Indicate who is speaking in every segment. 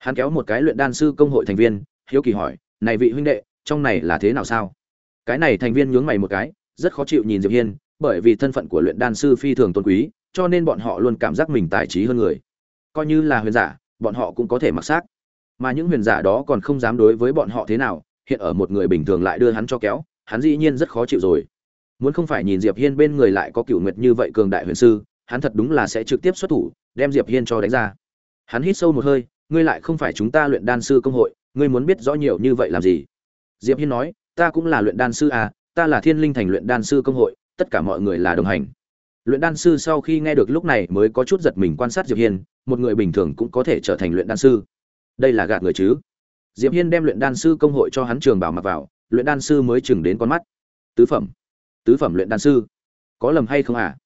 Speaker 1: hắn kéo một cái luyện đan sư công hội thành viên, hiếu kỳ hỏi, này vị huynh đệ, trong này là thế nào sao? Cái này thành viên nhướng mày một cái, rất khó chịu nhìn diệp hiên, bởi vì thân phận của luyện đan sư phi thường tôn quý, cho nên bọn họ luôn cảm giác mình tài trí hơn người. Coi như là huyền giả, bọn họ cũng có thể mặc xác. Mà những huyền giả đó còn không dám đối với bọn họ thế nào, hiện ở một người bình thường lại đưa hắn cho kéo, hắn dĩ nhiên rất khó chịu rồi. Muốn không phải nhìn diệp hiên bên người lại có cựu nguyệt như vậy cường đại huyền sư, hắn thật đúng là sẽ trực tiếp xuất thủ, đem diệp hiên cho đánh ra. Hắn hít sâu một hơi ngươi lại không phải chúng ta luyện đan sư công hội, ngươi muốn biết rõ nhiều như vậy làm gì? Diệp hiên nói, ta cũng là luyện đan sư à ta là thiên linh thành luyện đan sư công hội, tất cả mọi người là đồng hành. Luyện đan sư sau khi nghe được lúc này mới có chút giật mình quan sát diệp hiên, một người bình thường cũng có thể trở thành luyện đan sư. Đây là gạt người chứ? Diệp hiên đem luyện đan sư công hội cho hắn trường bảo mặc vào, luyện đan sư mới chừng đến con mắt. Tứ phẩm. Tứ phẩm luyện đan sư. Có lầm hay không à?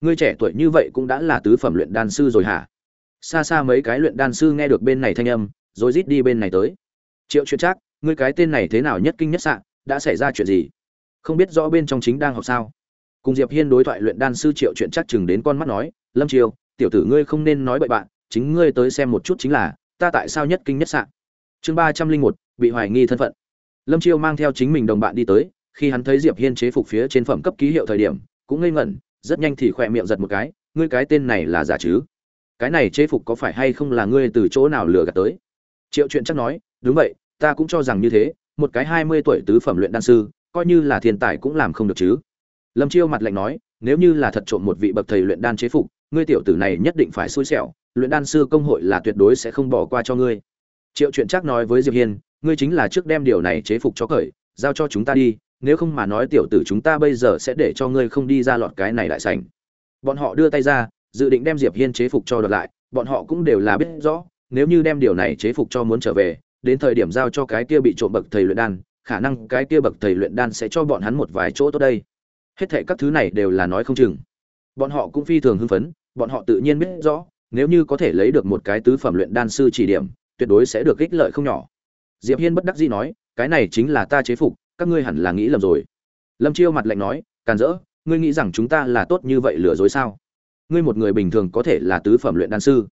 Speaker 1: Ngươi trẻ tuổi như vậy cũng đã là tứ phẩm luyện đan sư rồi hả? Xa xa mấy cái luyện đan sư nghe được bên này thanh âm, rồi rít đi bên này tới. Triệu chuyện chắc ngươi cái tên này thế nào nhất kinh nhất sạn đã xảy ra chuyện gì? Không biết rõ bên trong chính đang học sao? Cùng diệp hiên đối thoại luyện đan sư triệu chuyện chắc chừng đến con mắt nói, lâm triều, tiểu tử ngươi không nên nói bậy bạn, chính ngươi tới xem một chút chính là, ta tại sao nhất kinh nhất sạn chương ba trăm linh một, bị hoài nghi thân phận. Lâm triều mang theo chính mình đồng bạn đi tới, khi hắn thấy diệp hiên chế phục phía trên phẩm cấp ký hiệu thời điểm, cũng ngây ngẩn, rất nhanh thì khỏe miệng giật một cái, ngươi cái tên này là giả chứ? Cái này chế phục có phải hay không là ngươi từ chỗ nào lừa gạt tới? Triệu chuyện chắc nói, đúng vậy, ta cũng cho rằng như thế, một cái hai mươi tuổi tứ phẩm luyện đan sư, coi như là thiên tài cũng làm không được chứ. Lâm chiêu mặt lạnh nói, nếu như là thật trộm một vị bậc thầy luyện đan chế phục, ngươi tiểu tử này nhất định phải xui xẻo, luyện đan sư công hội là tuyệt đối sẽ không bỏ qua cho ngươi. Triệu chuyện chắc nói với diệp hiên, ngươi chính là trước đem điều này chế phục cho cởi giao cho chúng ta đi, nếu không mà nói tiểu tử chúng ta bây giờ sẽ để cho ngươi không đi ra lọt cái này lại sảnh. Bọn họ đưa tay ra dự định đem diệp hiên chế phục cho đợt lại, bọn họ cũng đều là biết rõ, nếu như đem điều này chế phục cho muốn trở về, đến thời điểm giao cho cái kia bị trộm bậc thầy luyện đan, khả năng cái kia bậc thầy luyện đan sẽ cho bọn hắn một vài chỗ tốt đây. Hết thệ các thứ này đều là nói không chừng. Bọn họ cũng phi thường hưng phấn, bọn họ tự nhiên biết rõ, nếu như có thể lấy được một cái tứ phẩm luyện đan sư chỉ điểm, tuyệt đối sẽ được ích lợi không nhỏ. Diệp hiên bất đắc dĩ nói, cái này chính là ta chế phục, các ngươi hẳn là nghĩ lầm rồi. Lâm chiêu mặt lạnh nói, càn rỡ, ngươi nghĩ rằng chúng ta là tốt như vậy lừa dối sao? Ngươi một người bình thường có thể là tứ phẩm luyện đan sư.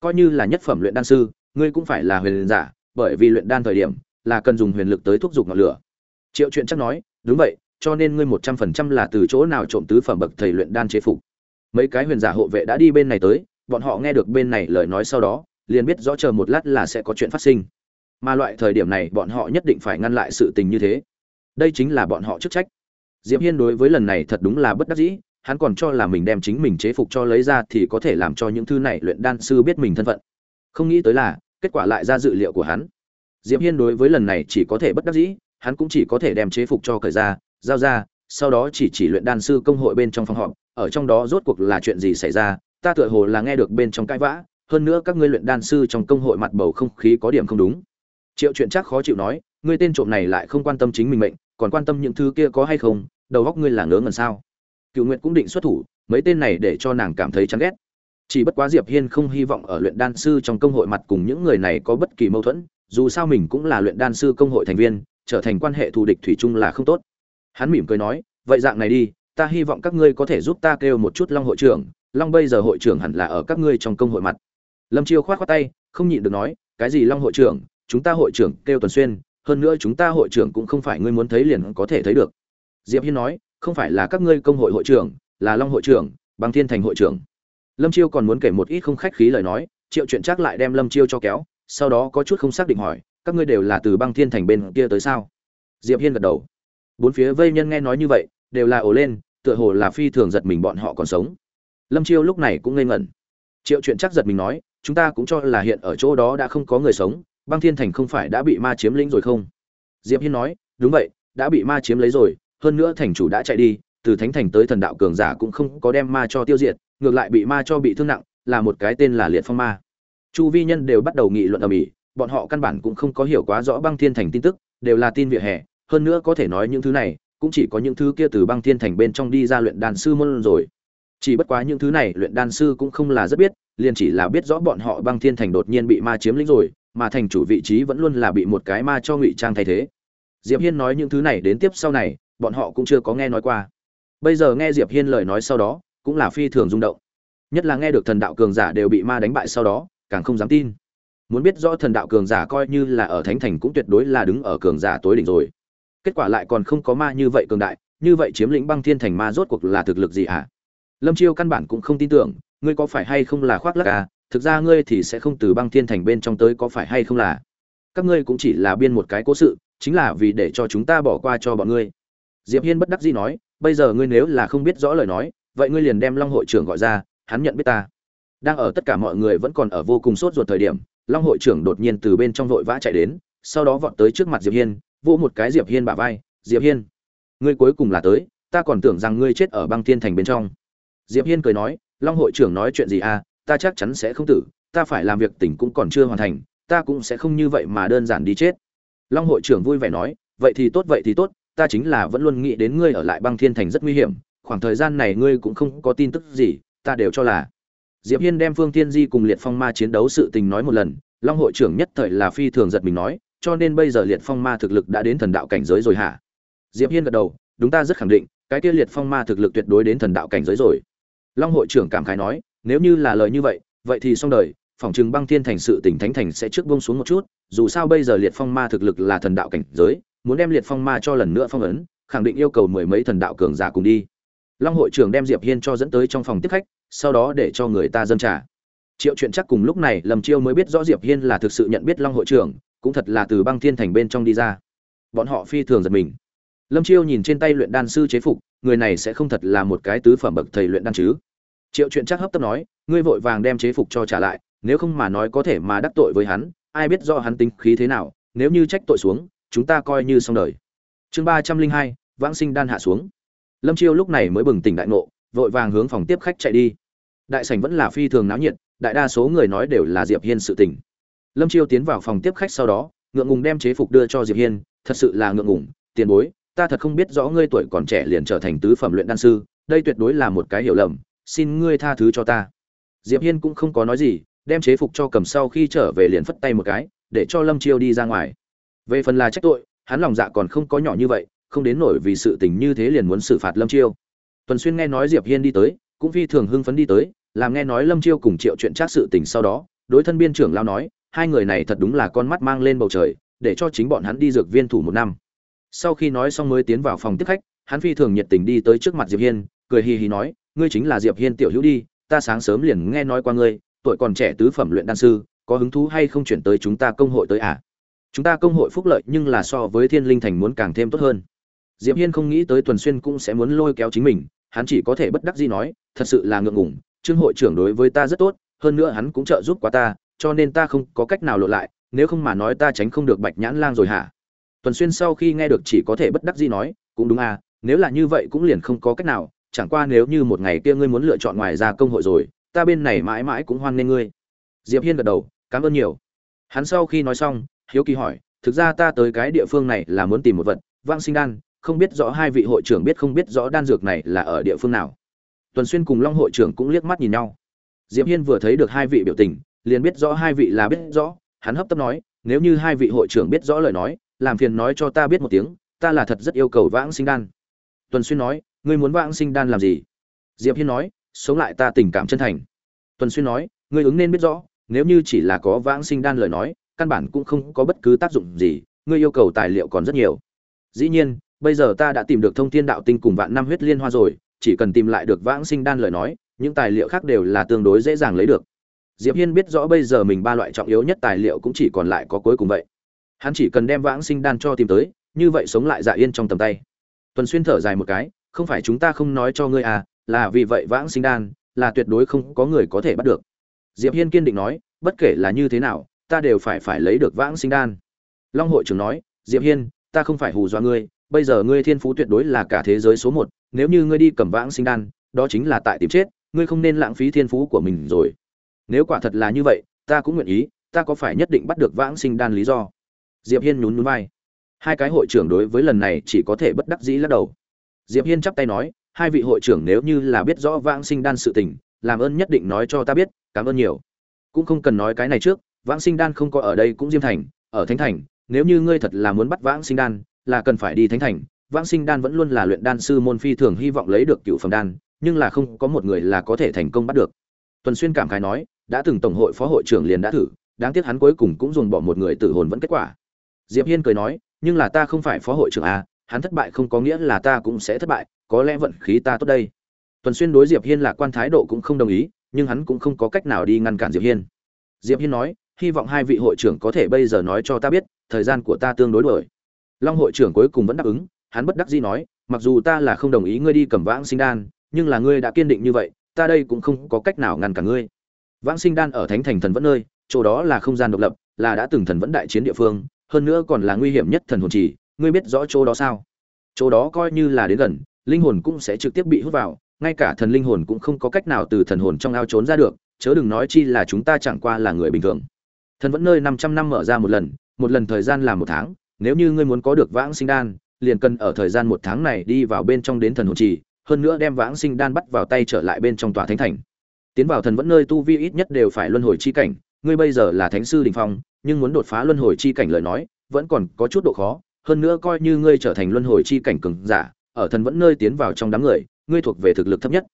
Speaker 1: Coi như là nhất phẩm luyện đan sư, ngươi cũng phải là huyền giả, bởi vì luyện đan thời điểm là cần dùng huyền lực tới thúc giục ngọn lửa. Triệu chuyện chắc nói, đúng vậy, cho nên ngươi một trăm phần trăm là từ chỗ nào trộm tứ phẩm bậc thầy luyện đan chế phục. Mấy cái huyền giả hộ vệ đã đi bên này tới, bọn họ nghe được bên này lời nói sau đó, liền biết rõ chờ một lát là sẽ có chuyện phát sinh. Mà loại thời điểm này bọn họ nhất định phải ngăn lại sự tình như thế. Đây chính là bọn họ chức trách. Diệp hiên đối với lần này thật đúng là bất đắc dĩ hắn còn cho là mình đem chính mình chế phục cho lấy ra thì có thể làm cho những thứ này luyện đan sư biết mình thân phận. Không nghĩ tới là, kết quả lại ra dự liệu của hắn. Diệp hiên đối với lần này chỉ có thể bất đắc dĩ, hắn cũng chỉ có thể đem chế phục cho cởi ra, giao ra, sau đó chỉ chỉ luyện đan sư công hội bên trong phòng họp, ở trong đó rốt cuộc là chuyện gì xảy ra, ta tựa hồ là nghe được bên trong cãi vã, hơn nữa các ngươi luyện đan sư trong công hội mặt bầu không khí có điểm không đúng. Triệu chuyện chắc khó chịu nói, ngươi tên trộm này lại không quan tâm chính mình mệnh, còn quan tâm những thứ kia có hay không, đầu góc ngươi là ngớ ngẩn sao? Cựu nguyệt cũng định xuất thủ, mấy tên này để cho nàng cảm thấy chán ghét. Chỉ bất quá diệp hiên không hy vọng ở luyện đan sư trong công hội mặt cùng những người này có bất kỳ mâu thuẫn, dù sao mình cũng là luyện đan sư công hội thành viên, trở thành quan hệ thù địch thủy chung là không tốt. Hắn mỉm cười nói, vậy dạng này đi, ta hy vọng các ngươi có thể giúp ta kêu một chút long hội trưởng, long bây giờ hội trưởng hẳn là ở các ngươi trong công hội mặt. Lâm chiêu khoát khoát tay, không nhịn được nói, cái gì long hội trưởng? Chúng ta hội trưởng kêu tuần xuyên, hơn nữa chúng ta hội trưởng cũng không phải ngươi muốn thấy liền có thể thấy được. Diệp hiên nói không phải là các ngươi công hội hội trưởng, là long hội trưởng bằng thiên thành hội trưởng. Lâm chiêu còn muốn kể một ít không khách khí lời nói, triệu chuyện chắc lại đem lâm chiêu cho kéo, sau đó có chút không xác định hỏi, các ngươi đều là từ băng thiên thành bên kia tới sao? Diệp hiên gật đầu. Bốn phía vây nhân nghe nói như vậy, đều là ồ lên, tựa hồ là phi thường giật mình bọn họ còn sống. Lâm chiêu lúc này cũng ngây ngẩn. Triệu chuyện chắc giật mình nói, chúng ta cũng cho là hiện ở chỗ đó đã không có người sống, băng thiên thành không phải đã bị ma chiếm lĩnh rồi không? Diệp hiên nói, đúng vậy, đã bị ma chiếm lấy rồi hơn nữa thành chủ đã chạy đi, từ thánh thành tới thần đạo cường giả cũng không có đem ma cho tiêu diệt, ngược lại bị ma cho bị thương nặng, là một cái tên là liệt phong ma. Chu vi nhân đều bắt đầu nghị luận ở mỹ, bọn họ căn bản cũng không có hiểu quá rõ băng thiên thành tin tức, đều là tin vỉa hè, hơn nữa có thể nói những thứ này, cũng chỉ có những thứ kia từ băng thiên thành bên trong đi ra luyện đan sư môn rồi. Chỉ bất quá những thứ này luyện đan sư cũng không là rất biết, liền chỉ là biết rõ bọn họ băng thiên thành đột nhiên bị ma chiếm lĩnh rồi, mà thành chủ vị trí vẫn luôn là bị một cái ma cho ngụy trang thay thế. Diệp hiên nói những thứ này đến tiếp sau này bọn họ cũng chưa có nghe nói qua. Bây giờ nghe diệp hiên lời nói sau đó, cũng là phi thường rung động. Nhất là nghe được thần đạo cường giả đều bị ma đánh bại sau đó, càng không dám tin. Muốn biết rõ thần đạo cường giả coi như là ở thánh thành cũng tuyệt đối là đứng ở cường giả tối đỉnh rồi. Kết quả lại còn không có ma như vậy cường đại, như vậy chiếm lĩnh băng thiên thành ma rốt cuộc là thực lực gì hả à? lâm chiêu căn bản cũng không tin tưởng, ngươi có phải hay không là khoác lắc à? Thực ra ngươi thì sẽ không từ băng thiên thành bên trong tới có phải hay không là? Các ngươi cũng chỉ là biên một cái cố sự, chính là vì để cho chúng ta bỏ qua cho bọn ngươi diệp hiên bất đắc dĩ nói, bây giờ ngươi nếu là không biết rõ lời nói, vậy ngươi liền đem long hội trưởng gọi ra, hắn nhận biết ta. Đang ở tất cả mọi người vẫn còn ở vô cùng sốt ruột thời điểm, long hội trưởng đột nhiên từ bên trong vội vã chạy đến, sau đó vọt tới trước mặt diệp hiên, vỗ một cái diệp hiên bả vai, diệp hiên, ngươi cuối cùng là tới, ta còn tưởng rằng ngươi chết ở băng thiên thành bên trong. Diệp hiên cười nói, long hội trưởng nói chuyện gì à ta chắc chắn sẽ không tử, ta phải làm việc tỉnh cũng còn chưa hoàn thành, ta cũng sẽ không như vậy mà đơn giản đi chết. Long hội trưởng vui vẻ nói, vậy thì tốt, vậy thì tốt ta chính là vẫn luôn nghĩ đến ngươi ở lại băng thiên thành rất nguy hiểm, khoảng thời gian này ngươi cũng không có tin tức gì, ta đều cho là. Diệp hiên đem phương thiên di cùng liệt phong ma chiến đấu sự tình nói một lần, long hội trưởng nhất thời là phi thường giật mình nói, cho nên bây giờ liệt phong ma thực lực đã đến thần đạo cảnh giới rồi hả? Diệp hiên gật đầu, đúng ta rất khẳng định, cái kia liệt phong ma thực lực tuyệt đối đến thần đạo cảnh giới rồi. Long hội trưởng cảm khái nói, nếu như là lời như vậy vậy thì xong đời phỏng chừng băng thiên thành sự tỉnh thánh thành sẽ trước bông xuống một chút, dù sao bây giờ liệt phong ma thực lực là thần đạo cảnh giới muốn đem liệt phong ma cho lần nữa phong ấn, khẳng định yêu cầu mười mấy thần đạo cường giả cùng đi. Long hội trưởng đem diệp hiên cho dẫn tới trong phòng tiếp khách, sau đó để cho người ta dâng trà. Triệu chuyện chắc cùng lúc này, lâm chiêu mới biết rõ diệp hiên là thực sự nhận biết long hội trưởng, cũng thật là từ băng thiên thành bên trong đi ra. Bọn họ phi thường giật mình. Lâm chiêu nhìn trên tay luyện đan sư chế phục, người này sẽ không thật là một cái tứ phẩm bậc thầy luyện đan chứ? Triệu chuyện chắc hấp tấp nói, ngươi vội vàng đem chế phục cho trả lại, nếu không mà nói có thể mà đắc tội với hắn, ai biết do hắn tính khí thế nào, nếu như trách tội xuống chúng ta coi như xong đời. Chương ba trăm linh hai, vãng sinh đan hạ xuống. Lâm chiêu lúc này mới bừng tỉnh đại ngộ, vội vàng hướng phòng tiếp khách chạy đi. Đại sảnh vẫn là phi thường náo nhiệt, đại đa số người nói đều là diệp hiên sự tình. Lâm chiêu tiến vào phòng tiếp khách sau đó, ngượng ngùng đem chế phục đưa cho diệp hiên, thật sự là ngượng ngùng, tiền bối, ta thật không biết rõ ngươi tuổi còn trẻ liền trở thành tứ phẩm luyện đan sư, đây tuyệt đối là một cái hiểu lầm, xin ngươi tha thứ cho ta. Diệp hiên cũng không có nói gì, đem chế phục cho cầm sau khi trở về liền phất tay một cái, để cho lâm chiêu đi ra ngoài về phần là trách tội, hắn lòng dạ còn không có nhỏ như vậy, không đến nổi vì sự tình như thế liền muốn xử phạt lâm chiêu. Tuần xuyên nghe nói diệp hiên đi tới, cũng phi thường hưng phấn đi tới, làm nghe nói lâm chiêu cùng triệu chuyện trác sự tình sau đó, đối thân biên trưởng lao nói, hai người này thật đúng là con mắt mang lên bầu trời, để cho chính bọn hắn đi dược viên thủ một năm. Sau khi nói xong mới tiến vào phòng tiếp khách, hắn phi thường nhiệt tình đi tới trước mặt diệp hiên, cười hì hì nói, ngươi chính là diệp hiên tiểu hữu đi, ta sáng sớm liền nghe nói qua ngươi, tuổi còn trẻ tứ phẩm luyện đan sư, có hứng thú hay không chuyển tới chúng ta công hội tới à? Chúng ta công hội phúc lợi nhưng là so với thiên linh thành muốn càng thêm tốt hơn. Diệp hiên không nghĩ tới tuần xuyên cũng sẽ muốn lôi kéo chính mình, hắn chỉ có thể bất đắc dĩ nói, thật sự là ngượng ngùng, trương hội trưởng đối với ta rất tốt, hơn nữa hắn cũng trợ giúp quá ta, cho nên ta không có cách nào lộ lại, nếu không mà nói ta tránh không được bạch nhãn lang rồi hả? Tuần xuyên sau khi nghe được chỉ có thể bất đắc dĩ nói, cũng đúng à nếu là như vậy cũng liền không có cách nào, chẳng qua nếu như một ngày kia ngươi muốn lựa chọn ngoài ra công hội rồi, ta bên này mãi mãi cũng hoan nghênh ngươi. Diệp hiên gật đầu, cảm ơn nhiều. Hắn sau khi nói xong hiếu kỳ hỏi, thực ra ta tới cái địa phương này là muốn tìm một vật, vang sinh đan, không biết rõ hai vị hội trưởng biết không biết rõ đan dược này là ở địa phương nào. Tuần xuyên cùng long hội trưởng cũng liếc mắt nhìn nhau. Diệp hiên vừa thấy được hai vị biểu tình, liền biết rõ hai vị là biết rõ, hắn hấp tấp nói, nếu như hai vị hội trưởng biết rõ lời nói, làm phiền nói cho ta biết một tiếng, ta là thật rất yêu cầu vãng sinh đan. Tuần xuyên nói, ngươi muốn vãng sinh đan làm gì? Diệp hiên nói, sống lại ta tình cảm chân thành. Tuần xuyên nói, ngươi ứng nên biết rõ, nếu như chỉ là có vãng sinh đan lời nói căn bản cũng không có bất cứ tác dụng gì, ngươi yêu cầu tài liệu còn rất nhiều. Dĩ nhiên, bây giờ ta đã tìm được thông thiên đạo tinh cùng vạn năm huyết liên hoa rồi, chỉ cần tìm lại được vãng sinh đan lời nói, những tài liệu khác đều là tương đối dễ dàng lấy được. Diệp hiên biết rõ bây giờ mình ba loại trọng yếu nhất tài liệu cũng chỉ còn lại có cuối cùng vậy. Hắn chỉ cần đem vãng sinh đan cho tìm tới, như vậy sống lại dạ yên trong tầm tay. Tuần xuyên thở dài một cái, không phải chúng ta không nói cho ngươi à là vì vậy vãng sinh đan là tuyệt đối không có người có thể bắt được. Diệp hiên kiên định nói, bất kể là như thế nào ta đều phải phải lấy được vãng sinh đan. Long hội trưởng nói, diệp hiên, ta không phải hù dọa ngươi, bây giờ ngươi thiên phú tuyệt đối là cả thế giới số một, nếu như ngươi đi cầm vãng sinh đan, đó chính là tại tìm chết, ngươi không nên lãng phí thiên phú của mình rồi. Nếu quả thật là như vậy, ta cũng nguyện ý, ta có phải nhất định bắt được vãng sinh đan lý do? Diệp hiên nhún nhún vai. Hai cái hội trưởng đối với lần này chỉ có thể bất đắc dĩ lắc đầu. Diệp hiên chắp tay nói, hai vị hội trưởng nếu như là biết rõ vãng sinh đan sự tình, làm ơn nhất định nói cho ta biết, cảm ơn nhiều. Cũng không cần nói cái này trước vãng sinh đan không có ở đây cũng diêm thành, ở thánh thành, nếu như ngươi thật là muốn bắt vãng sinh đan, là cần phải đi thánh thành. Vãng sinh đan vẫn luôn là luyện đan sư môn phi thường hy vọng lấy được cựu phẩm đan, nhưng là không có một người là có thể thành công bắt được. Tuần xuyên cảm khái nói, đã từng tổng hội phó hội trưởng liền đã thử, đáng tiếc hắn cuối cùng cũng dồn bỏ một người tử hồn vẫn kết quả. Diệp hiên cười nói, nhưng là ta không phải phó hội trưởng à hắn thất bại không có nghĩa là ta cũng sẽ thất bại, có lẽ vận khí ta tốt đây. Tuần xuyên đối diệp hiên lạc quan thái độ cũng không đồng ý, nhưng hắn cũng không có cách nào đi ngăn cản diệp hiên. Diệp hiên nói hy vọng hai vị hội trưởng có thể bây giờ nói cho ta biết, thời gian của ta tương đối đổi long hội trưởng cuối cùng vẫn đáp ứng, hắn bất đắc dĩ nói, mặc dù ta là không đồng ý ngươi đi cầm vãng sinh đan, nhưng là ngươi đã kiên định như vậy, ta đây cũng không có cách nào ngăn cản ngươi. Vãng sinh đan ở thánh thành thần vẫn nơi, chỗ đó là không gian độc lập, là đã từng thần vẫn đại chiến địa phương, hơn nữa còn là nguy hiểm nhất thần hồn trì ngươi biết rõ chỗ đó sao? Chỗ đó coi như là đến gần, linh hồn cũng sẽ trực tiếp bị hút vào, ngay cả thần linh hồn cũng không có cách nào từ thần hồn trong ao trốn ra được, chớ đừng nói chi là chúng ta chẳng qua là người bình thường thần vẫn nơi năm trăm năm mở ra một lần một lần thời gian là một tháng, nếu như ngươi muốn có được vãng sinh đan, liền cần ở thời gian một tháng này đi vào bên trong đến thần hồn trì, hơn nữa đem vãng sinh đan bắt vào tay trở lại bên trong tòa thánh thành. Tiến vào thần vẫn nơi tu vi ít nhất đều phải luân hồi chi cảnh, ngươi bây giờ là thánh sư đình phong, nhưng muốn đột phá luân hồi chi cảnh lời nói, vẫn còn có chút độ khó, hơn nữa coi như ngươi trở thành luân hồi chi cảnh cường giả, ở thần vẫn nơi tiến vào trong đám người, ngươi thuộc về thực lực thấp nhất.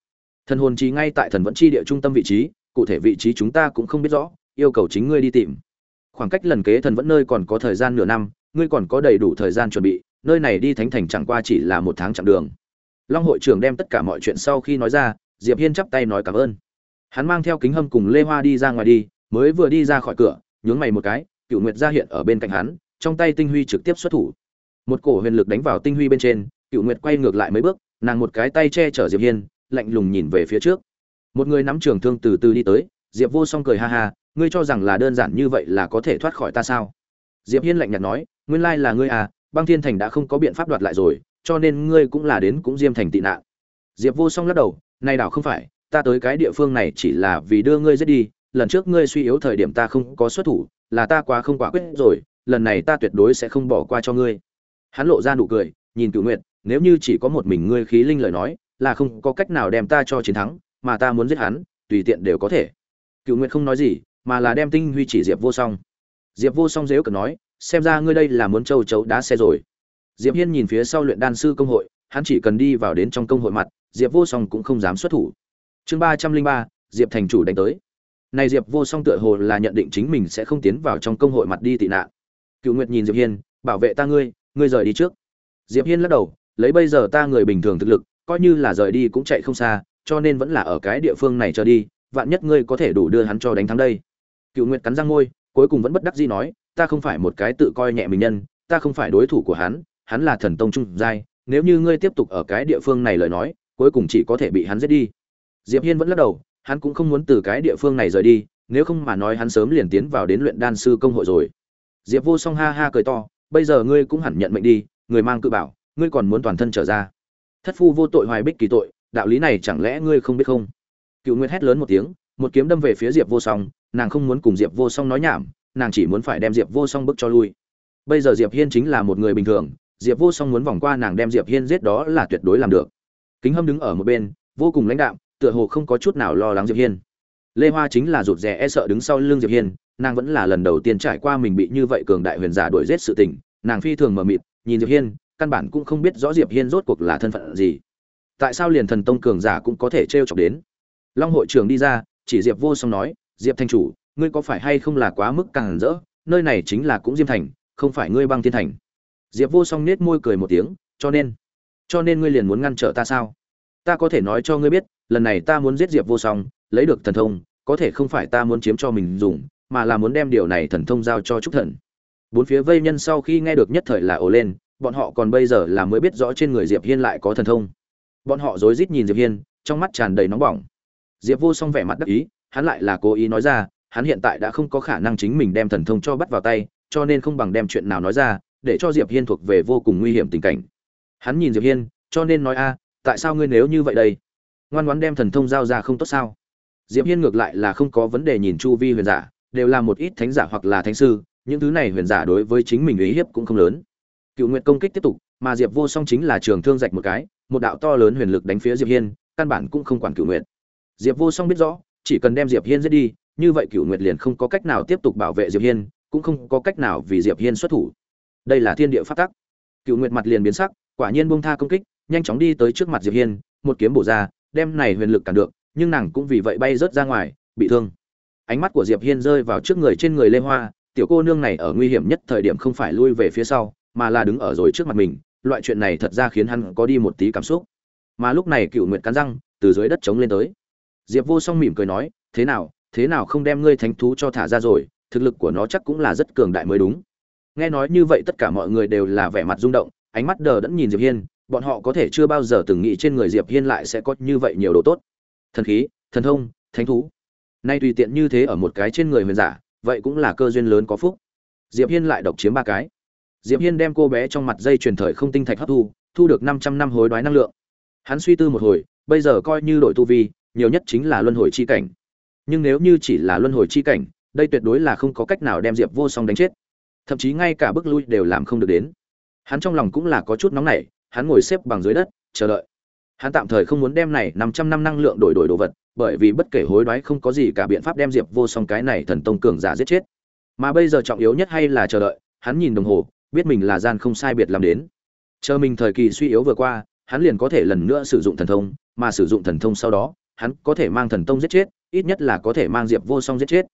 Speaker 1: Thần hồn trì ngay tại thần vẫn chi địa trung tâm vị trí, cụ thể vị trí chúng ta cũng không biết rõ yêu cầu chính ngươi đi tìm. Khoảng cách lần kế thần vẫn nơi còn có thời gian nửa năm, ngươi còn có đầy đủ thời gian chuẩn bị, nơi này đi thánh thành chẳng qua chỉ là một tháng chặng đường. Long hội trưởng đem tất cả mọi chuyện sau khi nói ra, diệp hiên chắp tay nói cảm ơn. Hắn mang theo kính hâm cùng lê hoa đi ra ngoài đi, mới vừa đi ra khỏi cửa, nhướng mày một cái cựu nguyệt ra hiện ở bên cạnh hắn, trong tay tinh huy trực tiếp xuất thủ. Một cổ huyền lực đánh vào tinh huy bên trên cựu nguyệt quay ngược lại mấy bước, nàng một cái tay che chở diệp hiên, lạnh lùng nhìn về phía trước. Một người nắm trường thương từ từ đi tới diệp vô song cười ha ha, ngươi cho rằng là đơn giản như vậy là có thể thoát khỏi ta sao? Diệp hiên lạnh nhạt nói, nguyên lai là ngươi à băng thiên thành đã không có biện pháp đoạt lại rồi, cho nên ngươi cũng là đến cũng diêm thành tị nạn. Diệp vô song lắc đầu nay đảo không phải, ta tới cái địa phương này chỉ là vì đưa ngươi giết đi, lần trước ngươi suy yếu thời điểm ta không có xuất thủ, là ta quá không quả quyết rồi, lần này ta tuyệt đối sẽ không bỏ qua cho ngươi. Hắn lộ ra nụ cười, nhìn cựu nguyệt, nếu như chỉ có một mình ngươi khí linh lời nói, là không có cách nào đem ta cho chiến thắng, mà ta muốn giết hắn, tùy tiện đều có thể cựu nguyệt không nói gì, mà là đem tinh huy chỉ diệp vô song. Diệp vô song dếu cần nói, xem ra ngươi đây là muốn châu chấu đá xe rồi. Diệp hiên nhìn phía sau luyện đan sư công hội, hắn chỉ cần đi vào đến trong công hội mặt, diệp vô song cũng không dám xuất thủ. Chương ba trăm linh ba, diệp thành chủ đánh tới. Này diệp vô song tựa hồ là nhận định chính mình sẽ không tiến vào trong công hội mặt đi tị nạn. Cựu nguyệt nhìn diệp hiên, bảo vệ ta ngươi ngươi rời đi trước. Diệp hiên lắc đầu, lấy bây giờ ta người bình thường thực lực, coi như là rời đi cũng chạy không xa, cho nên vẫn là ở cái địa phương này chờ đi vạn nhất ngươi có thể đủ đưa hắn cho đánh thắng đây. Cựu nguyệt cắn răng môi cuối cùng vẫn bất đắc dĩ nói, ta không phải một cái tự coi nhẹ mình nhân, ta không phải đối thủ của hắn hắn là thần tông trung giai, nếu như ngươi tiếp tục ở cái địa phương này lời nói, cuối cùng chỉ có thể bị hắn giết đi. Diệp hiên vẫn lắc đầu, hắn cũng không muốn từ cái địa phương này rời đi, nếu không mà nói hắn sớm liền tiến vào đến luyện đan sư công hội rồi. Diệp vô song ha ha cười to, bây giờ ngươi cũng hẳn nhận mệnh đi, người mang cự bảo, ngươi còn muốn toàn thân trở ra. Thất phu vô tội hoài bích kỳ tội, đạo lý này chẳng lẽ ngươi không biết không? Cựu nguyệt hét lớn một tiếng, một kiếm đâm về phía diệp vô song, nàng không muốn cùng diệp vô song nói nhảm, nàng chỉ muốn phải đem diệp vô song bức cho lui. Bây giờ diệp hiên chính là một người bình thường, diệp vô song muốn vòng qua nàng đem diệp hiên giết đó là tuyệt đối làm được. Kính hâm đứng ở một bên, vô cùng lãnh đạm, tựa hồ không có chút nào lo lắng diệp hiên. Lê hoa chính là rụt rè e sợ đứng sau lưng diệp hiên, nàng vẫn là lần đầu tiên trải qua mình bị như vậy cường đại huyền giả đuổi giết sự tình, nàng phi thường mờ mịt, nhìn diệp hiên, căn bản cũng không biết rõ diệp hiên rốt cuộc là thân phận gì. Tại sao liền thần tông cường giả cũng có thể trêu chọc đến? Long hội trưởng đi ra, chỉ diệp vô song nói, diệp thanh chủ, ngươi có phải hay không là quá mức càng rỡ? Nơi này chính là cũng diêm thành, không phải ngươi băng thiên thành. Diệp vô song nết môi cười một tiếng, cho nên cho nên ngươi liền muốn ngăn trở ta sao? Ta có thể nói cho ngươi biết, lần này ta muốn giết diệp vô song, lấy được thần thông, có thể không phải ta muốn chiếm cho mình dùng, mà là muốn đem điều này thần thông giao cho trúc thần. Bốn phía vây nhân sau khi nghe được nhất thời là ồ lên, bọn họ còn bây giờ là mới biết rõ trên người diệp hiên lại có thần thông. Bọn họ rối rít nhìn diệp hiên, trong mắt tràn đầy nóng bỏng diệp vô song vẻ mặt đắc ý, hắn lại là cố ý nói ra, hắn hiện tại đã không có khả năng chính mình đem thần thông cho bắt vào tay, cho nên không bằng đem chuyện nào nói ra, để cho diệp hiên thuộc về vô cùng nguy hiểm tình cảnh. Hắn nhìn diệp hiên, cho nên nói a, tại sao ngươi nếu như vậy đây? Ngoan ngoãn đem thần thông giao ra không tốt sao? Diệp hiên ngược lại là không có vấn đề nhìn chu vi huyền giả, đều là một ít thánh giả hoặc là thánh sư, những thứ này huyền giả đối với chính mình uy hiếp cũng không lớn. Cựu nguyện công kích tiếp tục, mà diệp vô song chính là trường thương rạch một cái, một đạo to lớn huyền lực đánh phía diệp hiên, căn bản cũng không quản cựu nguyện diệp vô song biết rõ, chỉ cần đem diệp hiên giết đi, như vậy cựu nguyệt liền không có cách nào tiếp tục bảo vệ diệp hiên, cũng không có cách nào vì diệp hiên xuất thủ. Đây là thiên địa pháp tắc. Cựu nguyệt mặt liền biến sắc, quả nhiên buông tha công kích, nhanh chóng đi tới trước mặt diệp hiên, một kiếm bổ ra, đem này huyền lực cản được, nhưng nàng cũng vì vậy bay rớt ra ngoài, bị thương. Ánh mắt của diệp hiên rơi vào trước người trên người lê hoa, tiểu cô nương này ở nguy hiểm nhất thời điểm không phải lui về phía sau, mà là đứng ở rồi trước mặt mình, loại chuyện này thật ra khiến hắn có đi một tí cảm xúc. Mà lúc này cựu nguyệt cắn răng, từ dưới đất chống lên tới diệp vô song mỉm cười nói, thế nào thế nào không đem ngươi thánh thú cho thả ra rồi, thực lực của nó chắc cũng là rất cường đại mới đúng. Nghe nói như vậy tất cả mọi người đều là vẻ mặt rung động, ánh mắt đờ đẫn nhìn diệp hiên, bọn họ có thể chưa bao giờ từng nghĩ trên người diệp hiên lại sẽ có như vậy nhiều đồ tốt. Thần khí, thần thông, thánh thú. Nay tùy tiện như thế ở một cái trên người huyền giả, vậy cũng là cơ duyên lớn có phúc. Diệp hiên lại độc chiếm ba cái. Diệp hiên đem cô bé trong mặt dây truyền thời không tinh thạch hấp thu thu được 500 năm hối đoái năng lượng. Hắn suy tư một hồi, bây giờ coi như đổi tu vi nhiều nhất chính là luân hồi chi cảnh. Nhưng nếu như chỉ là luân hồi chi cảnh, đây tuyệt đối là không có cách nào đem diệp vô song đánh chết. Thậm chí ngay cả bước lui đều làm không được đến. Hắn trong lòng cũng là có chút nóng nảy, hắn ngồi xếp bằng dưới đất, chờ đợi. Hắn tạm thời không muốn đem này năm trăm năm năng lượng đổi đổi đồ vật, bởi vì bất kể hối đoái không có gì cả biện pháp đem diệp vô song cái này thần tông cường giả giết chết. Mà bây giờ trọng yếu nhất hay là chờ đợi, hắn nhìn đồng hồ, biết mình là gian không sai biệt làm đến. Chờ mình thời kỳ suy yếu vừa qua, hắn liền có thể lần nữa sử dụng thần thông, mà sử dụng thần thông sau đó hắn có thể mang thần tông giết chết, ít nhất là có thể mang diệp vô song giết chết.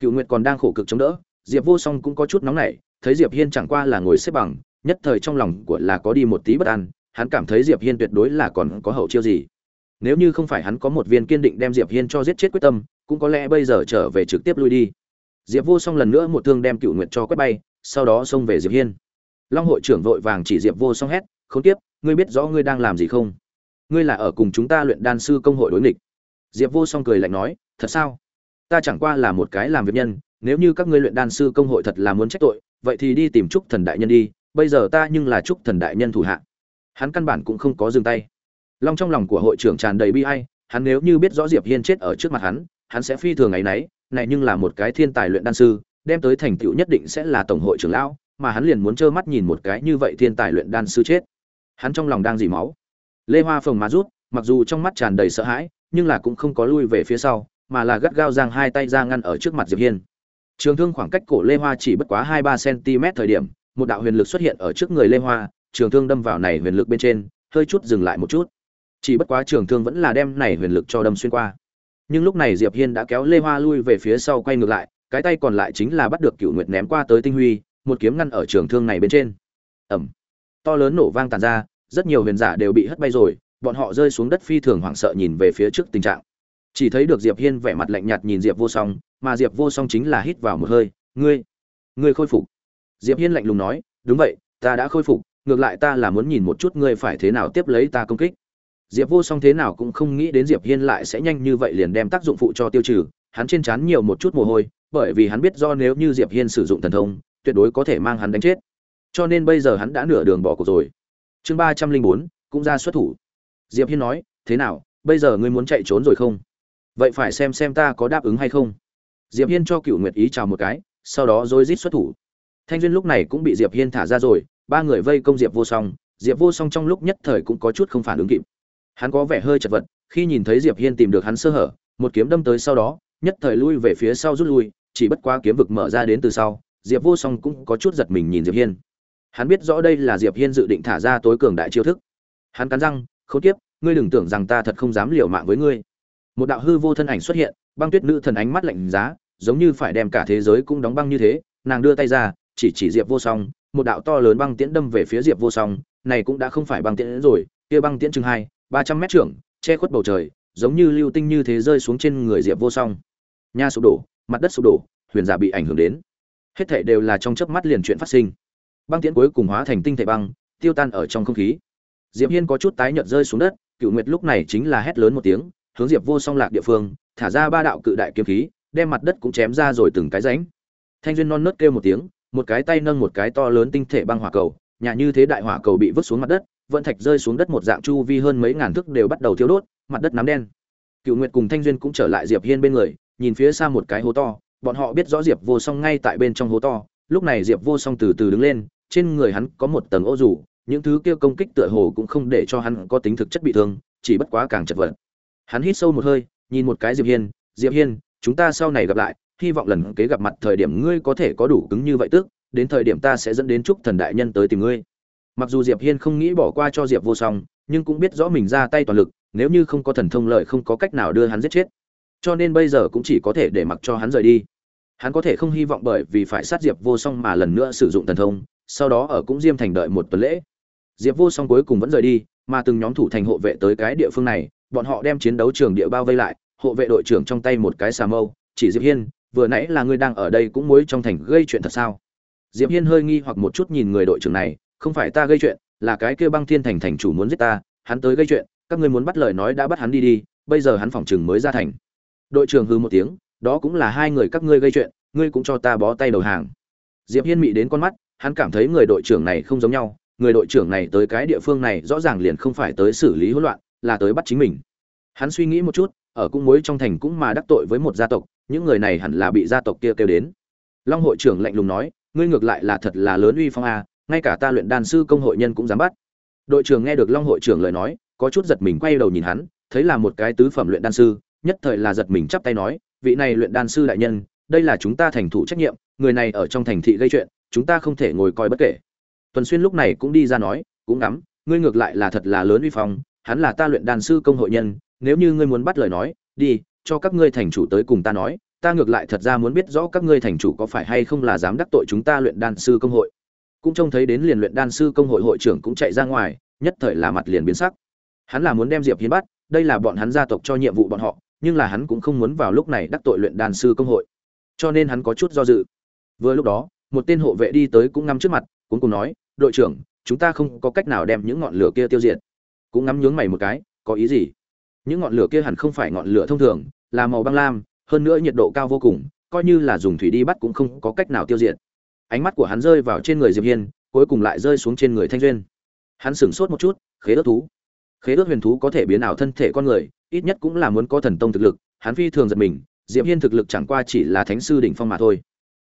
Speaker 1: Cựu nguyệt còn đang khổ cực chống đỡ, diệp vô song cũng có chút nóng nảy, thấy diệp hiên chẳng qua là ngồi xếp bằng, nhất thời trong lòng của là có đi một tí bất an, hắn cảm thấy diệp hiên tuyệt đối là còn có hậu chiêu gì. Nếu như không phải hắn có một viên kiên định đem diệp hiên cho giết chết quyết tâm, cũng có lẽ bây giờ trở về trực tiếp lui đi. Diệp vô song lần nữa một thương đem cựu nguyệt cho quét bay, sau đó xông về diệp hiên. Long hội trưởng vội vàng chỉ diệp vô song hét không tiếp ngươi biết rõ ngươi đang làm gì không? Ngươi là ở cùng chúng ta luyện đan sư công hội đối nghịch diệp vô song cười lạnh nói, thật sao? Ta chẳng qua là một cái làm việc nhân, nếu như các ngươi luyện đan sư công hội thật là muốn trách tội, vậy thì đi tìm trúc thần đại nhân đi, bây giờ ta nhưng là trúc thần đại nhân thủ hạ. Hắn căn bản cũng không có dừng tay. Long trong lòng của hội trưởng tràn đầy bi ai, hắn nếu như biết rõ diệp hiên chết ở trước mặt hắn hắn sẽ phi thường ngày nấy, này nhưng là một cái thiên tài luyện đan sư, đem tới thành tựu nhất định sẽ là tổng hội trưởng lão, mà hắn liền muốn trơ mắt nhìn một cái như vậy thiên tài luyện đan sư chết. Hắn trong lòng đang dỉ máu. Lê hoa phồng má rút, mặc dù trong mắt tràn đầy sợ hãi nhưng là cũng không có lui về phía sau, mà là gắt gao giang hai tay ra ngăn ở trước mặt diệp hiên. Trường thương khoảng cách cổ lê hoa chỉ bất quá hai ba cm thời điểm, một đạo huyền lực xuất hiện ở trước người lê hoa, trường thương đâm vào này huyền lực bên trên, hơi chút dừng lại một chút. Chỉ bất quá trường thương vẫn là đem này huyền lực cho đâm xuyên qua. Nhưng lúc này diệp hiên đã kéo lê hoa lui về phía sau quay ngược lại, cái tay còn lại chính là bắt được cựu nguyệt ném qua tới tinh huy, một kiếm ngăn ở trường thương này bên trên. Ầm. To lớn nổ vang tàn ra, rất nhiều huyền giả đều bị hất bay rồi bọn họ rơi xuống đất phi thường hoảng sợ nhìn về phía trước tình trạng. Chỉ thấy được diệp hiên vẻ mặt lạnh nhạt nhìn diệp vô song, mà diệp vô song chính là hít vào một hơi, ngươi ngươi khôi phục. Diệp hiên lạnh lùng nói, đúng vậy, ta đã khôi phục, ngược lại ta là muốn nhìn một chút ngươi phải thế nào tiếp lấy ta công kích. Diệp vô song thế nào cũng không nghĩ đến diệp hiên lại sẽ nhanh như vậy liền đem tác dụng phụ cho tiêu trừ, hắn trên trán nhiều một chút mồ hôi, bởi vì hắn biết do nếu như diệp hiên sử dụng thần thông, tuyệt đối có thể mang hắn đánh chết. Cho nên bây giờ hắn đã nửa đường bỏ cuộc rồi. Chương ba trăm linh bốn, cũng ra xuất thủ diệp hiên nói, thế nào, bây giờ ngươi muốn chạy trốn rồi không? Vậy phải xem xem ta có đáp ứng hay không. Diệp hiên cho cựu nguyệt ý chào một cái, sau đó rồi rít xuất thủ. Thanh duyên lúc này cũng bị diệp hiên thả ra rồi, ba người vây công diệp vô song. Diệp vô song trong lúc nhất thời cũng có chút không phản ứng kịp. Hắn có vẻ hơi chật vật, khi nhìn thấy diệp hiên tìm được hắn sơ hở, một kiếm đâm tới sau đó, nhất thời lui về phía sau rút lui, chỉ bất quá kiếm vực mở ra đến từ sau, diệp vô song cũng có chút giật mình nhìn diệp hiên. Hắn biết rõ đây là diệp hiên dự định thả ra tối cường đại chiêu thức. Hắn cắn răng khốn tiếp ngươi đừng tưởng rằng ta thật không dám liều mạng với ngươi. Một đạo hư vô thân ảnh xuất hiện, băng tuyết nữ thần ánh mắt lạnh giá, giống như phải đem cả thế giới cũng đóng băng như thế, nàng đưa tay ra, chỉ chỉ diệp vô song, một đạo to lớn băng tiễn đâm về phía diệp vô song, này cũng đã không phải băng tiễn rồi, kia băng tiễn chừng hai, ba trăm mét trưởng, che khuất bầu trời, giống như lưu tinh như thế rơi xuống trên người diệp vô song. Nhà sụp đổ, mặt đất sụp đổ, huyền giả bị ảnh hưởng đến. Hết thảy đều là trong chớp mắt liền chuyện phát sinh. Băng tiễn cuối cùng hóa thành tinh thể băng, tiêu tan ở trong không khí diệp hiên có chút tái nhợt rơi xuống đất cựu nguyệt lúc này chính là hét lớn một tiếng, hướng diệp vô song lạc địa phương, thả ra ba đạo cự đại kiếm khí, đem mặt đất cũng chém ra rồi từng cái rãnh thanh duyên non nớt kêu một tiếng, một cái tay nâng một cái to lớn tinh thể băng hỏa cầu nhà như thế đại hỏa cầu bị vứt xuống mặt đất, vận thạch rơi xuống đất một dạng chu vi hơn mấy ngàn thước đều bắt đầu thiêu đốt, mặt đất nám đen cựu nguyệt cùng thanh duyên cũng trở lại diệp hiên bên người, nhìn phía xa một cái hố to, bọn họ biết rõ diệp vô song ngay tại bên trong hố to, lúc này diệp vô song từ từ đứng lên, trên người hắn có một tầng ô dù những thứ kia công kích tựa hồ cũng không để cho hắn có tính thực chất bị thương, chỉ bất quá càng chật vật. Hắn hít sâu một hơi, nhìn một cái diệp hiên diệp hiên, chúng ta sau này gặp lại, hy vọng lần kế gặp mặt thời điểm ngươi có thể có đủ cứng như vậy tức, đến thời điểm ta sẽ dẫn đến chúc thần đại nhân tới tìm ngươi. Mặc dù diệp hiên không nghĩ bỏ qua cho diệp vô song, nhưng cũng biết rõ mình ra tay toàn lực, nếu như không có thần thông lợi không có cách nào đưa hắn giết chết. Cho nên bây giờ cũng chỉ có thể để mặc cho hắn rời đi. Hắn có thể không hy vọng bởi vì phải sát diệp vô song mà lần nữa sử dụng thần thông, sau đó ở cũng diêm thành đợi một tuần lễ diệp vô song cuối cùng vẫn rời đi, mà từng nhóm thủ thành hộ vệ tới cái địa phương này, bọn họ đem chiến đấu trường địa bao vây lại, hộ vệ đội trưởng trong tay một cái xà mâu, chỉ diệp hiên, vừa nãy là ngươi đang ở đây cũng muối trong thành gây chuyện thật sao? Diệp hiên hơi nghi hoặc một chút nhìn người đội trưởng này, không phải ta gây chuyện, là cái kia băng thiên thành thành chủ muốn giết ta, hắn tới gây chuyện, các ngươi muốn bắt lời nói đã bắt hắn đi đi, bây giờ hắn phòng chừng mới ra thành. Đội trưởng hư một tiếng, đó cũng là hai người các ngươi gây chuyện, ngươi cũng cho ta bó tay đầu hàng. Diệp hiên mị đến con mắt, hắn cảm thấy người đội trưởng này không giống nhau người đội trưởng này tới cái địa phương này rõ ràng liền không phải tới xử lý hỗn loạn, là tới bắt chính mình. Hắn suy nghĩ một chút, ở cung mối trong thành cũng mà đắc tội với một gia tộc, những người này hẳn là bị gia tộc kia kêu đến. Long hội trưởng lạnh lùng nói, ngươi ngược lại là thật là lớn uy phong a, ngay cả ta luyện đan sư công hội nhân cũng dám bắt. Đội trưởng nghe được long hội trưởng lời nói, có chút giật mình quay đầu nhìn hắn, thấy là một cái tứ phẩm luyện đan sư, nhất thời là giật mình chắp tay nói, vị này luyện đan sư đại nhân, đây là chúng ta thành thủ trách nhiệm, người này ở trong thành thị gây chuyện, chúng ta không thể ngồi coi bất kể tuần xuyên lúc này cũng đi ra nói, cũng ngắm, ngươi ngược lại là thật là lớn uy phong, hắn là ta luyện đan sư công hội nhân, nếu như ngươi muốn bắt lời nói, đi, cho các ngươi thành chủ tới cùng ta nói, ta ngược lại thật ra muốn biết rõ các ngươi thành chủ có phải hay không là dám đắc tội chúng ta luyện đan sư công hội. Cũng trông thấy đến liền luyện đan sư công hội hội trưởng cũng chạy ra ngoài, nhất thời là mặt liền biến sắc. Hắn là muốn đem diệp hiến bắt, đây là bọn hắn gia tộc cho nhiệm vụ bọn họ, nhưng là hắn cũng không muốn vào lúc này đắc tội luyện đan sư công hội. Cho nên hắn có chút do dự. Vừa lúc đó, một tên hộ vệ đi tới cũng ngắm trước mặt cũng cùng nói, đội trưởng, chúng ta không có cách nào đem những ngọn lửa kia tiêu diệt. Cũng ngắm nhướng mày một cái, có ý gì? Những ngọn lửa kia hẳn không phải ngọn lửa thông thường, là màu băng lam, hơn nữa nhiệt độ cao vô cùng, coi như là dùng thủy đi bắt cũng không có cách nào tiêu diệt. Ánh mắt của hắn rơi vào trên người diệp hiên, cuối cùng lại rơi xuống trên người thanh duyên. Hắn sửng sốt một chút, khế ước thú. Khế ước huyền thú có thể biến ảo thân thể con người, ít nhất cũng là muốn có thần tông thực lực, hắn phi thường giật mình, diệp hiên thực lực chẳng qua chỉ là thánh sư đỉnh phong mà thôi.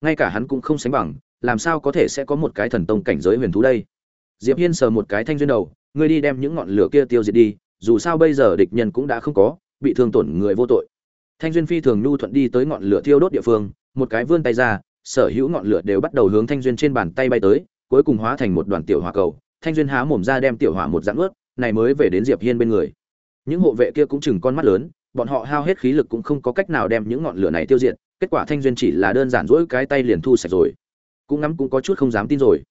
Speaker 1: Ngay cả hắn cũng không sánh bằng làm sao có thể sẽ có một cái thần tông cảnh giới huyền thú đây? Diệp hiên sờ một cái thanh duyên đầu, ngươi đi đem những ngọn lửa kia tiêu diệt đi, dù sao bây giờ địch nhân cũng đã không có, bị thương tổn người vô tội. Thanh duyên phi thường nhu thuận đi tới ngọn lửa thiêu đốt địa phương, một cái vươn tay ra, sở hữu ngọn lửa đều bắt đầu hướng thanh duyên trên bàn tay bay tới, cuối cùng hóa thành một đoàn tiểu hỏa cầu. Thanh duyên há mồm ra đem tiểu hỏa một dạng ướt, này mới về đến diệp hiên bên người. Những hộ vệ kia cũng chừng con mắt lớn, bọn họ hao hết khí lực cũng không có cách nào đem những ngọn lửa này tiêu diệt, kết quả thanh duyên chỉ là đơn giản rỗi cái tay liền thu sạch rồi cũng ngắm cũng có chút không dám tin rồi.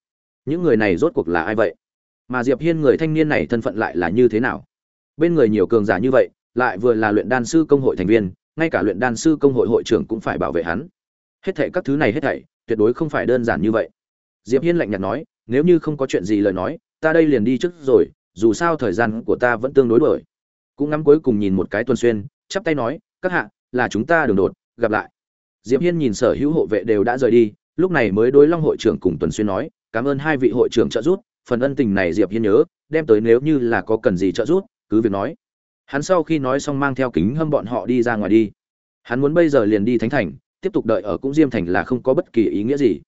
Speaker 1: Những người này rốt cuộc là ai vậy? Mà diệp hiên người thanh niên này thân phận lại là như thế nào? Bên người nhiều cường giả như vậy, lại vừa là luyện đan sư công hội thành viên, ngay cả luyện đan sư công hội hội trưởng cũng phải bảo vệ hắn. Hết thảy các thứ này hết thảy, tuyệt đối không phải đơn giản như vậy. Diệp hiên lạnh nhạt nói, nếu như không có chuyện gì lời nói, ta đây liền đi trước rồi, dù sao thời gian của ta vẫn tương đối đổi cũng ngắm cuối cùng nhìn một cái tuần xuyên, chắp tay nói, các hạ, là chúng ta đường đột, gặp lại. Diệp hiên nhìn sở hữu hộ vệ đều đã rời đi lúc này mới đối long hội trưởng cùng tuần xuyên nói, cảm ơn hai vị hội trưởng trợ giúp, phần ân tình này diệp hiên nhớ, đem tới nếu như là có cần gì trợ giúp, cứ việc nói. Hắn sau khi nói xong mang theo kính hâm bọn họ đi ra ngoài đi. Hắn muốn bây giờ liền đi thánh thành, tiếp tục đợi ở cũng diêm thành là không có bất kỳ ý nghĩa gì.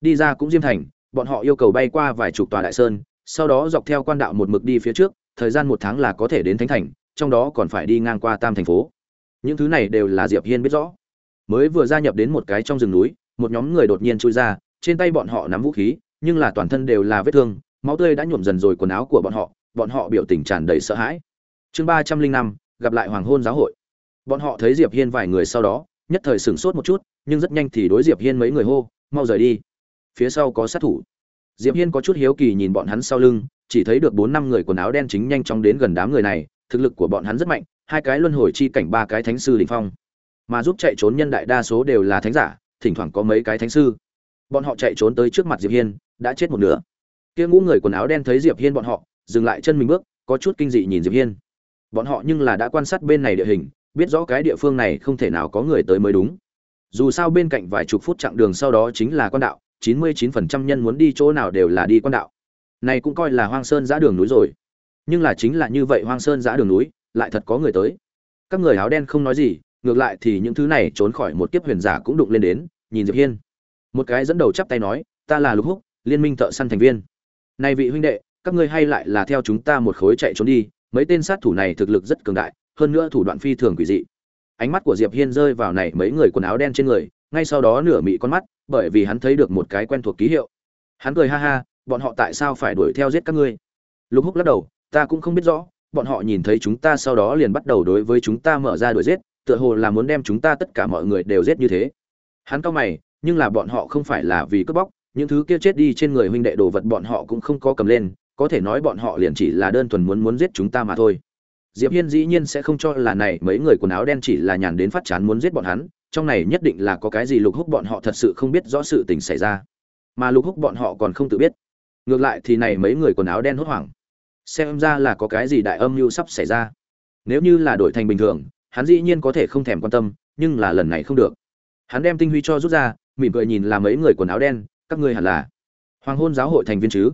Speaker 1: Đi ra cũng diêm thành, bọn họ yêu cầu bay qua vài chục tòa đại sơn, sau đó dọc theo quan đạo một mực đi phía trước, thời gian một tháng là có thể đến thánh thành, trong đó còn phải đi ngang qua tam thành phố. Những thứ này đều là diệp hiên biết rõ. Mới vừa gia nhập đến một cái trong rừng núi một nhóm người đột nhiên chui ra, trên tay bọn họ nắm vũ khí, nhưng là toàn thân đều là vết thương, máu tươi đã nhuộm dần rồi quần áo của bọn họ bọn họ biểu tình tràn đầy sợ hãi. Chương ba trăm linh năm, gặp lại hoàng hôn giáo hội. Bọn họ thấy diệp hiên vài người sau đó, nhất thời sửng sốt một chút, nhưng rất nhanh thì đối diệp hiên mấy người hô, mau rời đi. Phía sau có sát thủ. Diệp hiên có chút hiếu kỳ nhìn bọn hắn sau lưng, chỉ thấy được bốn năm người quần áo đen chính nhanh chóng đến gần đám người này, thực lực của bọn hắn rất mạnh, hai cái luân hồi chi cảnh, ba cái thánh sư đỉnh phong. Mà giúp chạy trốn nhân đại đa số đều là thánh giả thỉnh thoảng có mấy cái thánh sư. Bọn họ chạy trốn tới trước mặt diệp hiên, đã chết một nửa. Kia ngũ người quần áo đen thấy diệp hiên bọn họ, dừng lại chân mình bước, có chút kinh dị nhìn diệp hiên. Bọn họ nhưng là đã quan sát bên này địa hình, biết rõ cái địa phương này không thể nào có người tới mới đúng. Dù sao bên cạnh vài chục phút chặng đường sau đó chính là quan đạo 99% nhân muốn đi chỗ nào đều là đi quan đạo. Này cũng coi là hoang sơn giã đường núi rồi. Nhưng là chính là như vậy hoang sơn giã đường núi, lại thật có người tới. Các người áo đen không nói gì ngược lại thì những thứ này trốn khỏi một kiếp huyền giả cũng đụng lên đến, nhìn diệp hiên. Một cái dẫn đầu chắp tay nói, ta là lục húc, liên minh thợ săn thành viên. Này vị huynh đệ, các ngươi hay lại là theo chúng ta một khối chạy trốn đi, mấy tên sát thủ này thực lực rất cường đại, hơn nữa thủ đoạn phi thường quỷ dị. Ánh mắt của diệp hiên rơi vào này mấy người quần áo đen trên người, ngay sau đó nửa mị con mắt, bởi vì hắn thấy được một cái quen thuộc ký hiệu. Hắn cười ha ha, bọn họ tại sao phải đuổi theo giết các ngươi? Lục húc lắc đầu, ta cũng không biết rõ, bọn họ nhìn thấy chúng ta sau đó liền bắt đầu đối với chúng ta mở ra đuổi giết tựa hồ là muốn đem chúng ta tất cả mọi người đều giết như thế. Hắn cao mày, nhưng là bọn họ không phải là vì cướp bóc, những thứ kia chết đi trên người huynh đệ đồ vật bọn họ cũng không có cầm lên, có thể nói bọn họ liền chỉ là đơn thuần muốn muốn giết chúng ta mà thôi. Diệp hiên dĩ nhiên sẽ không cho là này mấy người quần áo đen chỉ là nhàn đến phát chán muốn giết bọn hắn, trong này nhất định là có cái gì lục húc bọn họ thật sự không biết rõ sự tình xảy ra. Mà lục húc bọn họ còn không tự biết. Ngược lại thì này mấy người quần áo đen hốt hoảng. Xem ra là có cái gì đại âm mưu sắp xảy ra. Nếu như là đổi thành bình thường hắn dĩ nhiên có thể không thèm quan tâm, nhưng là lần này không được. Hắn đem tinh huy cho rút ra, mỉm cười nhìn là mấy người quần áo đen, các ngươi hẳn là hoàng hôn giáo hội thành viên chứ?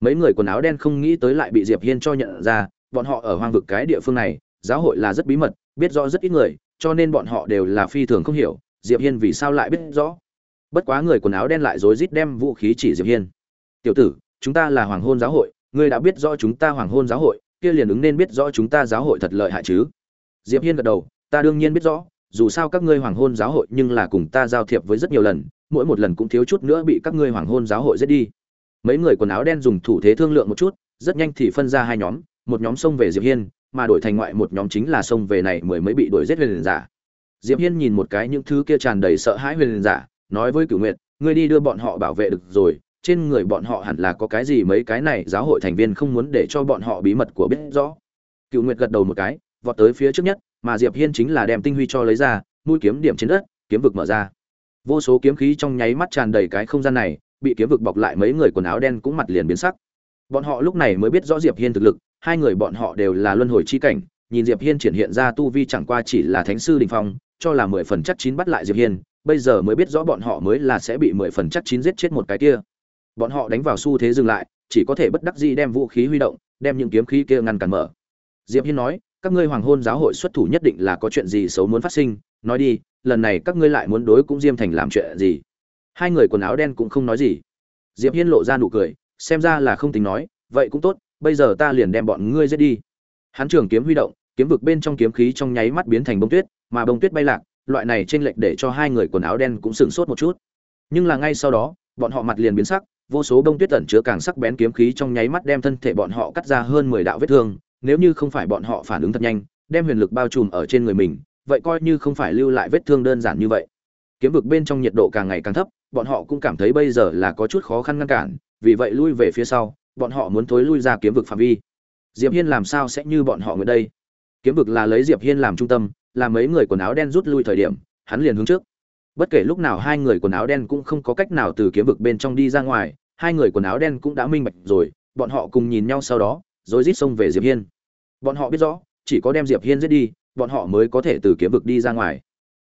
Speaker 1: Mấy người quần áo đen không nghĩ tới lại bị diệp hiên cho nhận ra, bọn họ ở hoang vực cái địa phương này, giáo hội là rất bí mật, biết rõ rất ít người, cho nên bọn họ đều là phi thường không hiểu, diệp hiên vì sao lại biết rõ? Bất quá người quần áo đen lại rối rít đem vũ khí chỉ diệp hiên. Tiểu tử, chúng ta là hoàng hôn giáo hội, ngươi đã biết rõ chúng ta hoàng hôn giáo hội, kia liền ứng nên biết rõ chúng ta giáo hội thật lợi hại chứ? Diệp hiên gật đầu, ta đương nhiên biết rõ, dù sao các ngươi hoàng hôn giáo hội nhưng là cùng ta giao thiệp với rất nhiều lần, mỗi một lần cũng thiếu chút nữa bị các ngươi hoàng hôn giáo hội giết đi. Mấy người quần áo đen dùng thủ thế thương lượng một chút, rất nhanh thì phân ra hai nhóm, một nhóm xông về diệp hiên, mà đổi thành ngoại một nhóm chính là xông về này mười mấy bị đuổi giết huyền giả. Diệp hiên nhìn một cái những thứ kia tràn đầy sợ hãi huyền giả, nói với cửu nguyệt, ngươi đi đưa bọn họ bảo vệ được rồi, trên người bọn họ hẳn là có cái gì mấy cái này giáo hội thành viên không muốn để cho bọn họ bí mật của biết rõ. Cựu nguyệt gật đầu một cái vọt tới phía trước nhất, mà diệp hiên chính là đem tinh huy cho lấy ra, mũi kiếm điểm trên đất, kiếm vực mở ra. Vô số kiếm khí trong nháy mắt tràn đầy cái không gian này, bị kiếm vực bọc lại mấy người quần áo đen cũng mặt liền biến sắc. Bọn họ lúc này mới biết rõ diệp hiên thực lực, hai người bọn họ đều là luân hồi chi cảnh, nhìn diệp hiên triển hiện ra tu vi chẳng qua chỉ là thánh sư đỉnh phong, cho là mười phần chắc chín bắt lại diệp hiên, bây giờ mới biết rõ bọn họ mới là sẽ bị mười phần chắc chín giết chết một cái kia. Bọn họ đánh vào xu thế dừng lại, chỉ có thể bất đắc dĩ đem vũ khí huy động, đem những kiếm khí kia ngăn cản mở. Diệp hiên nói các ngươi hoàng hôn giáo hội xuất thủ nhất định là có chuyện gì xấu muốn phát sinh, nói đi, lần này các ngươi lại muốn đối cũng diêm thành làm chuyện gì? Hai người quần áo đen cũng không nói gì. Diệp hiên lộ ra nụ cười, xem ra là không tính nói, vậy cũng tốt, bây giờ ta liền đem bọn ngươi giết đi. Hắn trường kiếm huy động, kiếm vực bên trong kiếm khí trong nháy mắt biến thành bông tuyết, mà bông tuyết bay lạc, loại này trên lệch để cho hai người quần áo đen cũng sửng sốt một chút. Nhưng là ngay sau đó, bọn họ mặt liền biến sắc, vô số bông tuyết tẩn chứa càng sắc bén kiếm khí trong nháy mắt đem thân thể bọn họ cắt ra hơn mười đạo vết thương nếu như không phải bọn họ phản ứng thật nhanh, đem huyền lực bao trùm ở trên người mình, vậy coi như không phải lưu lại vết thương đơn giản như vậy. Kiếm vực bên trong nhiệt độ càng ngày càng thấp, bọn họ cũng cảm thấy bây giờ là có chút khó khăn ngăn cản, vì vậy lui về phía sau, bọn họ muốn thối lui ra kiếm vực phạm vi. Diệp hiên làm sao sẽ như bọn họ người đây? Kiếm vực là lấy diệp hiên làm trung tâm, là mấy người quần áo đen rút lui thời điểm, hắn liền hướng trước. Bất kể lúc nào hai người quần áo đen cũng không có cách nào từ kiếm vực bên trong đi ra ngoài, hai người quần áo đen cũng đã minh bạch rồi, bọn họ cùng nhìn nhau sau đó rồi rít xông về diệp hiên. Bọn họ biết rõ, chỉ có đem diệp hiên giết đi, bọn họ mới có thể từ kiếm vực đi ra ngoài.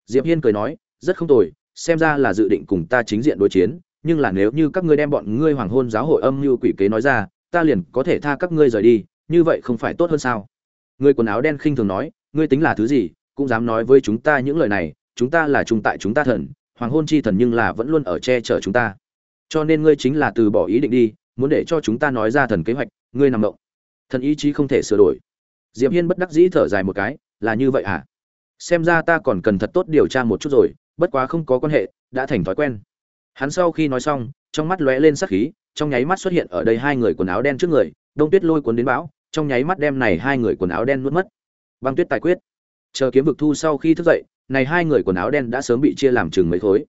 Speaker 1: Diệp hiên cười nói, rất không tồi, xem ra là dự định cùng ta chính diện đối chiến, nhưng là nếu như các ngươi đem bọn ngươi hoàng hôn giáo hội âm như quỷ kế nói ra, ta liền có thể tha các ngươi rời đi, như vậy không phải tốt hơn sao? Người quần áo đen khinh thường nói, ngươi tính là thứ gì, cũng dám nói với chúng ta những lời này, chúng ta là trung tại chúng ta thần, hoàng hôn chi thần nhưng là vẫn luôn ở che chở chúng ta. Cho nên ngươi chính là từ bỏ ý định đi, muốn để cho chúng ta nói ra thần kế hoạch, ngươi nằm động thần ý chí không thể sửa đổi. Diệp hiên bất đắc dĩ thở dài một cái, là như vậy à? Xem ra ta còn cần thật tốt điều tra một chút rồi, bất quá không có quan hệ, đã thành thói quen. Hắn sau khi nói xong, trong mắt lóe lên sắc khí, trong nháy mắt xuất hiện ở đây hai người quần áo đen trước người, đông tuyết lôi cuốn đến bão, trong nháy mắt đem này hai người quần áo đen nuốt mất. Băng tuyết tài quyết. Chờ kiếm vực thu sau khi thức dậy, này hai người quần áo đen đã sớm bị chia làm chừng mấy khối.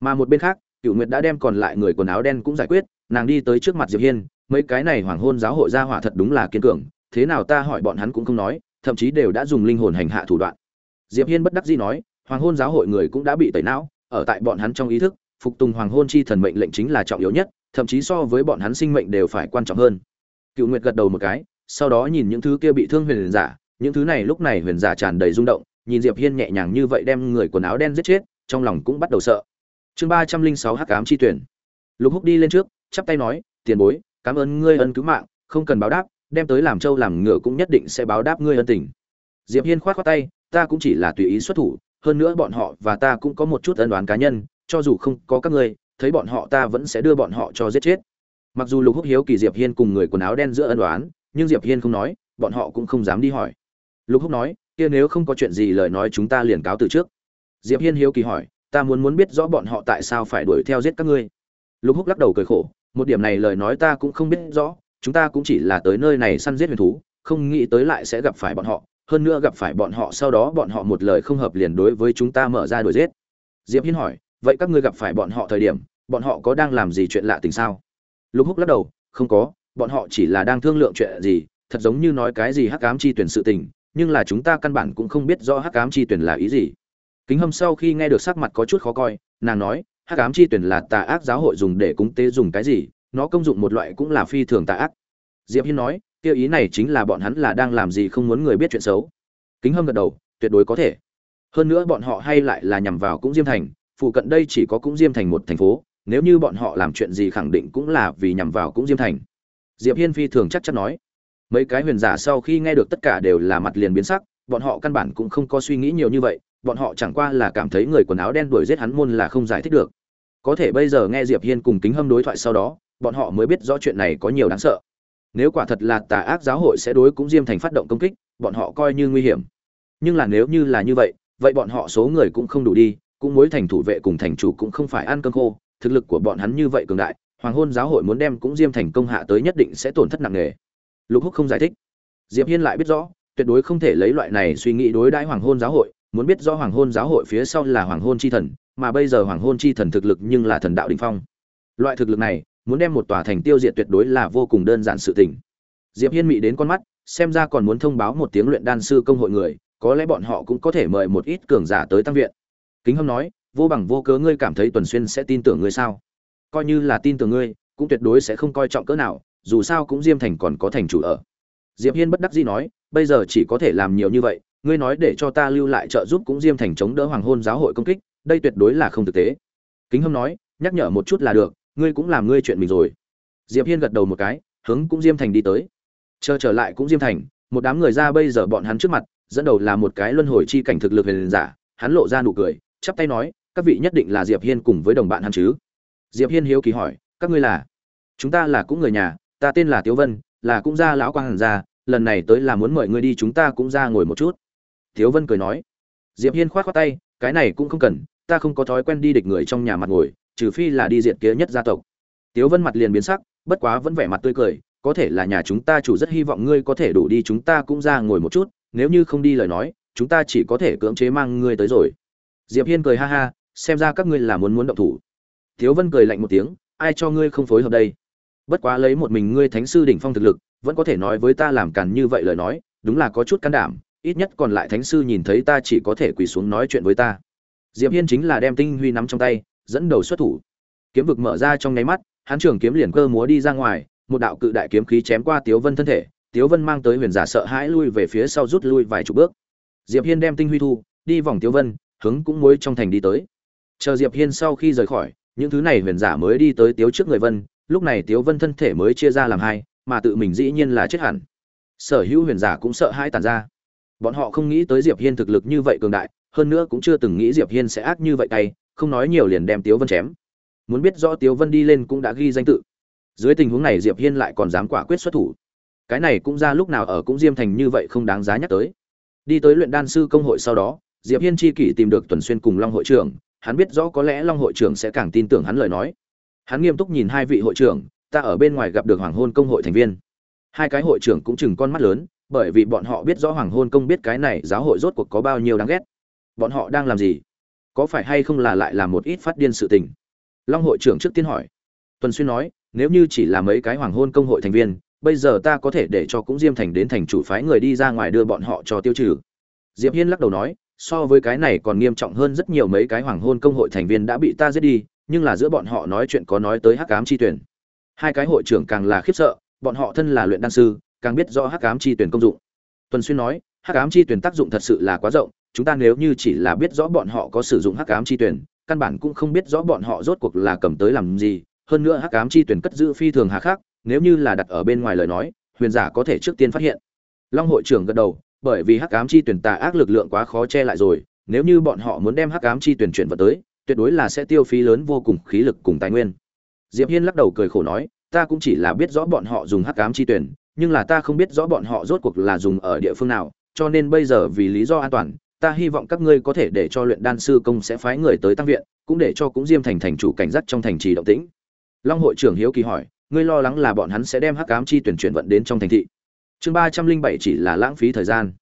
Speaker 1: Mà một bên khác cựu nguyệt đã đem còn lại người quần áo đen cũng giải quyết nàng đi tới trước mặt diệp hiên, mấy cái này hoàng hôn giáo hội gia hỏa thật đúng là kiên cường, thế nào ta hỏi bọn hắn cũng không nói, thậm chí đều đã dùng linh hồn hành hạ thủ đoạn. Diệp hiên bất đắc dĩ nói, hoàng hôn giáo hội người cũng đã bị tẩy não, ở tại bọn hắn trong ý thức, phục tùng hoàng hôn chi thần mệnh lệnh chính là trọng yếu nhất, thậm chí so với bọn hắn sinh mệnh đều phải quan trọng hơn. Cựu nguyệt gật đầu một cái, sau đó nhìn những thứ kia bị thương huyền giả, những thứ này lúc này huyền giả tràn đầy rung động, nhìn diệp hiên nhẹ nhàng như vậy đem người quần áo đen giết chết, trong lòng cũng bắt đầu sợ. Chương ba trăm linh sáu hắc ám chi tuyển. Lục húc đi lên trước chắp tay nói, tiền bối, cảm ơn ngươi ân cứu mạng, không cần báo đáp, đem tới làm châu làm ngựa cũng nhất định sẽ báo đáp ngươi ân tình. Diệp hiên khoát khoát tay, ta cũng chỉ là tùy ý xuất thủ, hơn nữa bọn họ và ta cũng có một chút ân đoán cá nhân, cho dù không có các ngươi, thấy bọn họ ta vẫn sẽ đưa bọn họ cho giết chết. Mặc dù lục húc hiếu kỳ diệp hiên cùng người quần áo đen giữa ân đoán nhưng diệp hiên không nói, bọn họ cũng không dám đi hỏi. Lục húc nói, kia nếu không có chuyện gì lời nói chúng ta liền cáo từ trước. Diệp hiên hiếu kỳ hỏi, ta muốn muốn biết rõ bọn họ tại sao phải đuổi theo giết các ngươi? Lục húc lắc đầu cười khổ, một điểm này lời nói ta cũng không biết rõ, chúng ta cũng chỉ là tới nơi này săn giết huyền thú, không nghĩ tới lại sẽ gặp phải bọn họ, hơn nữa gặp phải bọn họ sau đó bọn họ một lời không hợp liền đối với chúng ta mở ra đuổi giết. Diệp hiên hỏi, vậy các ngươi gặp phải bọn họ thời điểm, bọn họ có đang làm gì chuyện lạ tình sao? Lục húc lắc đầu, không có, bọn họ chỉ là đang thương lượng chuyện gì, thật giống như nói cái gì hắc ám chi tuyển sự tình, nhưng là chúng ta căn bản cũng không biết rõ hắc ám chi tuyển là ý gì. Kính hâm sau khi nghe được sắc mặt có chút khó coi, nàng nói hắc ám chi tuyển là tà ác giáo hội dùng để cúng tế dùng cái gì, nó công dụng một loại cũng là phi thường tà ác. Diệp hiên nói tiêu ý này chính là bọn hắn là đang làm gì không muốn người biết chuyện xấu. Kính hâm gật đầu, tuyệt đối có thể. Hơn nữa bọn họ hay lại là nhằm vào cũng diêm thành, phụ cận đây chỉ có cũng diêm thành một thành phố, nếu như bọn họ làm chuyện gì khẳng định cũng là vì nhằm vào cũng diêm thành. Diệp hiên phi thường chắc chắn nói, mấy cái huyền giả sau khi nghe được tất cả đều là mặt liền biến sắc, bọn họ căn bản cũng không có suy nghĩ nhiều như vậy bọn họ chẳng qua là cảm thấy người quần áo đen đuổi giết hắn môn là không giải thích được. Có thể bây giờ nghe diệp hiên cùng kính hâm đối thoại sau đó, bọn họ mới biết rõ chuyện này có nhiều đáng sợ. Nếu quả thật là tà ác giáo hội sẽ đối cũng diêm thành phát động công kích, bọn họ coi như nguy hiểm. Nhưng là nếu như là như vậy vậy bọn họ số người cũng không đủ đi, cũng mối thành thủ vệ cùng thành chủ cũng không phải ăn cơm khô, thực lực của bọn hắn như vậy cường đại, hoàng hôn giáo hội muốn đem cũng diêm thành công hạ tới nhất định sẽ tổn thất nặng nề. Lục húc không giải thích. Diệp hiên lại biết rõ, tuyệt đối không thể lấy loại này suy nghĩ đối đãi hoàng hôn giáo hội muốn biết rõ hoàng hôn giáo hội phía sau là hoàng hôn chi thần, mà bây giờ hoàng hôn chi thần thực lực nhưng là thần đạo đỉnh phong. Loại thực lực này, muốn đem một tòa thành tiêu diệt tuyệt đối là vô cùng đơn giản sự tình. Diệp hiên mị đến con mắt, xem ra còn muốn thông báo một tiếng luyện đan sư công hội người, có lẽ bọn họ cũng có thể mời một ít cường giả tới tăng viện. Kính hâm nói, vô bằng vô cớ ngươi cảm thấy tuần xuyên sẽ tin tưởng ngươi sao? Coi như là tin tưởng ngươi, cũng tuyệt đối sẽ không coi trọng cỡ nào, dù sao cũng diêm thành còn có thành chủ ở. Diệp hiên bất đắc dĩ nói, bây giờ chỉ có thể làm nhiều như vậy ngươi nói để cho ta lưu lại trợ giúp cũng diêm thành chống đỡ hoàng hôn giáo hội công kích, đây tuyệt đối là không thực tế. Kính hâm nói, nhắc nhở một chút là được, ngươi cũng làm ngươi chuyện mình rồi. Diệp hiên gật đầu một cái, hướng cũng diêm thành đi tới. Chờ trở lại cũng diêm thành, một đám người ra bây giờ bọn hắn trước mặt, dẫn đầu là một cái luân hồi chi cảnh thực lực huyền giả, hắn lộ ra nụ cười, chắp tay nói, các vị nhất định là diệp hiên cùng với đồng bạn hắn chứ? Diệp hiên hiếu kỳ hỏi, các ngươi là? Chúng ta là cũng người nhà, ta tên là tiếu vân, là cũng gia lão quang hàn gia, lần này tới là muốn mời ngươi đi, chúng ta cũng ra ngồi một chút tiếu vân cười nói, diệp hiên khoát khoát tay, cái này cũng không cần, ta không có thói quen đi địch người trong nhà mặt ngồi, trừ phi là đi diện kia nhất gia tộc. Tiếu vân mặt liền biến sắc, bất quá vẫn vẻ mặt tươi cười, có thể là nhà chúng ta chủ rất hy vọng ngươi có thể đủ đi, chúng ta cũng ra ngồi một chút, nếu như không đi lời nói, chúng ta chỉ có thể cưỡng chế mang ngươi tới rồi. Diệp hiên cười ha ha, xem ra các ngươi là muốn muốn động thủ. Tiếu vân cười lạnh một tiếng, ai cho ngươi không phối hợp đây? Bất quá lấy một mình ngươi thánh sư đỉnh phong thực lực, vẫn có thể nói với ta làm càn như vậy lời nói, đúng là có chút can đảm ít nhất còn lại thánh sư nhìn thấy ta chỉ có thể quỳ xuống nói chuyện với ta. Diệp hiên chính là đem tinh huy nắm trong tay, dẫn đầu xuất thủ. Kiếm vực mở ra trong nháy mắt, hắn trường kiếm liền cơ múa đi ra ngoài, một đạo cự đại kiếm khí chém qua tiếu vân thân thể, tiếu vân mang tới huyền giả sợ hãi lui về phía sau rút lui vài chục bước. Diệp hiên đem tinh huy thu, đi vòng tiếu vân, hướng cũng muối trong thành đi tới. Chờ diệp hiên sau khi rời khỏi, những thứ này huyền giả mới đi tới tiếu trước người vân, lúc này tiếu vân thân thể mới chia ra làm hai, mà tự mình dĩ nhiên là chết hẳn. Sở hữu huyền giả cũng sợ hãi tàn ra bọn họ không nghĩ tới diệp hiên thực lực như vậy cường đại, hơn nữa cũng chưa từng nghĩ diệp hiên sẽ ác như vậy tay không nói nhiều liền đem tiếu vân chém. Muốn biết rõ tiếu vân đi lên cũng đã ghi danh tự. Dưới tình huống này diệp hiên lại còn dám quả quyết xuất thủ. Cái này cũng ra lúc nào ở cũng diêm thành như vậy không đáng giá nhắc tới. Đi tới luyện đan sư công hội sau đó, diệp hiên chi kỷ tìm được tuần xuyên cùng long hội trưởng, hắn biết rõ có lẽ long hội trưởng sẽ càng tin tưởng hắn lời nói. Hắn nghiêm túc nhìn hai vị hội trưởng, ta ở bên ngoài gặp được hoàng hôn công hội thành viên. Hai cái hội trưởng cũng chừng con mắt lớn bởi vì bọn họ biết rõ hoàng hôn công biết cái này giáo hội rốt cuộc có bao nhiêu đáng ghét. Bọn họ đang làm gì? Có phải hay không là lại là một ít phát điên sự tình? Long hội trưởng trước tiên hỏi. Tuần xuyên nói, nếu như chỉ là mấy cái hoàng hôn công hội thành viên, bây giờ ta có thể để cho cũng diêm thành đến thành chủ phái người đi ra ngoài đưa bọn họ cho tiêu trừ. Diệp hiên lắc đầu nói, so với cái này còn nghiêm trọng hơn rất nhiều mấy cái hoàng hôn công hội thành viên đã bị ta giết đi, nhưng là giữa bọn họ nói chuyện có nói tới hắc ám chi tuyển. Hai cái hội trưởng càng là khiếp sợ, bọn họ thân là luyện đan sư càng biết rõ hắc ám chi tuyển công dụng. Tuần xuyên nói, hắc ám chi tuyển tác dụng thật sự là quá rộng, chúng ta nếu như chỉ là biết rõ bọn họ có sử dụng hắc ám chi tuyển, căn bản cũng không biết rõ bọn họ rốt cuộc là cầm tới làm gì. Hơn nữa hắc ám chi tuyển cất giữ phi thường hà khắc, nếu như là đặt ở bên ngoài lời nói, huyền giả có thể trước tiên phát hiện. Long hội trưởng gật đầu, bởi vì hắc ám chi tuyển tà ác lực lượng quá khó che lại rồi, nếu như bọn họ muốn đem hắc ám chi tuyển chuyển vào tới, tuyệt đối là sẽ tiêu phí lớn vô cùng khí lực cùng tài nguyên. Diệp hiên lắc đầu cười khổ nói, ta cũng chỉ là biết rõ bọn họ dùng hắc ám chi tuyển nhưng là ta không biết rõ bọn họ rốt cuộc là dùng ở địa phương nào, cho nên bây giờ vì lý do an toàn, ta hy vọng các ngươi có thể để cho luyện đan sư công sẽ phái người tới tăng viện, cũng để cho cũng diêm thành thành chủ cảnh giác trong thành trì động tĩnh. Long hội trưởng hiếu kỳ hỏi, ngươi lo lắng là bọn hắn sẽ đem hắc ám chi tuyển chuyển vận đến trong thành thị. Chương ba trăm linh bảy chỉ là lãng phí thời gian.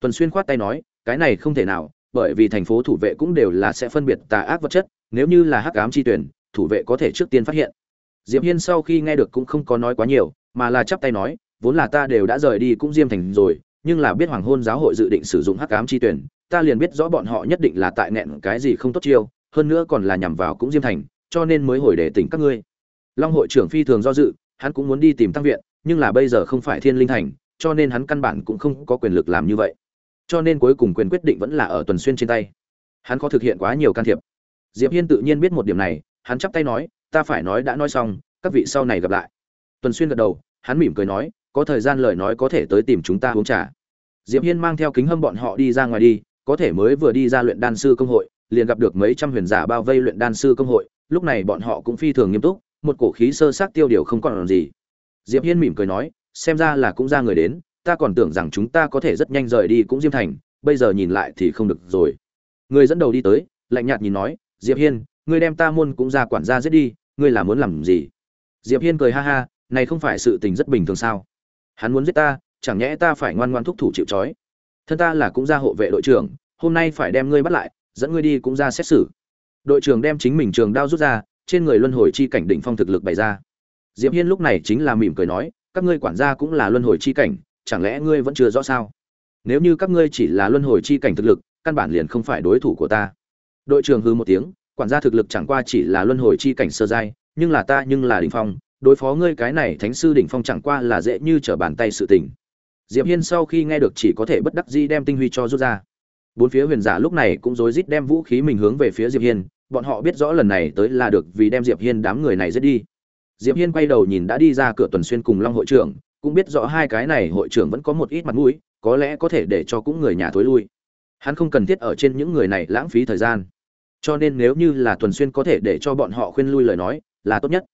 Speaker 1: Tuần xuyên khoát tay nói, cái này không thể nào, bởi vì thành phố thủ vệ cũng đều là sẽ phân biệt tà ác vật chất, nếu như là hắc ám chi tuyển, thủ vệ có thể trước tiên phát hiện. Diệp hiên sau khi nghe được cũng không có nói quá nhiều, mà là chắp tay nói vốn là ta đều đã rời đi cũng diêm thành rồi, nhưng là biết hoàng hôn giáo hội dự định sử dụng hắc ám chi tuyển, ta liền biết rõ bọn họ nhất định là tại nẹn cái gì không tốt chiêu, hơn nữa còn là nhằm vào cũng diêm thành, cho nên mới hồi để tỉnh các ngươi. Long hội trưởng phi thường do dự, hắn cũng muốn đi tìm tăng viện, nhưng là bây giờ không phải thiên linh thành, cho nên hắn căn bản cũng không có quyền lực làm như vậy. Cho nên cuối cùng quyền quyết định vẫn là ở tuần xuyên trên tay. Hắn có thực hiện quá nhiều can thiệp. Diệp hiên tự nhiên biết một điểm này, hắn chắp tay nói, ta phải nói đã nói xong, các vị sau này gặp lại. Tuần xuyên gật đầu, hắn mỉm cười nói có thời gian lời nói có thể tới tìm chúng ta uống trà. Diệp hiên mang theo kính hâm bọn họ đi ra ngoài đi, có thể mới vừa đi ra luyện đan sư công hội, liền gặp được mấy trăm huyền giả bao vây luyện đan sư công hội, lúc này bọn họ cũng phi thường nghiêm túc, một cổ khí sơ sát tiêu điều không còn làm gì. Diệp hiên mỉm cười nói, xem ra là cũng ra người đến, ta còn tưởng rằng chúng ta có thể rất nhanh rời đi cũng diêm thành, bây giờ nhìn lại thì không được rồi. Người dẫn đầu đi tới, lạnh nhạt nhìn nói, diệp hiên ngươi đem ta môn cũng ra quản gia giết đi, ngươi là muốn làm gì? Diệp hiên cười ha ha, này không phải sự tình rất bình thường sao? Hắn muốn giết ta, chẳng nhẽ ta phải ngoan ngoan thúc thủ chịu trói. Thân ta là cũng ra hộ vệ đội trưởng, hôm nay phải đem ngươi bắt lại, dẫn ngươi đi cũng ra xét xử. Đội trưởng đem chính mình trường đao rút ra, trên người luân hồi chi cảnh đỉnh phong thực lực bày ra. Diệp hiên lúc này chính là mỉm cười nói, các ngươi quản gia cũng là luân hồi chi cảnh, chẳng lẽ ngươi vẫn chưa rõ sao? Nếu như các ngươi chỉ là luân hồi chi cảnh thực lực, căn bản liền không phải đối thủ của ta. Đội trưởng hư một tiếng, quản gia thực lực chẳng qua chỉ là luân hồi chi cảnh sơ giai, nhưng là ta nhưng là đỉnh phong đối phó ngươi cái này thánh sư đỉnh phong chẳng qua là dễ như trở bàn tay sự tình. Diệp hiên sau khi nghe được chỉ có thể bất đắc dĩ đem tinh huy cho rút ra. Bốn phía huyền giả lúc này cũng rối rít đem vũ khí mình hướng về phía diệp hiên, bọn họ biết rõ lần này tới là được vì đem diệp hiên đám người này giết đi. Diệp hiên quay đầu nhìn đã đi ra cửa tuần xuyên cùng long hội trưởng, cũng biết rõ hai cái này hội trưởng vẫn có một ít mặt mũi, có lẽ có thể để cho cũng người nhà thối lui. Hắn không cần thiết ở trên những người này lãng phí thời gian. Cho nên nếu như là tuần xuyên có thể để cho bọn họ khuyên lui lời nói, là tốt nhất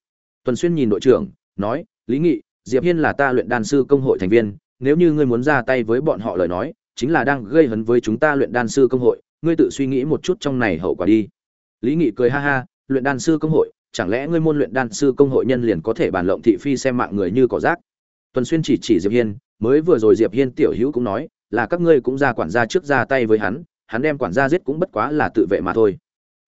Speaker 1: tuần xuyên nhìn đội trưởng, nói, lý nghị, diệp hiên là ta luyện đan sư công hội thành viên, nếu như ngươi muốn ra tay với bọn họ lời nói, chính là đang gây hấn với chúng ta luyện đan sư công hội, ngươi tự suy nghĩ một chút trong này hậu quả đi. Lý nghị cười ha ha, luyện đan sư công hội, chẳng lẽ ngươi môn luyện đan sư công hội nhân liền có thể bàn lộng thị phi xem mạng người như cỏ rác? Tuần xuyên chỉ chỉ diệp hiên, mới vừa rồi diệp hiên tiểu hữu cũng nói, là các ngươi cũng ra quản gia trước ra tay với hắn hắn đem quản gia giết cũng bất quá là tự vệ mà thôi.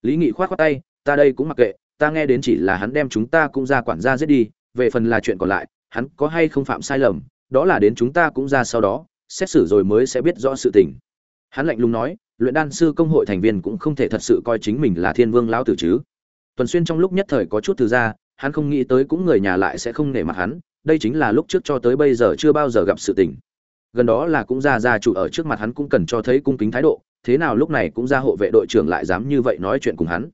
Speaker 1: Lý nghị khoát khoát tay, ta đây cũng mặc kệ ta nghe đến chỉ là hắn đem chúng ta cũng ra quản gia giết đi, về phần là chuyện còn lại, hắn có hay không phạm sai lầm, đó là đến chúng ta cũng ra sau đó, xét xử rồi mới sẽ biết rõ sự tình. Hắn lạnh lùng nói, luyện đan sư công hội thành viên cũng không thể thật sự coi chính mình là thiên vương lão tử chứ. Tuần xuyên trong lúc nhất thời có chút từ ra, hắn không nghĩ tới cũng người nhà lại sẽ không nể mặt hắn, đây chính là lúc trước cho tới bây giờ chưa bao giờ gặp sự tình. Gần đó là cũng ra gia chủ ở trước mặt hắn cũng cần cho thấy cung kính thái độ, thế nào lúc này cũng ra hộ vệ đội trưởng lại dám như vậy nói chuyện cùng hắn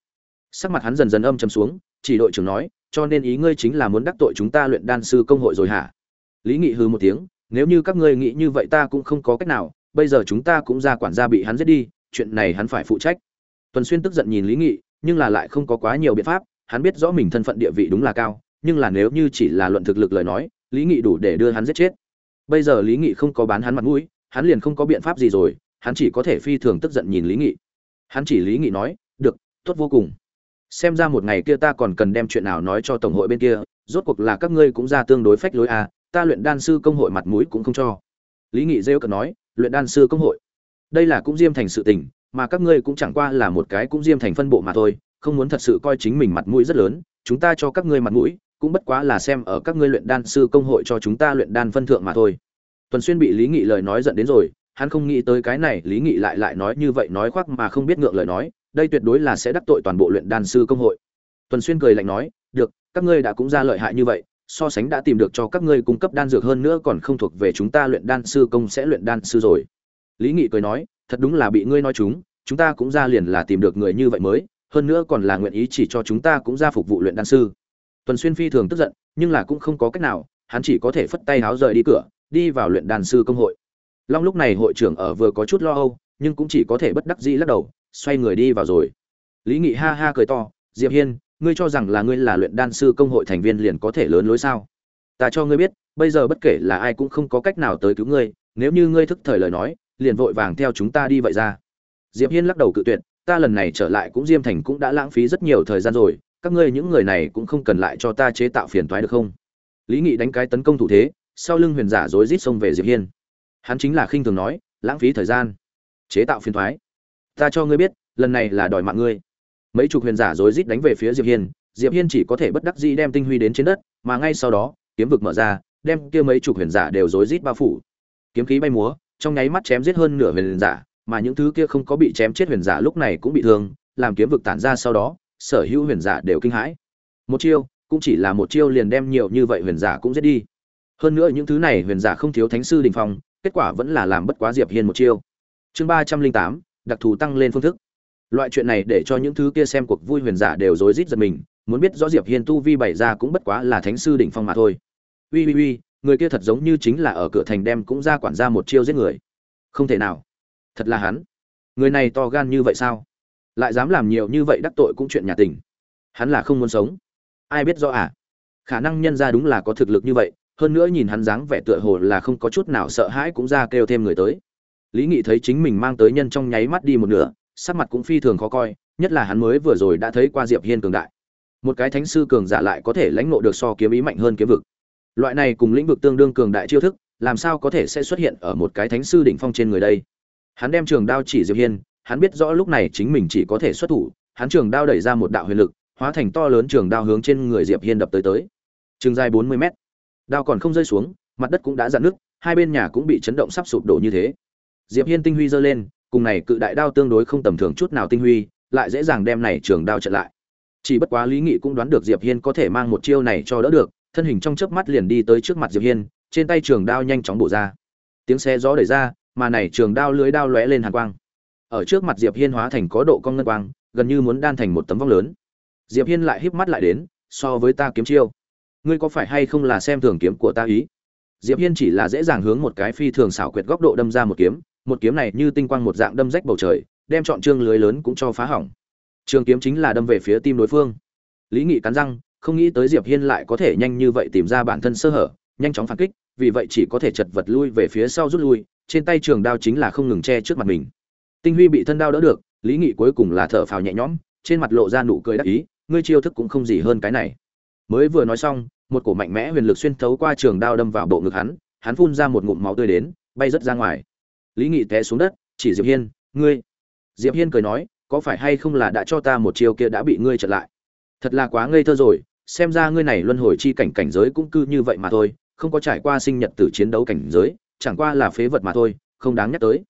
Speaker 1: sắc mặt hắn dần dần âm chầm xuống, chỉ đội trưởng nói, cho nên ý ngươi chính là muốn đắc tội chúng ta luyện đan sư công hội rồi hả? Lý nghị hư một tiếng, nếu như các ngươi nghĩ như vậy ta cũng không có cách nào, bây giờ chúng ta cũng ra quản gia bị hắn giết đi, chuyện này hắn phải phụ trách. Tuần xuyên tức giận nhìn lý nghị, nhưng là lại không có quá nhiều biện pháp, hắn biết rõ mình thân phận địa vị đúng là cao, nhưng là nếu như chỉ là luận thực lực lời nói, lý nghị đủ để đưa hắn giết chết. Bây giờ lý nghị không có bán hắn mặt mũi, hắn liền không có biện pháp gì rồi, hắn chỉ có thể phi thường tức giận nhìn lý nghị. Hắn chỉ lý nghị nói, được, tốt vô cùng xem ra một ngày kia ta còn cần đem chuyện nào nói cho tổng hội bên kia, rốt cuộc là các ngươi cũng ra tương đối phách lối à ta luyện đan sư công hội mặt mũi cũng không cho. Lý nghị rêu cợt nói, luyện đan sư công hội? Đây là cũng diêm thành sự tình, mà các ngươi cũng chẳng qua là một cái cũng diêm thành phân bộ mà thôi, không muốn thật sự coi chính mình mặt mũi rất lớn, chúng ta cho các ngươi mặt mũi, cũng bất quá là xem ở các ngươi luyện đan sư công hội cho chúng ta luyện đan phân thượng mà thôi. Tuần xuyên bị lý nghị lời nói giận đến rồi, hắn không nghĩ tới cái này, lý nghị lại lại nói như vậy nói khoác mà không biết ngượng lời nói đây tuyệt đối là sẽ đắc tội toàn bộ luyện đan sư công hội. Tuần xuyên cười lạnh nói, được, các ngươi đã cũng ra lợi hại như vậy, so sánh đã tìm được cho các ngươi cung cấp đan dược hơn nữa còn không thuộc về chúng ta luyện đan sư công sẽ luyện đan sư rồi. Lý nghị cười nói, thật đúng là bị ngươi nói chúng chúng ta cũng ra liền là tìm được người như vậy mới, hơn nữa còn là nguyện ý chỉ cho chúng ta cũng ra phục vụ luyện đan sư. Tuần xuyên phi thường tức giận, nhưng là cũng không có cách nào, hắn chỉ có thể phất tay háo rời đi cửa, đi vào luyện đan sư công hội. Long lúc này hội trưởng ở vừa có chút lo âu, nhưng cũng chỉ có thể bất đắc dĩ lắc đầu xoay người đi vào rồi. Lý nghị ha ha cười to, diệp hiên, ngươi cho rằng là ngươi là luyện đan sư công hội thành viên liền có thể lớn lối sao? Ta cho ngươi biết, bây giờ bất kể là ai cũng không có cách nào tới cứu ngươi, nếu như ngươi thức thời lời nói, liền vội vàng theo chúng ta đi vậy ra. Diệp hiên lắc đầu cự tuyệt, ta lần này trở lại cũng diêm thành cũng đã lãng phí rất nhiều thời gian rồi, các ngươi những người này cũng không cần lại cho ta chế tạo phiền toái được không? Lý nghị đánh cái tấn công thủ thế, sau lưng huyền giả rối rít xông về diệp hiên. Hắn chính là khinh thường nói, lãng phí thời gian, chế tạo phiền toái ta cho ngươi biết, lần này là đòi mạng ngươi. Mấy chục huyền giả rối rít đánh về phía diệp hiên diệp hiên chỉ có thể bất đắc dĩ đem tinh huy đến trên đất, mà ngay sau đó, kiếm vực mở ra, đem kia mấy chục huyền giả đều rối rít bao phủ. Kiếm khí bay múa, trong nháy mắt chém giết hơn nửa huyền giả, mà những thứ kia không có bị chém chết huyền giả lúc này cũng bị thương, làm kiếm vực tản ra sau đó, sở hữu huyền giả đều kinh hãi. Một chiêu, cũng chỉ là một chiêu liền đem nhiều như vậy huyền giả cũng giết đi. Hơn nữa những thứ này huyền giả không thiếu thánh sư đình phong, kết quả vẫn là làm bất quá diệp hiên một chiêu. Chương ba trăm linh tám đặc thù tăng lên phương thức. Loại chuyện này để cho những thứ kia xem cuộc vui huyền giả đều rối rít giật mình, muốn biết rõ diệp hiên tu vi bày ra cũng bất quá là thánh sư đỉnh phong mà thôi. Uy uy uy, người kia thật giống như chính là ở cửa thành đem cũng ra quản ra một chiêu giết người. Không thể nào. Thật là hắn. Người này to gan như vậy sao? Lại dám làm nhiều như vậy đắc tội cũng chuyện nhà tình. Hắn là không muốn sống. Ai biết rõ à? Khả năng nhân ra đúng là có thực lực như vậy, hơn nữa nhìn hắn dáng vẻ tựa hồ là không có chút nào sợ hãi cũng ra kêu thêm người tới lý nghị thấy chính mình mang tới nhân trong nháy mắt đi một nửa, sắc mặt cũng phi thường khó coi, nhất là hắn mới vừa rồi đã thấy qua diệp hiên cường đại. Một cái thánh sư cường giả lại có thể lãnh ngộ được so kiếm ý mạnh hơn kiếm vực. Loại này cùng lĩnh vực tương đương cường đại chiêu thức, làm sao có thể sẽ xuất hiện ở một cái thánh sư đỉnh phong trên người đây? Hắn đem trường đao chỉ diệp hiên, hắn biết rõ lúc này chính mình chỉ có thể xuất thủ, hắn trường đao đẩy ra một đạo huyền lực, hóa thành to lớn trường đao hướng trên người diệp hiên đập tới tới. Trường dài 40 mét. Đao còn không rơi xuống, mặt đất cũng đã dạn nước hai bên nhà cũng bị chấn động sắp sụp đổ như thế diệp hiên tinh huy giơ lên, cùng này cự đại đao tương đối không tầm thường chút nào tinh huy, lại dễ dàng đem này trường đao chặn lại. Chỉ bất quá lý nghị cũng đoán được diệp hiên có thể mang một chiêu này cho đỡ được, thân hình trong chớp mắt liền đi tới trước mặt diệp hiên, trên tay trường đao nhanh chóng bổ ra. Tiếng xe gió đẩy ra, mà này trường đao lưới đao lóe lên hàn quang. Ở trước mặt diệp hiên hóa thành có độ cong ngân quang, gần như muốn đan thành một tấm vong lớn. Diệp hiên lại híp mắt lại đến, so với ta kiếm chiêu. Ngươi có phải hay không là xem thường kiếm của ta ý? Diệp hiên chỉ là dễ dàng hướng một cái phi thường xảo quyệt góc độ đâm ra một kiếm một kiếm này như tinh quang một dạng đâm rách bầu trời, đem chọn trương lưới lớn cũng cho phá hỏng. Trường kiếm chính là đâm về phía tim đối phương. Lý nghị cắn răng, không nghĩ tới diệp hiên lại có thể nhanh như vậy tìm ra bản thân sơ hở, nhanh chóng phản kích, vì vậy chỉ có thể chật vật lui về phía sau rút lui, trên tay trường đao chính là không ngừng che trước mặt mình. Tinh huy bị thân đao đỡ được, lý nghị cuối cùng là thở phào nhẹ nhõm, trên mặt lộ ra nụ cười đắc ý, ngươi chiêu thức cũng không gì hơn cái này. Mới vừa nói xong, một cổ mạnh mẽ huyền lực xuyên thấu qua trường đao đâm vào bộ ngực hắn hắn phun ra một ngụm máu tươi đến, bay rất ra ngoài lý nghị té xuống đất, chỉ diệp hiên, ngươi. Diệp hiên cười nói, có phải hay không là đã cho ta một chiêu kia đã bị ngươi chặn lại? Thật là quá ngây thơ rồi, xem ra ngươi này luân hồi chi cảnh cảnh giới cũng cư như vậy mà thôi, không có trải qua sinh nhật tử chiến đấu cảnh giới, chẳng qua là phế vật mà thôi, không đáng nhắc tới.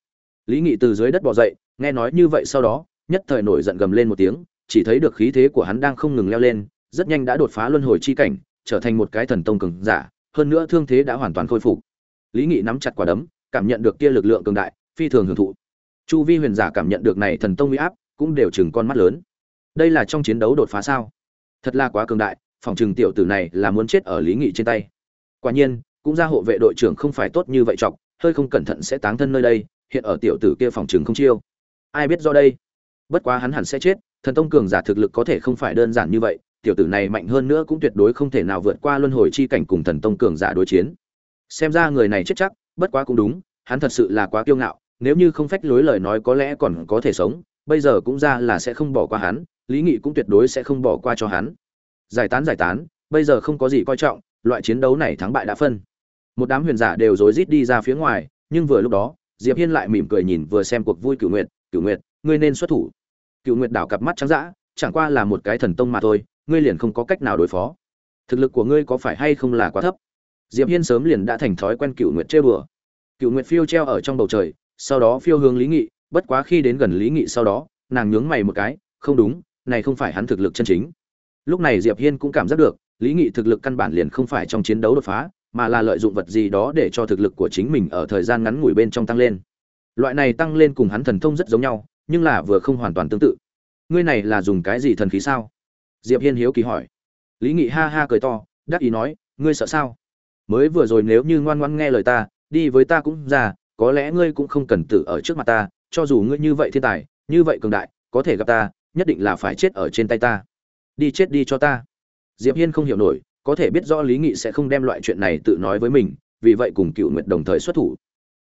Speaker 1: Lý nghị từ dưới đất bò dậy, nghe nói như vậy sau đó, nhất thời nổi giận gầm lên một tiếng, chỉ thấy được khí thế của hắn đang không ngừng leo lên, rất nhanh đã đột phá luân hồi chi cảnh, trở thành một cái thần tông cường giả, hơn nữa thương thế đã hoàn toàn khôi phục. Lý nghị nắm chặt quả đấm cảm nhận được kia lực lượng cường đại, phi thường hưởng thụ. Chu vi huyền giả cảm nhận được này thần tông uy áp, cũng đều chừng con mắt lớn. Đây là trong chiến đấu đột phá sao? Thật là quá cường đại phòng trừng tiểu tử này là muốn chết ở lý nghị trên tay. Quả nhiên, cũng ra hộ vệ đội trưởng không phải tốt như vậy chọc, hơi không cẩn thận sẽ táng thân nơi đây, hiện ở tiểu tử kia phòng trừng không chiêu. Ai biết do đây? Bất quá hắn hẳn sẽ chết, thần tông cường giả thực lực có thể không phải đơn giản như vậy, tiểu tử này mạnh hơn nữa cũng tuyệt đối không thể nào vượt qua luân hồi chi cảnh cùng thần tông cường giả đối chiến. Xem ra người này chết chắc bất quá cũng đúng, hắn thật sự là quá kiêu ngạo, nếu như không phách lối lời nói có lẽ còn có thể sống, bây giờ cũng ra là sẽ không bỏ qua hắn, lý nghị cũng tuyệt đối sẽ không bỏ qua cho hắn. Giải tán giải tán, bây giờ không có gì coi trọng, loại chiến đấu này thắng bại đã phân. Một đám huyền giả đều rối rít đi ra phía ngoài, nhưng vừa lúc đó, diệp hiên lại mỉm cười nhìn vừa xem cuộc vui cửu nguyệt cửu nguyệt, ngươi nên xuất thủ. Cửu nguyệt đảo cặp mắt trắng dã, chẳng qua là một cái thần tông mà thôi, ngươi liền không có cách nào đối phó. Thực lực của ngươi có phải hay không là quá thấp? Diệp hiên sớm liền đã thành thói quen cửu nguyệt trêu đùa. Cửu nguyệt phiêu treo ở trong bầu trời, sau đó phiêu hướng lý nghị, bất quá khi đến gần lý nghị sau đó, nàng nhướng mày một cái, không đúng, này không phải hắn thực lực chân chính. Lúc này diệp hiên cũng cảm giác được, lý nghị thực lực căn bản liền không phải trong chiến đấu đột phá, mà là lợi dụng vật gì đó để cho thực lực của chính mình ở thời gian ngắn ngủi bên trong tăng lên. Loại này tăng lên cùng hắn thần thông rất giống nhau, nhưng là vừa không hoàn toàn tương tự. Ngươi này là dùng cái gì thần khí sao? Diệp hiên hiếu kỳ hỏi. Lý nghị ha ha cười to, đắc ý nói, ngươi sợ sao? Mới vừa rồi nếu như ngoan ngoãn nghe lời ta, đi với ta cũng ra có lẽ ngươi cũng không cần tự ở trước mặt ta, cho dù ngươi như vậy thiên tài, như vậy cường đại, có thể gặp ta, nhất định là phải chết ở trên tay ta. Đi chết đi cho ta. Diệp hiên không hiểu nổi, có thể biết rõ lý nghị sẽ không đem loại chuyện này tự nói với mình, vì vậy cùng cựu nguyệt đồng thời xuất thủ.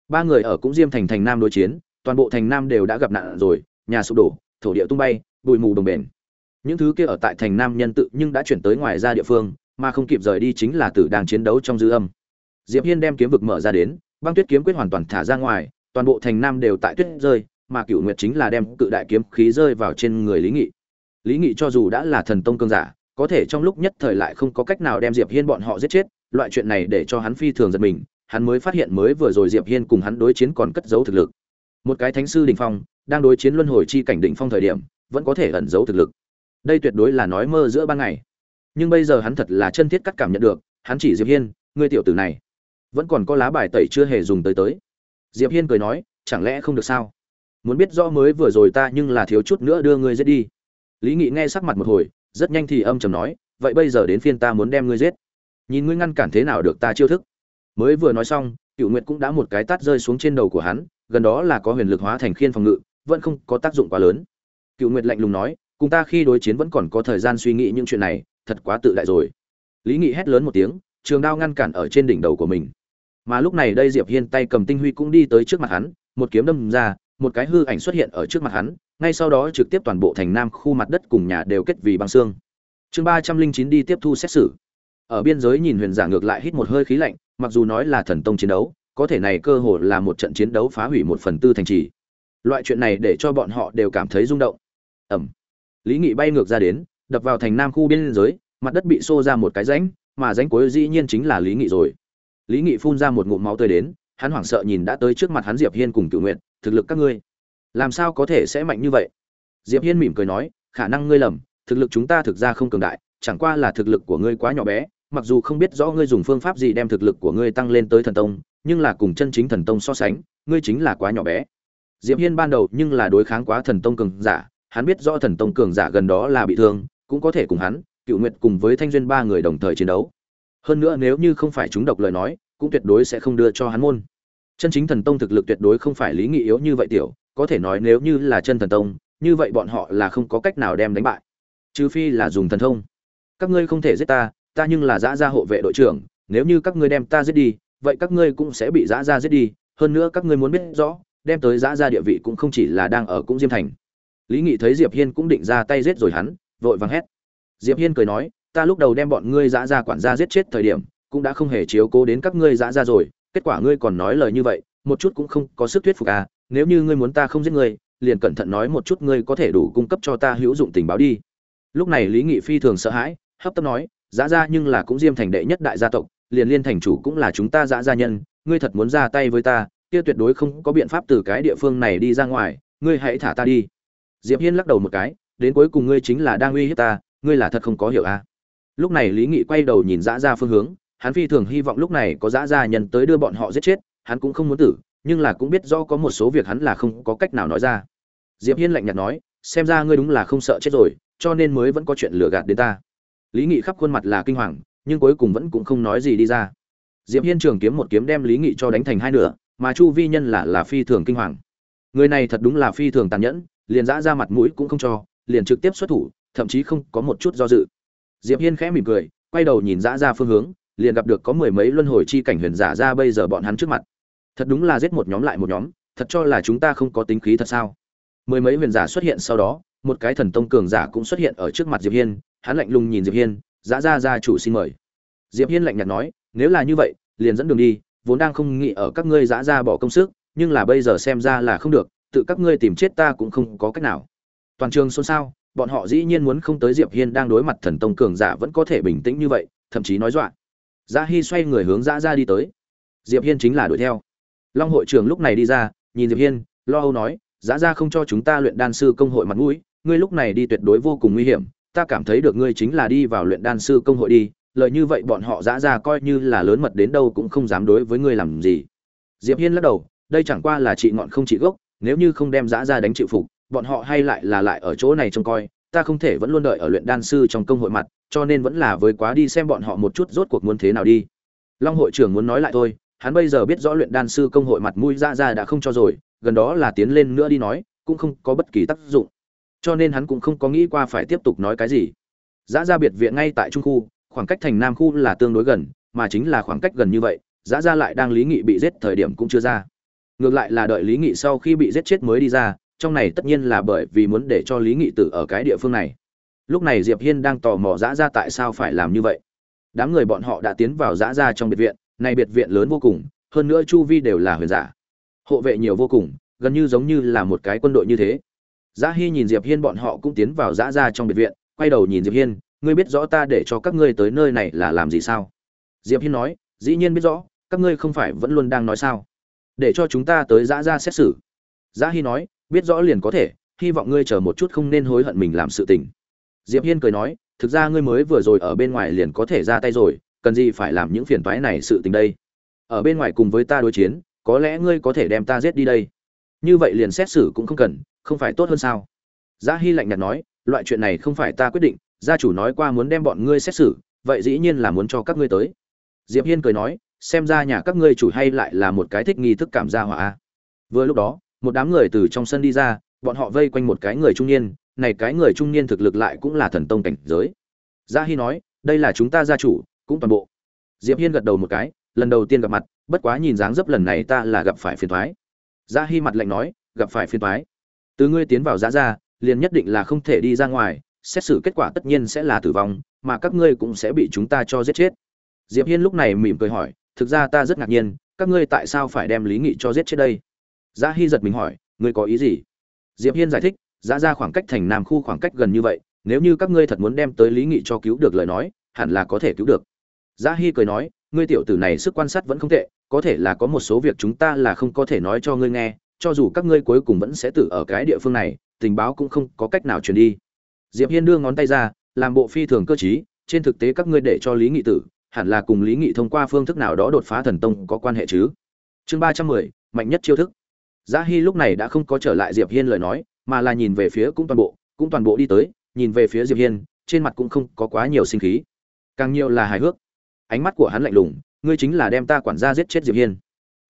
Speaker 1: Ba người ở cũng diêm thành thành nam đối chiến, toàn bộ thành nam đều đã gặp nạn rồi, nhà sụp đổ, thổ địa tung bay, bụi mù đồng bền những thứ kia ở tại thành nam nhân tự nhưng đã chuyển tới ngoài ra địa phương mà không kịp rời đi chính là tử đang chiến đấu trong dư âm. Diệp hiên đem kiếm vực mở ra đến, băng tuyết kiếm quyết hoàn toàn thả ra ngoài, toàn bộ thành nam đều tại tuyết rơi, mà cửu nguyệt chính là đem cự đại kiếm khí rơi vào trên người lý nghị. Lý nghị cho dù đã là thần tông cương giả, có thể trong lúc nhất thời lại không có cách nào đem diệp hiên bọn họ giết chết, loại chuyện này để cho hắn phi thường giật mình, hắn mới phát hiện mới vừa rồi diệp hiên cùng hắn đối chiến còn cất giấu thực lực. Một cái thánh sư đỉnh phong, đang đối chiến luân hồi chi cảnh đỉnh phong thời điểm, vẫn có thể ẩn giấu thực lực. Đây tuyệt đối là nói mơ giữa ban ngày nhưng bây giờ hắn thật là chân thiết cắt cảm nhận được, hắn chỉ diệp hiên, ngươi tiểu tử này, vẫn còn có lá bài tẩy chưa hề dùng tới tới. Diệp hiên cười nói, chẳng lẽ không được sao? Muốn biết rõ mới vừa rồi ta nhưng là thiếu chút nữa đưa ngươi giết đi. Lý nghị nghe sắc mặt một hồi, rất nhanh thì âm trầm nói, vậy bây giờ đến phiên ta muốn đem ngươi giết. Nhìn ngươi ngăn cản thế nào được ta chiêu thức. Mới vừa nói xong cựu nguyệt cũng đã một cái tát rơi xuống trên đầu của hắn, gần đó là có huyền lực hóa thành khiên phòng ngự, vẫn không có tác dụng quá lớn. Cựu nguyệt lạnh lùng nói, cùng ta khi đối chiến vẫn còn có thời gian suy nghĩ những chuyện này thật quá tự đại rồi. Lý nghị hét lớn một tiếng, trường đao ngăn cản ở trên đỉnh đầu của mình. Mà lúc này đây diệp hiên tay cầm tinh huy cũng đi tới trước mặt hắn, một kiếm đâm ra, một cái hư ảnh xuất hiện ở trước mặt hắn, ngay sau đó trực tiếp toàn bộ thành nam khu mặt đất cùng nhà đều kết vì băng xương. Chương ba trăm linh chín đi tiếp thu xét xử. Ở biên giới nhìn huyền giả ngược lại hít một hơi khí lạnh, mặc dù nói là thần tông chiến đấu, có thể này cơ hồ là một trận chiến đấu phá hủy một phần tư thành trì. Loại chuyện này để cho bọn họ đều cảm thấy rung động. Ẩm. Lý nghị bay ngược ra đến đập vào thành nam khu biên giới, mặt đất bị xô ra một cái rãnh, mà rãnh cuối dĩ nhiên chính là lý nghị rồi. Lý nghị phun ra một ngụm máu tươi đến, hắn hoảng sợ nhìn đã tới trước mặt hắn diệp hiên cùng cựu nguyện thực lực các ngươi, làm sao có thể sẽ mạnh như vậy? Diệp hiên mỉm cười nói, khả năng ngươi lầm, thực lực chúng ta thực ra không cường đại, chẳng qua là thực lực của ngươi quá nhỏ bé, mặc dù không biết rõ ngươi dùng phương pháp gì đem thực lực của ngươi tăng lên tới thần tông, nhưng là cùng chân chính thần tông so sánh, ngươi chính là quá nhỏ bé. Diệp hiên ban đầu nhưng là đối kháng quá thần tông cường giả, hắn biết rõ thần tông cường giả gần đó là bị thương cũng có thể cùng hắn, cựu nguyệt cùng với thanh duyên ba người đồng thời chiến đấu. Hơn nữa nếu như không phải chúng độc lời nói, cũng tuyệt đối sẽ không đưa cho hắn môn. Chân chính thần tông thực lực tuyệt đối không phải lý nghị yếu như vậy tiểu, có thể nói nếu như là chân thần tông, như vậy bọn họ là không có cách nào đem đánh bại. Trừ phi là dùng thần thông. Các ngươi không thể giết ta ta nhưng là giã gia hộ vệ đội trưởng, nếu như các ngươi đem ta giết đi, vậy các ngươi cũng sẽ bị giã gia giết đi. Hơn nữa các ngươi muốn biết rõ, đem tới giã gia địa vị cũng không chỉ là đang ở cũng diêm thành. Lý nghị thấy diệp hiên cũng định ra tay giết rồi hắn vội vàng hét. Diệp hiên cười nói, ta lúc đầu đem bọn ngươi dã gia quản gia giết chết thời điểm, cũng đã không hề chiếu cố đến các ngươi dã gia rồi, kết quả ngươi còn nói lời như vậy, một chút cũng không có sức thuyết phục à nếu như ngươi muốn ta không giết ngươi, liền cẩn thận nói một chút ngươi có thể đủ cung cấp cho ta hữu dụng tình báo đi. Lúc này lý nghị phi thường sợ hãi, hấp tấp nói, dã gia nhưng là cũng diêm thành đệ nhất đại gia tộc, liền liên thành chủ cũng là chúng ta dã gia nhân, ngươi thật muốn ra tay với ta, kia tuyệt đối không có biện pháp từ cái địa phương này đi ra ngoài, ngươi hãy thả ta đi. Diệp hiên lắc đầu một cái đến cuối cùng ngươi chính là đang uy hiếp ta, ngươi là thật không có hiểu à? Lúc này lý nghị quay đầu nhìn dã ra phương hướng, hắn phi thường hy vọng lúc này có dã ra nhân tới đưa bọn họ giết chết, hắn cũng không muốn tử, nhưng là cũng biết do có một số việc hắn là không có cách nào nói ra. Diệp hiên lạnh nhạt nói, xem ra ngươi đúng là không sợ chết rồi, cho nên mới vẫn có chuyện lừa gạt đến ta. Lý nghị khắp khuôn mặt là kinh hoàng, nhưng cuối cùng vẫn cũng không nói gì đi ra. Diệp hiên trường kiếm một kiếm đem lý nghị cho đánh thành hai nửa, mà chu vi nhân là là phi thường kinh hoàng. Người này thật đúng là phi thường tàn nhẫn, liền dã ra mặt mũi cũng không cho liền trực tiếp xuất thủ, thậm chí không có một chút do dự. Diệp hiên khẽ mỉm cười, quay đầu nhìn dã ra phương hướng, liền gặp được có mười mấy luân hồi chi cảnh huyền giả ra bây giờ bọn hắn trước mặt. Thật đúng là giết một nhóm lại một nhóm, thật cho là chúng ta không có tính khí thật sao? Mười mấy huyền giả xuất hiện sau đó, một cái thần tông cường giả cũng xuất hiện ở trước mặt diệp hiên, hắn lạnh lùng nhìn diệp hiên, dã ra, gia chủ xin mời. Diệp hiên lạnh nhạt nói, nếu là như vậy, liền dẫn đường đi, vốn đang không nghĩ ở các ngươi dã ra bỏ công sức, nhưng là bây giờ xem ra là không được, tự các ngươi tìm chết ta cũng không có cách nào toàn trường xôn xao bọn họ dĩ nhiên muốn không tới diệp hiên đang đối mặt thần tông cường giả vẫn có thể bình tĩnh như vậy thậm chí nói dọa Giá Hi xoay người hướng dạ Dã ra đi tới. Diệp Hiên chính là đuổi theo. Long hội trưởng lúc này đi ra, nhìn Diệp Hiên, lo âu nói, dạ Dã ra không cho chúng ta luyện đan sư công hội mặt mũi, ngươi lúc này đi tuyệt đối vô cùng nguy hiểm, ta cảm thấy được ngươi chính là đi vào luyện đan sư công hội đi, lợi như vậy bọn họ Dã ra coi như là lớn mật đến đâu cũng không dám đối với ngươi làm gì. Diệp Hiên lắc đầu, đây chẳng qua là trị ngọn không trị gốc, nếu như không đem Dã ra đánh chịu phục, bọn họ hay lại là lại ở chỗ này trông coi, ta không thể vẫn luôn đợi ở luyện đan sư trong công hội mặt, cho nên vẫn là với quá đi xem bọn họ một chút rốt cuộc muốn thế nào đi. Long hội trưởng muốn nói lại thôi, hắn bây giờ biết rõ luyện đan sư công hội mặt mũi ra ra đã không cho rồi, gần đó là tiến lên nữa đi nói, cũng không có bất kỳ tác dụng. Cho nên hắn cũng không có nghĩ qua phải tiếp tục nói cái gì. giã ra biệt viện ngay tại trung khu, khoảng cách thành nam khu là tương đối gần, mà chính là khoảng cách gần như vậy, giã ra lại đang lý nghị bị giết thời điểm cũng chưa ra. Ngược lại là đợi lý nghị sau khi bị giết chết mới đi ra, trong này tất nhiên là bởi vì muốn để cho lý nghị tử ở cái địa phương này lúc này diệp hiên đang tò mò dã ra tại sao phải làm như vậy đám người bọn họ đã tiến vào dã ra trong biệt viện này biệt viện lớn vô cùng hơn nữa chu vi đều là huyền giả hộ vệ nhiều vô cùng gần như giống như là một cái quân đội như thế dã Hy nhìn Diệp Hiên bọn họ cũng tiến vào dã ra trong biệt viện, quay đầu nhìn Diệp Hiên, ngươi biết rõ ta để cho các ngươi tới nơi này là làm gì sao? Diệp Hiên nói, dĩ nhiên biết rõ, các ngươi không phải vẫn luôn đang nói sao? Để cho chúng ta tới dã ra xét xử. dã Hy nói, biết rõ liền có thể, hy vọng ngươi chờ một chút không nên hối hận mình làm sự tình. Diệp Hiên cười nói, thực ra ngươi mới vừa rồi ở bên ngoài liền có thể ra tay rồi, cần gì phải làm những phiền toái này sự tình đây? Ở bên ngoài cùng với ta đối chiến, có lẽ ngươi có thể đem ta giết đi đây. Như vậy liền xét xử cũng không cần, không phải tốt hơn sao Giá Hy lạnh nhạt nói, loại chuyện này không phải ta quyết định, gia chủ nói qua muốn đem bọn ngươi xét xử, vậy dĩ nhiên là muốn cho các ngươi tới. Diệp Hiên cười nói, xem ra nhà các ngươi chủ hay lại là một cái thích nghi thức cảm gia hỏa Vừa lúc đó, một đám người từ trong sân đi ra, bọn họ vây quanh một cái người trung niên, này cái người trung niên thực lực lại cũng là thần tông cảnh giới. Gia Hi nói, đây là chúng ta gia chủ, cũng toàn bộ. Diệp Hiên gật đầu một cái, lần đầu tiên gặp mặt, bất quá nhìn dáng dấp lần này ta là gặp phải phiền toái. Gia Hi mặt lạnh nói, gặp phải phiền toái từ ngươi tiến vào giá ra liền nhất định là không thể đi ra ngoài xét xử kết quả tất nhiên sẽ là tử vong mà các ngươi cũng sẽ bị chúng ta cho giết chết diệp hiên lúc này mỉm cười hỏi thực ra ta rất ngạc nhiên các ngươi tại sao phải đem lý nghị cho giết chết đây giá Hi giật mình hỏi, ngươi có ý gì? Diệp hiên giải thích giá ra khoảng cách thành nam khu khoảng cách gần như vậy, nếu như các ngươi thật muốn đem tới lý nghị cho cứu được lời nói, hẳn là có thể cứu được. Giá Hi cười nói, ngươi tiểu tử này sức quan sát vẫn không tệ, có thể là có một số việc chúng ta là không có thể nói cho ngươi nghe, cho dù các ngươi cuối cùng vẫn sẽ tử ở cái địa phương này, tình báo cũng không có cách nào truyền đi. Diệp hiên đưa ngón tay ra, làm bộ phi thường cơ trí, trên thực tế các ngươi để cho lý nghị tử, hẳn là cùng lý nghị thông qua phương thức nào đó đột phá thần tông có quan hệ chứ? Chương ba trăm mười, mạnh nhất chiêu thức. Giá Hi lúc này đã không có trở lại Diệp Hiên lời nói, mà là nhìn về phía cũng toàn bộ, cũng toàn bộ đi tới, nhìn về phía Diệp Hiên, trên mặt cũng không có quá nhiều sinh khí, càng nhiều là hài hước. Ánh mắt của hắn lạnh lùng, ngươi chính là đem ta quản gia giết chết Diệp Hiên.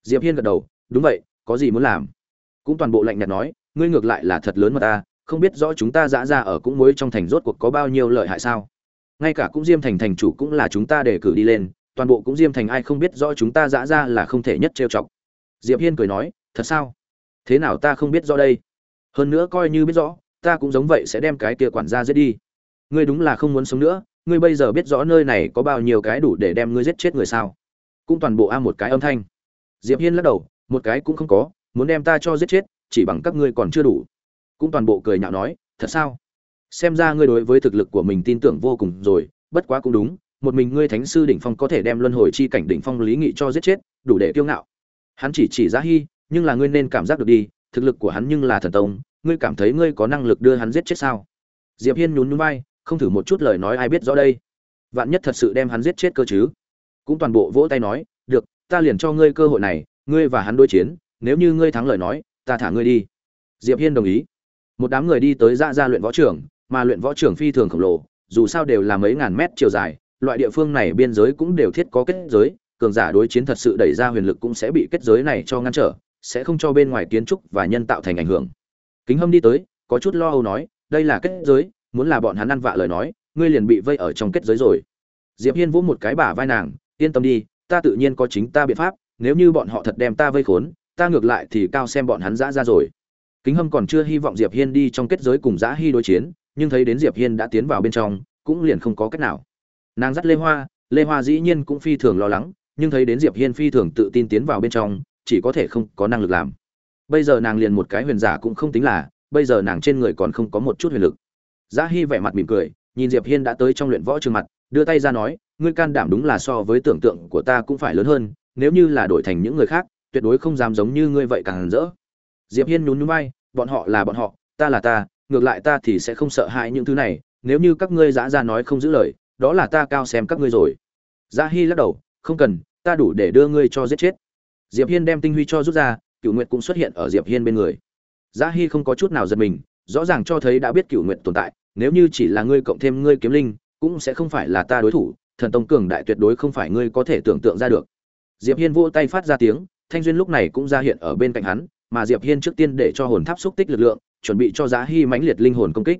Speaker 1: Diệp Hiên gật đầu, đúng vậy, có gì muốn làm? cũng toàn bộ lạnh nhạt nói ngươi ngược lại là thật lớn mà ta không biết rõ chúng ta dã ra ở cũng mới trong thành rốt cuộc có bao nhiêu lợi hại sao ngay cả cũng diêm thành thành chủ cũng là chúng ta để cử đi lên toàn bộ cũng diêm thành ai không biết rõ chúng ta dã ra là không thể nhất trêu chọc diệp hiên cười nói thật sao thế nào ta không biết rõ đây? Hơn nữa coi như biết rõ, ta cũng giống vậy sẽ đem cái kia quản gia giết đi. Ngươi đúng là không muốn sống nữa, ngươi bây giờ biết rõ nơi này có bao nhiêu cái đủ để đem ngươi giết chết người sao? Cũng toàn bộ a một cái âm thanh. Diệp hiên lắc đầu, một cái cũng không có, muốn đem ta cho giết chết, chỉ bằng các ngươi còn chưa đủ. Cũng toàn bộ cười nhạo nói, thật sao? Xem ra ngươi đối với thực lực của mình tin tưởng vô cùng rồi, bất quá cũng đúng, một mình ngươi thánh sư đỉnh phong có thể đem luân hồi chi cảnh đỉnh phong lý nghị cho giết chết, đủ để kiêu ngạo. Hắn chỉ chỉ giá hy nhưng là ngươi nên cảm giác được đi, thực lực của hắn nhưng là thần tông, ngươi cảm thấy ngươi có năng lực đưa hắn giết chết sao? Diệp hiên nhún nhún vai, không thử một chút lời nói ai biết rõ đây. Vạn nhất thật sự đem hắn giết chết cơ chứ? Cũng toàn bộ vỗ tay nói, được, ta liền cho ngươi cơ hội này, ngươi và hắn đối chiến, nếu như ngươi thắng lời nói, ta thả ngươi đi. Diệp hiên đồng ý. Một đám người đi tới ra ra luyện võ trưởng mà luyện võ trưởng phi thường khổng lồ, dù sao đều là mấy ngàn mét chiều dài, loại địa phương này biên giới cũng đều thiết có kết giới, cường giả đối chiến thật sự đẩy ra huyền lực cũng sẽ bị kết giới này cho ngăn trở sẽ không cho bên ngoài kiến trúc và nhân tạo thành ảnh hưởng. Kính hâm đi tới, có chút lo âu nói, đây là kết giới, muốn là bọn hắn ăn vạ lời nói, ngươi liền bị vây ở trong kết giới rồi. Diệp hiên vỗ một cái bả vai nàng, yên tâm đi, ta tự nhiên có chính ta biện pháp, nếu như bọn họ thật đem ta vây khốn, ta ngược lại thì cao xem bọn hắn dã ra rồi. Kính hâm còn chưa hy vọng diệp hiên đi trong kết giới cùng dã hy đối chiến, nhưng thấy đến diệp hiên đã tiến vào bên trong, cũng liền không có cách nào. Nàng dắt lê hoa lê hoa dĩ nhiên cũng phi thường lo lắng, nhưng thấy đến diệp hiên phi thường tự tin tiến vào bên trong chỉ có thể không có năng lực làm. Bây giờ nàng liền một cái huyền giả cũng không tính là, bây giờ nàng trên người còn không có một chút huyền lực. Giá hy vẻ mặt mỉm cười, nhìn diệp hiên đã tới trong luyện võ trường mặt, đưa tay ra nói, ngươi can đảm đúng là so với tưởng tượng của ta cũng phải lớn hơn, nếu như là đổi thành những người khác, tuyệt đối không dám giống như ngươi vậy càng rỡ. Diệp hiên nhún nhún vai, bọn họ là bọn họ, ta là ta, ngược lại ta thì sẽ không sợ hãi những thứ này, nếu như các ngươi dã ra nói không giữ lời, đó là ta cao xem các ngươi rồi. Gia hi lắc đầu, không cần, ta đủ để đưa ngươi cho giết chết diệp hiên đem tinh huy cho rút ra cựu nguyệt cũng xuất hiện ở diệp hiên bên người. Giá hi không có chút nào giật mình, rõ ràng cho thấy đã biết cựu nguyệt tồn tại, nếu như chỉ là ngươi cộng thêm ngươi kiếm linh, cũng sẽ không phải là ta đối thủ, thần tông cường đại tuyệt đối không phải ngươi có thể tưởng tượng ra được. Diệp hiên vỗ tay phát ra tiếng, thanh duyên lúc này cũng ra hiện ở bên cạnh hắn, mà diệp hiên trước tiên để cho hồn tháp xúc tích lực lượng, chuẩn bị cho giá hy mãnh liệt linh hồn công kích.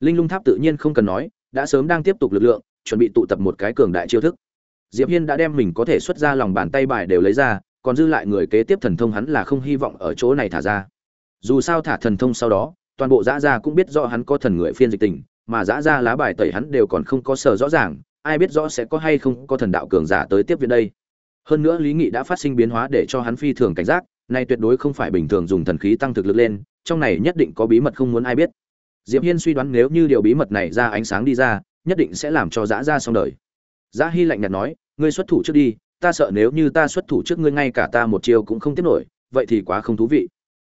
Speaker 1: Linh lung tháp tự nhiên không cần nói, đã sớm đang tiếp tục lực lượng, chuẩn bị tụ tập một cái cường đại chiêu thức. Diệp hiên đã đem mình có thể xuất ra lòng bàn tay bài đều lấy ra còn dư lại người kế tiếp thần thông hắn là không hy vọng ở chỗ này thả ra. Dù sao thả thần thông sau đó, toàn bộ dã gia cũng biết rõ hắn có thần người phiên dịch tình, mà dã gia lá bài tẩy hắn đều còn không có sở rõ ràng, ai biết rõ sẽ có hay không có thần đạo cường giả tới tiếp viện đây. Hơn nữa lý nghị đã phát sinh biến hóa để cho hắn phi thường cảnh giác này tuyệt đối không phải bình thường dùng thần khí tăng thực lực lên, trong này nhất định có bí mật không muốn ai biết. Diệp hiên suy đoán nếu như điều bí mật này ra ánh sáng đi ra, nhất định sẽ làm cho dã ra xong đời. Dã hy lạnh nhạt nói, ngươi xuất thủ trước đi ta sợ nếu như ta xuất thủ trước ngươi ngay cả ta một chiều cũng không tiếp nổi, vậy thì quá không thú vị.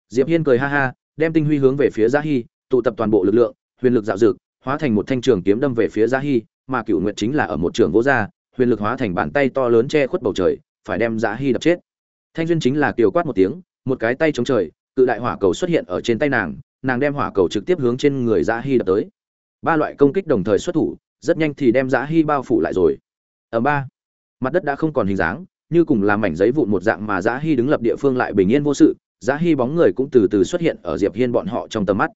Speaker 1: Diệp hiên cười ha ha, đem tinh huy hướng về phía Giá hy tụ tập toàn bộ lực lượng, huyền lực dạo dực hóa thành một thanh trường kiếm đâm về phía Giá hy mà cựu nguyệt chính là ở một trường vô gia, huyền lực hóa thành bàn tay to lớn che khuất bầu trời, phải đem Giá hy đập chết. Thanh duyên chính là kiều quát một tiếng, một cái tay chống trời, cự đại hỏa cầu xuất hiện ở trên tay nàng nàng đem hỏa cầu trực tiếp hướng trên người Giá hy đập tới. Ba loại công kích đồng thời xuất thủ, rất nhanh thì đem Giá hy bao phủ lại rồi. Ở ba mặt đất đã không còn hình dáng như cùng làm mảnh giấy vụn một dạng mà Giá hy đứng lập địa phương lại bình yên vô sự Giá hy bóng người cũng từ từ xuất hiện ở diệp hiên bọn họ trong tầm mắt.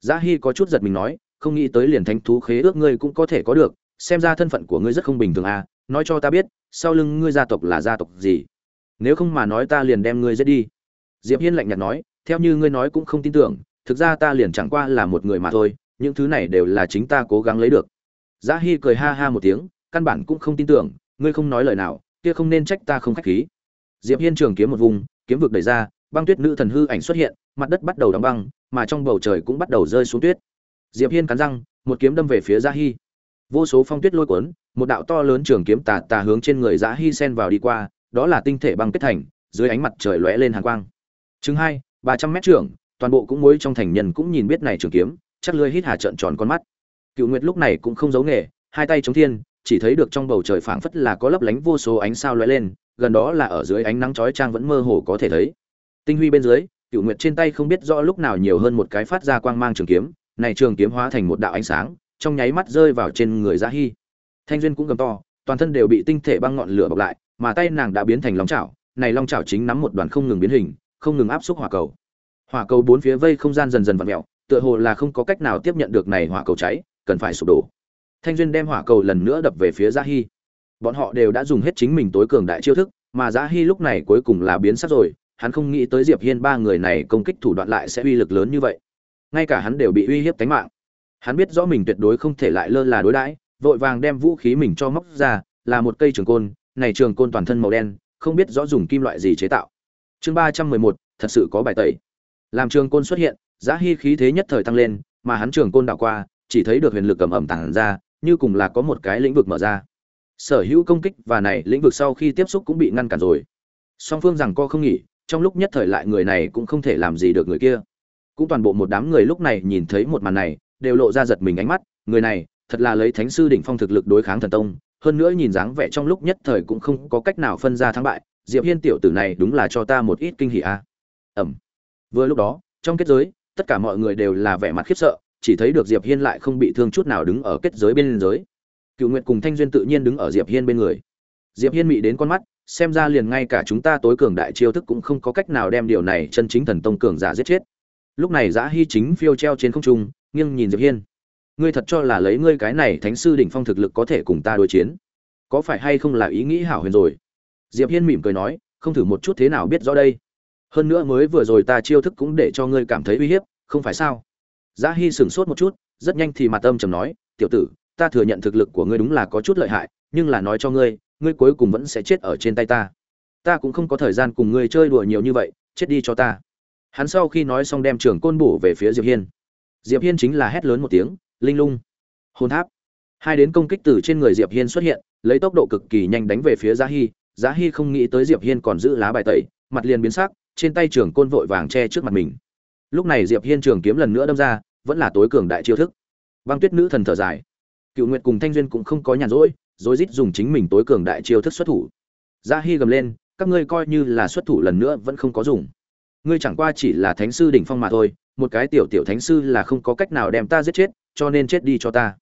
Speaker 1: Giá hy có chút giật mình nói không nghĩ tới liền thánh thú khế ước ngươi cũng có thể có được xem ra thân phận của ngươi rất không bình thường à nói cho ta biết sau lưng ngươi gia tộc là gia tộc gì? Nếu không mà nói ta liền đem ngươi giết đi. Diệp hiên lạnh nhạt nói theo như ngươi nói cũng không tin tưởng thực ra ta liền chẳng qua là một người mà thôi những thứ này đều là chính ta cố gắng lấy được. Giá Hi cười ha ha một tiếng, căn bản cũng không tin tưởng, ngươi không nói lời nào, kia không nên trách ta không khách khí. Diệp Hiên trường kiếm một vùng, kiếm vực đẩy ra, băng tuyết nữ thần hư ảnh xuất hiện, mặt đất bắt đầu đóng băng, mà trong bầu trời cũng bắt đầu rơi xuống tuyết. Diệp Hiên cắn răng, một kiếm đâm về phía Giá Hi. Vô số phong tuyết lôi cuốn, một đạo to lớn trường kiếm tà tà hướng trên người Giá Hi xen vào đi qua, đó là tinh thể băng kết thành, dưới ánh mặt trời lóe lên hàn quang. Chứng hai, ba trăm mét trưởng, toàn bộ cũng muối trong thành nhân cũng nhìn biết này trường kiếm, chắc lưỡi hít hà trợn tròn con mắt cựu nguyệt lúc này cũng không giấu nghề hai tay chống thiên chỉ thấy được trong bầu trời phảng phất là có lấp lánh vô số ánh sao lóe lên gần đó là ở dưới ánh nắng chói chang vẫn mơ hồ có thể thấy tinh huy bên dưới Cửu nguyệt trên tay không biết rõ lúc nào nhiều hơn một cái phát ra quang mang trường kiếm này trường kiếm hóa thành một đạo ánh sáng trong nháy mắt rơi vào trên người Giá Hi. Thanh duyên cũng gầm to, toàn thân đều bị tinh thể băng ngọn lửa bọc lại, mà tay nàng đã biến thành long chảo, này long chảo chính nắm một đoàn không ngừng biến hình, không ngừng áp xúc hỏa cầu. Hỏa cầu bốn phía vây không gian dần dần vặn mèo, tựa hồ là không có cách nào tiếp nhận được này hỏa cầu cháy, cần phải sụp đổ thanh duyên đem hỏa cầu lần nữa đập về phía dạ gia hy bọn họ đều đã dùng hết chính mình tối cường đại chiêu thức mà dạ gia hy lúc này cuối cùng là biến sắc rồi hắn không nghĩ tới diệp hiên ba người này công kích thủ đoạn lại sẽ uy lực lớn như vậy. Ngay cả hắn đều bị uy hiếp tính mạng. Hắn biết rõ mình tuyệt đối không thể lại lơ là đối đãi vội vàng đem vũ khí mình cho móc ra là một cây trường côn này trường côn toàn thân màu đen không biết rõ dùng kim loại gì chế tạo. Chương ba trăm mười một thật sự có bài tẩy. Làm trường côn xuất hiện dạ giá hy khí thế nhất thời tăng lên mà hắn trường côn đảo qua chỉ thấy được huyền lực ầm ầm tàng ra, như cùng là có một cái lĩnh vực mở ra. Sở hữu công kích và này lĩnh vực sau khi tiếp xúc cũng bị ngăn cản rồi. Song phương rằng co không nghỉ, trong lúc nhất thời lại người này cũng không thể làm gì được người kia. Cũng toàn bộ một đám người lúc này nhìn thấy một màn này, đều lộ ra giật mình ánh mắt, người này, thật là lấy thánh sư đỉnh phong thực lực đối kháng thần tông, hơn nữa nhìn dáng vẻ trong lúc nhất thời cũng không có cách nào phân ra thắng bại, Diệp Hiên tiểu tử này đúng là cho ta một ít kinh hỉ a. À. Ẩm. Vừa lúc đó, trong kết giới, tất cả mọi người đều là vẻ mặt khiếp sợ, chỉ thấy được diệp hiên lại không bị thương chút nào đứng ở kết giới bên giới cựu nguyệt cùng thanh duyên tự nhiên đứng ở diệp hiên bên người. Diệp hiên mị đến con mắt, xem ra liền ngay cả chúng ta tối cường đại chiêu thức cũng không có cách nào đem điều này chân chính thần tông cường giả giết chết. Lúc này giã hy chính phiêu treo trên không trung, nghiêng nhìn diệp hiên. Ngươi thật cho là lấy ngươi cái này thánh sư đỉnh phong thực lực có thể cùng ta đối chiến? Có phải hay không là ý nghĩ hảo huyền rồi? Diệp hiên mỉm cười nói, không thử một chút thế nào biết rõ đây. Hơn nữa mới vừa rồi ta chiêu thức cũng để cho ngươi cảm thấy uy hiếp, không phải sao? Giá Hi sững sốt một chút, rất nhanh thì mặt âm trầm nói, "Tiểu tử, ta thừa nhận thực lực của ngươi đúng là có chút lợi hại, nhưng là nói cho ngươi, ngươi cuối cùng vẫn sẽ chết ở trên tay ta. Ta cũng không có thời gian cùng ngươi chơi đùa nhiều như vậy, chết đi cho ta." Hắn sau khi nói xong đem trường côn bổ về phía Diệp Hiên. Diệp Hiên chính là hét lớn một tiếng, "Linh lung!" Hồn tháp. Hai đến công kích từ trên người Diệp Hiên xuất hiện, lấy tốc độ cực kỳ nhanh đánh về phía Giá Hi, Giá Hi không nghĩ tới Diệp Hiên còn giữ lá bài tẩy, mặt liền biến sắc, trên tay trường côn vội vàng che trước mặt mình. Lúc này Diệp Hiên trường kiếm lần nữa đâm ra, vẫn là tối cường đại chiêu thức. Băng tuyết nữ thần thở dài. Cựu nguyệt cùng thanh duyên cũng không có nhàn rỗi rồi rít dùng chính mình tối cường đại chiêu thức xuất thủ. Gia Hi gầm lên, các ngươi coi như là xuất thủ lần nữa vẫn không có dùng. Ngươi chẳng qua chỉ là thánh sư đỉnh phong mà thôi, một cái tiểu tiểu thánh sư là không có cách nào đem ta giết chết, cho nên chết đi cho ta.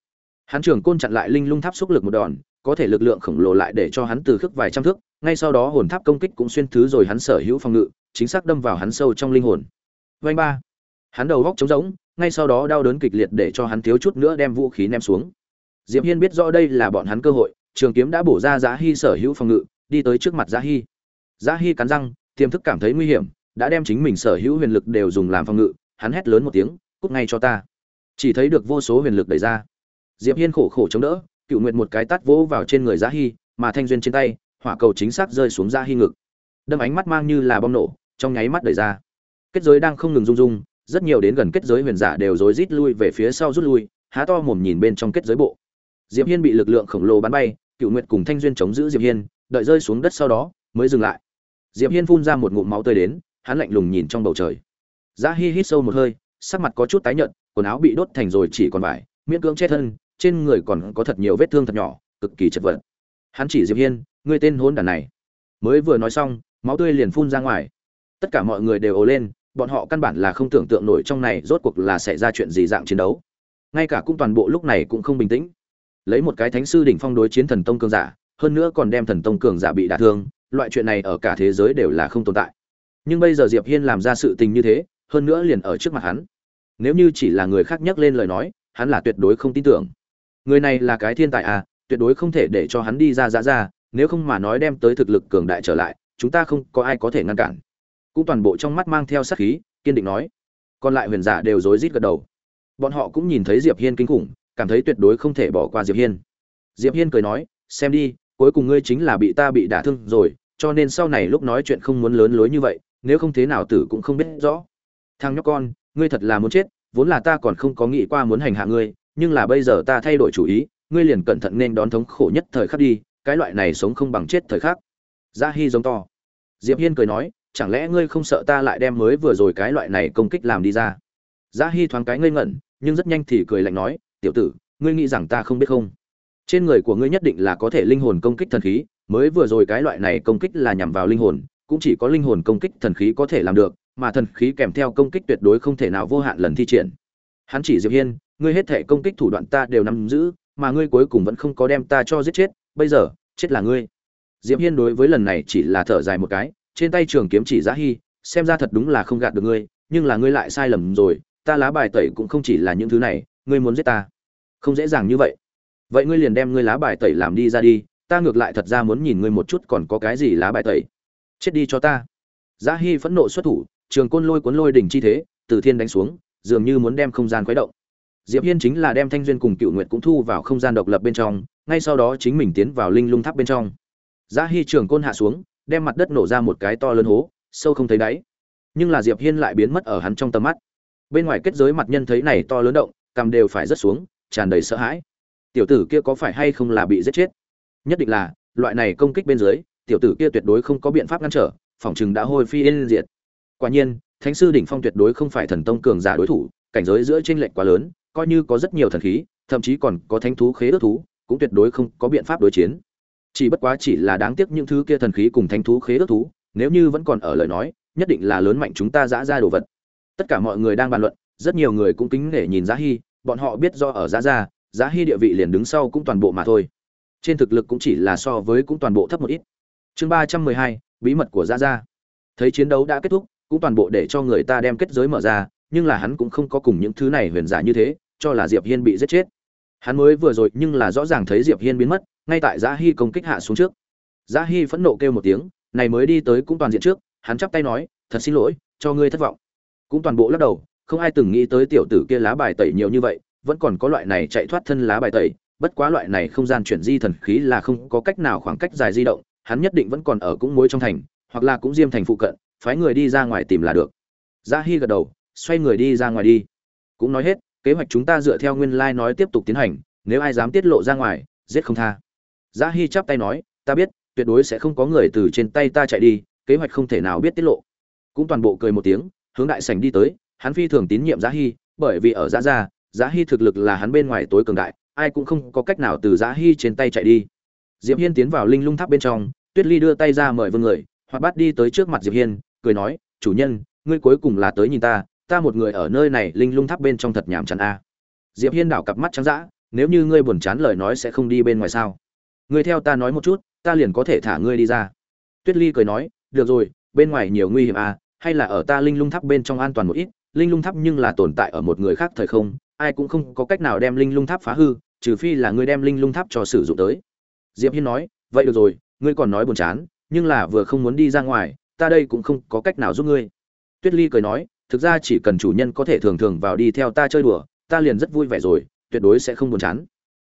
Speaker 1: Hắn trưởng côn chặn lại linh lung tháp xúc lực một đòn, có thể lực lượng khổng lồ lại để cho hắn từ khước vài trăm thước, ngay sau đó hồn tháp công kích cũng xuyên thứ rồi hắn sở hữu phòng ngự, chính xác đâm vào hắn sâu trong linh hồn. Vanh ba. Hắn đầu góc trống rỗng ngay sau đó đau đớn kịch liệt để cho hắn thiếu chút nữa đem vũ khí ném xuống. Diệp hiên biết rõ đây là bọn hắn cơ hội, trường kiếm đã bổ ra giá hy sở hữu phòng ngự, đi tới trước mặt giá hy giá hy cắn răng, tiềm thức cảm thấy nguy hiểm, đã đem chính mình sở hữu huyền lực đều dùng làm phòng ngự, hắn hét lớn một tiếng, cút ngay cho ta. Chỉ thấy được vô số huyền lực đẩy ra. Diệp hiên khổ khổ chống đỡ, cựu nguyện một cái tát vỗ vào trên người giá hy mà thanh duyên trên tay, hỏa cầu chính xác rơi xuống giá hy ngực. Đâm ánh mắt mang như là bom nổ, trong nháy mắt đẩy ra. Kết giới đang không ngừng rung rung rất nhiều đến gần kết giới huyền giả đều rối rít lui về phía sau rút lui, há to mồm nhìn bên trong kết giới bộ. Diệp hiên bị lực lượng khổng lồ bắn bay cựu nguyệt cùng thanh duyên chống giữ diệp hiên, đợi rơi xuống đất sau đó, mới dừng lại. Diệp hiên phun ra một ngụm máu tươi đến, hắn lạnh lùng nhìn trong bầu trời. Giá hi hít sâu một hơi, sắc mặt có chút tái nhợt, quần áo bị đốt thành rồi chỉ còn vải, miễn cưỡng chết thân, trên người còn có thật nhiều vết thương thật nhỏ, cực kỳ chật vật. Hắn chỉ diệp hiên, ngươi tên hỗn đản này. Mới vừa nói xong, máu tươi liền phun ra ngoài. Tất cả mọi người đều ồ lên bọn họ căn bản là không tưởng tượng nổi trong này rốt cuộc là xảy ra chuyện gì dạng chiến đấu. Ngay cả cung toàn bộ lúc này cũng không bình tĩnh. Lấy một cái thánh sư đỉnh phong đối chiến thần tông cường giả, hơn nữa còn đem thần tông cường giả bị đả thương, loại chuyện này ở cả thế giới đều là không tồn tại. Nhưng bây giờ diệp hiên làm ra sự tình như thế, hơn nữa liền ở trước mặt hắn. Nếu như chỉ là người khác nhắc lên lời nói, hắn là tuyệt đối không tin tưởng. Người này là cái thiên tài à tuyệt đối không thể để cho hắn đi ra ra ra. Nếu không mà nói đem tới thực lực cường đại trở lại, chúng ta không có ai có thể ngăn cản cũng toàn bộ trong mắt mang theo sát khí, kiên định nói. Còn lại huyền giả đều rối rít gật đầu. Bọn họ cũng nhìn thấy diệp hiên kinh khủng, cảm thấy tuyệt đối không thể bỏ qua diệp hiên. Diệp hiên cười nói, xem đi, cuối cùng ngươi chính là bị ta bị đả thương rồi, cho nên sau này lúc nói chuyện không muốn lớn lối như vậy, nếu không thế nào tử cũng không biết rõ. Thằng nhóc con, ngươi thật là muốn chết, vốn là ta còn không có nghĩ qua muốn hành hạ ngươi, nhưng là bây giờ ta thay đổi chủ ý, ngươi liền cẩn thận nên đón thống khổ nhất thời khắc đi, cái loại này sống không bằng chết thời khắc. Gia hi giống to. Diệp hiên cười nói chẳng lẽ ngươi không sợ ta lại đem mới vừa rồi cái loại này công kích làm đi ra? Giá hi thoáng cái ngây ngẩn, nhưng rất nhanh thì cười lạnh nói, tiểu tử, ngươi nghĩ rằng ta không biết không? Trên người của ngươi nhất định là có thể linh hồn công kích thần khí, mới vừa rồi cái loại này công kích là nhằm vào linh hồn, cũng chỉ có linh hồn công kích thần khí có thể làm được, mà thần khí kèm theo công kích tuyệt đối không thể nào vô hạn lần thi triển. Hắn chỉ diệp hiên, ngươi hết thể công kích thủ đoạn ta đều nắm giữ, mà ngươi cuối cùng vẫn không có đem ta cho giết chết, bây giờ, chết là ngươi. Diệp hiên đối với lần này chỉ là thở dài một cái trên tay trường kiếm chỉ giá hy xem ra thật đúng là không gạt được ngươi, nhưng là ngươi lại sai lầm rồi, ta lá bài tẩy cũng không chỉ là những thứ này, ngươi muốn giết ta. Không dễ dàng như vậy. Vậy ngươi liền đem ngươi lá bài tẩy làm đi ra đi, ta ngược lại thật ra muốn nhìn ngươi một chút còn có cái gì lá bài tẩy. Chết đi cho ta. Giá hy phẫn nộ xuất thủ, trường côn lôi cuốn lôi đỉnh chi thế, từ thiên đánh xuống, dường như muốn đem không gian khuấy động. Diệp hiên chính là đem thanh duyên cùng cựu nguyệt cũng thu vào không gian độc lập bên trong, ngay sau đó chính mình tiến vào linh lung tháp bên trong. Giá hy trường côn hạ xuống đem mặt đất nổ ra một cái to lớn hố, sâu không thấy đáy. Nhưng là diệp hiên lại biến mất ở hắn trong tầm mắt. Bên ngoài kết giới mặt nhân thấy này to lớn động cầm đều phải rất xuống, tràn đầy sợ hãi. Tiểu tử kia có phải hay không là bị giết chết? Nhất định là, loại này công kích bên dưới, tiểu tử kia tuyệt đối không có biện pháp ngăn trở, phòng chừng đã hôi phi yên diệt. Quả nhiên, thánh sư đỉnh phong tuyệt đối không phải thần tông cường giả đối thủ, cảnh giới giữa chênh lệch quá lớn, coi như có rất nhiều thần khí, thậm chí còn có thánh thú khế ước thú, cũng tuyệt đối không có biện pháp đối chiến chỉ bất quá chỉ là đáng tiếc những thứ kia thần khí cùng thánh thú khế ước thú, nếu như vẫn còn ở lời nói, nhất định là lớn mạnh chúng ta giã ra đồ vật. Tất cả mọi người đang bàn luận, rất nhiều người cũng kính để nhìn giá hy, bọn họ biết do ở giá ra giá hy địa vị liền đứng sau cũng toàn bộ mà thôi. Trên thực lực cũng chỉ là so với cũng toàn bộ thấp một ít. Chương ba trăm mười hai, bí mật của giá ra thấy chiến đấu đã kết thúc, cũng toàn bộ để cho người ta đem kết giới mở ra, nhưng là hắn cũng không có cùng những thứ này huyền giả như thế, cho là diệp hiên bị giết chết. Hắn mới vừa rồi nhưng là rõ ràng thấy diệp hiên biến mất ngay tại giá hy công kích hạ xuống trước giá hy phẫn nộ kêu một tiếng này mới đi tới cũng toàn diện trước hắn chắp tay nói thật xin lỗi cho ngươi thất vọng cũng toàn bộ lắc đầu không ai từng nghĩ tới tiểu tử kia lá bài tẩy nhiều như vậy vẫn còn có loại này chạy thoát thân lá bài tẩy bất quá loại này không gian chuyển di thần khí là không có cách nào khoảng cách dài di động hắn nhất định vẫn còn ở cũng mối trong thành hoặc là cũng diêm thành phụ cận phái người đi ra ngoài tìm là được Giá Hi gật đầu, xoay người đi ra ngoài đi. Cũng nói hết, kế hoạch chúng ta dựa theo nguyên lai like nói tiếp tục tiến hành, nếu ai dám tiết lộ ra ngoài, giết không tha. Giá Hi chắp tay nói, ta biết, tuyệt đối sẽ không có người từ trên tay ta chạy đi, kế hoạch không thể nào biết tiết lộ. Cũng toàn bộ cười một tiếng, hướng đại sảnh đi tới, hắn phi thường tín nhiệm Giá Hi, bởi vì ở Giá gia, Giá Hi thực lực là hắn bên ngoài tối cường đại, ai cũng không có cách nào từ Giá Hi trên tay chạy đi. Diệp Hiên tiến vào linh lung tháp bên trong, Tuyết Ly đưa tay ra mời vương người, hoặc bắt đi tới trước mặt Diệp Hiên, cười nói, "Chủ nhân, ngươi cuối cùng là tới nhìn ta, ta một người ở nơi này linh lung tháp bên trong thật nhảm chán a." Diệp Hiên đảo cặp mắt trắng dã, "Nếu như ngươi buồn chán lời nói sẽ không đi bên ngoài sao? Ngươi theo ta nói một chút, ta liền có thể thả ngươi đi ra." Tuyết Ly cười nói, "Được rồi, bên ngoài nhiều nguy hiểm à? hay là ở ta linh lung tháp bên trong an toàn một ít, linh lung tháp nhưng là tồn tại ở một người khác thời không, ai cũng không có cách nào đem linh lung tháp phá hư, trừ phi là ngươi đem linh lung tháp cho sử dụng tới." Diệp Hiên nói, "Vậy được rồi, ngươi còn nói buồn chán, nhưng là vừa không muốn đi ra ngoài, ta đây cũng không có cách nào giúp ngươi tuyết ly cười nói thực ra chỉ cần chủ nhân có thể thường thường vào đi theo ta chơi đùa ta liền rất vui vẻ rồi tuyệt đối sẽ không buồn chán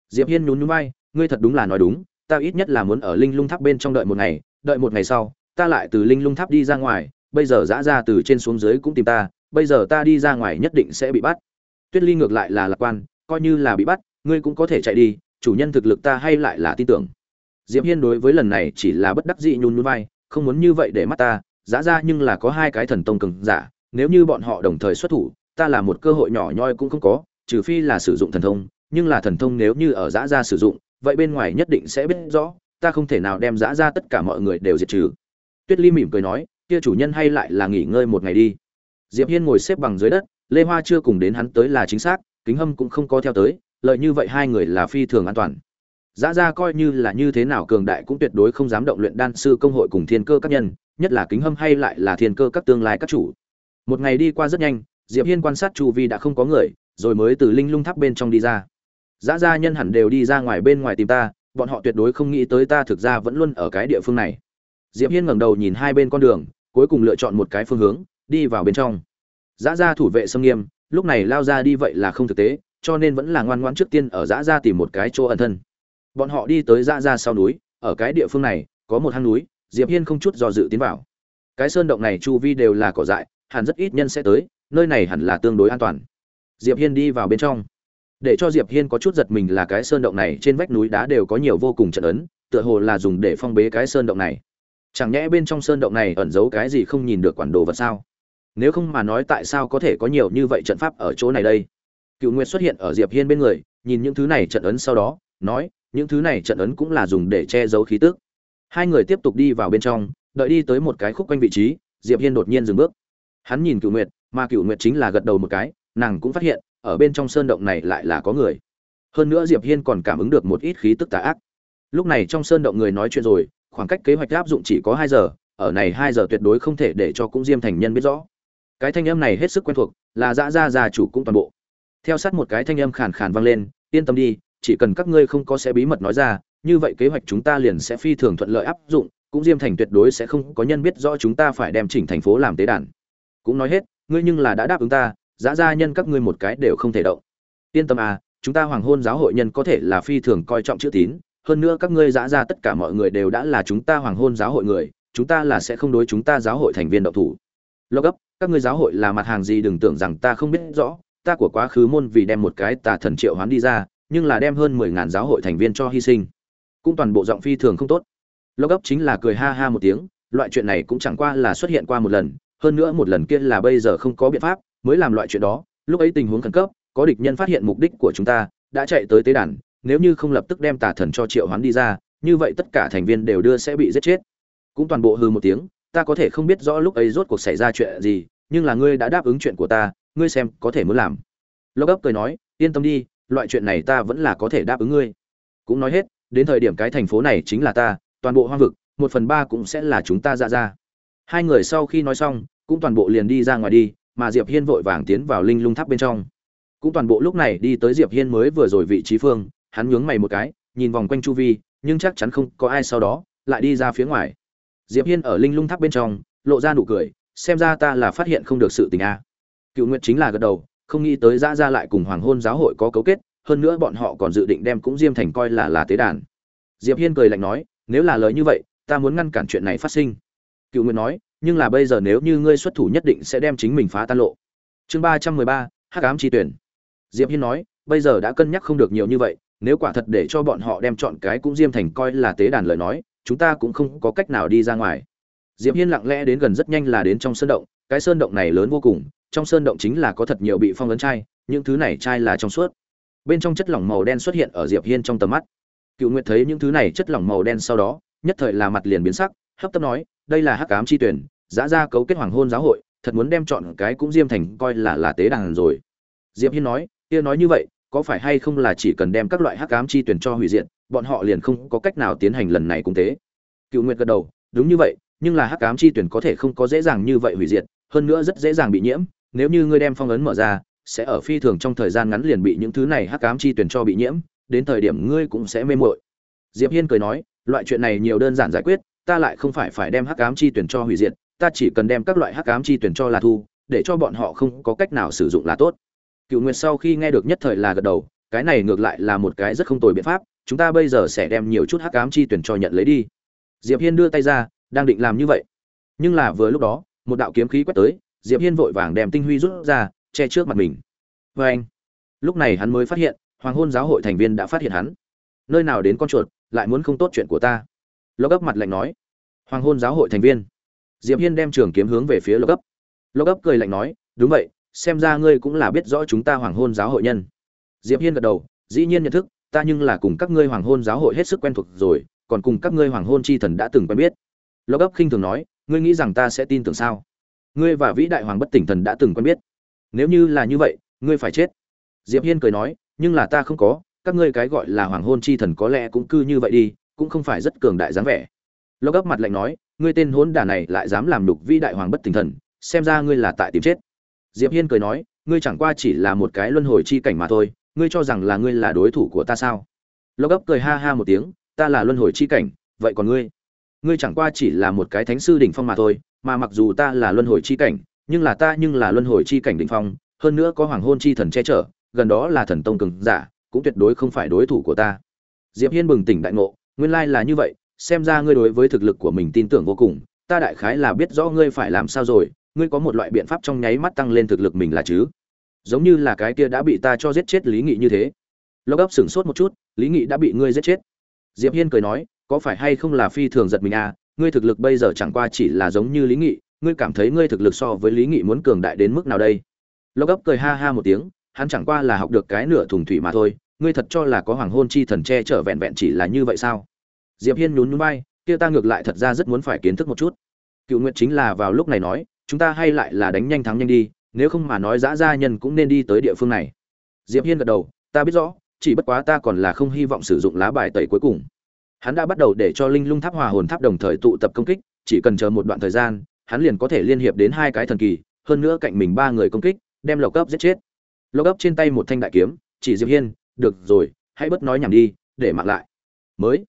Speaker 1: diệp hiên nhún nhún vai ngươi thật đúng là nói đúng ta ít nhất là muốn ở linh lung tháp bên trong đợi một ngày, đợi một ngày sau, ta lại từ linh lung tháp đi ra ngoài, bây giờ giã ra từ trên xuống dưới cũng tìm ta, bây giờ ta đi ra ngoài nhất định sẽ bị bắt. Tuyết ly ngược lại là lạc quan, coi như là bị bắt, ngươi cũng có thể chạy đi, chủ nhân thực lực ta hay lại là tin tưởng. Diệp hiên đối với lần này chỉ là bất đắc dĩ nhún nhún vai, không muốn như vậy để mắt ta giã ra nhưng là có hai cái thần tông cường giả, nếu như bọn họ đồng thời xuất thủ, ta là một cơ hội nhỏ nhoi cũng không có, trừ phi là sử dụng thần thông, nhưng là thần thông nếu như ở giã ra sử dụng vậy bên ngoài nhất định sẽ biết rõ, ta không thể nào đem dã ra tất cả mọi người đều diệt trừ. Tuyết ly mỉm cười nói, kia chủ nhân hay lại là nghỉ ngơi một ngày đi. Diệp hiên ngồi xếp bằng dưới đất, lê hoa chưa cùng đến hắn tới là chính xác, kính hâm cũng không có theo tới, lợi như vậy hai người là phi thường an toàn. Dã ra coi như là như thế nào cường đại cũng tuyệt đối không dám động luyện đan sư công hội cùng thiên cơ các nhân, nhất là kính hâm hay lại là thiên cơ các tương lai các chủ. Một ngày đi qua rất nhanh, diệp hiên quan sát chu vi đã không có người, rồi mới từ linh lung tháp bên trong đi ra dã Gia nhân hẳn đều đi ra ngoài bên ngoài tìm ta, bọn họ tuyệt đối không nghĩ tới ta thực ra vẫn luôn ở cái địa phương này. Diệp hiên ngẩng đầu nhìn hai bên con đường, cuối cùng lựa chọn một cái phương hướng, đi vào bên trong. Dã Gia thủ vệ sâm nghiêm, lúc này lao ra đi vậy là không thực tế, cho nên vẫn là ngoan ngoãn trước tiên ở dã Gia tìm một cái chỗ ẩn thân. Bọn họ đi tới dã Gia sau núi, ở cái địa phương này, có một hang núi, diệp hiên không chút do dự tiến vào. Cái sơn động này chu vi đều là cỏ dại, hẳn rất ít nhân sẽ tới, nơi này hẳn là tương đối an toàn. Diệp hiên đi vào bên trong để cho diệp hiên có chút giật mình là cái sơn động này trên vách núi đá đều có nhiều vô cùng trận ấn, tựa hồ là dùng để phong bế cái sơn động này. Chẳng nhẽ bên trong sơn động này ẩn giấu cái gì không nhìn được quản đồ vật sao? Nếu không mà nói tại sao có thể có nhiều như vậy trận pháp ở chỗ này đây? Cựu nguyệt xuất hiện ở diệp hiên bên người, nhìn những thứ này trận ấn sau đó, nói, những thứ này trận ấn cũng là dùng để che giấu khí tức. Hai người tiếp tục đi vào bên trong, đợi đi tới một cái khúc quanh vị trí, diệp hiên đột nhiên dừng bước. Hắn nhìn cựu nguyệt, mà cựu nguyệt chính là gật đầu một cái, nàng cũng phát hiện ở bên trong sơn động này lại là có người. Hơn nữa diệp hiên còn cảm ứng được một ít khí tức tà ác. Lúc này trong sơn động người nói chuyện rồi, khoảng cách kế hoạch áp dụng chỉ có hai giờ, ở này hai giờ tuyệt đối không thể để cho cũng diêm thành nhân biết rõ. Cái thanh âm này hết sức quen thuộc, là dã ra già chủ cũng toàn bộ. Theo sát một cái thanh âm khàn khàn vang lên, yên tâm đi, chỉ cần các ngươi không có sẽ bí mật nói ra, như vậy kế hoạch chúng ta liền sẽ phi thường thuận lợi áp dụng, cũng diêm thành tuyệt đối sẽ không có nhân biết rõ chúng ta phải đem chỉnh thành phố làm tế đàn. Cũng nói hết, ngươi nhưng là đã đáp ứng ta giá gia nhân các ngươi một cái đều không thể động. Yên tâm à chúng ta hoàng hôn giáo hội nhân có thể là phi thường coi trọng chữ tín, hơn nữa các ngươi giã ra tất cả mọi người đều đã là chúng ta hoàng hôn giáo hội người, chúng ta là sẽ không đối chúng ta giáo hội thành viên đậu thủ. Lô gấp, các ngươi giáo hội là mặt hàng gì đừng tưởng rằng ta không biết rõ, ta của quá khứ môn vì đem một cái tà thần triệu hoán đi ra, nhưng là đem hơn mười ngàn giáo hội thành viên cho hy sinh. Cũng toàn bộ giọng phi thường không tốt. Lô gấp chính là cười ha ha một tiếng, loại chuyện này cũng chẳng qua là xuất hiện qua một lần, hơn nữa một lần kia là bây giờ không có biện pháp mới làm loại chuyện đó, lúc ấy tình huống khẩn cấp, có địch nhân phát hiện mục đích của chúng ta, đã chạy tới tế đàn, nếu như không lập tức đem tà thần cho triệu hoán đi ra, như vậy tất cả thành viên đều đưa sẽ bị giết chết. Cũng toàn bộ hư một tiếng, ta có thể không biết rõ lúc ấy rốt cuộc xảy ra chuyện gì, nhưng là ngươi đã đáp ứng chuyện của ta, ngươi xem có thể muốn làm. Lốc ấp cười nói, yên tâm đi, loại chuyện này ta vẫn là có thể đáp ứng ngươi. Cũng nói hết, đến thời điểm cái thành phố này chính là ta, toàn bộ hoang vực, một phần ba cũng sẽ là chúng ta ra ra. Hai người sau khi nói xong, cũng toàn bộ liền đi ra ngoài đi mà diệp hiên vội vàng tiến vào linh lung tháp bên trong. Cũng toàn bộ lúc này đi tới diệp hiên mới vừa rồi vị trí phương, hắn nhướng mày một cái, nhìn vòng quanh chu vi, nhưng chắc chắn không có ai sau đó, lại đi ra phía ngoài. Diệp hiên ở linh lung tháp bên trong, lộ ra nụ cười, xem ra ta là phát hiện không được sự tình a. Cựu nguyện chính là gật đầu, không nghĩ tới ra ra lại cùng hoàng hôn giáo hội có cấu kết, hơn nữa bọn họ còn dự định đem cũng diêm thành coi là là tế đàn. Diệp hiên cười lạnh nói, nếu là lời như vậy, ta muốn ngăn cản chuyện này phát sinh. Cựu nguyện nói nhưng là bây giờ nếu như ngươi xuất thủ nhất định sẽ đem chính mình phá tan lộ. Chương ba trăm mười ba, hắc ám chi tuyển. Diệp hiên nói, bây giờ đã cân nhắc không được nhiều như vậy, nếu quả thật để cho bọn họ đem chọn cái cũng diêm thành coi là tế đàn lời nói, chúng ta cũng không có cách nào đi ra ngoài. Diệp hiên lặng lẽ đến gần rất nhanh là đến trong sơn động, cái sơn động này lớn vô cùng, trong sơn động chính là có thật nhiều bị phong ấn chai, những thứ này chai là trong suốt. Bên trong chất lỏng màu đen xuất hiện ở diệp hiên trong tầm mắt. Cựu nguyệt thấy những thứ này chất lỏng màu đen sau đó, nhất thời là mặt liền biến sắc, hấp tấp nói, đây là hắc ám chi tuyển giã ra cấu kết hoàng hôn giáo hội, thật muốn đem chọn cái cũng diêm thành coi là là tế đàn rồi. Diệp hiên nói, kia nói như vậy, có phải hay không là chỉ cần đem các loại hắc ám chi tuyển cho hủy diệt, bọn họ liền không có cách nào tiến hành lần này cũng tế? Cựu nguyệt gật đầu, đúng như vậy, nhưng là hắc ám chi tuyển có thể không có dễ dàng như vậy hủy diệt, hơn nữa rất dễ dàng bị nhiễm, nếu như ngươi đem phong ấn mở ra, sẽ ở phi thường trong thời gian ngắn liền bị những thứ này hắc ám chi tuyển cho bị nhiễm, đến thời điểm ngươi cũng sẽ mê muội. Diệp hiên cười nói, loại chuyện này nhiều đơn giản giải quyết, ta lại không phải phải đem hắc ám chi tuyển cho hủy diệt ta chỉ cần đem các loại hắc ám chi tuyển cho là thu, để cho bọn họ không có cách nào sử dụng là tốt. Cựu nguyệt sau khi nghe được nhất thời là gật đầu, cái này ngược lại là một cái rất không tồi biện pháp, chúng ta bây giờ sẽ đem nhiều chút hắc ám chi tuyển cho nhận lấy đi. Diệp hiên đưa tay ra, đang định làm như vậy. Nhưng là vừa lúc đó, một đạo kiếm khí quét tới, diệp hiên vội vàng đem tinh huy rút ra, che trước mặt mình. Với anh, lúc này hắn mới phát hiện, hoàng hôn giáo hội thành viên đã phát hiện hắn. Nơi nào đến con chuột, lại muốn không tốt chuyện của ta. Lộc gấp mặt lạnh nói. Hoàng hôn giáo hội thành viên diệp hiên đem trường kiếm hướng về phía lộc ấp. Lộc ấp cười lạnh nói, đúng vậy, xem ra ngươi cũng là biết rõ chúng ta hoàng hôn giáo hội nhân. Diệp hiên gật đầu, dĩ nhiên nhận thức, ta nhưng là cùng các ngươi hoàng hôn giáo hội hết sức quen thuộc rồi, còn cùng các ngươi hoàng hôn chi thần đã từng quen biết. Lộc ấp khinh thường nói, ngươi nghĩ rằng ta sẽ tin tưởng sao? Ngươi và vĩ đại hoàng bất tỉnh thần đã từng quen biết. Nếu như là như vậy, ngươi phải chết. Diệp hiên cười nói, nhưng là ta không có, các ngươi cái gọi là hoàng hôn chi thần có lẽ cũng cư như vậy đi, cũng không phải rất cường đại dáng vẻ. Lộc ấp mặt lạnh nói ngươi tên hỗn đản này lại dám làm đục vĩ đại hoàng bất tỉnh thần, xem ra ngươi là tại tìm chết. Diệp hiên cười nói, ngươi chẳng qua chỉ là một cái luân hồi chi cảnh mà thôi, ngươi cho rằng là ngươi là đối thủ của ta sao? Lộc gấp cười ha ha một tiếng, ta là luân hồi chi cảnh, vậy còn ngươi? Ngươi chẳng qua chỉ là một cái thánh sư đỉnh phong mà thôi, mà mặc dù ta là luân hồi chi cảnh, nhưng là ta nhưng là luân hồi chi cảnh đỉnh phong, hơn nữa có hoàng hôn chi thần che chở, gần đó là thần tông cường giả, cũng tuyệt đối không phải đối thủ của ta. Diệp hiên bừng tỉnh đại ngộ, nguyên lai là như vậy xem ra ngươi đối với thực lực của mình tin tưởng vô cùng, ta đại khái là biết rõ ngươi phải làm sao rồi, ngươi có một loại biện pháp trong nháy mắt tăng lên thực lực mình là chứ? Giống như là cái kia đã bị ta cho giết chết lý nghị như thế. Lộc ấp sửng sốt một chút, lý nghị đã bị ngươi giết chết. Diệp hiên cười nói, có phải hay không là phi thường giật mình à ngươi thực lực bây giờ chẳng qua chỉ là giống như lý nghị, ngươi cảm thấy ngươi thực lực so với lý nghị muốn cường đại đến mức nào đây? Lộc ấp cười ha ha một tiếng, hắn chẳng qua là học được cái nửa thùng thủy mà thôi, ngươi thật cho là có hoàng hôn chi thần che chở vẹn vẹn chỉ là như vậy sao? Diệp hiên nhún nhún vai, kia ta ngược lại thật ra rất muốn phải kiến thức một chút. Cựu nguyện chính là vào lúc này nói, chúng ta hay lại là đánh nhanh thắng nhanh đi, nếu không mà nói giã gia nhân cũng nên đi tới địa phương này. Diệp hiên gật đầu, ta biết rõ, chỉ bất quá ta còn là không hy vọng sử dụng lá bài tẩy cuối cùng. Hắn đã bắt đầu để cho linh lung tháp hòa hồn tháp đồng thời tụ tập công kích, chỉ cần chờ một đoạn thời gian, hắn liền có thể liên hiệp đến hai cái thần kỳ, hơn nữa cạnh mình ba người công kích, đem lộc cấp giết chết. Lộc cấp trên tay một thanh đại kiếm, chỉ diệp hiên, được rồi, hãy bất nói nhảm đi, để mặc lại. Mới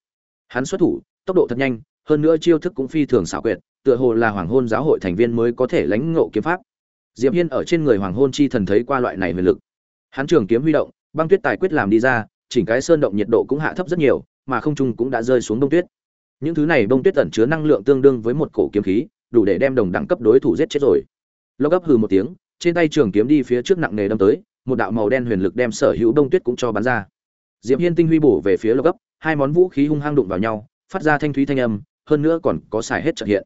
Speaker 1: hắn xuất thủ, tốc độ thật nhanh, hơn nữa chiêu thức cũng phi thường xảo quyệt, tựa hồ là hoàng hôn giáo hội thành viên mới có thể lãnh ngộ kiếm pháp. Diệp hiên ở trên người hoàng hôn chi thần thấy qua loại này huyền lực. Hắn trường kiếm huy động, băng tuyết tài quyết làm đi ra, chỉnh cái sơn động nhiệt độ cũng hạ thấp rất nhiều, mà không trung cũng đã rơi xuống đông tuyết. Những thứ này đông tuyết ẩn chứa năng lượng tương đương với một cổ kiếm khí, đủ để đem đồng đẳng cấp đối thủ giết chết rồi. Lốc gấp hừ một tiếng, trên tay trường kiếm đi phía trước nặng nề đâm tới, một đạo màu đen huyền lực đem sở hữu đông tuyết cũng cho bắn ra. Diệp hiên tinh huy bổ về phía lốc gấp hai món vũ khí hung hăng đụng vào nhau, phát ra thanh thúy thanh âm, hơn nữa còn có xài hết trợ hiện.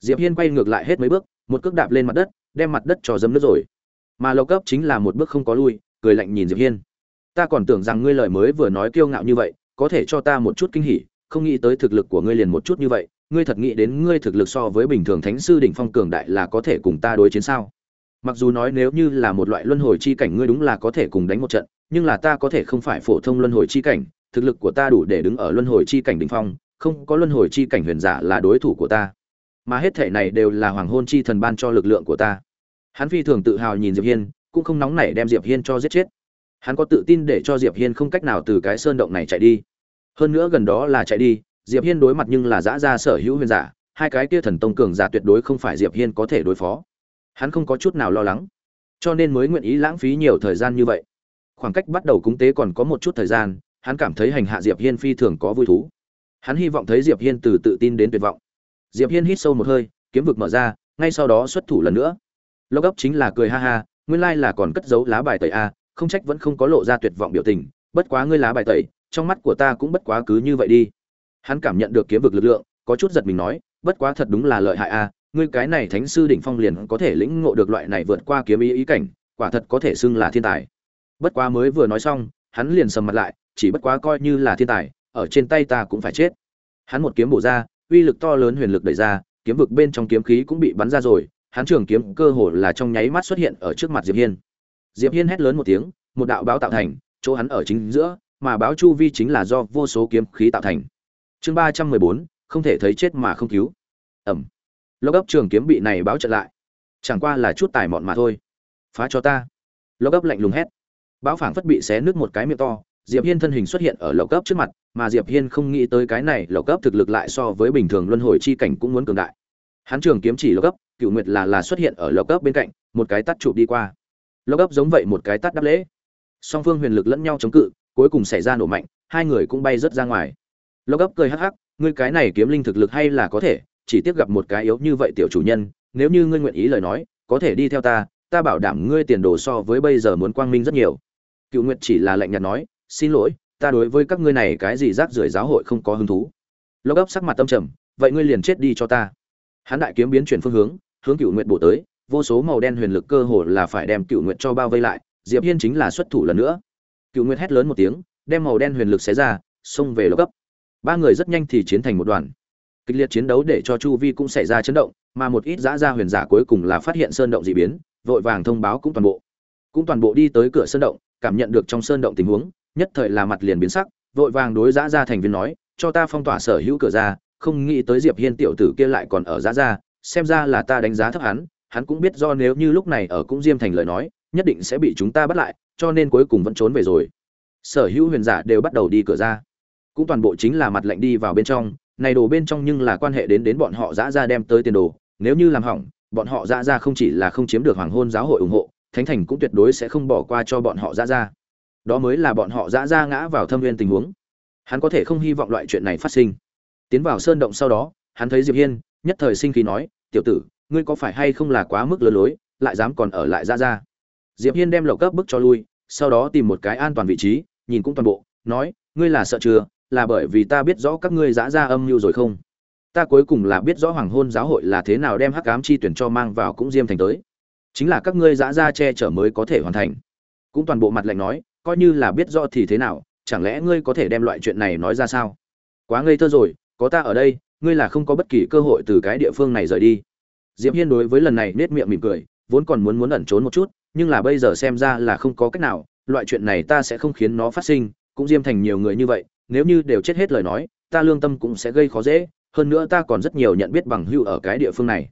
Speaker 1: Diệp hiên quay ngược lại hết mấy bước, một cước đạp lên mặt đất, đem mặt đất cho dấm nước rồi. Mà lộc cấp chính là một bước không có lui, cười lạnh nhìn diệp hiên. Ta còn tưởng rằng ngươi lời mới vừa nói kiêu ngạo như vậy, có thể cho ta một chút kinh hỉ, không nghĩ tới thực lực của ngươi liền một chút như vậy, ngươi thật nghĩ đến ngươi thực lực so với bình thường thánh sư đỉnh phong cường đại là có thể cùng ta đối chiến sao? Mặc dù nói nếu như là một loại luân hồi chi cảnh ngươi đúng là có thể cùng đánh một trận, nhưng là ta có thể không phải phổ thông luân hồi chi cảnh thực lực của ta đủ để đứng ở luân hồi chi cảnh đỉnh phong, không có luân hồi chi cảnh huyền giả là đối thủ của ta. Mà hết thể này đều là hoàng hôn chi thần ban cho lực lượng của ta. Hắn phi thường tự hào nhìn diệp hiên, cũng không nóng nảy đem diệp hiên cho giết chết. Hắn có tự tin để cho diệp hiên không cách nào từ cái sơn động này chạy đi. Hơn nữa gần đó là chạy đi, diệp hiên đối mặt nhưng là dã ra sở hữu huyền giả, hai cái kia thần tông cường giả tuyệt đối không phải diệp hiên có thể đối phó. Hắn không có chút nào lo lắng. Cho nên mới nguyện ý lãng phí nhiều thời gian như vậy. Khoảng cách bắt đầu cúng tế còn có một chút thời gian hắn cảm thấy hành hạ diệp hiên phi thường có vui thú. Hắn hy vọng thấy diệp hiên từ tự tin đến tuyệt vọng. Diệp hiên hít sâu một hơi, kiếm vực mở ra, ngay sau đó xuất thủ lần nữa. Lốc ấp chính là cười ha ha, nguyên lai là còn cất giấu lá bài tẩy a, không trách vẫn không có lộ ra tuyệt vọng biểu tình, bất quá ngươi lá bài tẩy, trong mắt của ta cũng bất quá cứ như vậy đi. Hắn cảm nhận được kiếm vực lực lượng, có chút giật mình nói, bất quá thật đúng là lợi hại a, ngươi cái này thánh sư đỉnh phong liền có thể lĩnh ngộ được loại này vượt qua kiếm ý ý cảnh, quả thật có thể xưng là thiên tài. Bất quá mới vừa nói xong, hắn liền sầm mặt lại chỉ bất quá coi như là thiên tài, ở trên tay ta cũng phải chết. Hắn một kiếm bổ ra, uy lực to lớn huyền lực đẩy ra, kiếm vực bên trong kiếm khí cũng bị bắn ra rồi, hắn trường kiếm cơ hồ là trong nháy mắt xuất hiện ở trước mặt diệp hiên. Diệp hiên hét lớn một tiếng, một đạo báo tạo thành, chỗ hắn ở chính giữa, mà báo chu vi chính là do vô số kiếm khí tạo thành. Chương ba trăm mười bốn, không thể thấy chết mà không cứu. Ầm lốc ấp trường kiếm bị này báo chặn lại. Chẳng qua là chút tài mọn mà thôi. Phá cho ta. Lốc ấp lạnh lùng hét. Báo phảng phất bị xé nước một cái miệng to diệp hiên thân hình xuất hiện ở lầu cấp trước mặt, mà diệp hiên không nghĩ tới cái này lầu cấp thực lực lại so với bình thường luân hồi chi cảnh cũng muốn cường đại. Hắn trường kiếm chỉ lầu cấp, Cửu nguyệt là là xuất hiện ở lầu cấp bên cạnh, một cái tát chụp đi qua. Lầu cấp giống vậy một cái tát đáp lễ. Song phương huyền lực lẫn nhau chống cự, cuối cùng xảy ra nổ mạnh, hai người cũng bay rất ra ngoài. Lầu cấp cười hắc hắc, ngươi cái này kiếm linh thực lực hay là có thể, chỉ tiếp gặp một cái yếu như vậy tiểu chủ nhân, nếu như ngươi nguyện ý lời nói, có thể đi theo ta ta bảo đảm ngươi tiền đồ so với bây giờ muốn quang minh rất nhiều. Cựu nguyệt chỉ là lạnh nhạt nói xin lỗi, ta đối với các ngươi này cái gì rác rưởi giáo hội không có hứng thú. Lốc ấp sắc mặt tâm trầm, vậy ngươi liền chết đi cho ta. Hắn đại kiếm biến chuyển phương hướng hướng cựu nguyện bổ tới, vô số màu đen huyền lực cơ hồ là phải đem cựu nguyện cho bao vây lại, diệp hiên chính là xuất thủ lần nữa. Cựu nguyện hét lớn một tiếng, đem màu đen huyền lực xé ra, xông về lốc ấp. Ba người rất nhanh thì chiến thành một đoàn. Kịch liệt chiến đấu để cho chu vi cũng xảy ra chấn động, mà một ít dã gia huyền giả cuối cùng là phát hiện sơn động dị biến, vội vàng thông báo cũng toàn bộ. Cũng toàn bộ đi tới cửa sơn động, cảm nhận được trong sơn động tình huống nhất thời là mặt liền biến sắc, vội vàng đối Giá ra thành viên nói, cho ta phong tỏa sở hữu cửa ra, không nghĩ tới diệp hiên tiểu tử kia lại còn ở Giá ra xem ra là ta đánh giá thấp hắn hắn cũng biết do nếu như lúc này ở cũng diêm thành lời nói, nhất định sẽ bị chúng ta bắt lại, cho nên cuối cùng vẫn trốn về rồi. Sở hữu huyền giả đều bắt đầu đi cửa ra. Cũng toàn bộ chính là mặt lệnh đi vào bên trong, này đồ bên trong nhưng là quan hệ đến đến bọn họ dã ra đem tới tiền đồ, nếu như làm hỏng, bọn họ dã ra không chỉ là không chiếm được hoàng hôn giáo hội ủng hộ, thánh thành cũng tuyệt đối sẽ không bỏ qua cho bọn họ dã ra đó mới là bọn họ dã ra ngã vào thâm viên tình huống. Hắn có thể không hy vọng loại chuyện này phát sinh. Tiến vào sơn động sau đó, hắn thấy diệp hiên, nhất thời sinh khí nói, tiểu tử, ngươi có phải hay không là quá mức lừa lối, lại dám còn ở lại dã ra? Diệp hiên đem lộc cấp bức cho lui, sau đó tìm một cái an toàn vị trí, nhìn cũng toàn bộ, nói, ngươi là sợ chưa? Là bởi vì ta biết rõ các ngươi dã ra âm mưu rồi không? Ta cuối cùng là biết rõ hoàng hôn giáo hội là thế nào đem hắc ám chi tuyển cho mang vào cũng diêm thành tới. Chính là các ngươi dã ra che chở mới có thể hoàn thành. Cũng toàn bộ mặt lạnh nói coi như là biết rõ thì thế nào, chẳng lẽ ngươi có thể đem loại chuyện này nói ra sao? Quá ngây thơ rồi, có ta ở đây, ngươi là không có bất kỳ cơ hội từ cái địa phương này rời đi. Diệp hiên đối với lần này nết miệng mỉm cười, vốn còn muốn muốn ẩn trốn một chút, nhưng là bây giờ xem ra là không có cách nào, loại chuyện này ta sẽ không khiến nó phát sinh, cũng diêm thành nhiều người như vậy, nếu như đều chết hết lời nói, ta lương tâm cũng sẽ gây khó dễ, hơn nữa ta còn rất nhiều nhận biết bằng hữu ở cái địa phương này.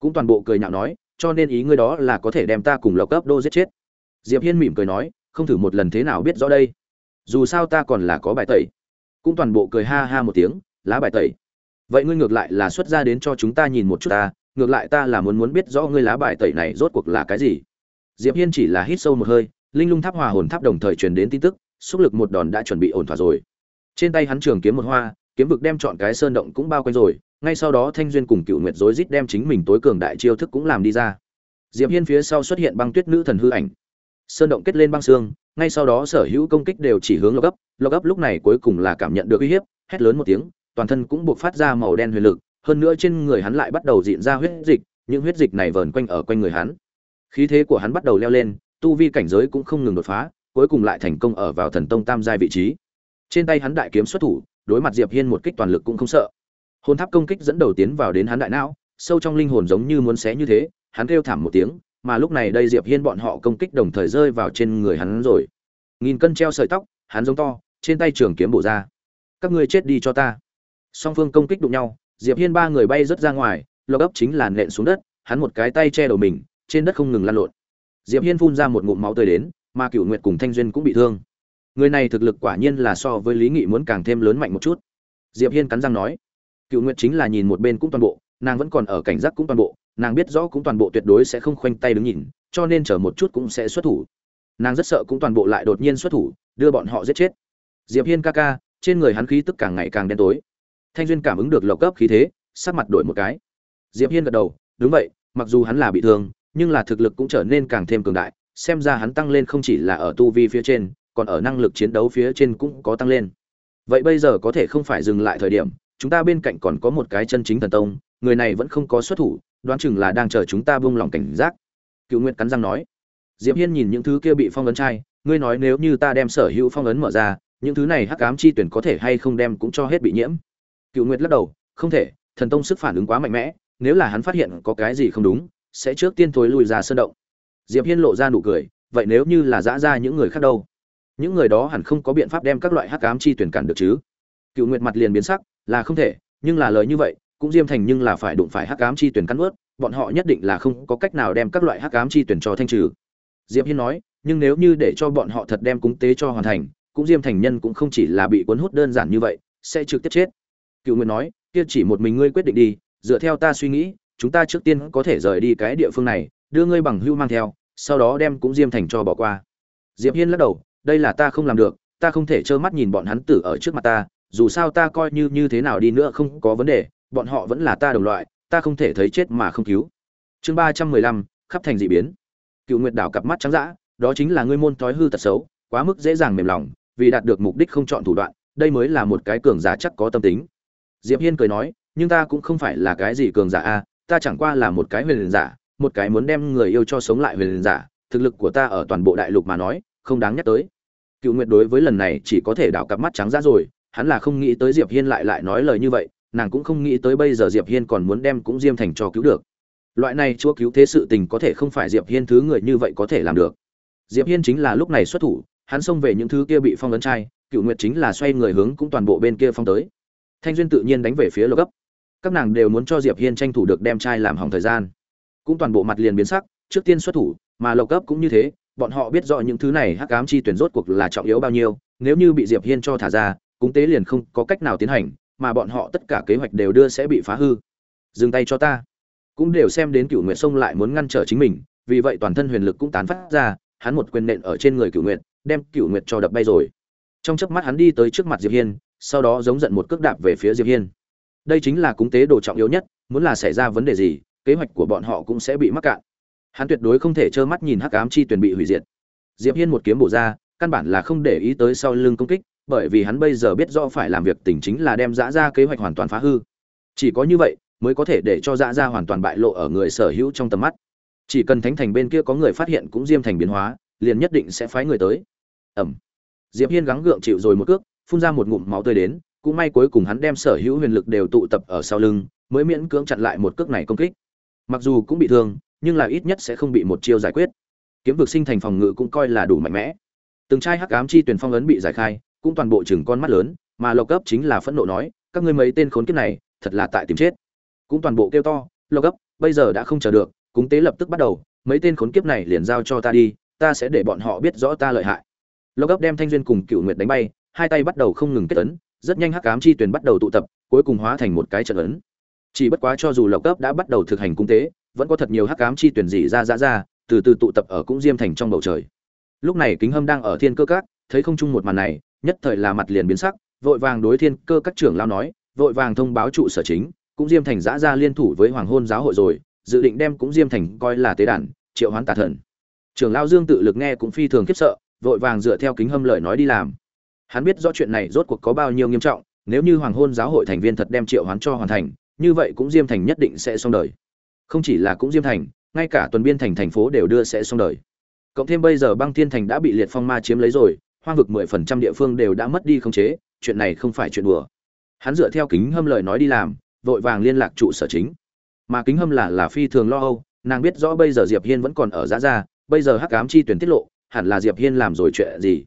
Speaker 1: Cũng toàn bộ cười nhạo nói, cho nên ý ngươi đó là có thể đem ta cùng lộc cấp đô giết chết. Diệp hiên mỉm cười nói không thử một lần thế nào biết rõ đây. Dù sao ta còn là có bài tẩy. Cũng toàn bộ cười ha ha một tiếng, lá bài tẩy. Vậy ngươi ngược lại là xuất ra đến cho chúng ta nhìn một chút ta, ngược lại ta là muốn muốn biết rõ ngươi lá bài tẩy này rốt cuộc là cái gì. Diệp hiên chỉ là hít sâu một hơi, linh lung tháp hòa hồn tháp đồng thời truyền đến tin tức, xúc lực một đòn đã chuẩn bị ổn thỏa rồi. Trên tay hắn trường kiếm một hoa, kiếm vực đem chọn cái sơn động cũng bao quanh rồi, ngay sau đó thanh duyên cùng cựu nguyệt rối rít đem chính mình tối cường đại chiêu thức cũng làm đi ra. Diệp hiên phía sau xuất hiện băng tuyết nữ thần hư ảnh sơn động kết lên băng xương, ngay sau đó sở hữu công kích đều chỉ hướng lộc ấp lộc ấp lúc này cuối cùng là cảm nhận được uy hiếp, hét lớn một tiếng, toàn thân cũng buộc phát ra màu đen huyền lực, hơn nữa trên người hắn lại bắt đầu diện ra huyết dịch, những huyết dịch này vờn quanh ở quanh người hắn. Khí thế của hắn bắt đầu leo lên, tu vi cảnh giới cũng không ngừng đột phá, cuối cùng lại thành công ở vào thần tông tam giai vị trí. Trên tay hắn đại kiếm xuất thủ, đối mặt diệp hiên một kích toàn lực cũng không sợ. Hồn tháp công kích dẫn đầu tiến vào đến hắn đại não, sâu trong linh hồn giống như muốn xé như thế, hắn kêu thảm một tiếng mà lúc này đây diệp hiên bọn họ công kích đồng thời rơi vào trên người hắn rồi. Nghìn cân treo sợi tóc, hắn giống to, trên tay trường kiếm bổ ra. Các ngươi chết đi cho ta. Song phương công kích đụng nhau, diệp hiên ba người bay rất ra ngoài, lộc ấp chính là nện xuống đất, hắn một cái tay che đầu mình, trên đất không ngừng lăn lộn. Diệp hiên phun ra một ngụm máu tươi đến, mà cựu nguyệt cùng thanh duyên cũng bị thương. Người này thực lực quả nhiên là so với lý nghị muốn càng thêm lớn mạnh một chút. Diệp hiên cắn răng nói cựu nguyệt chính là nhìn một bên cũng toàn bộ nàng vẫn còn ở cảnh giác cũng toàn bộ, nàng biết rõ cũng toàn bộ tuyệt đối sẽ không khoanh tay đứng nhìn, cho nên chờ một chút cũng sẽ xuất thủ. Nàng rất sợ cũng toàn bộ lại đột nhiên xuất thủ, đưa bọn họ giết chết. Diệp hiên ca ca, trên người hắn khí tức càng ngày càng đen tối. Thanh duyên cảm ứng được lộc cấp khí thế, sắc mặt đổi một cái. Diệp hiên gật đầu, đúng vậy, mặc dù hắn là bị thương, nhưng là thực lực cũng trở nên càng thêm cường đại, xem ra hắn tăng lên không chỉ là ở tu vi phía trên, còn ở năng lực chiến đấu phía trên cũng có tăng lên. Vậy bây giờ có thể không phải dừng lại thời điểm, chúng ta bên cạnh còn có một cái chân chính thần tông người này vẫn không có xuất thủ, đoán chừng là đang chờ chúng ta buông lòng cảnh giác. Cựu nguyệt cắn răng nói. Diệp hiên nhìn những thứ kia bị phong ấn trai ngươi nói nếu như ta đem sở hữu phong ấn mở ra, những thứ này hắc ám chi tuyển có thể hay không đem cũng cho hết bị nhiễm? Cựu nguyệt lắc đầu, không thể, thần tông sức phản ứng quá mạnh mẽ, nếu là hắn phát hiện có cái gì không đúng, sẽ trước tiên thối lùi ra sơn động. Diệp hiên lộ ra nụ cười, vậy nếu như là dã ra những người khác đâu? Những người đó hẳn không có biện pháp đem các loại hắc ám chi tuyển cản được chứ? Cựu nguyệt mặt liền biến sắc, là không thể, nhưng là lời như vậy cũng diêm thành nhưng là phải đụng phải hắc ám chi tuyển cắn ướt bọn họ nhất định là không có cách nào đem các loại hắc ám chi tuyển cho thanh trừ. Diệp hiên nói, nhưng nếu như để cho bọn họ thật đem cúng tế cho hoàn thành, cũng diêm thành nhân cũng không chỉ là bị cuốn hút đơn giản như vậy, sẽ trực tiếp chết. Cựu nguyệt nói, kia chỉ một mình ngươi quyết định đi, dựa theo ta suy nghĩ, chúng ta trước tiên có thể rời đi cái địa phương này, đưa ngươi bằng hưu mang theo, sau đó đem cũng diêm thành cho bỏ qua. Diệp hiên lắc đầu, đây là ta không làm được, ta không thể trơ mắt nhìn bọn hắn tử ở trước mặt ta, dù sao ta coi như như thế nào đi nữa không có vấn đề bọn họ vẫn là ta đồng loại, ta không thể thấy chết mà không cứu. Chương ba trăm mười lăm, khắp thành dị biến. Cựu nguyệt đảo cặp mắt trắng dã, đó chính là ngươi môn thói hư tật xấu, quá mức dễ dàng mềm lòng, vì đạt được mục đích không chọn thủ đoạn, đây mới là một cái cường giả chắc có tâm tính. Diệp hiên cười nói, nhưng ta cũng không phải là cái gì cường giả a, ta chẳng qua là một cái huyền giả, một cái muốn đem người yêu cho sống lại huyền giả, thực lực của ta ở toàn bộ đại lục mà nói, không đáng nhắc tới. Cựu nguyệt đối với lần này chỉ có thể đảo cặp mắt trắng ra rồi, hắn là không nghĩ tới diệp hiên lại lại nói lời như vậy nàng cũng không nghĩ tới bây giờ diệp hiên còn muốn đem cũng diêm thành cho cứu được. Loại này chúa cứu thế sự tình có thể không phải diệp hiên thứ người như vậy có thể làm được. Diệp hiên chính là lúc này xuất thủ, hắn xông về những thứ kia bị phong ấn trai, cựu nguyệt chính là xoay người hướng cũng toàn bộ bên kia phong tới. Thanh duyên tự nhiên đánh về phía lộc gấp. Các nàng đều muốn cho diệp hiên tranh thủ được đem trai làm hỏng thời gian. Cũng toàn bộ mặt liền biến sắc, trước tiên xuất thủ, mà lộc cấp cũng như thế, bọn họ biết rõ những thứ này hắc ám chi tuyển rốt cuộc là trọng yếu bao nhiêu, nếu như bị diệp hiên cho thả ra, cúng tế liền không có cách nào tiến hành mà bọn họ tất cả kế hoạch đều đưa sẽ bị phá hư. Dừng tay cho ta. Cũng đều xem đến cựu nguyệt sông lại muốn ngăn trở chính mình, vì vậy toàn thân huyền lực cũng tán phát ra, hắn một quyền nện ở trên người cựu nguyệt, đem cựu nguyệt cho đập bay rồi. Trong chớp mắt hắn đi tới trước mặt diệp hiên, sau đó giống giận một cước đạp về phía diệp hiên. Đây chính là cúng tế đồ trọng yếu nhất, muốn là xảy ra vấn đề gì, kế hoạch của bọn họ cũng sẽ bị mắc cạn. Hắn tuyệt đối không thể trơ mắt nhìn hắc ám chi tuyển bị hủy diệt. Diệp hiên một kiếm bổ ra, căn bản là không để ý tới sau lưng công kích bởi vì hắn bây giờ biết rõ phải làm việc tỉnh chính là đem dã ra kế hoạch hoàn toàn phá hư. Chỉ có như vậy mới có thể để cho dã ra hoàn toàn bại lộ ở người sở hữu trong tầm mắt. Chỉ cần thánh thành bên kia có người phát hiện cũng diêm thành biến hóa, liền nhất định sẽ phái người tới. Ẩm. Diệp hiên gắng gượng chịu rồi một cước, phun ra một ngụm máu tươi đến, cũng may cuối cùng hắn đem sở hữu huyền lực đều tụ tập ở sau lưng, mới miễn cưỡng chặn lại một cước này công kích. Mặc dù cũng bị thương, nhưng là ít nhất sẽ không bị một chiêu giải quyết. Kiếm vực sinh thành phòng ngự cũng coi là đủ mạnh mẽ. Từng trai hắc ám chi tuyển phong ấn bị giải khai cũng toàn bộ chừng con mắt lớn, mà lộc cấp chính là phẫn nộ nói, các ngươi mấy tên khốn kiếp này, thật là tại tìm chết. Cũng toàn bộ kêu to, lộc cấp bây giờ đã không chờ được, cúng tế lập tức bắt đầu, mấy tên khốn kiếp này liền giao cho ta đi, ta sẽ để bọn họ biết rõ ta lợi hại. Lộc cấp đem thanh duyên cùng cựu nguyệt đánh bay, hai tay bắt đầu không ngừng kết ấn, rất nhanh hắc ám chi tuyển bắt đầu tụ tập, cuối cùng hóa thành một cái trận ấn. Chỉ bất quá cho dù lộc cấp đã bắt đầu thực hành cung tế, vẫn có thật nhiều hắc ám chi tuyển dị ra ra ra, từ từ tụ tập ở cũng diêm thành trong bầu trời. Lúc này kính hâm đang ở thiên cơ các, thấy không chung một màn này nhất thời là mặt liền biến sắc, vội vàng đối thiên cơ các trưởng lao nói, vội vàng thông báo trụ sở chính, cũng diêm thành giã ra liên thủ với hoàng hôn giáo hội rồi, dự định đem cũng diêm thành coi là tế đàn, triệu hoán tà thần. Trưởng lao dương tự lực nghe cũng phi thường khiếp sợ, vội vàng dựa theo kính hâm lời nói đi làm. Hắn biết rõ chuyện này rốt cuộc có bao nhiêu nghiêm trọng, nếu như hoàng hôn giáo hội thành viên thật đem triệu hoán cho hoàn thành, như vậy cũng diêm thành nhất định sẽ xong đời. Không chỉ là cũng diêm thành, ngay cả tuần biên thành thành phố đều đưa sẽ xong đời. Cộng thêm bây giờ băng thiên thành đã bị liệt phong ma chiếm lấy rồi hoang vực mười phần trăm địa phương đều đã mất đi khống chế, chuyện này không phải chuyện đùa. Hắn dựa theo kính hâm lời nói đi làm, vội vàng liên lạc trụ sở chính. Mà kính hâm là là phi thường lo âu, nàng biết rõ bây giờ diệp hiên vẫn còn ở giã gia, bây giờ hắc ám chi tuyển tiết lộ, hẳn là diệp hiên làm rồi chuyện gì.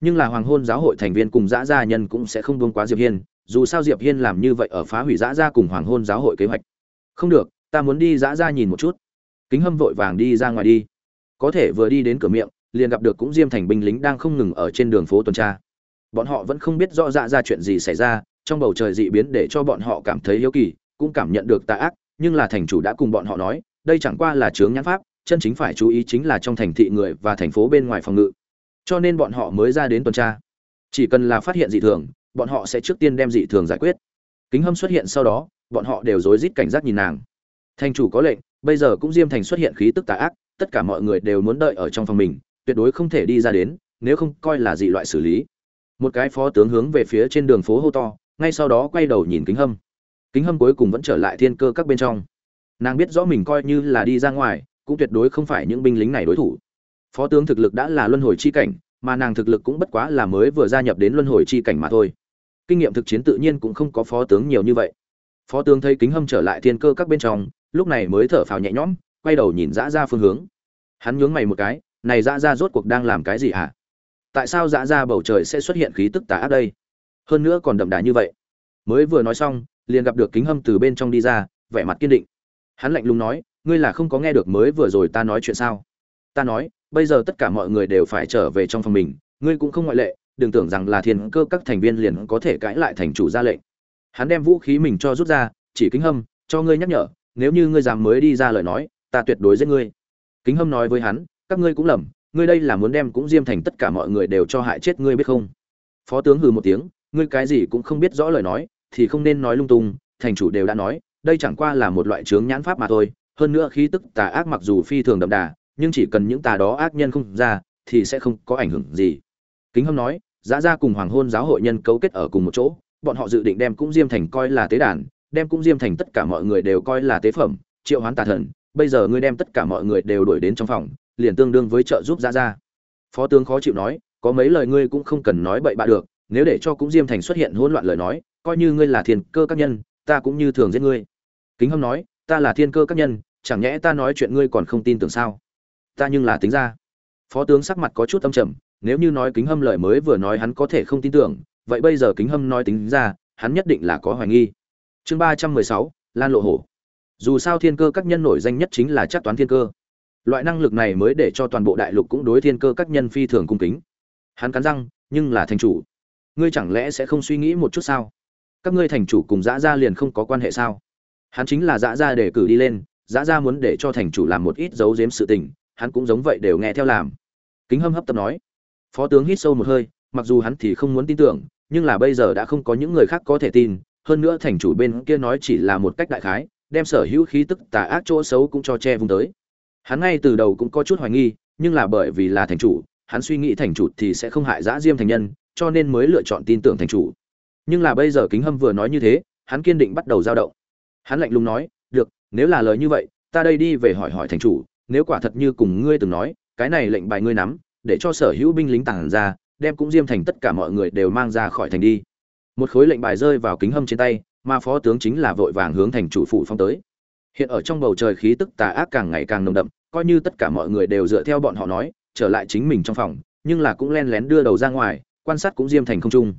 Speaker 1: Nhưng là hoàng hôn giáo hội thành viên cùng giã gia nhân cũng sẽ không buông quá diệp hiên, dù sao diệp hiên làm như vậy ở phá hủy giã gia cùng hoàng hôn giáo hội kế hoạch. Không được, ta muốn đi giã gia nhìn một chút. Kính hâm vội vàng đi ra ngoài đi. Có thể vừa đi đến cửa miệng liền gặp được cũng diêm thành binh lính đang không ngừng ở trên đường phố tuần tra. Bọn họ vẫn không biết rõ dạ ra chuyện gì xảy ra, trong bầu trời dị biến để cho bọn họ cảm thấy hiếu kỳ, cũng cảm nhận được tà ác, nhưng là thành chủ đã cùng bọn họ nói, đây chẳng qua là chướng nhãn pháp, chân chính phải chú ý chính là trong thành thị người và thành phố bên ngoài phòng ngự. Cho nên bọn họ mới ra đến tuần tra. Chỉ cần là phát hiện dị thường, bọn họ sẽ trước tiên đem dị thường giải quyết. Kính hâm xuất hiện sau đó, bọn họ đều rối rít cảnh giác nhìn nàng. Thành chủ có lệnh, bây giờ cũng diêm thành xuất hiện khí tức tà ác, tất cả mọi người đều muốn đợi ở trong phòng mình tuyệt đối không thể đi ra đến, nếu không coi là dị loại xử lý. Một cái phó tướng hướng về phía trên đường phố hô to, ngay sau đó quay đầu nhìn kính hâm. Kính hâm cuối cùng vẫn trở lại thiên cơ các bên trong. Nàng biết rõ mình coi như là đi ra ngoài, cũng tuyệt đối không phải những binh lính này đối thủ. Phó tướng thực lực đã là luân hồi chi cảnh, mà nàng thực lực cũng bất quá là mới vừa gia nhập đến luân hồi chi cảnh mà thôi. Kinh nghiệm thực chiến tự nhiên cũng không có phó tướng nhiều như vậy. Phó tướng thấy kính hâm trở lại thiên cơ các bên trong, lúc này mới thở phào nhẹ nhõm, quay đầu nhìn dã ra phương hướng. Hắn nhướng mày một cái này dã ra rốt cuộc đang làm cái gì hả? Tại sao dã ra bầu trời sẽ xuất hiện khí tức tà ác đây? Hơn nữa còn đậm đà như vậy. Mới vừa nói xong, liền gặp được kính hâm từ bên trong đi ra, vẻ mặt kiên định. Hắn lạnh lùng nói, ngươi là không có nghe được mới vừa rồi ta nói chuyện sao? Ta nói, bây giờ tất cả mọi người đều phải trở về trong phòng mình, ngươi cũng không ngoại lệ, đừng tưởng rằng là thiên cơ các thành viên liền có thể cãi lại thành chủ ra lệnh. Hắn đem vũ khí mình cho rút ra, chỉ kính hâm, cho ngươi nhắc nhở, nếu như ngươi dám mới đi ra lời nói, ta tuyệt đối giết ngươi. Kính hâm nói với hắn các ngươi cũng lầm, ngươi đây là muốn đem cũng diêm thành tất cả mọi người đều cho hại chết ngươi biết không? Phó tướng hừ một tiếng, ngươi cái gì cũng không biết rõ lời nói, thì không nên nói lung tung, thành chủ đều đã nói, đây chẳng qua là một loại chướng nhãn pháp mà thôi. Hơn nữa khí tức tà ác mặc dù phi thường đậm đà, nhưng chỉ cần những tà đó ác nhân không ra, thì sẽ không có ảnh hưởng gì. Kính hâm nói, giã ra cùng hoàng hôn giáo hội nhân cấu kết ở cùng một chỗ, bọn họ dự định đem cũng diêm thành coi là tế đàn, đem cũng diêm thành tất cả mọi người đều coi là tế phẩm, triệu hoán tà thần, bây giờ ngươi đem tất cả mọi người đều đuổi đến trong phòng liền tương đương với trợ giúp ra ra phó tướng khó chịu nói, có mấy lời ngươi cũng không cần nói bậy bạ được, nếu để cho cũng diêm thành xuất hiện hỗn loạn lời nói, coi như ngươi là thiên cơ các nhân, ta cũng như thường giết ngươi. Kính hâm nói, ta là thiên cơ các nhân, chẳng nhẽ ta nói chuyện ngươi còn không tin tưởng sao? Ta nhưng là tính ra. Phó tướng sắc mặt có chút âm trầm, nếu như nói kính hâm lời mới vừa nói hắn có thể không tin tưởng, vậy bây giờ kính hâm nói tính ra, hắn nhất định là có hoài nghi. Chương ba trăm mười sáu, lan lộ hổ. Dù sao thiên cơ các nhân nổi danh nhất chính là chắc toán thiên cơ loại năng lực này mới để cho toàn bộ đại lục cũng đối thiên cơ các nhân phi thường cung kính. Hắn cắn răng, nhưng là thành chủ. Ngươi chẳng lẽ sẽ không suy nghĩ một chút sao? Các ngươi thành chủ cùng dã gia liền không có quan hệ sao? Hắn chính là dã gia để cử đi lên, dã gia muốn để cho thành chủ làm một ít giấu giếm sự tình, hắn cũng giống vậy đều nghe theo làm. Kính hâm hấp tập nói. Phó tướng hít sâu một hơi, mặc dù hắn thì không muốn tin tưởng, nhưng là bây giờ đã không có những người khác có thể tin, hơn nữa thành chủ bên kia nói chỉ là một cách đại khái, đem sở hữu khí tức tà ác chỗ xấu cũng cho che vùng tới hắn ngay từ đầu cũng có chút hoài nghi, nhưng là bởi vì là thành chủ, hắn suy nghĩ thành chủ thì sẽ không hại dã diêm thành nhân, cho nên mới lựa chọn tin tưởng thành chủ. Nhưng là bây giờ kính hâm vừa nói như thế, hắn kiên định bắt đầu dao động. Hắn lạnh lùng nói, được, nếu là lời như vậy, ta đây đi về hỏi hỏi thành chủ, nếu quả thật như cùng ngươi từng nói, cái này lệnh bài ngươi nắm, để cho sở hữu binh lính tàng ra, đem cũng diêm thành tất cả mọi người đều mang ra khỏi thành đi. Một khối lệnh bài rơi vào kính hâm trên tay, mà phó tướng chính là vội vàng hướng thành chủ phủ phong tới. Hiện ở trong bầu trời khí tức tà ác càng ngày càng nồng đậm coi như tất cả mọi người đều dựa theo bọn họ nói, trở lại chính mình trong phòng, nhưng là cũng len lén đưa đầu ra ngoài, quan sát cũng diêm thành không trung.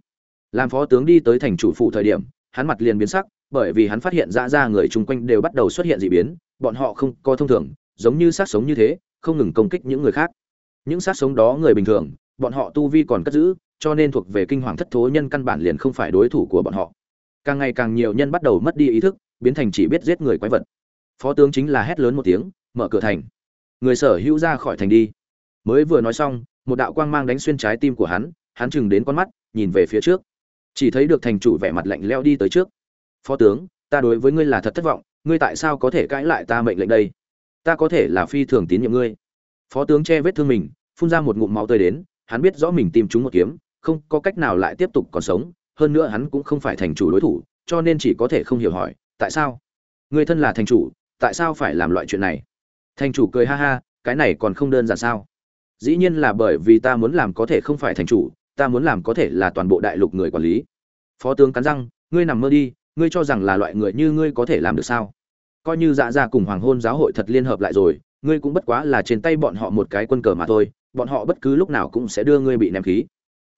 Speaker 1: Làm phó tướng đi tới thành chủ phủ thời điểm, hắn mặt liền biến sắc, bởi vì hắn phát hiện ra ra người chung quanh đều bắt đầu xuất hiện dị biến, bọn họ không có thông thường, giống như sát sống như thế, không ngừng công kích những người khác. Những sát sống đó người bình thường, bọn họ tu vi còn cất giữ, cho nên thuộc về kinh hoàng thất thố nhân căn bản liền không phải đối thủ của bọn họ. Càng ngày càng nhiều nhân bắt đầu mất đi ý thức, biến thành chỉ biết giết người quái vật. Phó tướng chính là hét lớn một tiếng, mở cửa thành người sở hữu ra khỏi thành đi. Mới vừa nói xong, một đạo quang mang đánh xuyên trái tim của hắn hắn chừng đến con mắt, nhìn về phía trước. Chỉ thấy được thành chủ vẻ mặt lạnh leo đi tới trước. Phó tướng, ta đối với ngươi là thật thất vọng, ngươi tại sao có thể cãi lại ta mệnh lệnh đây? Ta có thể là phi thường tín nhiệm ngươi. Phó tướng che vết thương mình, phun ra một ngụm máu tươi đến, hắn biết rõ mình tìm chúng một kiếm, không có cách nào lại tiếp tục còn sống, hơn nữa hắn cũng không phải thành chủ đối thủ, cho nên chỉ có thể không hiểu hỏi, tại sao? Người thân là thành chủ, tại sao phải làm loại chuyện này? Thành chủ cười ha ha, cái này còn không đơn giản sao? Dĩ nhiên là bởi vì ta muốn làm có thể không phải thành chủ, ta muốn làm có thể là toàn bộ đại lục người quản lý. Phó tướng cắn răng, ngươi nằm mơ đi, ngươi cho rằng là loại người như ngươi có thể làm được sao? Coi như dạ ra cùng hoàng hôn giáo hội thật liên hợp lại rồi, ngươi cũng bất quá là trên tay bọn họ một cái quân cờ mà thôi, bọn họ bất cứ lúc nào cũng sẽ đưa ngươi bị ném khí.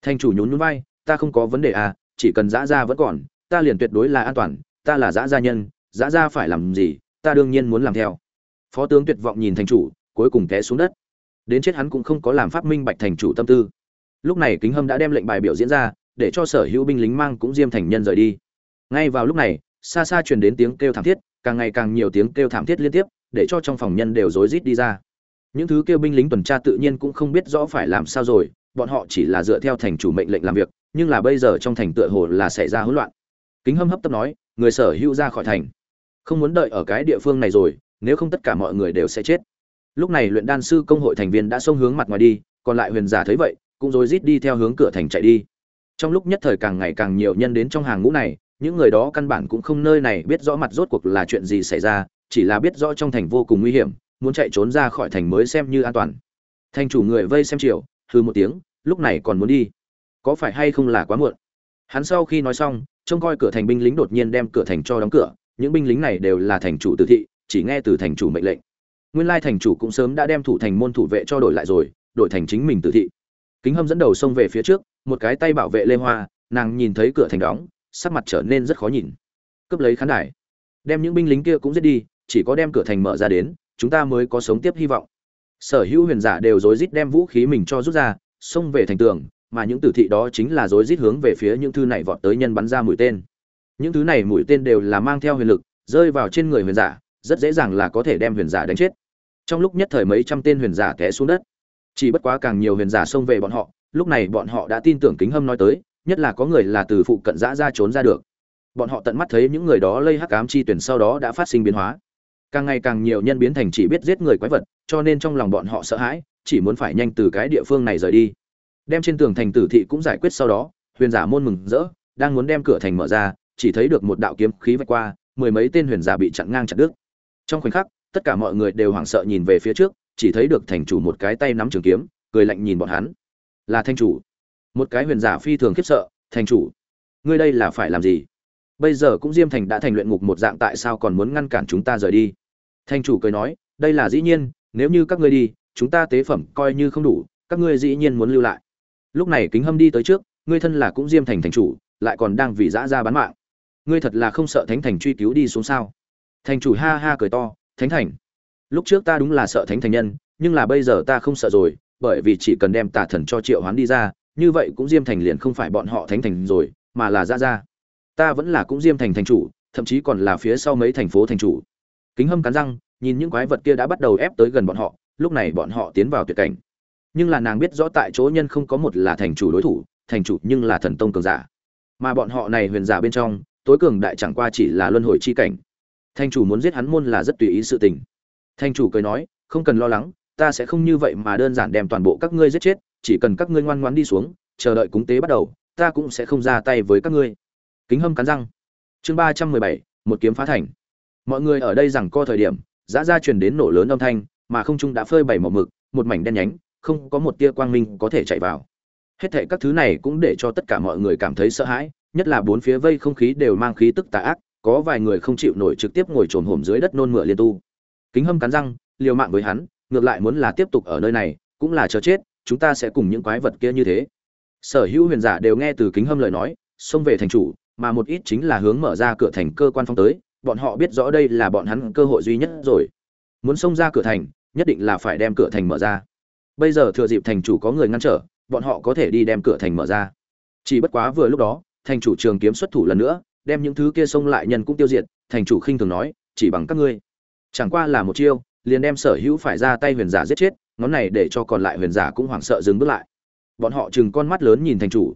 Speaker 1: Thành chủ nhún nhún vai, ta không có vấn đề à chỉ cần dã ra vẫn còn, ta liền tuyệt đối là an toàn, ta là dã gia nhân dã ra phải làm gì, ta đương nhiên muốn làm theo phó tướng tuyệt vọng nhìn thành chủ, cuối cùng té xuống đất. Đến chết hắn cũng không có làm phát minh bạch thành chủ tâm tư. Lúc này kính hâm đã đem lệnh bài biểu diễn ra, để cho sở hữu binh lính mang cũng diêm thành nhân rời đi. Ngay vào lúc này, xa xa truyền đến tiếng kêu thảm thiết, càng ngày càng nhiều tiếng kêu thảm thiết liên tiếp, để cho trong phòng nhân đều rối rít đi ra. Những thứ kêu binh lính tuần tra tự nhiên cũng không biết rõ phải làm sao rồi, bọn họ chỉ là dựa theo thành chủ mệnh lệnh làm việc, nhưng là bây giờ trong thành tựa hồ là xảy ra hỗn loạn. Kính hâm hấp tấp nói, người sở hữu ra khỏi thành. Không muốn đợi ở cái địa phương này rồi nếu không tất cả mọi người đều sẽ chết. Lúc này luyện đan sư công hội thành viên đã xông hướng mặt ngoài đi, còn lại huyền giả thấy vậy, cũng rối rít đi theo hướng cửa thành chạy đi. Trong lúc nhất thời càng ngày càng nhiều nhân đến trong hàng ngũ này, những người đó căn bản cũng không nơi này biết rõ mặt rốt cuộc là chuyện gì xảy ra, chỉ là biết rõ trong thành vô cùng nguy hiểm, muốn chạy trốn ra khỏi thành mới xem như an toàn. Thành chủ người vây xem chiều hư một tiếng, lúc này còn muốn đi. Có phải hay không là quá muộn? Hắn sau khi nói xong, trông coi cửa thành binh lính đột nhiên đem cửa thành cho đóng cửa, những binh lính này đều là thành chủ tử thị chỉ nghe từ thành chủ mệnh lệnh. Nguyên lai thành chủ cũng sớm đã đem thủ thành môn thủ vệ cho đổi lại rồi, đổi thành chính mình tử thị. Kính hâm dẫn đầu xông về phía trước, một cái tay bảo vệ lê hoa, nàng nhìn thấy cửa thành đóng, sắc mặt trở nên rất khó nhìn. Cướp lấy khán đài. Đem những binh lính kia cũng giết đi, chỉ có đem cửa thành mở ra đến, chúng ta mới có sống tiếp hy vọng. Sở hữu huyền giả đều rối rít đem vũ khí mình cho rút ra, xông về thành tường, mà những tử thị đó chính là rối rít hướng về phía những thứ này vọt tới nhân bắn ra mũi tên. Những thứ này mũi tên đều là mang theo huyền lực, rơi vào trên người huyền giả rất dễ dàng là có thể đem huyền giả đánh chết. Trong lúc nhất thời mấy trăm tên huyền giả té xuống đất. Chỉ bất quá càng nhiều huyền giả xông về bọn họ, lúc này bọn họ đã tin tưởng kính hâm nói tới, nhất là có người là từ phụ cận giã ra trốn ra được. Bọn họ tận mắt thấy những người đó lây hắc ám chi tuyển sau đó đã phát sinh biến hóa. Càng ngày càng nhiều nhân biến thành chỉ biết giết người quái vật, cho nên trong lòng bọn họ sợ hãi, chỉ muốn phải nhanh từ cái địa phương này rời đi. Đem trên tường thành tử thị cũng giải quyết sau đó, huyền giả môn mừng rỡ, đang muốn đem cửa thành mở ra, chỉ thấy được một đạo kiếm khí vạch qua, mười mấy tên huyền giả bị chặn ngang chặt đứt trong khoảnh khắc, tất cả mọi người đều hoảng sợ nhìn về phía trước, chỉ thấy được thành chủ một cái tay nắm trường kiếm, cười lạnh nhìn bọn hắn. Là thành chủ. Một cái huyền giả phi thường khiếp sợ, thành chủ, ngươi đây là phải làm gì? Bây giờ cũng diêm thành đã thành luyện ngục một dạng, tại sao còn muốn ngăn cản chúng ta rời đi? Thành chủ cười nói, đây là dĩ nhiên, nếu như các ngươi đi, chúng ta tế phẩm coi như không đủ, các ngươi dĩ nhiên muốn lưu lại. Lúc này kính hâm đi tới trước, ngươi thân là cũng diêm thành thành chủ, lại còn đang vì dã ra bán mạng. Ngươi thật là không sợ thánh thành truy cứu đi xuống sao? Thành chủ ha ha cười to, thánh thành. Lúc trước ta đúng là sợ thánh thành nhân, nhưng là bây giờ ta không sợ rồi, bởi vì chỉ cần đem tà thần cho triệu hoán đi ra, như vậy cũng diêm thành liền không phải bọn họ thánh thành rồi, mà là ra ra. Ta vẫn là cũng diêm thành thành chủ, thậm chí còn là phía sau mấy thành phố thành chủ. Kính hâm cắn răng, nhìn những quái vật kia đã bắt đầu ép tới gần bọn họ, lúc này bọn họ tiến vào tuyệt cảnh. Nhưng là nàng biết rõ tại chỗ nhân không có một là thành chủ đối thủ, thành chủ nhưng là thần tông cường giả. Mà bọn họ này huyền giả bên trong, tối cường đại chẳng qua chỉ là luân hồi chi cảnh thành chủ muốn giết hắn môn là rất tùy ý sự tình. Thành chủ cười nói, không cần lo lắng, ta sẽ không như vậy mà đơn giản đem toàn bộ các ngươi giết chết, chỉ cần các ngươi ngoan ngoãn đi xuống, chờ đợi cúng tế bắt đầu, ta cũng sẽ không ra tay với các ngươi. Kính hâm cắn răng. Chương ba trăm mười bảy, một kiếm phá thành. Mọi người ở đây rằng co thời điểm, giã ra truyền đến nổ lớn âm thanh, mà không trung đã phơi bảy màu mực, một mảnh đen nhánh, không có một tia quang minh có thể chạy vào. Hết thệ các thứ này cũng để cho tất cả mọi người cảm thấy sợ hãi, nhất là bốn phía vây không khí đều mang khí tức tà ác có vài người không chịu nổi trực tiếp ngồi trồm hổm dưới đất nôn mửa liên tu. Kính hâm cắn răng, liều mạng với hắn, ngược lại muốn là tiếp tục ở nơi này, cũng là chờ chết, chúng ta sẽ cùng những quái vật kia như thế. Sở hữu huyền giả đều nghe từ kính hâm lời nói, xông về thành chủ, mà một ít chính là hướng mở ra cửa thành cơ quan phong tới, bọn họ biết rõ đây là bọn hắn cơ hội duy nhất rồi. Muốn xông ra cửa thành, nhất định là phải đem cửa thành mở ra. Bây giờ thừa dịp thành chủ có người ngăn trở, bọn họ có thể đi đem cửa thành mở ra. Chỉ bất quá vừa lúc đó, thành chủ trường kiếm xuất thủ lần nữa đem những thứ kia xông lại nhân cũng tiêu diệt, thành chủ khinh thường nói, chỉ bằng các ngươi. Chẳng qua là một chiêu, liền đem sở hữu phải ra tay huyền giả giết chết, ngón này để cho còn lại huyền giả cũng hoảng sợ dừng bước lại. Bọn họ chừng con mắt lớn nhìn thành chủ.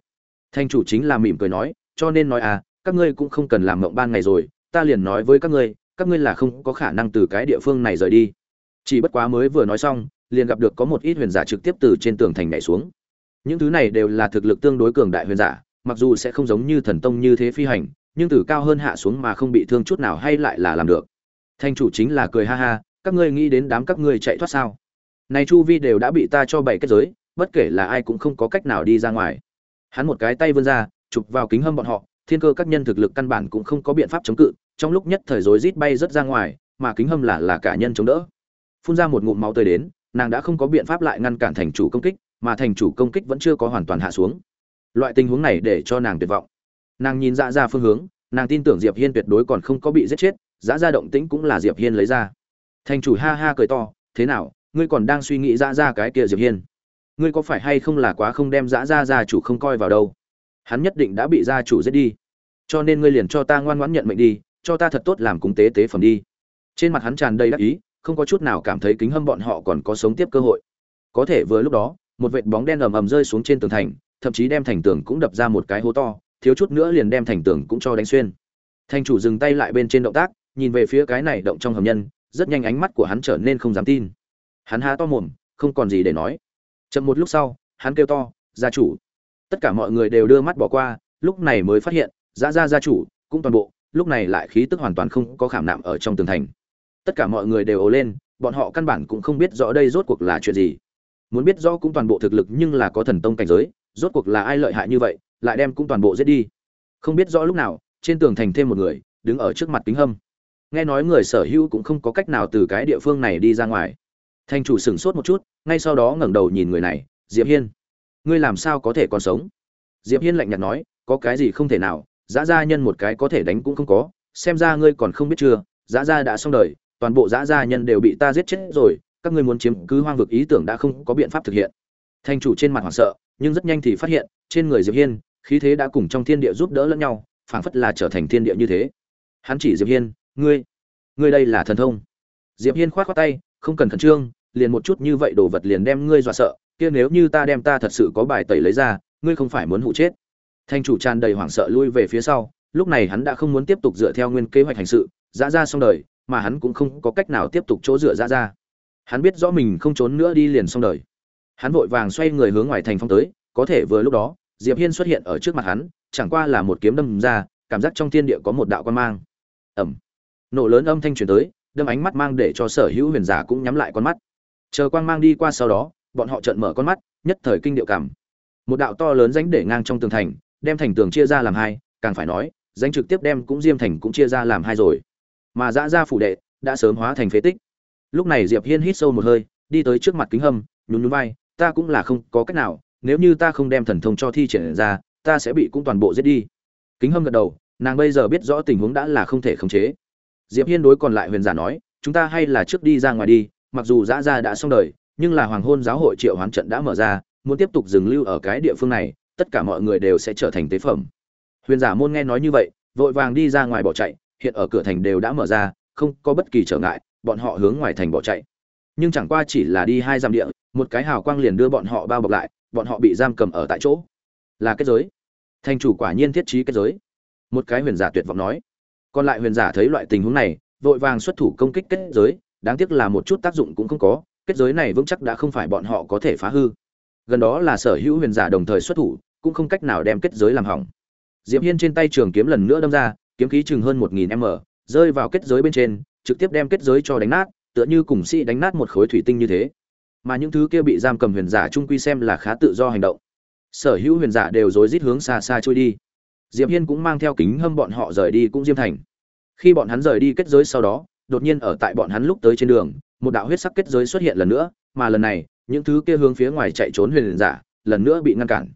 Speaker 1: Thành chủ chính là mỉm cười nói, cho nên nói à các ngươi cũng không cần làm mộng ban ngày rồi, ta liền nói với các ngươi các ngươi là không có khả năng từ cái địa phương này rời đi. Chỉ bất quá mới vừa nói xong, liền gặp được có một ít huyền giả trực tiếp từ trên tường thành nhảy xuống. Những thứ này đều là thực lực tương đối cường đại huyền giả, mặc dù sẽ không giống như thần tông như thế phi hành nhưng từ cao hơn hạ xuống mà không bị thương chút nào hay lại là làm được. Thanh chủ chính là cười ha ha, các ngươi nghĩ đến đám các ngươi chạy thoát sao? Này chu vi đều đã bị ta cho bảy kết giới, bất kể là ai cũng không có cách nào đi ra ngoài. Hắn một cái tay vươn ra, chụp vào kính hâm bọn họ, thiên cơ các nhân thực lực căn bản cũng không có biện pháp chống cự, trong lúc nhất thời rối rít bay rất ra ngoài, mà kính hâm là là cả nhân chống đỡ. Phun ra một ngụm máu tươi đến, nàng đã không có biện pháp lại ngăn cản thành chủ công kích, mà thành chủ công kích vẫn chưa có hoàn toàn hạ xuống. Loại tình huống này để cho nàng tuyệt vọng nàng nhìn dạ ra phương hướng, nàng tin tưởng diệp hiên tuyệt đối còn không có bị giết chết dạ ra động tĩnh cũng là diệp hiên lấy ra. Thành chủ ha ha cười to, thế nào, ngươi còn đang suy nghĩ dạ ra cái kia diệp hiên? Ngươi có phải hay không là quá không đem dạ ra gia chủ không coi vào đâu? Hắn nhất định đã bị gia chủ giết đi. Cho nên ngươi liền cho ta ngoan ngoãn nhận mệnh đi, cho ta thật tốt làm cúng tế tế phẩm đi. Trên mặt hắn tràn đầy đắc ý, không có chút nào cảm thấy kính hâm bọn họ còn có sống tiếp cơ hội. Có thể vừa lúc đó, một vệt bóng đen ầm ầm rơi xuống trên tường thành, thậm chí đem thành tường cũng đập ra một cái hố to thiếu chút nữa liền đem thành tường cũng cho đánh xuyên. Thành chủ dừng tay lại bên trên động tác, nhìn về phía cái này động trong hầm nhân, rất nhanh ánh mắt của hắn trở nên không dám tin. Hắn há to mồm, không còn gì để nói. Chậm một lúc sau, hắn kêu to, gia chủ. Tất cả mọi người đều đưa mắt bỏ qua, lúc này mới phát hiện gia gia gia chủ, cũng toàn bộ. Lúc này lại khí tức hoàn toàn không có khảm nạm ở trong tường thành. Tất cả mọi người đều ồ lên, bọn họ căn bản cũng không biết rõ đây rốt cuộc là chuyện gì. Muốn biết rõ cũng toàn bộ thực lực nhưng là có thần tông cảnh giới, rốt cuộc là ai lợi hại như vậy lại đem cũng toàn bộ giết đi. Không biết rõ lúc nào, trên tường thành thêm một người, đứng ở trước mặt kính hâm. Nghe nói người sở hữu cũng không có cách nào từ cái địa phương này đi ra ngoài. Thành chủ sửng sốt một chút, ngay sau đó ngẩng đầu nhìn người này, diệp hiên. Ngươi làm sao có thể còn sống? Diệp hiên lạnh nhạt nói, có cái gì không thể nào Giá gia nhân một cái có thể đánh cũng không có, xem ra ngươi còn không biết chưa Giá gia đã xong đời, toàn bộ Giá gia nhân đều bị ta giết chết rồi, các ngươi muốn chiếm cứ hoang vực ý tưởng đã không có biện pháp thực hiện. Thành chủ trên mặt hoảng sợ nhưng rất nhanh thì phát hiện, trên người diệp hiên, khí thế đã cùng trong thiên địa giúp đỡ lẫn nhau, phảng phất là trở thành thiên địa như thế. Hắn chỉ diệp hiên, ngươi ngươi đây là thần thông. Diệp hiên khoát khoát tay, không cần khẩn trương, liền một chút như vậy đồ vật liền đem ngươi dọa sợ, kia nếu như ta đem ta thật sự có bài tẩy lấy ra, ngươi không phải muốn hụ chết. Thanh chủ tràn đầy hoảng sợ lui về phía sau, lúc này hắn đã không muốn tiếp tục dựa theo nguyên kế hoạch hành sự, dã ra xong đời, mà hắn cũng không có cách nào tiếp tục chỗ dựa dã ra. Hắn biết rõ mình không trốn nữa đi liền xong đời hắn vội vàng xoay người hướng ngoài thành phong tới, có thể vừa lúc đó, diệp hiên xuất hiện ở trước mặt hắn, chẳng qua là một kiếm đâm ra, cảm giác trong thiên địa có một đạo quan mang. Ẩm nổ lớn âm thanh truyền tới, đâm ánh mắt mang để cho sở hữu huyền giả cũng nhắm lại con mắt. Chờ quang mang đi qua sau đó, bọn họ trợn mở con mắt, nhất thời kinh điệu cảm. Một đạo to lớn rãnh để ngang trong tường thành, đem thành tường chia ra làm hai, càng phải nói, rãnh trực tiếp đem cũng diêm thành cũng chia ra làm hai rồi. Mà dã ra phủ đệ đã sớm hóa thành phế tích. Lúc này diệp hiên hít sâu một hơi, đi tới trước mặt kính hâm, nhún nhún vai ta cũng là không có cách nào, nếu như ta không đem thần thông cho thi triển ra, ta sẽ bị cũng toàn bộ giết đi. Kính hâm gật đầu, nàng bây giờ biết rõ tình huống đã là không thể khống chế. Diệp hiên đối còn lại huyền giả nói, chúng ta hay là trước đi ra ngoài đi, mặc dù dã ra đã xong đời, nhưng là hoàng hôn giáo hội triệu hoán trận đã mở ra, muốn tiếp tục dừng lưu ở cái địa phương này, tất cả mọi người đều sẽ trở thành tế phẩm. Huyền giả môn nghe nói như vậy, vội vàng đi ra ngoài bỏ chạy, hiện ở cửa thành đều đã mở ra, không có bất kỳ trở ngại, bọn họ hướng ngoài thành bỏ chạy nhưng chẳng qua chỉ là đi hai dặm địa, một cái hào quang liền đưa bọn họ bao bọc lại, bọn họ bị giam cầm ở tại chỗ. Là kết giới. Thành chủ quả nhiên thiết trí kết giới. Một cái huyền giả tuyệt vọng nói. Còn lại huyền giả thấy loại tình huống này, vội vàng xuất thủ công kích kết giới, đáng tiếc là một chút tác dụng cũng không có, kết giới này vững chắc đã không phải bọn họ có thể phá hư. Gần đó là sở hữu huyền giả đồng thời xuất thủ, cũng không cách nào đem kết giới làm hỏng. Diệp hiên trên tay trường kiếm lần nữa đâm ra, kiếm khí chừng hơn một nghìn m, rơi vào kết giới bên trên, trực tiếp đem kết giới cho đánh nát tựa như cùng sĩ đánh nát một khối thủy tinh như thế. Mà những thứ kia bị giam cầm huyền giả trung quy xem là khá tự do hành động. Sở hữu huyền giả đều rối rít hướng xa xa trôi đi. Diệp hiên cũng mang theo kính hâm bọn họ rời đi cũng diêm thành. Khi bọn hắn rời đi kết giới sau đó, đột nhiên ở tại bọn hắn lúc tới trên đường, một đạo huyết sắc kết giới xuất hiện lần nữa, mà lần này, những thứ kia hướng phía ngoài chạy trốn huyền giả, lần nữa bị ngăn cản.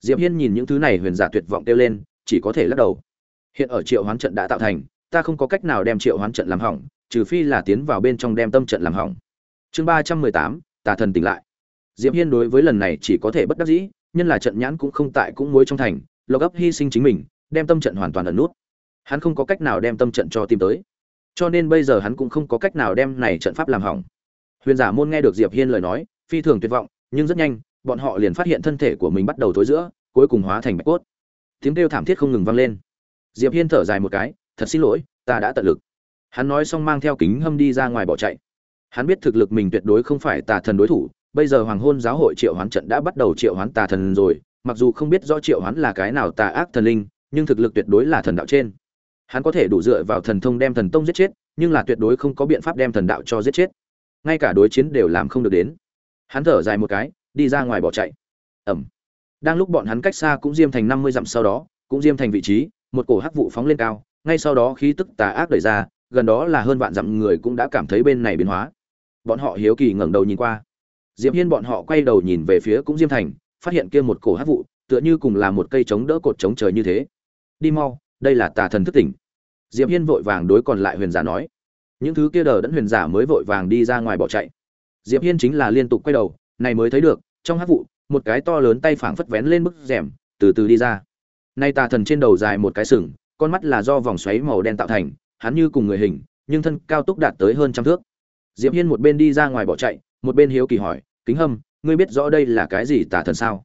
Speaker 1: Diệp hiên nhìn những thứ này huyền giả tuyệt vọng kêu lên, chỉ có thể lắc đầu. Hiện ở triệu hoán trận đã tạo thành, ta không có cách nào đem triệu hoán trận làm hỏng trừ phi là tiến vào bên trong đem tâm trận làm hỏng. Chương ba trăm mười tám, tà thần tỉnh lại. Diệp hiên đối với lần này chỉ có thể bất đắc dĩ, nhân là trận nhãn cũng không tại cũng muối trong thành, lộc ấp hy sinh chính mình, đem tâm trận hoàn toàn ẩn nút. Hắn không có cách nào đem tâm trận cho tìm tới. Cho nên bây giờ hắn cũng không có cách nào đem này trận pháp làm hỏng. Huyền giả môn nghe được diệp hiên lời nói, phi thường tuyệt vọng, nhưng rất nhanh, bọn họ liền phát hiện thân thể của mình bắt đầu thối giữa, cuối cùng hóa thành bạch cốt. Tiếng kêu thảm thiết không ngừng vang lên. Diệp hiên thở dài một cái, thật xin lỗi, ta đã tận lực hắn nói xong mang theo kính hâm đi ra ngoài bỏ chạy. Hắn biết thực lực mình tuyệt đối không phải tà thần đối thủ, bây giờ hoàng hôn giáo hội triệu hoán trận đã bắt đầu triệu hoán tà thần rồi, mặc dù không biết rõ triệu hoán là cái nào tà ác thần linh, nhưng thực lực tuyệt đối là thần đạo trên. Hắn có thể đủ dựa vào thần thông đem thần tông giết chết, nhưng là tuyệt đối không có biện pháp đem thần đạo cho giết chết. Ngay cả đối chiến đều làm không được đến. Hắn thở dài một cái, đi ra ngoài bỏ chạy. Ẩm. Đang lúc bọn hắn cách xa cũng diêm thành năm mươi dặm sau đó, cũng diêm thành vị trí, một cổ hắc vụ phóng lên cao, ngay sau đó khí tức tà ác đẩy ra gần đó là hơn vạn dặm người cũng đã cảm thấy bên này biến hóa. Bọn họ hiếu kỳ ngẩng đầu nhìn qua. Diệp hiên bọn họ quay đầu nhìn về phía cũng diêm thành, phát hiện kia một cổ hắc vụ, tựa như cùng là một cây chống đỡ cột chống trời như thế. Đi mau, đây là tà thần thức tỉnh. Diệp hiên vội vàng đối còn lại huyền giả nói. Những thứ kia đờ đẫn huyền giả mới vội vàng đi ra ngoài bỏ chạy. Diệp hiên chính là liên tục quay đầu, này mới thấy được, trong hắc vụ, một cái to lớn tay phảng phất vén lên bức rèm, từ từ đi ra. Nay tà thần trên đầu dài một cái sừng, con mắt là do vòng xoáy màu đen tạo thành hắn như cùng người hình, nhưng thân cao túc đạt tới hơn trăm thước. Diệp hiên một bên đi ra ngoài bỏ chạy, một bên hiếu kỳ hỏi, kính hâm, ngươi biết rõ đây là cái gì tà thần sao?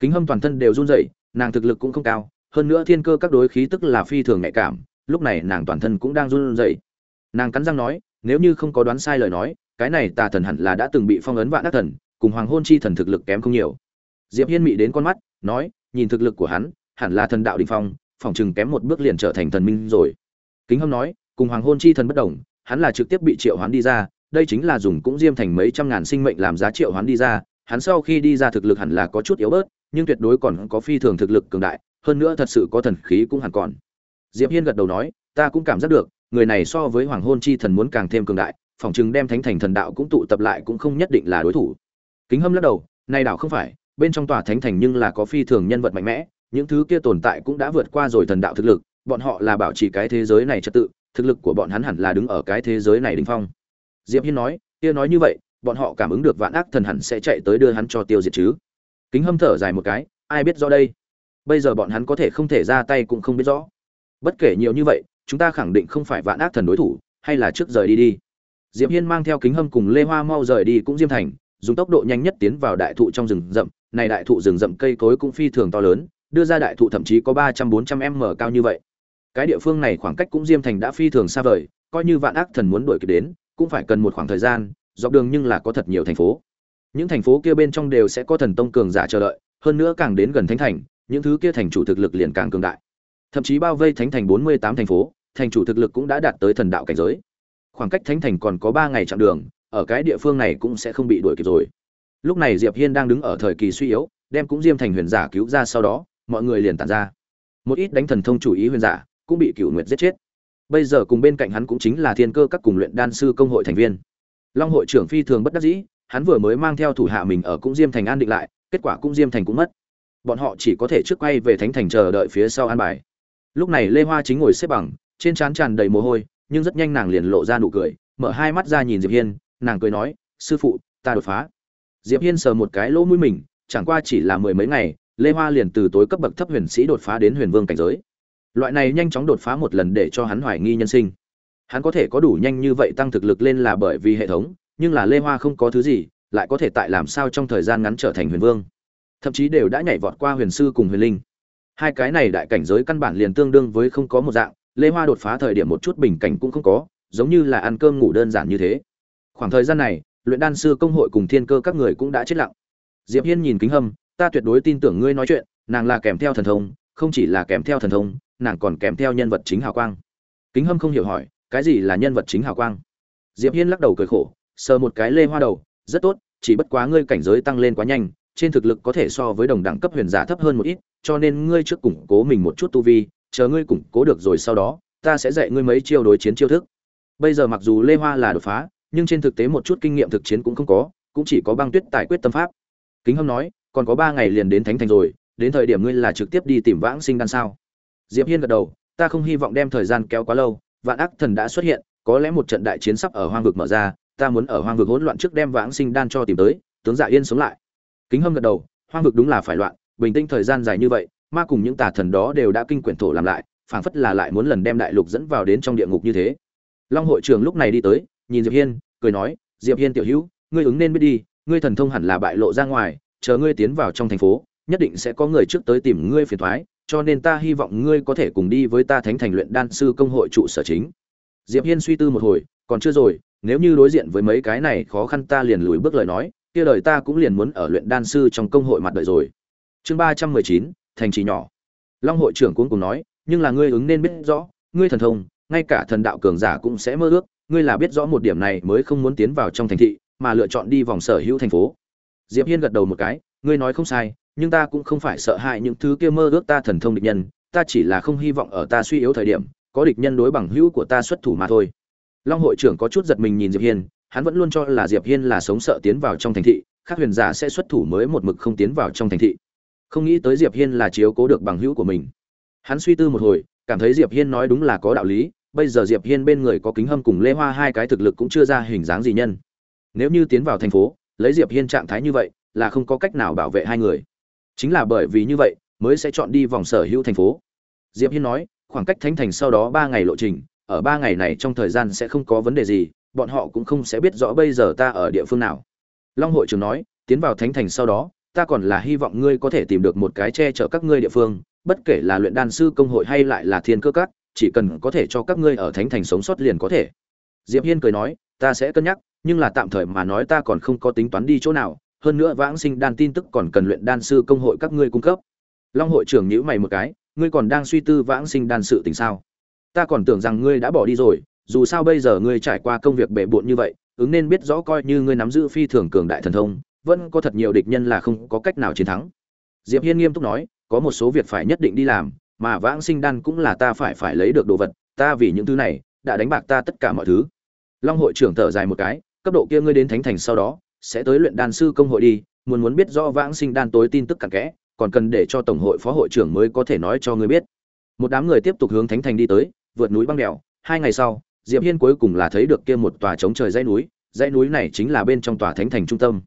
Speaker 1: Kính hâm toàn thân đều run rẩy, nàng thực lực cũng không cao, hơn nữa thiên cơ các đối khí tức là phi thường nhạy cảm, lúc này nàng toàn thân cũng đang run rẩy. Nàng cắn răng nói, nếu như không có đoán sai lời nói, cái này tà thần hẳn là đã từng bị phong ấn vạn ác thần, cùng hoàng hôn chi thần thực lực kém không nhiều. Diệp hiên mị đến con mắt, nói, nhìn thực lực của hắn, hẳn là thần đạo đỉnh phong, phòng chừng kém một bước liền trở thành thần minh rồi kính hâm nói, cùng hoàng hôn chi thần bất đồng, hắn là trực tiếp bị triệu hoán đi ra, đây chính là dùng cũng diêm thành mấy trăm ngàn sinh mệnh làm giá triệu hoán đi ra, hắn sau khi đi ra thực lực hẳn là có chút yếu bớt, nhưng tuyệt đối còn có phi thường thực lực cường đại, hơn nữa thật sự có thần khí cũng hẳn còn. Diệp hiên gật đầu nói, ta cũng cảm giác được, người này so với hoàng hôn chi thần muốn càng thêm cường đại phỏng chừng đem thánh thành thần đạo cũng tụ tập lại cũng không nhất định là đối thủ. Kính hâm lắc đầu nay đảo không phải, bên trong tòa thánh thành nhưng là có phi thường nhân vật mạnh mẽ, những thứ kia tồn tại cũng đã vượt qua rồi thần đạo thực lực bọn họ là bảo trì cái thế giới này trật tự, thực lực của bọn hắn hẳn là đứng ở cái thế giới này đỉnh phong. Diệp hiên nói, kia nói như vậy, bọn họ cảm ứng được vạn ác thần hẳn sẽ chạy tới đưa hắn cho tiêu diệt chứ. Kính hâm thở dài một cái, ai biết rõ đây? Bây giờ bọn hắn có thể không thể ra tay cũng không biết rõ. Bất kể nhiều như vậy, chúng ta khẳng định không phải vạn ác thần đối thủ, hay là trước rời đi đi. Diệp hiên mang theo kính hâm cùng lê hoa mau rời đi cũng diêm thành, dùng tốc độ nhanh nhất tiến vào đại thụ trong rừng rậm. Này đại thụ rừng rậm cây cối cũng phi thường to lớn, đưa ra đại thụ thậm chí có ba trăm bốn trăm m cao như vậy cái địa phương này khoảng cách cũng diêm thành đã phi thường xa vời, coi như vạn ác thần muốn đuổi kịp đến, cũng phải cần một khoảng thời gian, dọc đường nhưng là có thật nhiều thành phố. Những thành phố kia bên trong đều sẽ có thần tông cường giả chờ đợi, hơn nữa càng đến gần thánh thành, những thứ kia thành chủ thực lực liền càng cường đại. Thậm chí bao vây thánh thành bốn mươi tám thành phố, thành chủ thực lực cũng đã đạt tới thần đạo cảnh giới. Khoảng cách thánh thành còn có ba ngày chặng đường, ở cái địa phương này cũng sẽ không bị đuổi kịp rồi. Lúc này diệp hiên đang đứng ở thời kỳ suy yếu, đem cũng diêm thành huyền giả cứu ra sau đó, mọi người liền tàn ra. Một ít đánh thần thông chủ ý huyền giả cũng bị cựu nguyệt giết chết. Bây giờ cùng bên cạnh hắn cũng chính là thiên cơ các cùng luyện đan sư công hội thành viên. Long hội trưởng phi thường bất đắc dĩ, hắn vừa mới mang theo thủ hạ mình ở cũng diêm thành an định lại, kết quả cũng diêm thành cũng mất. Bọn họ chỉ có thể trước quay về thánh thành chờ đợi phía sau an bài. Lúc này lê hoa chính ngồi xếp bằng, trên trán tràn đầy mồ hôi, nhưng rất nhanh nàng liền lộ ra nụ cười, mở hai mắt ra nhìn diệp hiên, nàng cười nói, sư phụ, ta đột phá. Diệp hiên sờ một cái lỗ mũi mình, chẳng qua chỉ là mười mấy ngày, lê hoa liền từ tối cấp bậc thấp huyền sĩ đột phá đến huyền vương cảnh giới loại này nhanh chóng đột phá một lần để cho hắn hoài nghi nhân sinh. Hắn có thể có đủ nhanh như vậy tăng thực lực lên là bởi vì hệ thống, nhưng là lê hoa không có thứ gì, lại có thể tại làm sao trong thời gian ngắn trở thành huyền vương. Thậm chí đều đã nhảy vọt qua huyền sư cùng huyền linh. Hai cái này đại cảnh giới căn bản liền tương đương với không có một dạng, lê hoa đột phá thời điểm một chút bình cảnh cũng không có, giống như là ăn cơm ngủ đơn giản như thế. Khoảng thời gian này, luyện đan sư công hội cùng thiên cơ các người cũng đã chết lặng. Diệp hiên nhìn kính hâm, ta tuyệt đối tin tưởng ngươi nói chuyện, nàng là kèm theo thần thông, không chỉ là kèm theo thần thông nàng còn kèm theo nhân vật chính hào quang. Kính hâm không hiểu hỏi, cái gì là nhân vật chính hào quang? Diệp hiên lắc đầu cười khổ, sờ một cái lê hoa đầu, rất tốt, chỉ bất quá ngươi cảnh giới tăng lên quá nhanh, trên thực lực có thể so với đồng đẳng cấp huyền giả thấp hơn một ít, cho nên ngươi trước củng cố mình một chút tu vi, chờ ngươi củng cố được rồi sau đó, ta sẽ dạy ngươi mấy chiêu đối chiến chiêu thức. Bây giờ mặc dù lê hoa là đột phá, nhưng trên thực tế một chút kinh nghiệm thực chiến cũng không có, cũng chỉ có băng tuyết tài quyết tâm pháp. Kính hâm nói, còn có ba ngày liền đến thánh thành rồi, đến thời điểm ngươi là trực tiếp đi tìm vãng sinh đan sao? Diệp hiên gật đầu, ta không hy vọng đem thời gian kéo quá lâu, vạn ác thần đã xuất hiện, có lẽ một trận đại chiến sắp ở hoang vực mở ra, ta muốn ở hoang vực hỗn loạn trước đem vãng sinh đan cho tìm tới, tướng dạ yên sống lại kính hâm gật đầu, hoang vực đúng là phải loạn, bình tĩnh thời gian dài như vậy, ma cùng những tà thần đó đều đã kinh quyển thổ làm lại, phảng phất là lại muốn lần đem đại lục dẫn vào đến trong địa ngục như thế long hội trưởng lúc này đi tới, nhìn diệp hiên, cười nói, diệp hiên tiểu hữu, ngươi ứng nên biết đi, ngươi thần thông hẳn là bại lộ ra ngoài, chờ ngươi tiến vào trong thành phố, nhất định sẽ có người trước tới tìm ngươi phiền toái cho nên ta hy vọng ngươi có thể cùng đi với ta thánh thành luyện đan sư công hội trụ sở chính. Diệp hiên suy tư một hồi, còn chưa rồi, nếu như đối diện với mấy cái này khó khăn ta liền lùi bước lời nói, kia đời ta cũng liền muốn ở luyện đan sư trong công hội mặt đợi rồi. Chương ba trăm mười chín, thành trì nhỏ. Long hội trưởng cuống cùng nói, nhưng là ngươi ứng nên biết rõ, ngươi thần thông, ngay cả thần đạo cường giả cũng sẽ mơ ước, ngươi là biết rõ một điểm này mới không muốn tiến vào trong thành thị, mà lựa chọn đi vòng sở hữu thành phố. Diệp hiên gật đầu một cái, ngươi nói không sai nhưng ta cũng không phải sợ hãi những thứ kia mơ ước ta thần thông địch nhân, ta chỉ là không hy vọng ở ta suy yếu thời điểm, có địch nhân đối bằng hữu của ta xuất thủ mà thôi. Long hội trưởng có chút giật mình nhìn diệp hiên, hắn vẫn luôn cho là diệp hiên là sống sợ tiến vào trong thành thị, khác huyền giả sẽ xuất thủ mới một mực không tiến vào trong thành thị. Không nghĩ tới diệp hiên là chiếu cố được bằng hữu của mình. Hắn suy tư một hồi, cảm thấy diệp hiên nói đúng là có đạo lý, bây giờ diệp hiên bên người có kính hâm cùng lê hoa hai cái thực lực cũng chưa ra hình dáng gì nhân. Nếu như tiến vào thành phố, lấy diệp hiên trạng thái như vậy, là không có cách nào bảo vệ hai người chính là bởi vì như vậy, mới sẽ chọn đi vòng sở hữu thành phố. Diệp hiên nói, khoảng cách thánh thành sau đó ba ngày lộ trình, ở ba ngày này trong thời gian sẽ không có vấn đề gì, bọn họ cũng không sẽ biết rõ bây giờ ta ở địa phương nào. Long hội trưởng nói, tiến vào thánh thành sau đó, ta còn là hy vọng ngươi có thể tìm được một cái che chở các ngươi địa phương, bất kể là luyện đan sư công hội hay lại là thiên cơ các, chỉ cần có thể cho các ngươi ở thánh thành sống sót liền có thể. Diệp hiên cười nói, ta sẽ cân nhắc, nhưng là tạm thời mà nói ta còn không có tính toán đi chỗ nào hơn nữa vãng sinh đan tin tức còn cần luyện đan sư công hội các ngươi cung cấp. Long hội trưởng nhíu mày một cái, ngươi còn đang suy tư vãng sinh đan sự tình sao? Ta còn tưởng rằng ngươi đã bỏ đi rồi, dù sao bây giờ ngươi trải qua công việc bể bộn như vậy, ứng nên biết rõ coi như ngươi nắm giữ phi thường cường đại thần thông, vẫn có thật nhiều địch nhân là không có cách nào chiến thắng. Diệp hiên nghiêm túc nói, có một số việc phải nhất định đi làm, mà vãng sinh đan cũng là ta phải phải lấy được đồ vật, ta vì những thứ này, đã đánh bạc ta tất cả mọi thứ. Long hội trưởng thở dài một cái, cấp độ kia ngươi đến thánh thành sau đó sẽ tới luyện đan sư công hội đi, muốn muốn biết rõ vãng sinh đan tối tin tức cặn kẽ, còn cần để cho tổng hội phó hội trưởng mới có thể nói cho ngươi biết. Một đám người tiếp tục hướng thánh thành đi tới, vượt núi băng đèo. Hai ngày sau, diệp hiên cuối cùng là thấy được kia một tòa chống trời dãy núi dãy núi này chính là bên trong tòa thánh thành trung tâm.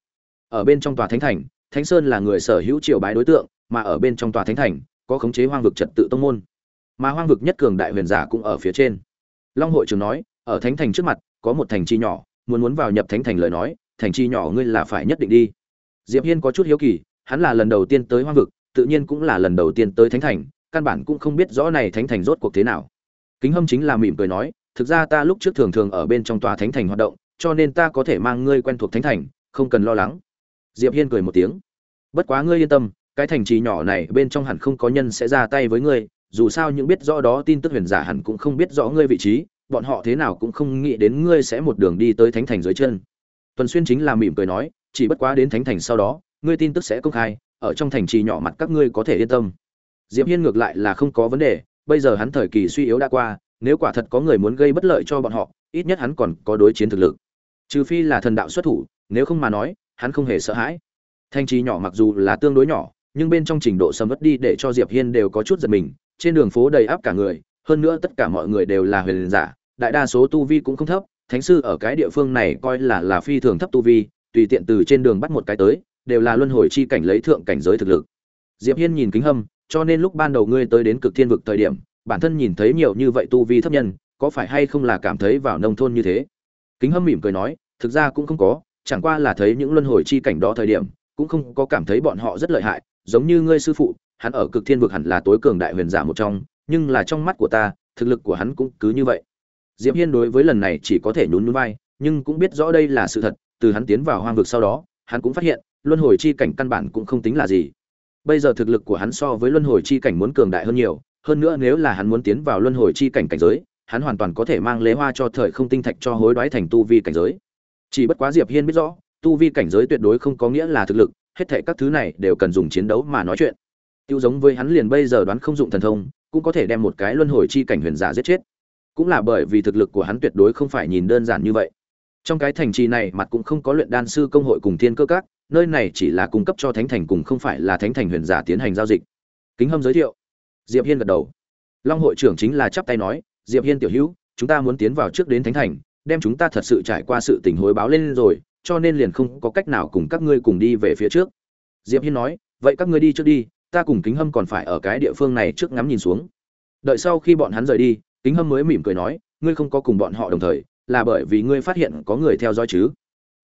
Speaker 1: Ở bên trong tòa thánh thành, thánh sơn là người sở hữu triều bái đối tượng, mà ở bên trong tòa thánh thành, có khống chế hoang vực trật tự tông môn. Mà hoang vực nhất cường đại huyền giả cũng ở phía trên. Long hội trưởng nói, ở thánh thành trước mặt, có một thành chi nhỏ, muốn muốn vào nhập thánh thành lời nói thành trì nhỏ ngươi là phải nhất định đi. Diệp hiên có chút hiếu kỳ, hắn là lần đầu tiên tới hoang vực, tự nhiên cũng là lần đầu tiên tới thánh thành, căn bản cũng không biết rõ này thánh thành rốt cuộc thế nào. Kính hâm chính là mỉm cười nói, thực ra ta lúc trước thường thường ở bên trong tòa thánh thành hoạt động, cho nên ta có thể mang ngươi quen thuộc thánh thành, không cần lo lắng. Diệp hiên cười một tiếng, bất quá ngươi yên tâm, cái thành trì nhỏ này bên trong hẳn không có nhân sẽ ra tay với ngươi, dù sao những biết rõ đó tin tức huyền giả hẳn cũng không biết rõ ngươi vị trí, bọn họ thế nào cũng không nghĩ đến ngươi sẽ một đường đi tới thánh thành dưới chân tuần xuyên chính là mỉm cười nói, chỉ bất quá đến thánh thành sau đó, ngươi tin tức sẽ công khai, ở trong thành trì nhỏ mặt các ngươi có thể yên tâm. Diệp hiên ngược lại là không có vấn đề, bây giờ hắn thời kỳ suy yếu đã qua, nếu quả thật có người muốn gây bất lợi cho bọn họ, ít nhất hắn còn có đối chiến thực lực. Trừ phi là thần đạo xuất thủ, nếu không mà nói, hắn không hề sợ hãi. Thành trì nhỏ mặc dù là tương đối nhỏ, nhưng bên trong trình độ sầm mất đi để cho diệp hiên đều có chút giật mình, trên đường phố đầy áp cả người, hơn nữa tất cả mọi người đều là huyền giả, đại đa số tu vi cũng không thấp thánh sư ở cái địa phương này coi là là phi thường thấp tu vi, tùy tiện từ trên đường bắt một cái tới, đều là luân hồi chi cảnh lấy thượng cảnh giới thực lực. Diệp hiên nhìn kính hâm, cho nên lúc ban đầu ngươi tới đến cực thiên vực thời điểm, bản thân nhìn thấy nhiều như vậy tu vi thấp nhân, có phải hay không là cảm thấy vào nông thôn như thế? Kính hâm mỉm cười nói, thực ra cũng không có, chẳng qua là thấy những luân hồi chi cảnh đó thời điểm, cũng không có cảm thấy bọn họ rất lợi hại, giống như ngươi sư phụ, hắn ở cực thiên vực hẳn là tối cường đại huyền giả một trong, nhưng là trong mắt của ta, thực lực của hắn cũng cứ như vậy diệp hiên đối với lần này chỉ có thể nhún nhún vai, nhưng cũng biết rõ đây là sự thật, từ hắn tiến vào hoang vực sau đó, hắn cũng phát hiện, luân hồi chi cảnh căn bản cũng không tính là gì. Bây giờ thực lực của hắn so với luân hồi chi cảnh muốn cường đại hơn nhiều, hơn nữa nếu là hắn muốn tiến vào luân hồi chi cảnh cảnh giới, hắn hoàn toàn có thể mang lễ hoa cho thời không tinh thạch cho hối đoái thành tu vi cảnh giới. Chỉ bất quá diệp hiên biết rõ, tu vi cảnh giới tuyệt đối không có nghĩa là thực lực, hết thảy các thứ này đều cần dùng chiến đấu mà nói chuyện. Tiêu giống với hắn liền bây giờ đoán không dụng thần thông, cũng có thể đem một cái luân hồi chi cảnh huyền giả giết chết cũng là bởi vì thực lực của hắn tuyệt đối không phải nhìn đơn giản như vậy. Trong cái thành trì này mặt cũng không có luyện đan sư công hội cùng thiên cơ các, nơi này chỉ là cung cấp cho thánh thành cùng không phải là thánh thành huyền giả tiến hành giao dịch. Kính hâm giới thiệu, diệp hiên gật đầu. Long hội trưởng chính là chắp tay nói, diệp hiên tiểu hữu, chúng ta muốn tiến vào trước đến thánh thành, đem chúng ta thật sự trải qua sự tình hối báo lên rồi, cho nên liền không có cách nào cùng các ngươi cùng đi về phía trước. Diệp hiên nói, vậy các ngươi đi trước đi, ta cùng kính hâm còn phải ở cái địa phương này trước ngắm nhìn xuống. Đợi sau khi bọn hắn rời đi kính hâm mới mỉm cười nói, ngươi không có cùng bọn họ đồng thời, là bởi vì ngươi phát hiện có người theo dõi chứ?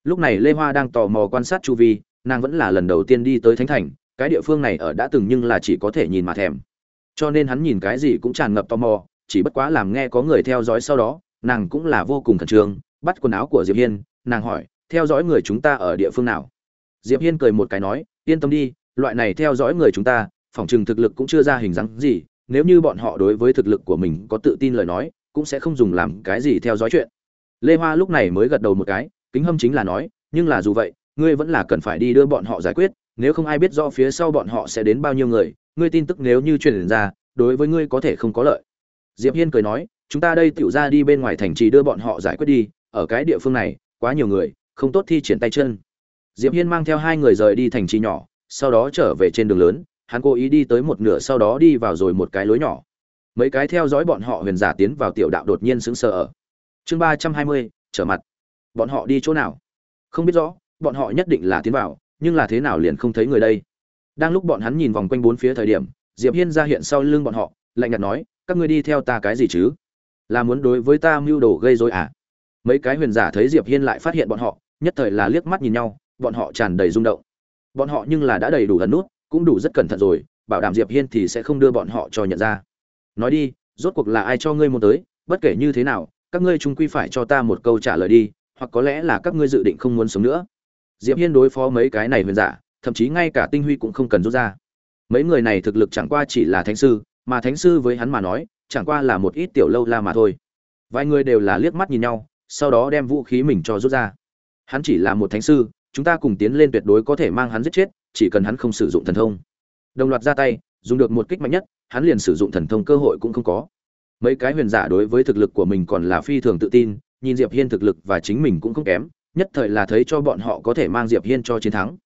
Speaker 1: Lúc này lê hoa đang tò mò quan sát chu vi, nàng vẫn là lần đầu tiên đi tới thánh thành, cái địa phương này ở đã từng nhưng là chỉ có thể nhìn mà thèm. Cho nên hắn nhìn cái gì cũng tràn ngập tò mò, chỉ bất quá làm nghe có người theo dõi sau đó, nàng cũng là vô cùng khẩn trương, bắt quần áo của diệp hiên, nàng hỏi, theo dõi người chúng ta ở địa phương nào? Diệp hiên cười một cái nói, yên tâm đi, loại này theo dõi người chúng ta phỏng chừng thực lực cũng chưa ra hình dáng gì nếu như bọn họ đối với thực lực của mình có tự tin lời nói, cũng sẽ không dùng làm cái gì theo dõi chuyện. Lê hoa lúc này mới gật đầu một cái, kính hâm chính là nói, nhưng là dù vậy, ngươi vẫn là cần phải đi đưa bọn họ giải quyết, nếu không ai biết rõ phía sau bọn họ sẽ đến bao nhiêu người, ngươi tin tức nếu như truyền ra, đối với ngươi có thể không có lợi. Diệp hiên cười nói, chúng ta đây tiểu ra đi bên ngoài thành trì đưa bọn họ giải quyết đi, ở cái địa phương này, quá nhiều người, không tốt thi triển tay chân. Diệp hiên mang theo hai người rời đi thành trì nhỏ, sau đó trở về trên đường lớn hắn cố ý đi tới một nửa sau đó đi vào rồi một cái lối nhỏ. Mấy cái theo dõi bọn họ huyền giả tiến vào tiểu đạo đột nhiên sững sờ ở. Chương ba trăm hai mươi, trở mặt. Bọn họ đi chỗ nào? Không biết rõ, bọn họ nhất định là tiến vào, nhưng là thế nào liền không thấy người đây? Đang lúc bọn hắn nhìn vòng quanh bốn phía thời điểm, diệp hiên ra hiện sau lưng bọn họ, lạnh nhạt nói, các ngươi đi theo ta cái gì chứ? Là muốn đối với ta mưu đồ gây rối à? Mấy cái huyền giả thấy diệp hiên lại phát hiện bọn họ, nhất thời là liếc mắt nhìn nhau, bọn họ tràn đầy rung động. Bọn họ nhưng là đã đầy đủ gần nút cũng đủ rất cẩn thận rồi, bảo đảm diệp hiên thì sẽ không đưa bọn họ cho nhận ra. Nói đi, rốt cuộc là ai cho ngươi muốn tới, bất kể như thế nào, các ngươi chung quy phải cho ta một câu trả lời đi, hoặc có lẽ là các ngươi dự định không muốn sống nữa. Diệp hiên đối phó mấy cái này huyền giả, thậm chí ngay cả tinh huy cũng không cần rút ra. Mấy người này thực lực chẳng qua chỉ là thánh sư, mà thánh sư với hắn mà nói, chẳng qua là một ít tiểu lâu la mà thôi. Vài người đều là liếc mắt nhìn nhau, sau đó đem vũ khí mình cho rút ra. Hắn chỉ là một thánh sư, chúng ta cùng tiến lên tuyệt đối có thể mang hắn giết chết chỉ cần hắn không sử dụng thần thông. Đồng loạt ra tay, dùng được một kích mạnh nhất, hắn liền sử dụng thần thông cơ hội cũng không có. Mấy cái huyền giả đối với thực lực của mình còn là phi thường tự tin, nhìn diệp hiên thực lực và chính mình cũng không kém, nhất thời là thấy cho bọn họ có thể mang diệp hiên cho chiến thắng.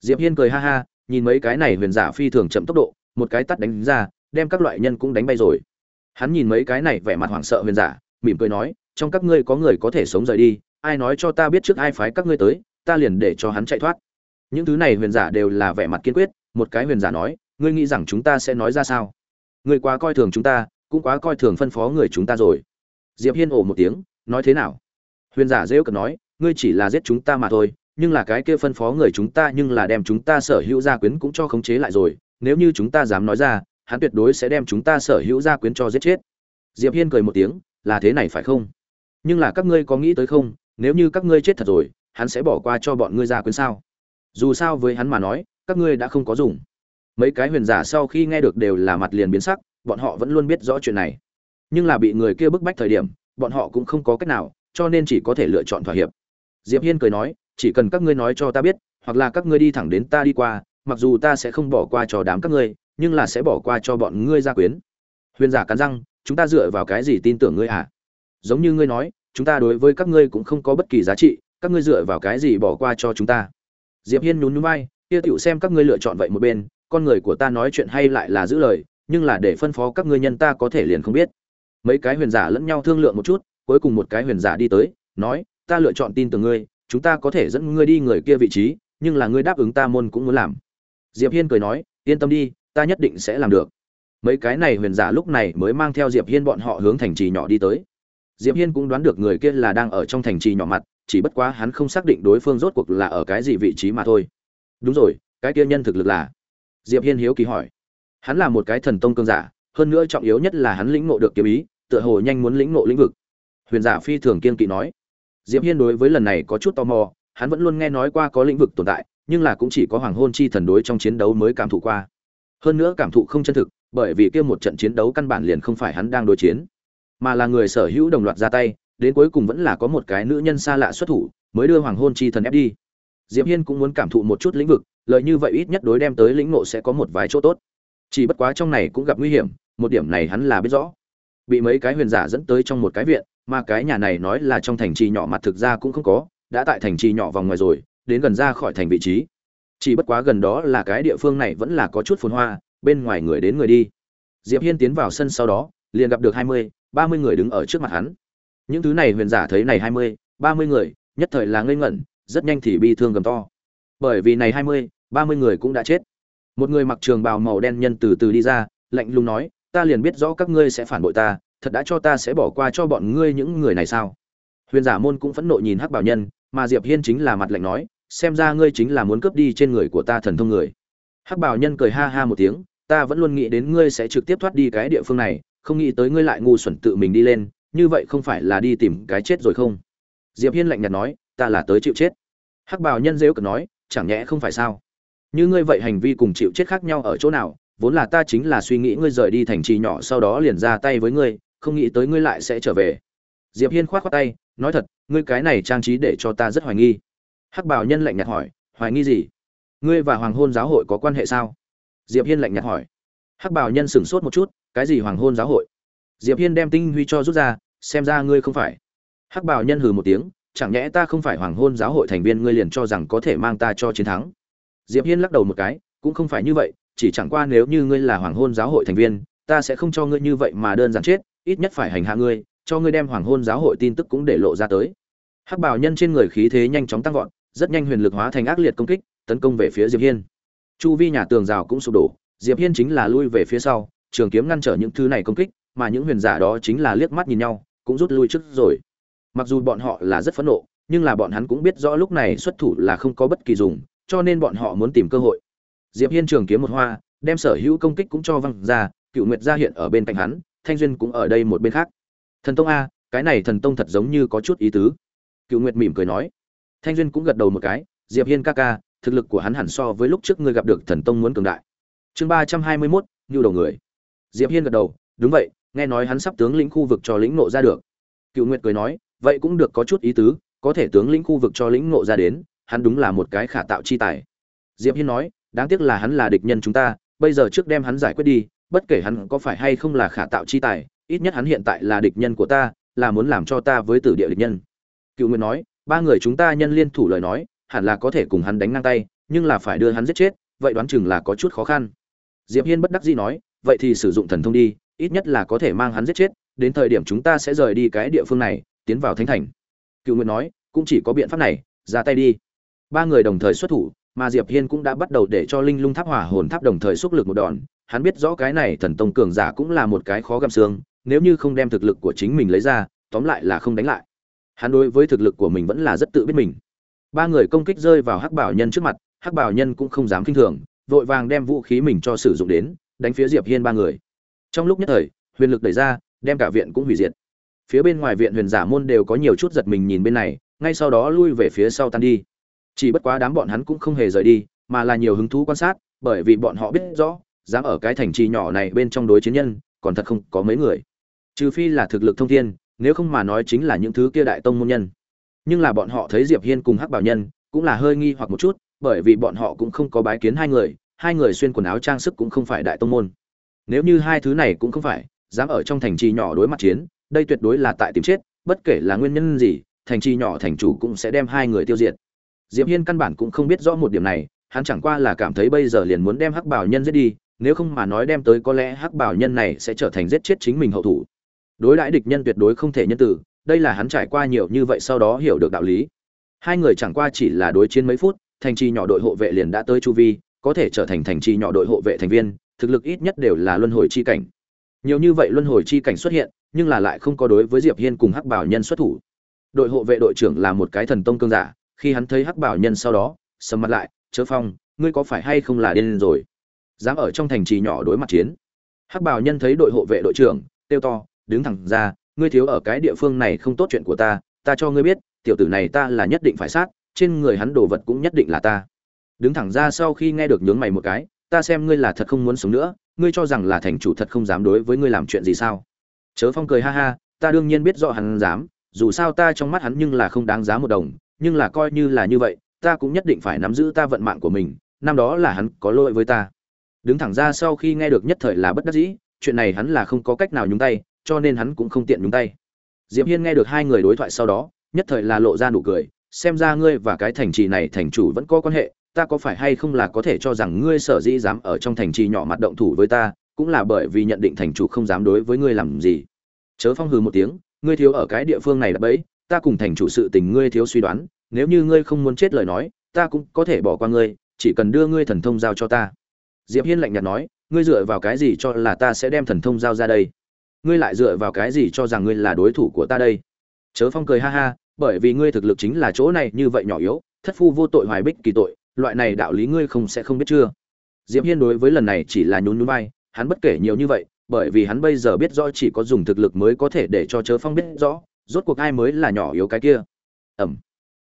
Speaker 1: Diệp hiên cười ha ha, nhìn mấy cái này huyền giả phi thường chậm tốc độ, một cái tắt đánh ra, đem các loại nhân cũng đánh bay rồi. Hắn nhìn mấy cái này vẻ mặt hoảng sợ huyền giả, mỉm cười nói, trong các ngươi có người có thể sống rời đi, ai nói cho ta biết trước ai phái các ngươi tới, ta liền để cho hắn chạy thoát những thứ này huyền giả đều là vẻ mặt kiên quyết, một cái huyền giả nói, ngươi nghĩ rằng chúng ta sẽ nói ra sao? Ngươi quá coi thường chúng ta, cũng quá coi thường phân phó người chúng ta rồi. Diệp hiên ồ một tiếng, nói thế nào? Huyền giả dễ cần nói, ngươi chỉ là giết chúng ta mà thôi, nhưng là cái kia phân phó người chúng ta nhưng là đem chúng ta sở hữu gia quyến cũng cho khống chế lại rồi, nếu như chúng ta dám nói ra, hắn tuyệt đối sẽ đem chúng ta sở hữu gia quyến cho giết chết. Diệp hiên cười một tiếng, là thế này phải không? Nhưng là các ngươi có nghĩ tới không, nếu như các ngươi chết thật rồi, hắn sẽ bỏ qua cho bọn ngươi gia quyến sao? Dù sao với hắn mà nói, các ngươi đã không có dùng. Mấy cái huyền giả sau khi nghe được đều là mặt liền biến sắc, bọn họ vẫn luôn biết rõ chuyện này. Nhưng là bị người kia bức bách thời điểm, bọn họ cũng không có cách nào, cho nên chỉ có thể lựa chọn thỏa hiệp. Diệp hiên cười nói, chỉ cần các ngươi nói cho ta biết, hoặc là các ngươi đi thẳng đến ta đi qua, mặc dù ta sẽ không bỏ qua cho đám các ngươi, nhưng là sẽ bỏ qua cho bọn ngươi gia quyến. Huyền giả cắn răng, chúng ta dựa vào cái gì tin tưởng ngươi à giống như ngươi nói, chúng ta đối với các ngươi cũng không có bất kỳ giá trị, các ngươi dựa vào cái gì bỏ qua cho chúng ta? Diệp hiên nhún nhún vai, kia tựu xem các ngươi lựa chọn vậy một bên, con người của ta nói chuyện hay lại là giữ lời, nhưng là để phân phó các ngươi nhân ta có thể liền không biết. Mấy cái huyền giả lẫn nhau thương lượng một chút, cuối cùng một cái huyền giả đi tới, nói, ta lựa chọn tin tưởng ngươi, chúng ta có thể dẫn ngươi đi người kia vị trí, nhưng là ngươi đáp ứng ta môn cũng muốn làm. Diệp hiên cười nói, yên tâm đi, ta nhất định sẽ làm được. Mấy cái này huyền giả lúc này mới mang theo diệp hiên bọn họ hướng thành trì nhỏ đi tới. Diệp hiên cũng đoán được người kia là đang ở trong thành trì nhỏ mặt chỉ bất quá hắn không xác định đối phương rốt cuộc là ở cái gì vị trí mà thôi. Đúng rồi, cái kia nhân thực lực là? Diệp hiên hiếu kỳ hỏi. Hắn là một cái thần tông cương giả, hơn nữa trọng yếu nhất là hắn lĩnh ngộ được kiếm ý, tựa hồ nhanh muốn lĩnh ngộ lĩnh vực. Huyền giả phi thường kiên kỵ nói. Diệp hiên đối với lần này có chút tò mò, hắn vẫn luôn nghe nói qua có lĩnh vực tồn tại, nhưng là cũng chỉ có hoàng hôn chi thần đối trong chiến đấu mới cảm thụ qua. Hơn nữa cảm thụ không chân thực, bởi vì kia một trận chiến đấu căn bản liền không phải hắn đang đối chiến, mà là người sở hữu đồng loạt ra tay đến cuối cùng vẫn là có một cái nữ nhân xa lạ xuất thủ mới đưa hoàng hôn chi thần ép đi. Diệp hiên cũng muốn cảm thụ một chút lĩnh vực lợi như vậy ít nhất đối đem tới lĩnh ngộ sẽ có một vài chỗ tốt. Chỉ bất quá trong này cũng gặp nguy hiểm một điểm này hắn là biết rõ. Bị mấy cái huyền giả dẫn tới trong một cái viện mà cái nhà này nói là trong thành trì nhỏ mặt thực ra cũng không có đã tại thành trì nhỏ vòng ngoài rồi đến gần ra khỏi thành vị trí. Chỉ bất quá gần đó là cái địa phương này vẫn là có chút phồn hoa bên ngoài người đến người đi. Diệp hiên tiến vào sân sau đó liền gặp được hai mươi, ba mươi người đứng ở trước mặt hắn những thứ này huyền giả thấy này hai mươi, ba mươi người nhất thời là ngây ngẩn rất nhanh thì bi thương gầm to. Bởi vì này hai mươi, ba mươi người cũng đã chết. Một người mặc trường bào màu đen nhân từ từ đi ra lạnh lùng nói ta liền biết rõ các ngươi sẽ phản bội ta thật đã cho ta sẽ bỏ qua cho bọn ngươi những người này sao? Huyền giả môn cũng phẫn nộ nhìn hắc bảo nhân mà diệp hiên chính là mặt lạnh nói xem ra ngươi chính là muốn cướp đi trên người của ta thần thông người. Hắc bảo nhân cười ha ha một tiếng ta vẫn luôn nghĩ đến ngươi sẽ trực tiếp thoát đi cái địa phương này không nghĩ tới ngươi lại ngu xuẩn tự mình đi lên như vậy không phải là đi tìm cái chết rồi không? Diệp hiên lạnh nhạt nói, ta là tới chịu chết. Hắc Bào nhân dễu cực nói, chẳng nhẽ không phải sao? Như ngươi vậy hành vi cùng chịu chết khác nhau ở chỗ nào, vốn là ta chính là suy nghĩ ngươi rời đi thành trì nhỏ sau đó liền ra tay với ngươi, không nghĩ tới ngươi lại sẽ trở về. Diệp hiên khoát khoát tay, nói thật, ngươi cái này trang trí để cho ta rất hoài nghi. Hắc Bào nhân lạnh nhạt hỏi, hoài nghi gì? Ngươi và hoàng hôn giáo hội có quan hệ sao? Diệp hiên lạnh nhạt hỏi. Hắc Bào nhân sửng sốt một chút, cái gì hoàng hôn giáo hội? Diệp hiên đem tinh huy cho rút ra, xem ra ngươi không phải. Hắc bảo nhân hừ một tiếng, chẳng nhẽ ta không phải hoàng hôn giáo hội thành viên, ngươi liền cho rằng có thể mang ta cho chiến thắng. Diệp hiên lắc đầu một cái, cũng không phải như vậy, chỉ chẳng qua nếu như ngươi là hoàng hôn giáo hội thành viên, ta sẽ không cho ngươi như vậy mà đơn giản chết, ít nhất phải hành hạ ngươi, cho ngươi đem hoàng hôn giáo hội tin tức cũng để lộ ra tới. Hắc bảo nhân trên người khí thế nhanh chóng tăng vọt, rất nhanh huyền lực hóa thành ác liệt công kích, tấn công về phía diệp hiên. Chu vi nhà tường rào cũng sụp đổ, diệp hiên chính là lui về phía sau, trường kiếm ngăn trở những thứ này công kích mà những huyền giả đó chính là liếc mắt nhìn nhau, cũng rút lui trước rồi. Mặc dù bọn họ là rất phẫn nộ, nhưng là bọn hắn cũng biết rõ lúc này xuất thủ là không có bất kỳ dùng, cho nên bọn họ muốn tìm cơ hội. Diệp hiên trường kiếm một hoa, đem sở hữu công kích cũng cho văng ra, cựu nguyệt ra hiện ở bên cạnh hắn, thanh duyên cũng ở đây một bên khác. Thần tông a, cái này thần tông thật giống như có chút ý tứ. Cựu nguyệt mỉm cười nói. Thanh duyên cũng gật đầu một cái, diệp hiên ca ca, thực lực của hắn hẳn so với lúc trước ngươi gặp được thần tông muốn cường đại. Chương ba trăm hai mươi mốt, nhu đầu người. Diệp hiên gật đầu, đúng vậy nghe nói hắn sắp tướng lĩnh khu vực cho lĩnh nộ ra được. Cựu nguyệt cười nói, vậy cũng được có chút ý tứ, có thể tướng lĩnh khu vực cho lĩnh nộ ra đến, hắn đúng là một cái khả tạo chi tài. Diệp hiên nói, đáng tiếc là hắn là địch nhân chúng ta, bây giờ trước đem hắn giải quyết đi, bất kể hắn có phải hay không là khả tạo chi tài, ít nhất hắn hiện tại là địch nhân của ta, là muốn làm cho ta với tử địa địch nhân. Cựu nguyệt nói, ba người chúng ta nhân liên thủ lời nói, hẳn là có thể cùng hắn đánh ngang tay, nhưng là phải đưa hắn giết chết, vậy đoán chừng là có chút khó khăn. Diệp hiên bất đắc dĩ nói, vậy thì sử dụng thần thông đi ít nhất là có thể mang hắn giết chết, đến thời điểm chúng ta sẽ rời đi cái địa phương này, tiến vào thánh thành. Cựu nguyện nói, cũng chỉ có biện pháp này, ra tay đi. Ba người đồng thời xuất thủ, mà diệp hiên cũng đã bắt đầu để cho linh lung tháp hỏa hồn tháp đồng thời xúc lực một đòn. Hắn biết rõ cái này thần tông cường giả cũng là một cái khó găm xương, nếu như không đem thực lực của chính mình lấy ra, tóm lại là không đánh lại. Hắn đối với thực lực của mình vẫn là rất tự biết mình. Ba người công kích rơi vào hắc bảo nhân trước mặt, hắc bảo nhân cũng không dám kinh thường, vội vàng đem vũ khí mình cho sử dụng đến, đánh phía diệp hiên ba người trong lúc nhất thời, huyền lực đẩy ra, đem cả viện cũng hủy diệt. Phía bên ngoài viện huyền giả môn đều có nhiều chút giật mình nhìn bên này, ngay sau đó lui về phía sau tan đi. Chỉ bất quá đám bọn hắn cũng không hề rời đi, mà là nhiều hứng thú quan sát, bởi vì bọn họ biết rõ, dám ở cái thành trì nhỏ này bên trong đối chiến nhân, còn thật không có mấy người. Trừ phi là thực lực thông thiên, nếu không mà nói chính là những thứ kia đại tông môn nhân. Nhưng là bọn họ thấy diệp hiên cùng hắc bảo nhân, cũng là hơi nghi hoặc một chút, bởi vì bọn họ cũng không có bái kiến hai người hai người xuyên quần áo trang sức cũng không phải đại tông môn nếu như hai thứ này cũng không phải, dám ở trong thành trì nhỏ đối mặt chiến, đây tuyệt đối là tại tìm chết, bất kể là nguyên nhân gì, thành trì nhỏ thành chủ cũng sẽ đem hai người tiêu diệt. Diệp hiên căn bản cũng không biết rõ một điểm này, hắn chẳng qua là cảm thấy bây giờ liền muốn đem hắc bảo nhân giết đi, nếu không mà nói đem tới có lẽ hắc bảo nhân này sẽ trở thành giết chết chính mình hậu thủ. Đối đãi địch nhân tuyệt đối không thể nhân tử đây là hắn trải qua nhiều như vậy sau đó hiểu được đạo lý. Hai người chẳng qua chỉ là đối chiến mấy phút, thành trì nhỏ đội hộ vệ liền đã tới chu vi, có thể trở thành thành trì nhỏ đội hộ vệ thành viên thực lực ít nhất đều là luân hồi chi cảnh. Nhiều như vậy luân hồi chi cảnh xuất hiện, nhưng là lại không có đối với diệp hiên cùng hắc bảo nhân xuất thủ. Đội hộ vệ đội trưởng là một cái thần tông cương giả, khi hắn thấy hắc bảo nhân sau đó, sầm mặt lại, chớ phong, ngươi có phải hay không là điên rồi? Dám ở trong thành trì nhỏ đối mặt chiến. Hắc bảo nhân thấy đội hộ vệ đội trưởng tiêu to, đứng thẳng ra, ngươi thiếu ở cái địa phương này không tốt chuyện của ta ta cho ngươi biết, tiểu tử này ta là nhất định phải sát, trên người hắn đồ vật cũng nhất định là ta. Đứng thẳng ra sau khi nghe được nhướng mày một cái ta xem ngươi là thật không muốn sống nữa, ngươi cho rằng là thành chủ thật không dám đối với ngươi làm chuyện gì sao? Chớ phong cười ha ha, ta đương nhiên biết rõ hắn dám, dù sao ta trong mắt hắn nhưng là không đáng giá một đồng, nhưng là coi như là như vậy, ta cũng nhất định phải nắm giữ ta vận mạng của mình, năm đó là hắn có lỗi với ta. Đứng thẳng ra sau khi nghe được nhất thời là bất đắc dĩ, chuyện này hắn là không có cách nào nhúng tay, cho nên hắn cũng không tiện nhúng tay. Diệp hiên nghe được hai người đối thoại sau đó, nhất thời là lộ ra nụ cười, xem ra ngươi và cái thành trì này thành chủ vẫn có quan hệ ta có phải hay không là có thể cho rằng ngươi sở dĩ dám ở trong thành trì nhỏ mặt động thủ với ta, cũng là bởi vì nhận định thành chủ không dám đối với ngươi làm gì. Chớ phong hừ một tiếng, ngươi thiếu ở cái địa phương này là bẫy, ta cùng thành chủ sự tình ngươi thiếu suy đoán, nếu như ngươi không muốn chết lời nói, ta cũng có thể bỏ qua ngươi, chỉ cần đưa ngươi thần thông giao cho ta. Diệp hiên lạnh nhạt nói, ngươi dựa vào cái gì cho là ta sẽ đem thần thông giao ra đây? Ngươi lại dựa vào cái gì cho rằng ngươi là đối thủ của ta đây? Chớ phong cười ha ha, bởi vì ngươi thực lực chính là chỗ này như vậy nhỏ yếu, thất phu vô tội hoài bích kỳ tội loại này đạo lý ngươi không sẽ không biết chưa? Diệp hiên đối với lần này chỉ là nhún nhún vai, hắn bất kể nhiều như vậy, bởi vì hắn bây giờ biết rõ chỉ có dùng thực lực mới có thể để cho chớ phong biết rõ, rốt cuộc ai mới là nhỏ yếu cái kia. Ẩm.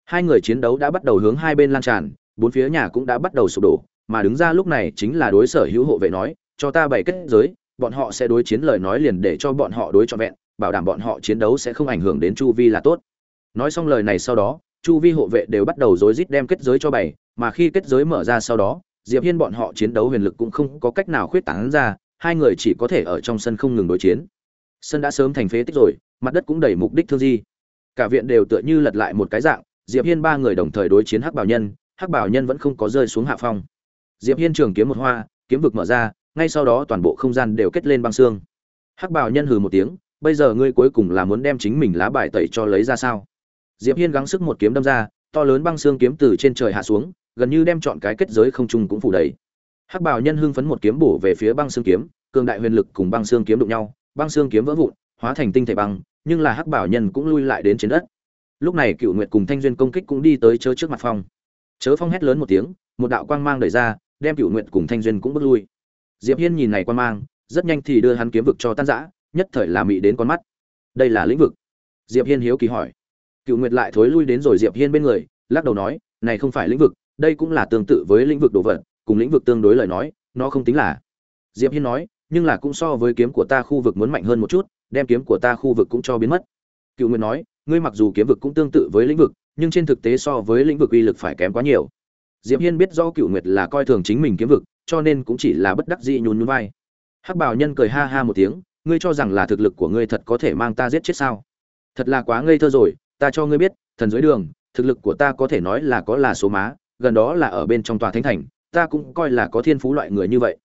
Speaker 1: Hai người chiến đấu đã bắt đầu hướng hai bên lan tràn, bốn phía nhà cũng đã bắt đầu sụp đổ, mà đứng ra lúc này chính là đối sở hữu hộ vệ nói, cho ta bày kết giới, bọn họ sẽ đối chiến lời nói liền để cho bọn họ đối trọn vẹn, bảo đảm bọn họ chiến đấu sẽ không ảnh hưởng đến chu vi là tốt. Nói xong lời này sau đó chu vi hộ vệ đều bắt đầu rối rít đem kết giới cho bày, mà khi kết giới mở ra sau đó, diệp hiên bọn họ chiến đấu huyền lực cũng không có cách nào khuyết tán ra, hai người chỉ có thể ở trong sân không ngừng đối chiến. Sân đã sớm thành phế tích rồi, mặt đất cũng đầy mục đích thương di. Cả viện đều tựa như lật lại một cái dạng, diệp hiên ba người đồng thời đối chiến hắc bảo nhân, hắc bảo nhân vẫn không có rơi xuống hạ phong. Diệp hiên trường kiếm một hoa, kiếm vực mở ra, ngay sau đó toàn bộ không gian đều kết lên băng xương. Hắc bảo nhân hừ một tiếng, bây giờ ngươi cuối cùng là muốn đem chính mình lá bài tẩy cho lấy ra sao? Diệp hiên gắng sức một kiếm đâm ra, to lớn băng xương kiếm từ trên trời hạ xuống, gần như đem chọn cái kết giới không trung cũng phủ đầy. Hắc bảo nhân hưng phấn một kiếm bổ về phía băng xương kiếm, cường đại huyền lực cùng băng xương kiếm đụng nhau, băng xương kiếm vỡ vụn, hóa thành tinh thể băng, nhưng là hắc bảo nhân cũng lui lại đến trên đất. Lúc này cựu nguyệt cùng thanh duyên công kích cũng đi tới chớ trước mặt phong. Chớ phong hét lớn một tiếng, một đạo quang mang đẩy ra, đem cựu nguyệt cùng thanh duyên cũng bước lui. Diệp hiên nhìn này quang mang, rất nhanh thì đưa hắn kiếm vực cho tan rã, nhất thời là mị đến con mắt. Đây là lĩnh vực. Diệp hiên hiếu kỳ hỏi cựu nguyệt lại thối lui đến rồi diệp hiên bên người, lắc đầu nói, này không phải lĩnh vực, đây cũng là tương tự với lĩnh vực đồ vật, cùng lĩnh vực tương đối lời nói, nó không tính là. Diệp hiên nói, nhưng là cũng so với kiếm của ta khu vực muốn mạnh hơn một chút, đem kiếm của ta khu vực cũng cho biến mất. Cựu nguyệt nói, ngươi mặc dù kiếm vực cũng tương tự với lĩnh vực, nhưng trên thực tế so với lĩnh vực uy lực phải kém quá nhiều. Diệp hiên biết do cựu nguyệt là coi thường chính mình kiếm vực, cho nên cũng chỉ là bất đắc dĩ nhún nhún vai. Hắc bảo nhân cười ha ha một tiếng, ngươi cho rằng là thực lực của ngươi thật có thể mang ta giết chết sao? Thật là quá ngây thơ rồi ta cho ngươi biết, thần dưới đường, thực lực của ta có thể nói là có là số má, gần đó là ở bên trong tòa thánh thành, ta cũng coi là có thiên phú loại người như vậy.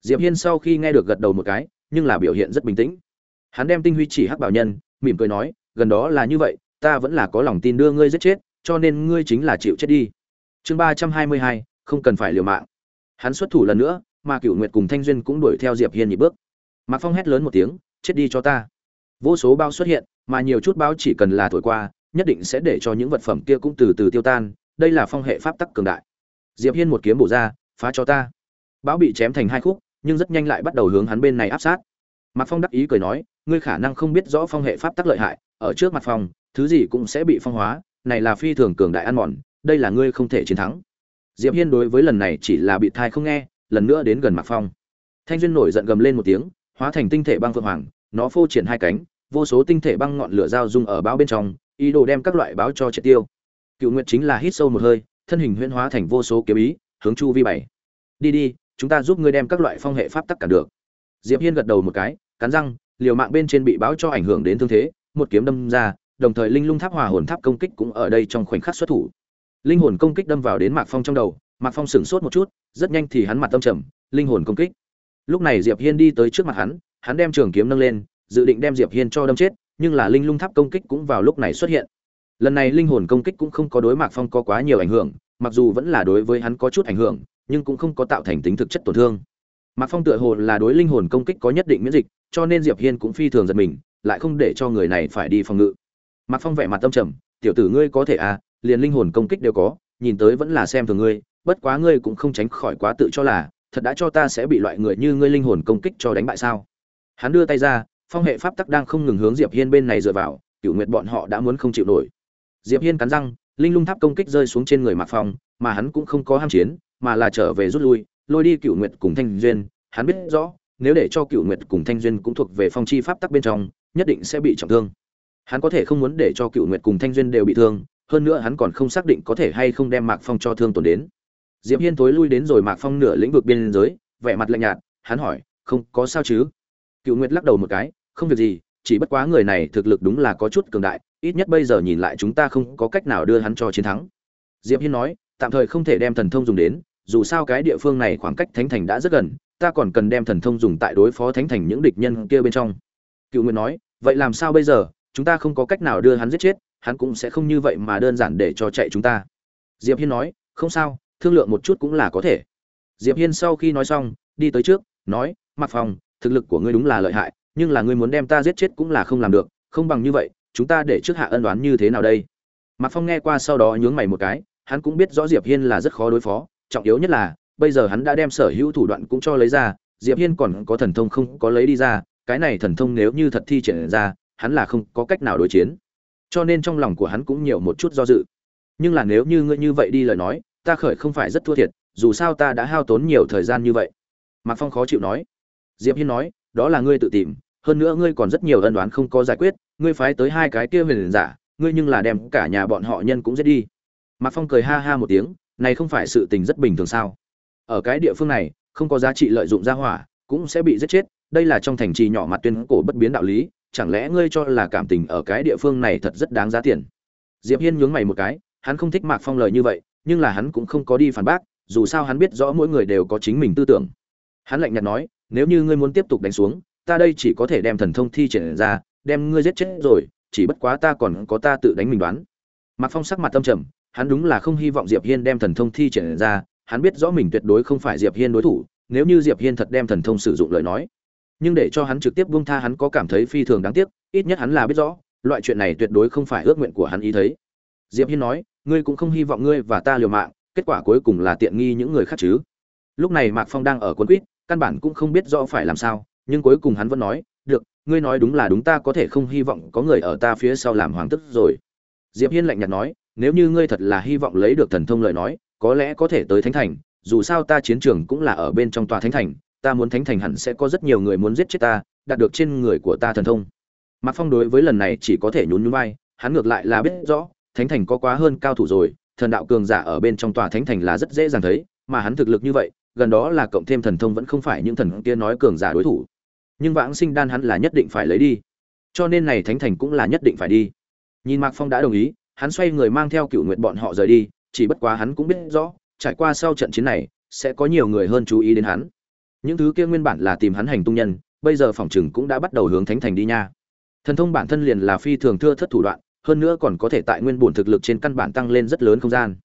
Speaker 1: Diệp hiên sau khi nghe được gật đầu một cái, nhưng là biểu hiện rất bình tĩnh. Hắn đem tinh huy chỉ hắc bảo nhân, mỉm cười nói, gần đó là như vậy, ta vẫn là có lòng tin đưa ngươi giết chết, cho nên ngươi chính là chịu chết đi. Chương ba trăm hai mươi hai, không cần phải liều mạng. Hắn xuất thủ lần nữa, mà cựu nguyệt cùng thanh duyên cũng đuổi theo diệp hiên nhị bước. Mạc phong hét lớn một tiếng, chết đi cho ta vô số bao xuất hiện, mà nhiều chút bao chỉ cần là thổi qua, nhất định sẽ để cho những vật phẩm kia cũng từ từ tiêu tan, đây là phong hệ pháp tắc cường đại. Diệp hiên một kiếm bổ ra, phá cho ta. Bão bị chém thành hai khúc, nhưng rất nhanh lại bắt đầu hướng hắn bên này áp sát. Mạc phong đắc ý cười nói, ngươi khả năng không biết rõ phong hệ pháp tắc lợi hại, ở trước mặt phong thứ gì cũng sẽ bị phong hóa, này là phi thường cường đại ăn mòn, đây là ngươi không thể chiến thắng. Diệp hiên đối với lần này chỉ là bị thai không nghe, lần nữa đến gần mạc phong. Thanh duyên nổi giận gầm lên một tiếng, hóa thành tinh thể băng phượng hoàng, nó phô triển hai cánh vô số tinh thể băng ngọn lửa dao dung ở báo bên trong, ý đồ đem các loại báo cho triệt tiêu. Cựu nguyệt chính là hít sâu một hơi, thân hình huyễn hóa thành vô số kiếm ý, hướng chu vi bảy. Đi đi, chúng ta giúp ngươi đem các loại phong hệ pháp tắc cả được. Diệp hiên gật đầu một cái, cắn răng, liều mạng bên trên bị báo cho ảnh hưởng đến thương thế, một kiếm đâm ra, đồng thời linh lung tháp hòa hồn tháp công kích cũng ở đây trong khoảnh khắc xuất thủ. Linh hồn công kích đâm vào đến mạc phong trong đầu, mạc phong sửng sốt một chút, rất nhanh thì hắn mặt tâm trầm, linh hồn công kích. Lúc này diệp hiên đi tới trước mặt hắn hắn đem trường kiếm nâng lên dự định đem diệp hiên cho đâm chết, nhưng là linh lung tháp công kích cũng vào lúc này xuất hiện. Lần này linh hồn công kích cũng không có đối mạc phong có quá nhiều ảnh hưởng, mặc dù vẫn là đối với hắn có chút ảnh hưởng, nhưng cũng không có tạo thành tính thực chất tổn thương. Mạc phong tựa hồ là đối linh hồn công kích có nhất định miễn dịch, cho nên diệp hiên cũng phi thường giật mình, lại không để cho người này phải đi phòng ngự. Mạc phong vẻ mặt tâm trầm, tiểu tử ngươi có thể à liền linh hồn công kích đều có, nhìn tới vẫn là xem thường ngươi, bất quá ngươi cũng không tránh khỏi quá tự cho là, thật đã cho ta sẽ bị loại người như ngươi linh hồn công kích cho đánh bại sao? Hắn đưa tay ra phong hệ pháp tắc đang không ngừng hướng diệp hiên bên này dựa vào cựu nguyệt bọn họ đã muốn không chịu nổi. Diệp hiên cắn răng, linh lung tháp công kích rơi xuống trên người mạc phong, mà hắn cũng không có ham chiến, mà là trở về rút lui, lôi đi cựu nguyệt cùng thanh duyên. Hắn biết rõ, nếu để cho cựu nguyệt cùng thanh duyên cũng thuộc về phong chi pháp tắc bên trong, nhất định sẽ bị trọng thương. Hắn có thể không muốn để cho cựu nguyệt cùng thanh duyên đều bị thương, hơn nữa hắn còn không xác định có thể hay không đem mạc phong cho thương tổn đến. Diệp hiên tối lui đến rồi mạc phong nửa lĩnh vực biên giới, vẻ mặt lạnh nhạt, hắn hỏi, không có sao chứ? Cựu nguyệt lắc đầu một cái, không việc gì, chỉ bất quá người này thực lực đúng là có chút cường đại, ít nhất bây giờ nhìn lại chúng ta không có cách nào đưa hắn cho chiến thắng. Diệp hiên nói, tạm thời không thể đem thần thông dùng đến, dù sao cái địa phương này khoảng cách thánh thành đã rất gần, ta còn cần đem thần thông dùng tại đối phó thánh thành những địch nhân kia bên trong. Cựu nguyệt nói, vậy làm sao bây giờ? Chúng ta không có cách nào đưa hắn giết chết, hắn cũng sẽ không như vậy mà đơn giản để cho chạy chúng ta. Diệp hiên nói, không sao, thương lượng một chút cũng là có thể. Diệp hiên sau khi nói xong, đi tới trước, nói mặc phòng thực lực của ngươi đúng là lợi hại, nhưng là ngươi muốn đem ta giết chết cũng là không làm được, không bằng như vậy, chúng ta để trước hạ ân đoán như thế nào đây? Mạc phong nghe qua sau đó nhướng mày một cái, hắn cũng biết rõ diệp hiên là rất khó đối phó, trọng yếu nhất là, bây giờ hắn đã đem sở hữu thủ đoạn cũng cho lấy ra, diệp hiên còn có thần thông không có lấy đi ra, cái này thần thông nếu như thật thi triển ra, hắn là không có cách nào đối chiến. Cho nên trong lòng của hắn cũng nhiều một chút do dự. Nhưng là nếu như ngươi như vậy đi lời nói, ta khởi không phải rất thua thiệt, dù sao ta đã hao tốn nhiều thời gian như vậy. Mạc phong khó chịu nói diệp hiên nói, đó là ngươi tự tìm, hơn nữa ngươi còn rất nhiều ân đoán không có giải quyết, ngươi phái tới hai cái kia huyền giả, ngươi nhưng là đem cả nhà bọn họ nhân cũng giết đi. Mạc phong cười ha ha một tiếng, này không phải sự tình rất bình thường sao? Ở cái địa phương này, không có giá trị lợi dụng ra hỏa, cũng sẽ bị giết chết, đây là trong thành trì nhỏ mặt tuyên cổ bất biến đạo lý, chẳng lẽ ngươi cho là cảm tình ở cái địa phương này thật rất đáng giá tiền? Diệp hiên nhướng mày một cái, hắn không thích mạc phong lời như vậy, nhưng là hắn cũng không có đi phản bác, dù sao hắn biết rõ mỗi người đều có chính mình tư tưởng. Hắn lạnh nhạt nói nếu như ngươi muốn tiếp tục đánh xuống, ta đây chỉ có thể đem thần thông thi triển ra, đem ngươi giết chết rồi, chỉ bất quá ta còn có ta tự đánh mình đoán. Mạc phong sắc mặt tâm trầm, hắn đúng là không hy vọng diệp hiên đem thần thông thi triển ra, hắn biết rõ mình tuyệt đối không phải diệp hiên đối thủ, nếu như diệp hiên thật đem thần thông sử dụng lời nói. Nhưng để cho hắn trực tiếp buông tha hắn có cảm thấy phi thường đáng tiếc, ít nhất hắn là biết rõ, loại chuyện này tuyệt đối không phải ước nguyện của hắn ý thấy. Diệp hiên nói, ngươi cũng không hy vọng ngươi và ta liều mạng, kết quả cuối cùng là tiện nghi những người khác chứ. Lúc này mạc phong đang ở quân quýt căn bản cũng không biết rõ phải làm sao, nhưng cuối cùng hắn vẫn nói, được, ngươi nói đúng là đúng, ta có thể không hy vọng có người ở ta phía sau làm hoàng tức rồi. Diệp hiên lạnh nhạt nói, nếu như ngươi thật là hy vọng lấy được thần thông lời nói, có lẽ có thể tới thánh thành, dù sao ta chiến trường cũng là ở bên trong tòa thánh thành, ta muốn thánh thành hẳn sẽ có rất nhiều người muốn giết chết ta, đạt được trên người của ta thần thông. Mạc phong đối với lần này chỉ có thể nhún nhún vai, hắn ngược lại là biết rõ, thánh thành có quá hơn cao thủ rồi, thần đạo cường giả ở bên trong tòa thánh thành là rất dễ dàng thấy, mà hắn thực lực như vậy gần đó là cộng thêm thần thông vẫn không phải những thần kia nói cường giả đối thủ. Nhưng vãng sinh đan hắn là nhất định phải lấy đi. Cho nên này thánh thành cũng là nhất định phải đi. Nhìn mạc phong đã đồng ý, hắn xoay người mang theo cựu nguyện bọn họ rời đi, chỉ bất quá hắn cũng biết rõ, trải qua sau trận chiến này, sẽ có nhiều người hơn chú ý đến hắn. Những thứ kia nguyên bản là tìm hắn hành tung nhân, bây giờ phòng chừng cũng đã bắt đầu hướng thánh thành đi nha. Thần thông bản thân liền là phi thường thưa thất thủ đoạn, hơn nữa còn có thể tại nguyên bổn thực lực trên căn bản tăng lên rất lớn không gian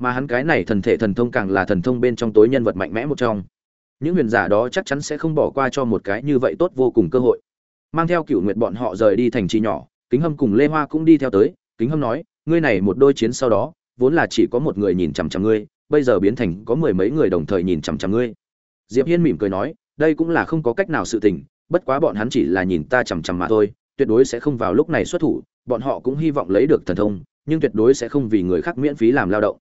Speaker 1: mà hắn cái này thần thể thần thông càng là thần thông bên trong tối nhân vật mạnh mẽ một trong. Những huyền giả đó chắc chắn sẽ không bỏ qua cho một cái như vậy tốt vô cùng cơ hội. Mang theo cựu nguyệt bọn họ rời đi thành trì nhỏ, kính hâm cùng lê hoa cũng đi theo tới. Kính hâm nói, ngươi này một đôi chiến sau đó, vốn là chỉ có một người nhìn chằm chằm ngươi, bây giờ biến thành có mười mấy người đồng thời nhìn chằm chằm ngươi. Diệp hiên mỉm cười nói, đây cũng là không có cách nào sự tình, bất quá bọn hắn chỉ là nhìn ta chằm chằm mà thôi, tuyệt đối sẽ không vào lúc này xuất thủ, bọn họ cũng hy vọng lấy được thần thông, nhưng tuyệt đối sẽ không vì người khác miễn phí làm lao động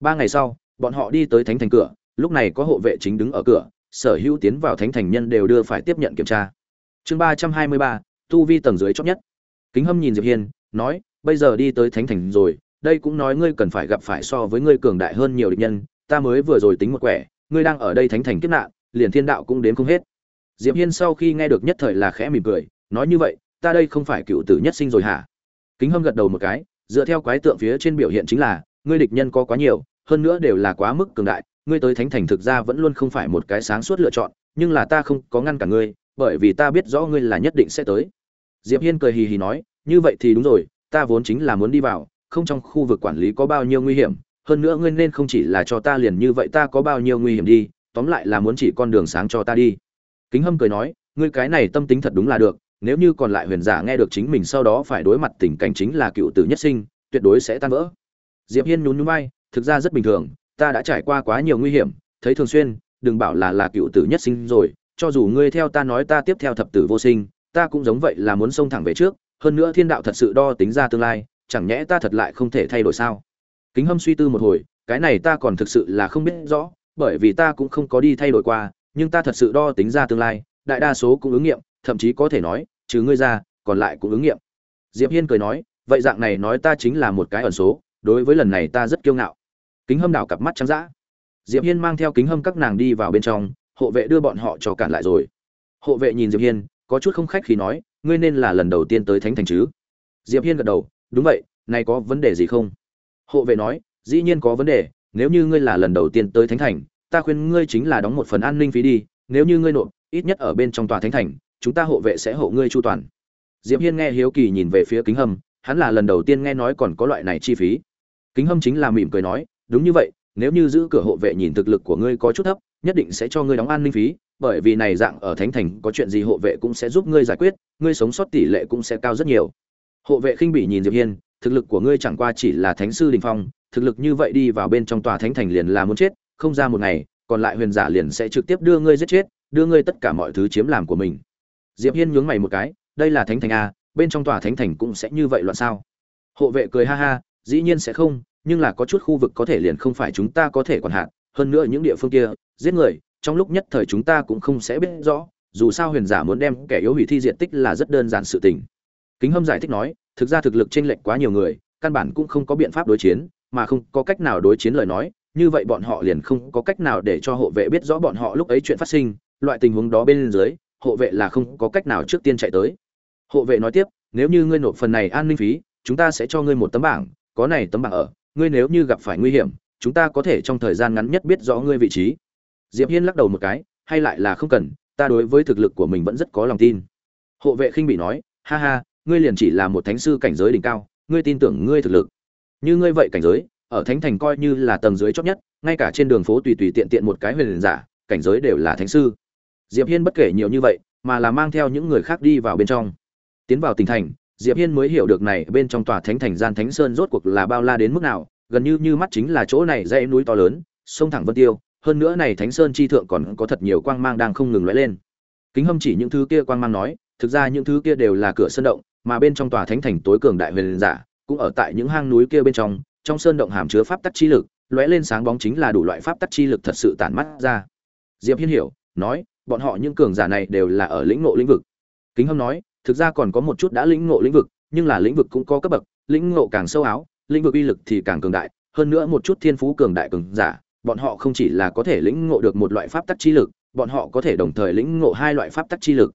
Speaker 1: ba ngày sau, bọn họ đi tới thánh thành cửa, lúc này có hộ vệ chính đứng ở cửa, sở hữu tiến vào thánh thành nhân đều đưa phải tiếp nhận kiểm tra. Chương ba trăm hai mươi ba, tu vi tầng dưới chót nhất. Kính hâm nhìn diệp hiên, nói, bây giờ đi tới thánh thành rồi, đây cũng nói ngươi cần phải gặp phải so với ngươi cường đại hơn nhiều địch nhân, ta mới vừa rồi tính một quẻ, ngươi đang ở đây thánh thành kiếp nạn, liền thiên đạo cũng đến không hết. Diệp hiên sau khi nghe được nhất thời là khẽ mỉm cười, nói như vậy, ta đây không phải cựu tử nhất sinh rồi hả? Kính hâm gật đầu một cái, dựa theo quái tượng phía trên biểu hiện chính là, ngươi địch nhân có quá nhiều hơn nữa đều là quá mức cường đại, ngươi tới thánh thành thực ra vẫn luôn không phải một cái sáng suốt lựa chọn, nhưng là ta không có ngăn cả ngươi, bởi vì ta biết rõ ngươi là nhất định sẽ tới. Diệp hiên cười hì hì nói, như vậy thì đúng rồi, ta vốn chính là muốn đi vào, không trong khu vực quản lý có bao nhiêu nguy hiểm, hơn nữa ngươi nên không chỉ là cho ta liền như vậy ta có bao nhiêu nguy hiểm đi, tóm lại là muốn chỉ con đường sáng cho ta đi. Kính hâm cười nói, ngươi cái này tâm tính thật đúng là được, nếu như còn lại huyền giả nghe được chính mình sau đó phải đối mặt tình cảnh chính là cựu tử nhất sinh, tuyệt đối sẽ tan vỡ. Diệp hiên nhún nhún vai thực ra rất bình thường, ta đã trải qua quá nhiều nguy hiểm, thấy thường xuyên, đừng bảo là là cựu tử nhất sinh rồi, cho dù ngươi theo ta nói ta tiếp theo thập tử vô sinh, ta cũng giống vậy là muốn xông thẳng về trước, hơn nữa thiên đạo thật sự đo tính ra tương lai, chẳng nhẽ ta thật lại không thể thay đổi sao? Kính hâm suy tư một hồi, cái này ta còn thực sự là không biết rõ, bởi vì ta cũng không có đi thay đổi qua, nhưng ta thật sự đo tính ra tương lai, đại đa số cũng ứng nghiệm, thậm chí có thể nói, trừ ngươi ra, còn lại cũng ứng nghiệm. Diệp hiên cười nói, vậy dạng này nói ta chính là một cái ẩn số, đối với lần này ta rất kiêu ngạo kính hâm đảo cặp mắt trắng dã. Diệp hiên mang theo kính hâm các nàng đi vào bên trong, hộ vệ đưa bọn họ cho cản lại rồi. Hộ vệ nhìn diệp hiên, có chút không khách khi nói, ngươi nên là lần đầu tiên tới thánh thành chứ? Diệp hiên gật đầu, đúng vậy, này có vấn đề gì không? Hộ vệ nói, dĩ nhiên có vấn đề, nếu như ngươi là lần đầu tiên tới thánh thành, ta khuyên ngươi chính là đóng một phần an ninh phí đi, nếu như ngươi nộp, ít nhất ở bên trong tòa thánh thành, chúng ta hộ vệ sẽ hộ ngươi chu toàn. Diệp hiên nghe hiếu kỳ nhìn về phía kính hâm, hắn là lần đầu tiên nghe nói còn có loại này chi phí. Kính hâm chính là mỉm cười nói đúng như vậy, nếu như giữ cửa hộ vệ nhìn thực lực của ngươi có chút thấp, nhất định sẽ cho ngươi đóng an ninh phí, bởi vì này dạng ở thánh thành có chuyện gì hộ vệ cũng sẽ giúp ngươi giải quyết, ngươi sống sót tỷ lệ cũng sẽ cao rất nhiều. Hộ vệ khinh bỉ nhìn diệp hiên, thực lực của ngươi chẳng qua chỉ là thánh sư đình phong, thực lực như vậy đi vào bên trong tòa thánh thành liền là muốn chết, không ra một ngày, còn lại huyền giả liền sẽ trực tiếp đưa ngươi giết chết, đưa ngươi tất cả mọi thứ chiếm làm của mình. Diệp hiên nhướng mày một cái, đây là thánh thành a bên trong tòa thánh thành cũng sẽ như vậy loạn sao? Hộ vệ cười ha ha, dĩ nhiên sẽ không nhưng là có chút khu vực có thể liền không phải chúng ta có thể quản hạt, hơn nữa những địa phương kia giết người trong lúc nhất thời chúng ta cũng không sẽ biết rõ dù sao huyền giả muốn đem kẻ yếu hủy thi diện tích là rất đơn giản sự tình. Kính hâm giải thích nói thực ra thực lực chênh lệch quá nhiều người căn bản cũng không có biện pháp đối chiến mà không có cách nào đối chiến lời nói như vậy bọn họ liền không có cách nào để cho hộ vệ biết rõ bọn họ lúc ấy chuyện phát sinh loại tình huống đó bên dưới hộ vệ là không có cách nào trước tiên chạy tới. Hộ vệ nói tiếp nếu như ngươi nộp phần này an ninh phí chúng ta sẽ cho ngươi một tấm bảng có này tấm bảng ở ngươi nếu như gặp phải nguy hiểm, chúng ta có thể trong thời gian ngắn nhất biết rõ ngươi vị trí. Diệp hiên lắc đầu một cái, hay lại là không cần, ta đối với thực lực của mình vẫn rất có lòng tin. Hộ vệ khinh bị nói, ha ha, ngươi liền chỉ là một thánh sư cảnh giới đỉnh cao, ngươi tin tưởng ngươi thực lực. Như ngươi vậy cảnh giới, ở thánh thành coi như là tầng dưới chót nhất, ngay cả trên đường phố tùy tùy tiện tiện một cái huyền giả, cảnh giới đều là thánh sư. Diệp hiên bất kể nhiều như vậy, mà là mang theo những người khác đi vào bên trong. Tiến vào tỉnh thành diệp hiên mới hiểu được này bên trong tòa thánh thành gian thánh sơn rốt cuộc là bao la đến mức nào, gần như như mắt chính là chỗ này dãy núi to lớn, sông thẳng vân tiêu, hơn nữa này thánh sơn chi thượng còn có thật nhiều quang mang đang không ngừng lóe lên. Kính hâm chỉ những thứ kia quang mang nói, thực ra những thứ kia đều là cửa sơn động, mà bên trong tòa thánh thành tối cường đại huyền giả, cũng ở tại những hang núi kia bên trong trong sơn động hàm chứa pháp tắc chi lực, lóe lên sáng bóng chính là đủ loại pháp tắc chi lực thật sự tản mắt ra. Diệp hiên hiểu, nói, bọn họ những cường giả này đều là ở lĩnh ngộ lĩnh vực. Kính hâm nói thực ra còn có một chút đã lĩnh ngộ lĩnh vực, nhưng là lĩnh vực cũng có cấp bậc, lĩnh ngộ càng sâu áo, lĩnh vực uy lực thì càng cường đại, hơn nữa một chút thiên phú cường đại cường giả, bọn họ không chỉ là có thể lĩnh ngộ được một loại pháp tắc chi lực, bọn họ có thể đồng thời lĩnh ngộ hai loại pháp tắc chi lực.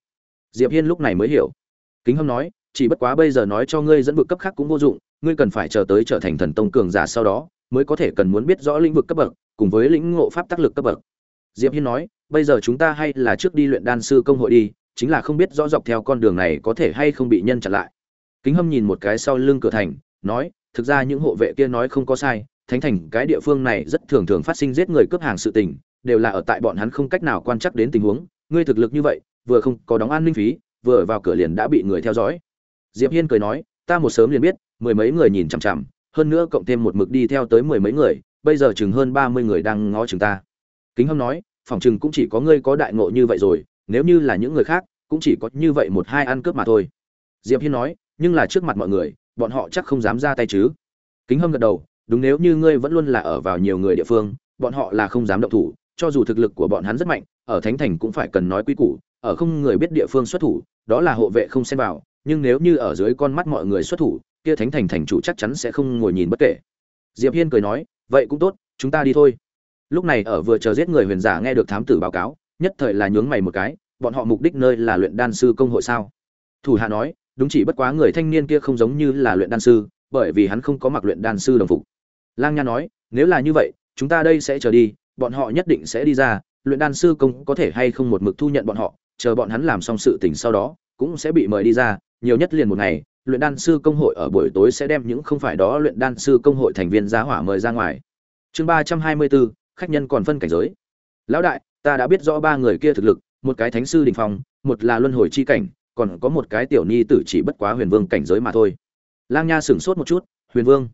Speaker 1: Diệp hiên lúc này mới hiểu. Kính hâm nói, chỉ bất quá bây giờ nói cho ngươi dẫn vực cấp khác cũng vô dụng, ngươi cần phải chờ tới trở thành thần tông cường giả sau đó, mới có thể cần muốn biết rõ lĩnh vực cấp bậc, cùng với lĩnh ngộ pháp tác lực cấp bậc. Diệp hiên nói, bây giờ chúng ta hay là trước đi luyện đan sư công hội đi chính là không biết rõ dọc theo con đường này có thể hay không bị nhân chặn lại. Kính hâm nhìn một cái sau lưng cửa thành, nói, thực ra những hộ vệ kia nói không có sai, thánh thành, cái địa phương này rất thường thường phát sinh giết người cướp hàng sự tình, đều là ở tại bọn hắn không cách nào quan chắc đến tình huống. Ngươi thực lực như vậy, vừa không có đóng an ninh phí, vừa vào cửa liền đã bị người theo dõi. Diệp hiên cười nói, ta một sớm liền biết, mười mấy người nhìn chằm chằm, hơn nữa cộng thêm một mực đi theo tới mười mấy người, bây giờ chừng hơn ba mươi người đang ngó chừng ta. Kính hâm nói, phòng chừng cũng chỉ có ngươi có đại ngộ như vậy rồi nếu như là những người khác, cũng chỉ có như vậy một hai ăn cướp mà thôi. Diệp hiên nói, nhưng là trước mặt mọi người, bọn họ chắc không dám ra tay chứ. Kính hâm gật đầu, đúng nếu như ngươi vẫn luôn là ở vào nhiều người địa phương, bọn họ là không dám động thủ, cho dù thực lực của bọn hắn rất mạnh, ở thánh thành cũng phải cần nói quy củ, ở không người biết địa phương xuất thủ, đó là hộ vệ không xen vào, nhưng nếu như ở dưới con mắt mọi người xuất thủ, kia thánh thành thành chủ chắc chắn sẽ không ngồi nhìn bất kể. Diệp hiên cười nói, vậy cũng tốt, chúng ta đi thôi. Lúc này ở vừa chờ giết người huyền giả nghe được thám tử báo cáo nhất thời là nhướng mày một cái, bọn họ mục đích nơi là luyện đan sư công hội sao? Thủ hạ nói, đúng chỉ bất quá người thanh niên kia không giống như là luyện đan sư, bởi vì hắn không có mặc luyện đan sư đồng phục. Lang nha nói, nếu là như vậy, chúng ta đây sẽ chờ đi, bọn họ nhất định sẽ đi ra, luyện đan sư công có thể hay không một mực thu nhận bọn họ, chờ bọn hắn làm xong sự tình sau đó, cũng sẽ bị mời đi ra, nhiều nhất liền một ngày, luyện đan sư công hội ở buổi tối sẽ đem những không phải đó luyện đan sư công hội thành viên giá hỏa mời ra ngoài. Chương ba trăm hai mươi bốn, khách nhân còn phân cảnh giới. Lão đại ta đã biết rõ ba người kia thực lực, một cái thánh sư đình phong, một là luân hồi chi cảnh, còn có một cái tiểu ni tử chỉ bất quá huyền vương cảnh giới mà thôi. Lang nha sửng sốt một chút, huyền vương?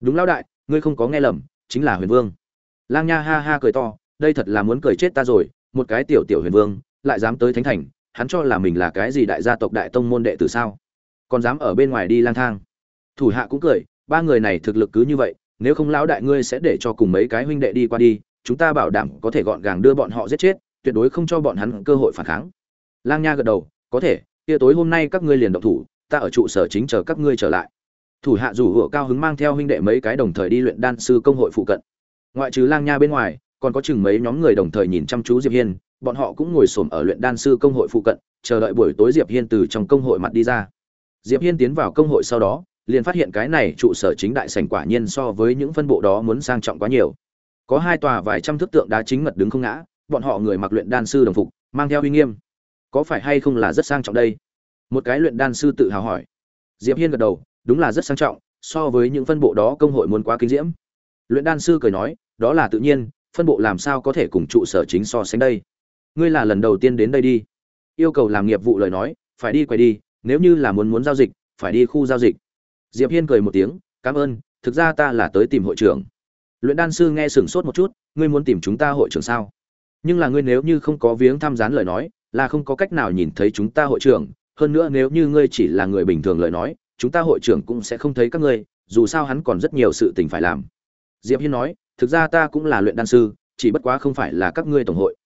Speaker 1: Đúng lão đại, ngươi không có nghe lầm, chính là huyền vương. Lang nha ha ha cười to, đây thật là muốn cười chết ta rồi, một cái tiểu tiểu huyền vương, lại dám tới thánh thành, hắn cho là mình là cái gì đại gia tộc đại tông môn đệ tử sao? Còn dám ở bên ngoài đi lang thang? Thủ hạ cũng cười, ba người này thực lực cứ như vậy, nếu không lão đại ngươi sẽ để cho cùng mấy cái huynh đệ đi qua đi chúng ta bảo đảm có thể gọn gàng đưa bọn họ giết chết, tuyệt đối không cho bọn hắn cơ hội phản kháng. Lang nha gật đầu, có thể, kia tối hôm nay các ngươi liền động thủ, ta ở trụ sở chính chờ các ngươi trở lại. Thủ hạ rủ hựa cao hứng mang theo huynh đệ mấy cái đồng thời đi luyện đan sư công hội phụ cận. Ngoại trừ lang nha bên ngoài, còn có chừng mấy nhóm người đồng thời nhìn chăm chú diệp hiên, bọn họ cũng ngồi xổm ở luyện đan sư công hội phụ cận, chờ đợi buổi tối diệp hiên từ trong công hội mặt đi ra. Diệp hiên tiến vào công hội sau đó, liền phát hiện cái này trụ sở chính đại sảnh quả nhiên so với những phân bộ đó muốn sang trọng quá nhiều có hai tòa vài trăm thước tượng đá chính mật đứng không ngã, bọn họ người mặc luyện đan sư đồng phục, mang theo uy nghiêm. Có phải hay không là rất sang trọng đây? Một cái luyện đan sư tự hào hỏi. Diệp hiên gật đầu, đúng là rất sang trọng, so với những phân bộ đó công hội muốn quá kinh diễm. Luyện đan sư cười nói, đó là tự nhiên, phân bộ làm sao có thể cùng trụ sở chính so sánh đây? Ngươi là lần đầu tiên đến đây đi. Yêu cầu làm nghiệp vụ lời nói, phải đi quay đi, nếu như là muốn muốn giao dịch, phải đi khu giao dịch. Diệp hiên cười một tiếng, cảm ơn, thực ra ta là tới tìm hội trưởng luyện đan sư nghe sửng sốt một chút, ngươi muốn tìm chúng ta hội trưởng sao? Nhưng là ngươi nếu như không có viếng tham gián lời nói, là không có cách nào nhìn thấy chúng ta hội trưởng. Hơn nữa nếu như ngươi chỉ là người bình thường lời nói, chúng ta hội trưởng cũng sẽ không thấy các ngươi, dù sao hắn còn rất nhiều sự tình phải làm. Diệp hiên nói, thực ra ta cũng là luyện đan sư, chỉ bất quá không phải là các ngươi tổng hội.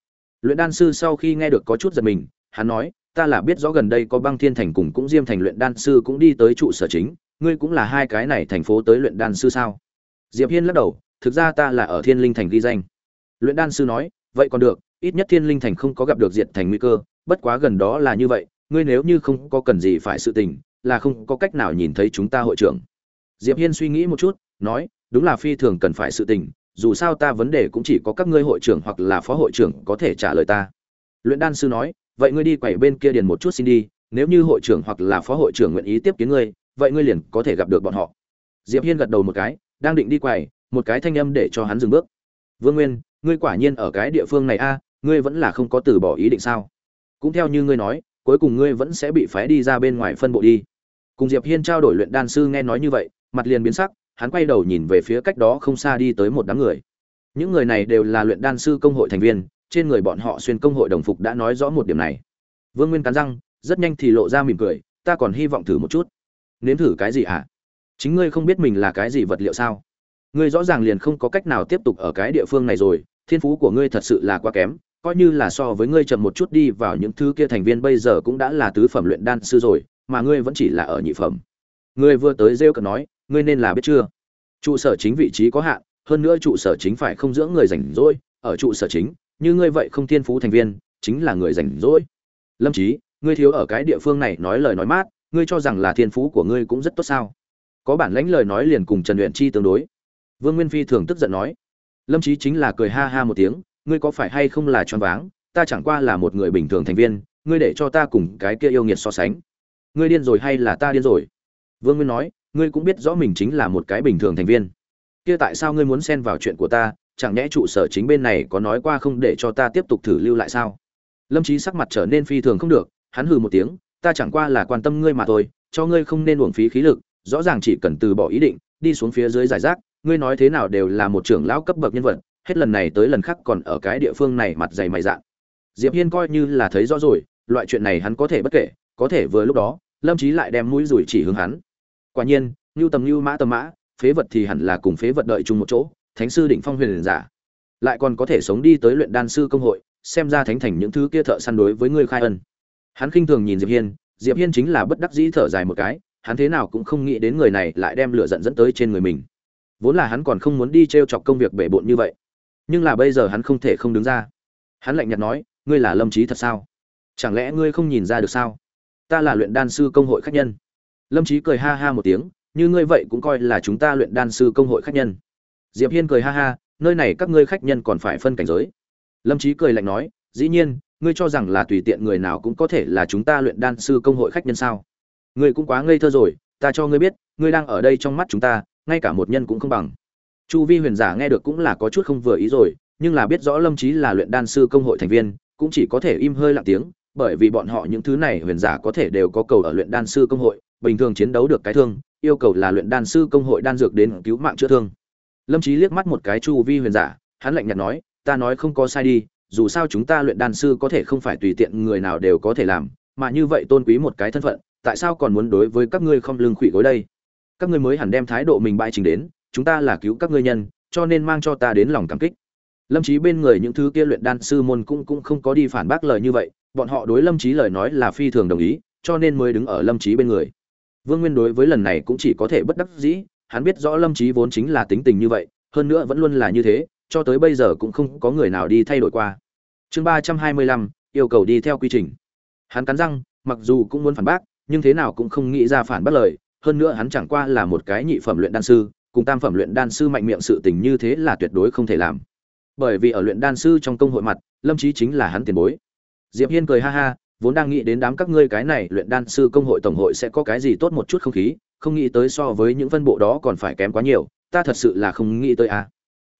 Speaker 1: Luyện đan sư sau khi nghe được có chút giật mình, hắn nói, ta là biết rõ gần đây có băng thiên thành cùng cũng diêm thành luyện đan sư cũng đi tới trụ sở chính, ngươi cũng là hai cái này thành phố tới luyện đan sư sao? Diệp hiên lắc đầu thực ra ta là ở thiên linh thành ghi danh. Luyện đan sư nói, vậy còn được, ít nhất thiên linh thành không có gặp được diệt thành nguy cơ, bất quá gần đó là như vậy, ngươi nếu như không có cần gì phải sự tình, là không có cách nào nhìn thấy chúng ta hội trưởng. Diệp hiên suy nghĩ một chút, nói, đúng là phi thường cần phải sự tình, dù sao ta vấn đề cũng chỉ có các ngươi hội trưởng hoặc là phó hội trưởng có thể trả lời ta. Luyện đan sư nói, vậy ngươi đi quẩy bên kia điền một chút xin đi, nếu như hội trưởng hoặc là phó hội trưởng nguyện ý tiếp kiến ngươi, vậy ngươi liền có thể gặp được bọn họ. Diệp hiên gật đầu một cái, đang định đi quầy một cái thanh âm để cho hắn dừng bước. Vương nguyên, ngươi quả nhiên ở cái địa phương này a, ngươi vẫn là không có từ bỏ ý định sao? Cũng theo như ngươi nói, cuối cùng ngươi vẫn sẽ bị phái đi ra bên ngoài phân bộ đi. Cùng diệp hiên trao đổi luyện đan sư nghe nói như vậy, mặt liền biến sắc, hắn quay đầu nhìn về phía cách đó không xa đi tới một đám người. Những người này đều là luyện đan sư công hội thành viên, trên người bọn họ xuyên công hội đồng phục đã nói rõ một điểm này. Vương nguyên cắn răng, rất nhanh thì lộ ra mỉm cười, ta còn hy vọng thử một chút. Nếm thử cái gì à? chính ngươi không biết mình là cái gì vật liệu sao? Ngươi rõ ràng liền không có cách nào tiếp tục ở cái địa phương này rồi, thiên phú của ngươi thật sự là quá kém, coi như là so với ngươi chậm một chút đi vào những thứ kia thành viên bây giờ cũng đã là tứ phẩm luyện đan sư rồi, mà ngươi vẫn chỉ là ở nhị phẩm. Ngươi vừa tới rêu cờ nói, ngươi nên là biết chưa? Trụ sở chính vị trí có hạn, hơn nữa trụ sở chính phải không dưỡng người rảnh rỗi, ở trụ sở chính, như ngươi vậy không thiên phú thành viên, chính là người rảnh rỗi. Lâm trí ngươi thiếu ở cái địa phương này nói lời nói mát, ngươi cho rằng là thiên phú của ngươi cũng rất tốt sao? Có bản lãnh lời nói liền cùng trần luyện chi tương đối vương nguyên phi thường tức giận nói. Lâm Chí chính là cười ha ha một tiếng, ngươi có phải hay không là choáng váng, ta chẳng qua là một người bình thường thành viên, ngươi để cho ta cùng cái kia yêu nghiệt so sánh. Ngươi điên rồi hay là ta điên rồi? Vương nguyên nói, ngươi cũng biết rõ mình chính là một cái bình thường thành viên. Kia tại sao ngươi muốn xen vào chuyện của ta, chẳng nhẽ trụ sở chính bên này có nói qua không để cho ta tiếp tục thử lưu lại sao? Lâm Chí sắc mặt trở nên phi thường không được, hắn hừ một tiếng, ta chẳng qua là quan tâm ngươi mà thôi, cho ngươi không nên uổng phí khí lực, rõ ràng chỉ cần từ bỏ ý định, đi xuống phía dưới giải rác ngươi nói thế nào đều là một trưởng lão cấp bậc nhân vật, hết lần này tới lần khác còn ở cái địa phương này mặt dày mày dạn. Diệp hiên coi như là thấy rõ rồi, loại chuyện này hắn có thể bất kể, có thể vừa lúc đó, lâm trí lại đem mũi rủi chỉ hướng hắn. Quả nhiên như tầm như mã tầm mã, phế vật thì hẳn là cùng phế vật đợi chung một chỗ, thánh sư đỉnh phong huyền giả. Lại còn có thể sống đi tới luyện đan sư công hội, xem ra thánh thành những thứ kia thợ săn đối với ngươi khai ân. Hắn khinh thường nhìn diệp hiên diệp hiên chính là bất đắc dĩ thở dài một cái, hắn thế nào cũng không nghĩ đến người này lại đem lửa giận dẫn tới trên người mình vốn là hắn còn không muốn đi treo chọc công việc bể bộn như vậy. Nhưng là bây giờ hắn không thể không đứng ra. Hắn lạnh nhạt nói, ngươi là lâm trí thật sao? Chẳng lẽ ngươi không nhìn ra được sao? Ta là luyện đan sư công hội khách nhân. Lâm trí cười ha ha một tiếng, như ngươi vậy cũng coi là chúng ta luyện đan sư công hội khách nhân. Diệp hiên cười ha ha, nơi này các ngươi khách nhân còn phải phân cảnh giới. Lâm trí cười lạnh nói, dĩ nhiên, ngươi cho rằng là tùy tiện người nào cũng có thể là chúng ta luyện đan sư công hội khách nhân sao? Ngươi cũng quá ngây thơ rồi, ta cho ngươi biết, ngươi đang ở đây trong mắt chúng ta ngay cả một nhân cũng không bằng. Chu vi huyền giả nghe được cũng là có chút không vừa ý rồi, nhưng là biết rõ lâm trí là luyện đan sư công hội thành viên, cũng chỉ có thể im hơi lặng tiếng, bởi vì bọn họ những thứ này huyền giả có thể đều có cầu ở luyện đan sư công hội, bình thường chiến đấu được cái thương, yêu cầu là luyện đan sư công hội đan dược đến cứu mạng chữa thương. Lâm trí liếc mắt một cái chu vi huyền giả, hắn lạnh nhạt nói, ta nói không có sai đi, dù sao chúng ta luyện đan sư có thể không phải tùy tiện người nào đều có thể làm, mà như vậy tôn quý một cái thân phận, tại sao còn muốn đối với các ngươi không lương khủy gối đây? Các ngươi mới hẳn đem thái độ mình bại trình đến, chúng ta là cứu các ngươi nhân, cho nên mang cho ta đến lòng cảm kích. Lâm trí bên người những thứ kia luyện đan sư môn cũng cũng không có đi phản bác lời như vậy, bọn họ đối lâm trí lời nói là phi thường đồng ý, cho nên mới đứng ở lâm trí bên người. Vương nguyên đối với lần này cũng chỉ có thể bất đắc dĩ, hắn biết rõ lâm trí vốn chính là tính tình như vậy, hơn nữa vẫn luôn là như thế, cho tới bây giờ cũng không có người nào đi thay đổi qua. Chương ba trăm hai mươi lăm, yêu cầu đi theo quy trình. Hắn cắn răng, mặc dù cũng muốn phản bác, nhưng thế nào cũng không nghĩ ra phản bác lời hơn nữa hắn chẳng qua là một cái nhị phẩm luyện đan sư, cùng tam phẩm luyện đan sư mạnh miệng sự tình như thế là tuyệt đối không thể làm. Bởi vì ở luyện đan sư trong công hội mặt, lâm trí chính là hắn tiền bối. Diệp hiên cười ha ha, vốn đang nghĩ đến đám các ngươi cái này luyện đan sư công hội tổng hội sẽ có cái gì tốt một chút không khí, không nghĩ tới so với những phân bộ đó còn phải kém quá nhiều, ta thật sự là không nghĩ tới à.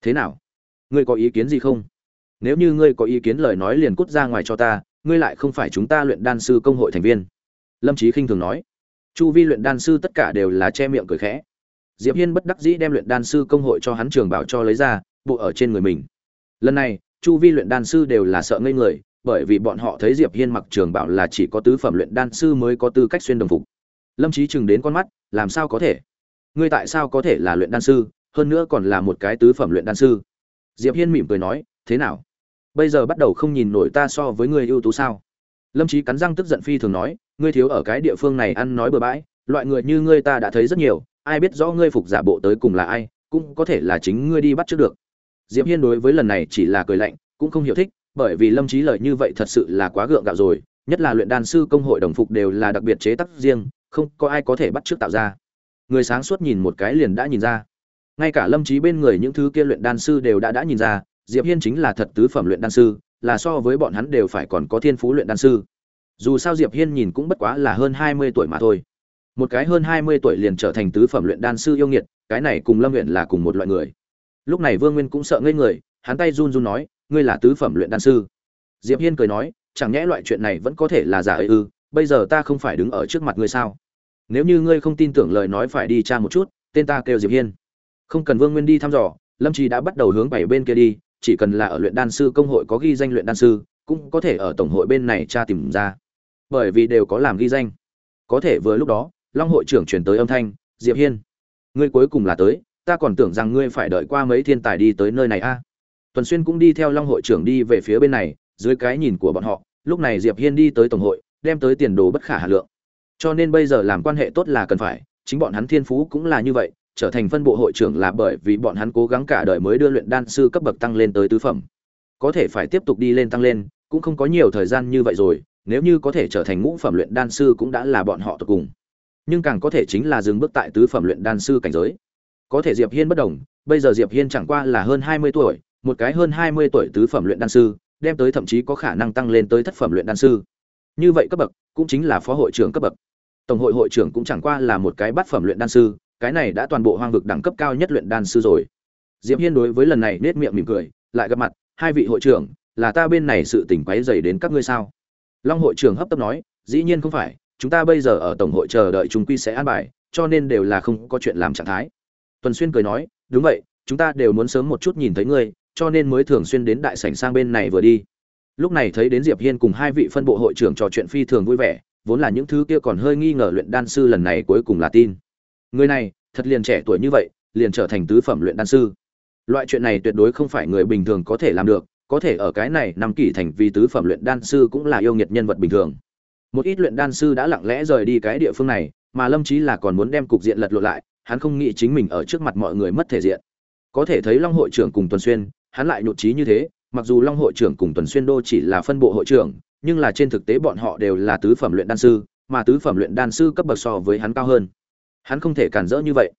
Speaker 1: Thế nào? Ngươi có ý kiến gì không? Nếu như ngươi có ý kiến lời nói liền cút ra ngoài cho ta, ngươi lại không phải chúng ta luyện đan sư công hội thành viên. Lâm trí khinh thường nói chu vi luyện đan sư tất cả đều là che miệng cười khẽ. Diệp hiên bất đắc dĩ đem luyện đan sư công hội cho hắn trường bảo cho lấy ra, bộ ở trên người mình. Lần này, chu vi luyện đan sư đều là sợ ngây người, bởi vì bọn họ thấy diệp hiên mặc trường bảo là chỉ có tứ phẩm luyện đan sư mới có tư cách xuyên đồng phục. Lâm trí chừng đến con mắt, làm sao có thể? Ngươi tại sao có thể là luyện đan sư, hơn nữa còn là một cái tứ phẩm luyện đan sư? Diệp hiên mỉm cười nói, thế nào? Bây giờ bắt đầu không nhìn nổi ta so với ngươi ưu tú sao? Lâm trí cắn răng tức giận phi thường nói ngươi thiếu ở cái địa phương này ăn nói bừa bãi, loại người như ngươi ta đã thấy rất nhiều, ai biết rõ ngươi phục giả bộ tới cùng là ai, cũng có thể là chính ngươi đi bắt trước được. Diệp hiên đối với lần này chỉ là cười lạnh, cũng không hiểu thích, bởi vì lâm trí lời như vậy thật sự là quá gượng gạo rồi, nhất là luyện đan sư công hội đồng phục đều là đặc biệt chế tác riêng, không có ai có thể bắt trước tạo ra. Người sáng suốt nhìn một cái liền đã nhìn ra. Ngay cả lâm trí bên người những thứ kia luyện đan sư đều đã đã nhìn ra, diệp hiên chính là thật tứ phẩm luyện đan sư, là so với bọn hắn đều phải còn có thiên phú luyện đan sư dù sao diệp hiên nhìn cũng bất quá là hơn hai mươi tuổi mà thôi. Một cái hơn hai mươi tuổi liền trở thành tứ phẩm luyện đan sư yêu nghiệt, cái này cùng lâm nguyện là cùng một loại người. Lúc này vương nguyên cũng sợ ngây người, hắn tay run run nói, ngươi là tứ phẩm luyện đan sư? Diệp hiên cười nói, chẳng nhẽ loại chuyện này vẫn có thể là giả ư? Bây giờ ta không phải đứng ở trước mặt ngươi sao? Nếu như ngươi không tin tưởng lời nói phải đi tra một chút, tên ta kêu diệp hiên. Không cần vương nguyên đi thăm dò, lâm Trì đã bắt đầu hướng bảy bên kia đi, chỉ cần là ở luyện đan sư công hội có ghi danh luyện đan sư, cũng có thể ở tổng hội bên này tra tìm ra bởi vì đều có làm ghi danh. Có thể vừa lúc đó, long hội trưởng truyền tới âm thanh, diệp hiên, ngươi cuối cùng là tới, ta còn tưởng rằng ngươi phải đợi qua mấy thiên tài đi tới nơi này a. Tuần xuyên cũng đi theo long hội trưởng đi về phía bên này, dưới cái nhìn của bọn họ, lúc này diệp hiên đi tới tổng hội, đem tới tiền đồ bất khả hà lượng. Cho nên bây giờ làm quan hệ tốt là cần phải, chính bọn hắn thiên phú cũng là như vậy, trở thành phân bộ hội trưởng là bởi vì bọn hắn cố gắng cả đời mới đưa luyện đan sư cấp bậc tăng lên tới tứ phẩm. Có thể phải tiếp tục đi lên tăng lên, cũng không có nhiều thời gian như vậy rồi nếu như có thể trở thành ngũ phẩm luyện đan sư cũng đã là bọn họ tột cùng. Nhưng càng có thể chính là dừng bước tại tứ phẩm luyện đan sư cảnh giới. Có thể diệp hiên bất đồng, bây giờ diệp hiên chẳng qua là hơn hai mươi tuổi, một cái hơn hai mươi tuổi tứ phẩm luyện đan sư, đem tới thậm chí có khả năng tăng lên tới thất phẩm luyện đan sư. Như vậy cấp bậc, cũng chính là phó hội trưởng cấp bậc. Tổng hội hội trưởng cũng chẳng qua là một cái bát phẩm luyện đan sư, cái này đã toàn bộ hoang vực đẳng cấp cao nhất luyện đan sư rồi. Diệp hiên đối với lần này nết miệng mỉm cười, lại gặp mặt, hai vị hội trưởng, là ta bên này sự tình quấy dày đến các ngươi sao? Long hội trưởng hấp tấp nói, dĩ nhiên không phải, chúng ta bây giờ ở tổng hội chờ đợi chúng quy sẽ an bài, cho nên đều là không có chuyện làm trạng thái. Tuần xuyên cười nói, đúng vậy, chúng ta đều muốn sớm một chút nhìn thấy ngươi, cho nên mới thường xuyên đến đại sảnh sang bên này vừa đi. Lúc này thấy đến diệp hiên cùng hai vị phân bộ hội trưởng trò chuyện phi thường vui vẻ, vốn là những thứ kia còn hơi nghi ngờ luyện đan sư lần này cuối cùng là tin. Người này, thật liền trẻ tuổi như vậy, liền trở thành tứ phẩm luyện đan sư. Loại chuyện này tuyệt đối không phải người bình thường có thể làm được có thể ở cái này năm kỷ thành vì tứ phẩm luyện đan sư cũng là yêu nghiệt nhân vật bình thường. Một ít luyện đan sư đã lặng lẽ rời đi cái địa phương này, mà lâm chí là còn muốn đem cục diện lật lộn lại, hắn không nghĩ chính mình ở trước mặt mọi người mất thể diện. Có thể thấy long hội trưởng cùng tuần xuyên, hắn lại nhụt chí như thế, mặc dù long hội trưởng cùng tuần xuyên đô chỉ là phân bộ hội trưởng, nhưng là trên thực tế bọn họ đều là tứ phẩm luyện đan sư, mà tứ phẩm luyện đan sư cấp bậc so với hắn cao hơn. Hắn không thể cản rỡ như vậy.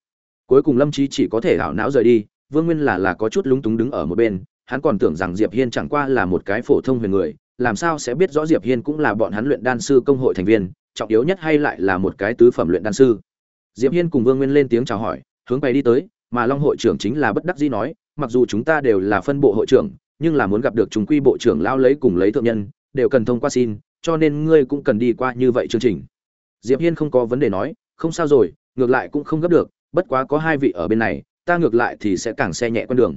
Speaker 1: Cuối cùng lâm chí chỉ có thể hảo não rời đi, vương nguyên là là có chút lúng túng đứng ở một bên hắn còn tưởng rằng diệp hiên chẳng qua là một cái phổ thông huyền người, làm sao sẽ biết rõ diệp hiên cũng là bọn hắn luyện đan sư công hội thành viên, trọng yếu nhất hay lại là một cái tứ phẩm luyện đan sư. Diệp hiên cùng vương nguyên lên tiếng chào hỏi, hướng bay đi tới, mà long hội trưởng chính là bất đắc dĩ nói, mặc dù chúng ta đều là phân bộ hội trưởng, nhưng là muốn gặp được chúng quy bộ trưởng lao lấy cùng lấy thượng nhân, đều cần thông qua xin, cho nên ngươi cũng cần đi qua như vậy chương trình. Diệp hiên không có vấn đề nói, không sao rồi, ngược lại cũng không gấp được, bất quá có hai vị ở bên này, ta ngược lại thì sẽ càng xe nhẹ con đường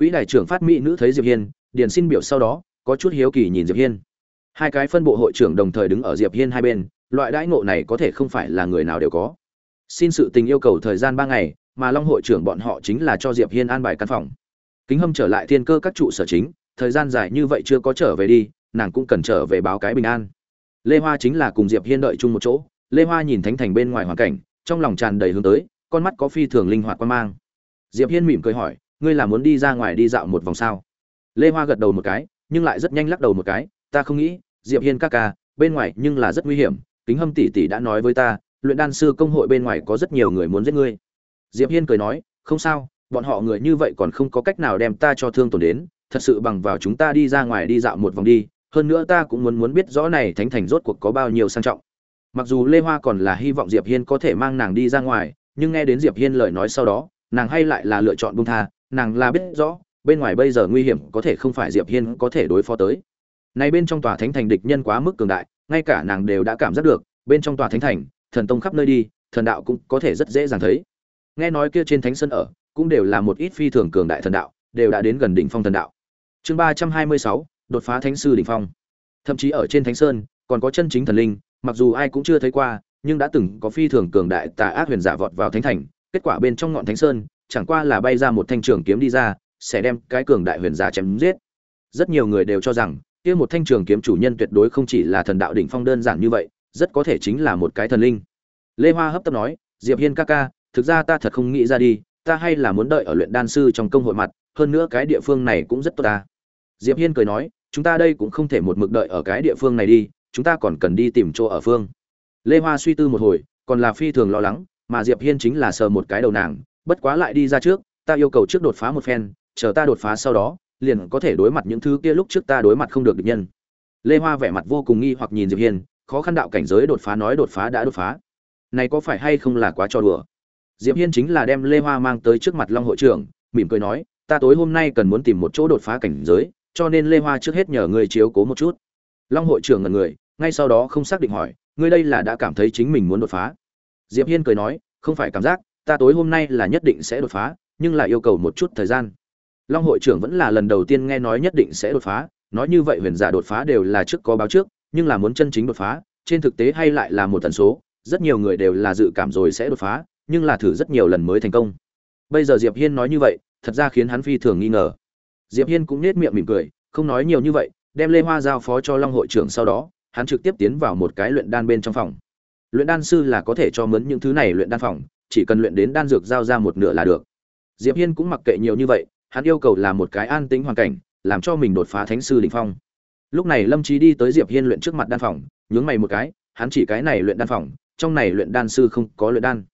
Speaker 1: quỹ đại trưởng phát mỹ nữ thấy diệp hiên, điền xin biểu sau đó, có chút hiếu kỳ nhìn diệp hiên. Hai cái phân bộ hội trưởng đồng thời đứng ở diệp hiên hai bên, loại đãi ngộ này có thể không phải là người nào đều có. Xin sự tình yêu cầu thời gian ba ngày, mà long hội trưởng bọn họ chính là cho diệp hiên an bài căn phòng. Kính hâm trở lại thiên cơ các trụ sở chính, thời gian dài như vậy chưa có trở về đi, nàng cũng cần trở về báo cái bình an. Lê hoa chính là cùng diệp hiên đợi chung một chỗ, lê hoa nhìn thánh thành bên ngoài hoàn cảnh, trong lòng tràn đầy hướng tới, con mắt có phi thường linh hoạt quan mang. Diệp hiên mỉm cười hỏi ngươi là muốn đi ra ngoài đi dạo một vòng sao? Lê hoa gật đầu một cái, nhưng lại rất nhanh lắc đầu một cái, ta không nghĩ, diệp hiên ca ca, bên ngoài nhưng là rất nguy hiểm, kính hâm tỷ tỷ đã nói với ta, luyện đan sư công hội bên ngoài có rất nhiều người muốn giết ngươi. Diệp hiên cười nói, không sao, bọn họ người như vậy còn không có cách nào đem ta cho thương tổn đến, thật sự bằng vào chúng ta đi ra ngoài đi dạo một vòng đi, hơn nữa ta cũng muốn muốn biết rõ này thánh thành rốt cuộc có bao nhiêu sang trọng. Mặc dù lê hoa còn là hy vọng diệp hiên có thể mang nàng đi ra ngoài, nhưng nghe đến diệp hiên lời nói sau đó, nàng hay lại là lựa chọn buông tha nàng là biết rõ, bên ngoài bây giờ nguy hiểm có thể không phải diệp hiên có thể đối phó tới. Này bên trong tòa thánh thành địch nhân quá mức cường đại, ngay cả nàng đều đã cảm giác được, bên trong tòa thánh thành, thần tông khắp nơi đi, thần đạo cũng có thể rất dễ dàng thấy. Nghe nói kia trên thánh sơn ở, cũng đều là một ít phi thường cường đại thần đạo, đều đã đến gần đỉnh phong thần đạo. Chương ba trăm hai mươi sáu, đột phá thánh sư đỉnh phong. Thậm chí ở trên thánh sơn, còn có chân chính thần linh, mặc dù ai cũng chưa thấy qua, nhưng đã từng có phi thường cường đại tà ác huyền giả vọt vào thánh thành, kết quả bên trong ngọn thánh sơn chẳng qua là bay ra một thanh trường kiếm đi ra, sẽ đem cái cường đại huyền giả chém giết. Rất nhiều người đều cho rằng, kia một thanh trường kiếm chủ nhân tuyệt đối không chỉ là thần đạo đỉnh phong đơn giản như vậy, rất có thể chính là một cái thần linh. Lê hoa hấp tấp nói, diệp hiên ca ca, thực ra ta thật không nghĩ ra đi, ta hay là muốn đợi ở luyện đan sư trong công hội mặt, hơn nữa cái địa phương này cũng rất tốt ta. Diệp hiên cười nói, chúng ta đây cũng không thể một mực đợi ở cái địa phương này đi, chúng ta còn cần đi tìm chỗ ở phương. Lê hoa suy tư một hồi, còn là phi thường lo lắng, mà diệp hiên chính là sờ một cái đầu nàng bất quá lại đi ra trước, ta yêu cầu trước đột phá một phen, chờ ta đột phá sau đó, liền có thể đối mặt những thứ kia lúc trước ta đối mặt không được địch nhân. Lê hoa vẻ mặt vô cùng nghi hoặc nhìn diệp hiên, khó khăn đạo cảnh giới đột phá nói đột phá đã đột phá. Này có phải hay không là quá trò đùa? Diệp hiên chính là đem lê hoa mang tới trước mặt long hội trưởng, mỉm cười nói, ta tối hôm nay cần muốn tìm một chỗ đột phá cảnh giới, cho nên lê hoa trước hết nhờ người chiếu cố một chút. Long hội trưởng ngần người, ngay sau đó không xác định hỏi, ngươi đây là đã cảm thấy chính mình muốn đột phá? Diệp hiên cười nói, không phải cảm giác ta tối hôm nay là nhất định sẽ đột phá, nhưng lại yêu cầu một chút thời gian. Long hội trưởng vẫn là lần đầu tiên nghe nói nhất định sẽ đột phá, nói như vậy huyền giả đột phá đều là trước có báo trước, nhưng là muốn chân chính đột phá, trên thực tế hay lại là một tần số, rất nhiều người đều là dự cảm rồi sẽ đột phá, nhưng là thử rất nhiều lần mới thành công. Bây giờ diệp hiên nói như vậy, thật ra khiến hắn phi thường nghi ngờ. Diệp hiên cũng nết miệng mỉm cười, không nói nhiều như vậy, đem lê hoa giao phó cho long hội trưởng sau đó, hắn trực tiếp tiến vào một cái luyện đan bên trong phòng. Luyện đan sư là có thể cho mướn những thứ này luyện đan phòng chỉ cần luyện đến đan dược giao ra một nửa là được. Diệp hiên cũng mặc kệ nhiều như vậy, hắn yêu cầu là một cái an tĩnh hoàn cảnh, làm cho mình đột phá thánh sư đỉnh phong. Lúc này lâm trí đi tới diệp hiên luyện trước mặt đan phòng, nhướng mày một cái, hắn chỉ cái này luyện đan phòng, trong này luyện đan sư không có luyện đan.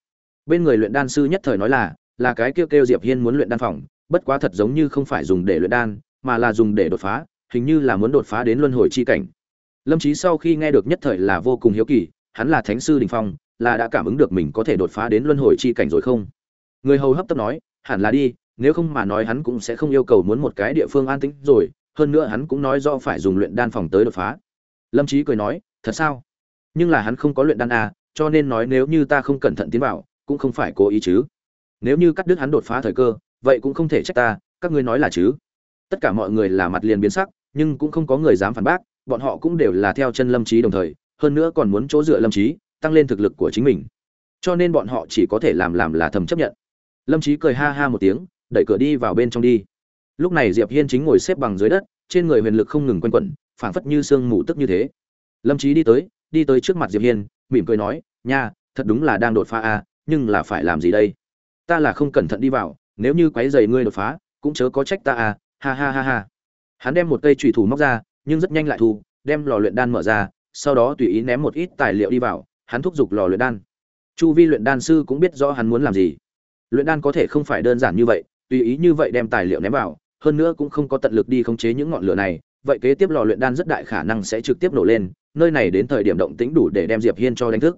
Speaker 1: Bên người luyện đan sư nhất thời nói là là cái kêu kêu diệp hiên muốn luyện đan phòng, bất quá thật giống như không phải dùng để luyện đan, mà là dùng để đột phá, hình như là muốn đột phá đến luân hồi chi cảnh. Lâm trí sau khi nghe được nhất thời là vô cùng hiếu kỳ, hắn là thánh sư đình phong là đã cảm ứng được mình có thể đột phá đến luân hồi chi cảnh rồi không? Người hầu hấp tấp nói, hẳn là đi, nếu không mà nói hắn cũng sẽ không yêu cầu muốn một cái địa phương an tĩnh rồi, hơn nữa hắn cũng nói do phải dùng luyện đan phòng tới đột phá. Lâm Chí cười nói, thật sao? Nhưng là hắn không có luyện đan à cho nên nói nếu như ta không cẩn thận tiến vào, cũng không phải cố ý chứ. Nếu như cắt đứt hắn đột phá thời cơ, vậy cũng không thể trách ta, các ngươi nói là chứ? Tất cả mọi người là mặt liền biến sắc, nhưng cũng không có người dám phản bác, bọn họ cũng đều là theo chân lâm Chí đồng thời, hơn nữa còn muốn chỗ dựa lâm Chí tăng lên thực lực của chính mình. Cho nên bọn họ chỉ có thể làm làm là thầm chấp nhận. Lâm trí cười ha ha một tiếng, đẩy cửa đi vào bên trong đi. Lúc này diệp hiên chính ngồi xếp bằng dưới đất, trên người huyền lực không ngừng quanh quẩn, phảng phất như sương mù tức như thế. Lâm trí đi tới đi tới trước mặt diệp hiên, mỉm cười nói, nha, thật đúng là đang đột phá a nhưng là phải làm gì đây? Ta là không cẩn thận đi vào, nếu như quấy giày ngươi đột phá, cũng chớ có trách ta a ha ha ha ha. Hắn đem một cây trùy thủ móc ra, nhưng rất nhanh lại thu, đem lò luyện đan mở ra, sau đó tùy ý ném một ít tài liệu đi vào hắn thúc giục lò luyện đan. Chu vi luyện đan sư cũng biết rõ hắn muốn làm gì. Luyện đan có thể không phải đơn giản như vậy, tùy ý như vậy đem tài liệu ném vào, hơn nữa cũng không có tận lực đi khống chế những ngọn lửa này, vậy kế tiếp lò luyện đan rất đại khả năng sẽ trực tiếp nổ lên, nơi này đến thời điểm động tĩnh đủ để đem diệp hiên cho đánh thức.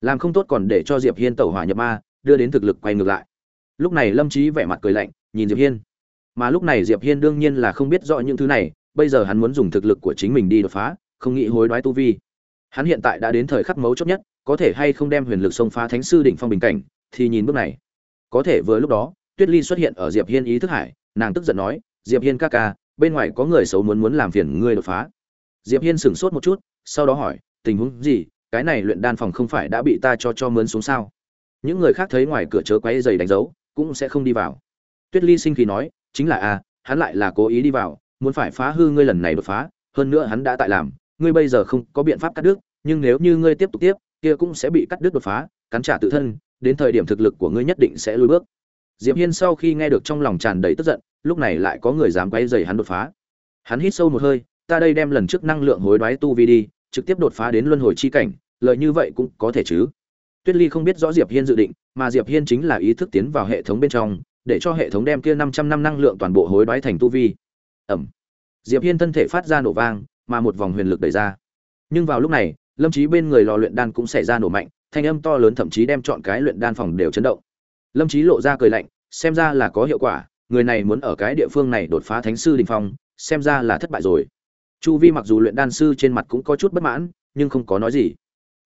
Speaker 1: Làm không tốt còn để cho diệp hiên tẩu hỏa nhập ma, đưa đến thực lực quay ngược lại. Lúc này lâm trí vẻ mặt cười lạnh, nhìn diệp hiên. Mà lúc này diệp hiên đương nhiên là không biết rõ những thứ này, bây giờ hắn muốn dùng thực lực của chính mình đi đột phá, không nghĩ hối đoái tu vi hắn hiện tại đã đến thời khắc mấu chốt nhất, có thể hay không đem huyền lực xông phá thánh sư đỉnh phong bình cảnh, thì nhìn bước này. Có thể vừa lúc đó, tuyết ly xuất hiện ở diệp hiên ý thức hải, nàng tức giận nói, diệp hiên ca ca, bên ngoài có người xấu muốn muốn làm phiền ngươi đột phá. Diệp hiên sửng sốt một chút, sau đó hỏi, tình huống gì? Cái này luyện đan phòng không phải đã bị ta cho cho mướn xuống sao? Những người khác thấy ngoài cửa chớ quấy giày đánh dấu, cũng sẽ không đi vào. Tuyết ly sinh khí nói, chính là a hắn lại là cố ý đi vào, muốn phải phá hư ngươi lần này đột phá, hơn nữa hắn đã tại làm, ngươi bây giờ không có biện pháp cắt đứt nhưng nếu như ngươi tiếp tục tiếp, kia cũng sẽ bị cắt đứt đột phá, cắn trả tự thân, đến thời điểm thực lực của ngươi nhất định sẽ lùi bước. Diệp hiên sau khi nghe được trong lòng tràn đầy tức giận, lúc này lại có người dám quay dày hắn đột phá. Hắn hít sâu một hơi, ta đây đem lần trước năng lượng hối đoái tu vi đi, trực tiếp đột phá đến luân hồi chi cảnh lợi như vậy cũng có thể chứ? Tuyết ly không biết rõ diệp hiên dự định, mà diệp hiên chính là ý thức tiến vào hệ thống bên trong, để cho hệ thống đem kia 500 năm năng lượng toàn bộ hối đoái thành tu vi. Ẩm. Diệp hiên thân thể phát ra nổ vang, mà một vòng huyền lực đẩy ra. Nhưng vào lúc này lâm trí bên người lò luyện đan cũng xảy ra nổ mạnh, thanh âm to lớn thậm chí đem chọn cái luyện đan phòng đều chấn động. Lâm trí lộ ra cười lạnh, xem ra là có hiệu quả, người này muốn ở cái địa phương này đột phá thánh sư đình phong, xem ra là thất bại rồi. Chu vi mặc dù luyện đan sư trên mặt cũng có chút bất mãn, nhưng không có nói gì.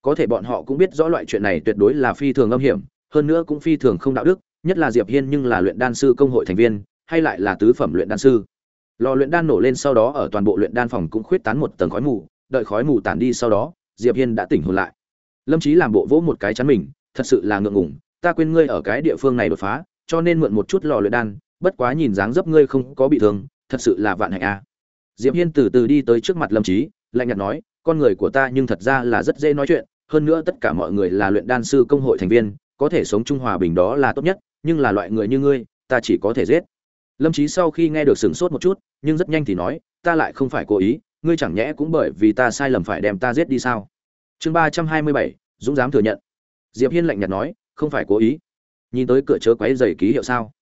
Speaker 1: Có thể bọn họ cũng biết rõ loại chuyện này tuyệt đối là phi thường âm hiểm, hơn nữa cũng phi thường không đạo đức, nhất là diệp hiên nhưng là luyện đan sư công hội thành viên, hay lại là tứ phẩm luyện đan sư. Lò luyện đan nổ lên sau đó ở toàn bộ luyện đan phòng cũng khuyết tán một tầng khói mù, đợi khói mù tản đi sau đó diệp hiên đã tỉnh hồn lại. Lâm trí làm bộ vỗ một cái chắn mình, thật sự là ngượng ngùng, ta quên ngươi ở cái địa phương này đột phá, cho nên mượn một chút lò luyện đan, bất quá nhìn dáng dấp ngươi không có bị thương, thật sự là vạn hạnh a. Diệp hiên từ từ đi tới trước mặt lâm trí lạnh nhạt nói, con người của ta nhưng thật ra là rất dễ nói chuyện, hơn nữa tất cả mọi người là luyện đan sư công hội thành viên, có thể sống chung hòa bình đó là tốt nhất, nhưng là loại người như ngươi, ta chỉ có thể giết. Lâm trí sau khi nghe được sửng sốt một chút, nhưng rất nhanh thì nói, ta lại không phải cố ý ngươi chẳng nhẽ cũng bởi vì ta sai lầm phải đem ta giết đi sao? Chương ba trăm hai mươi bảy, dũng dám thừa nhận. Diệp hiên lạnh nhạt nói, không phải cố ý. Nhìn tới cửa chớ quấy giày ký hiệu sao?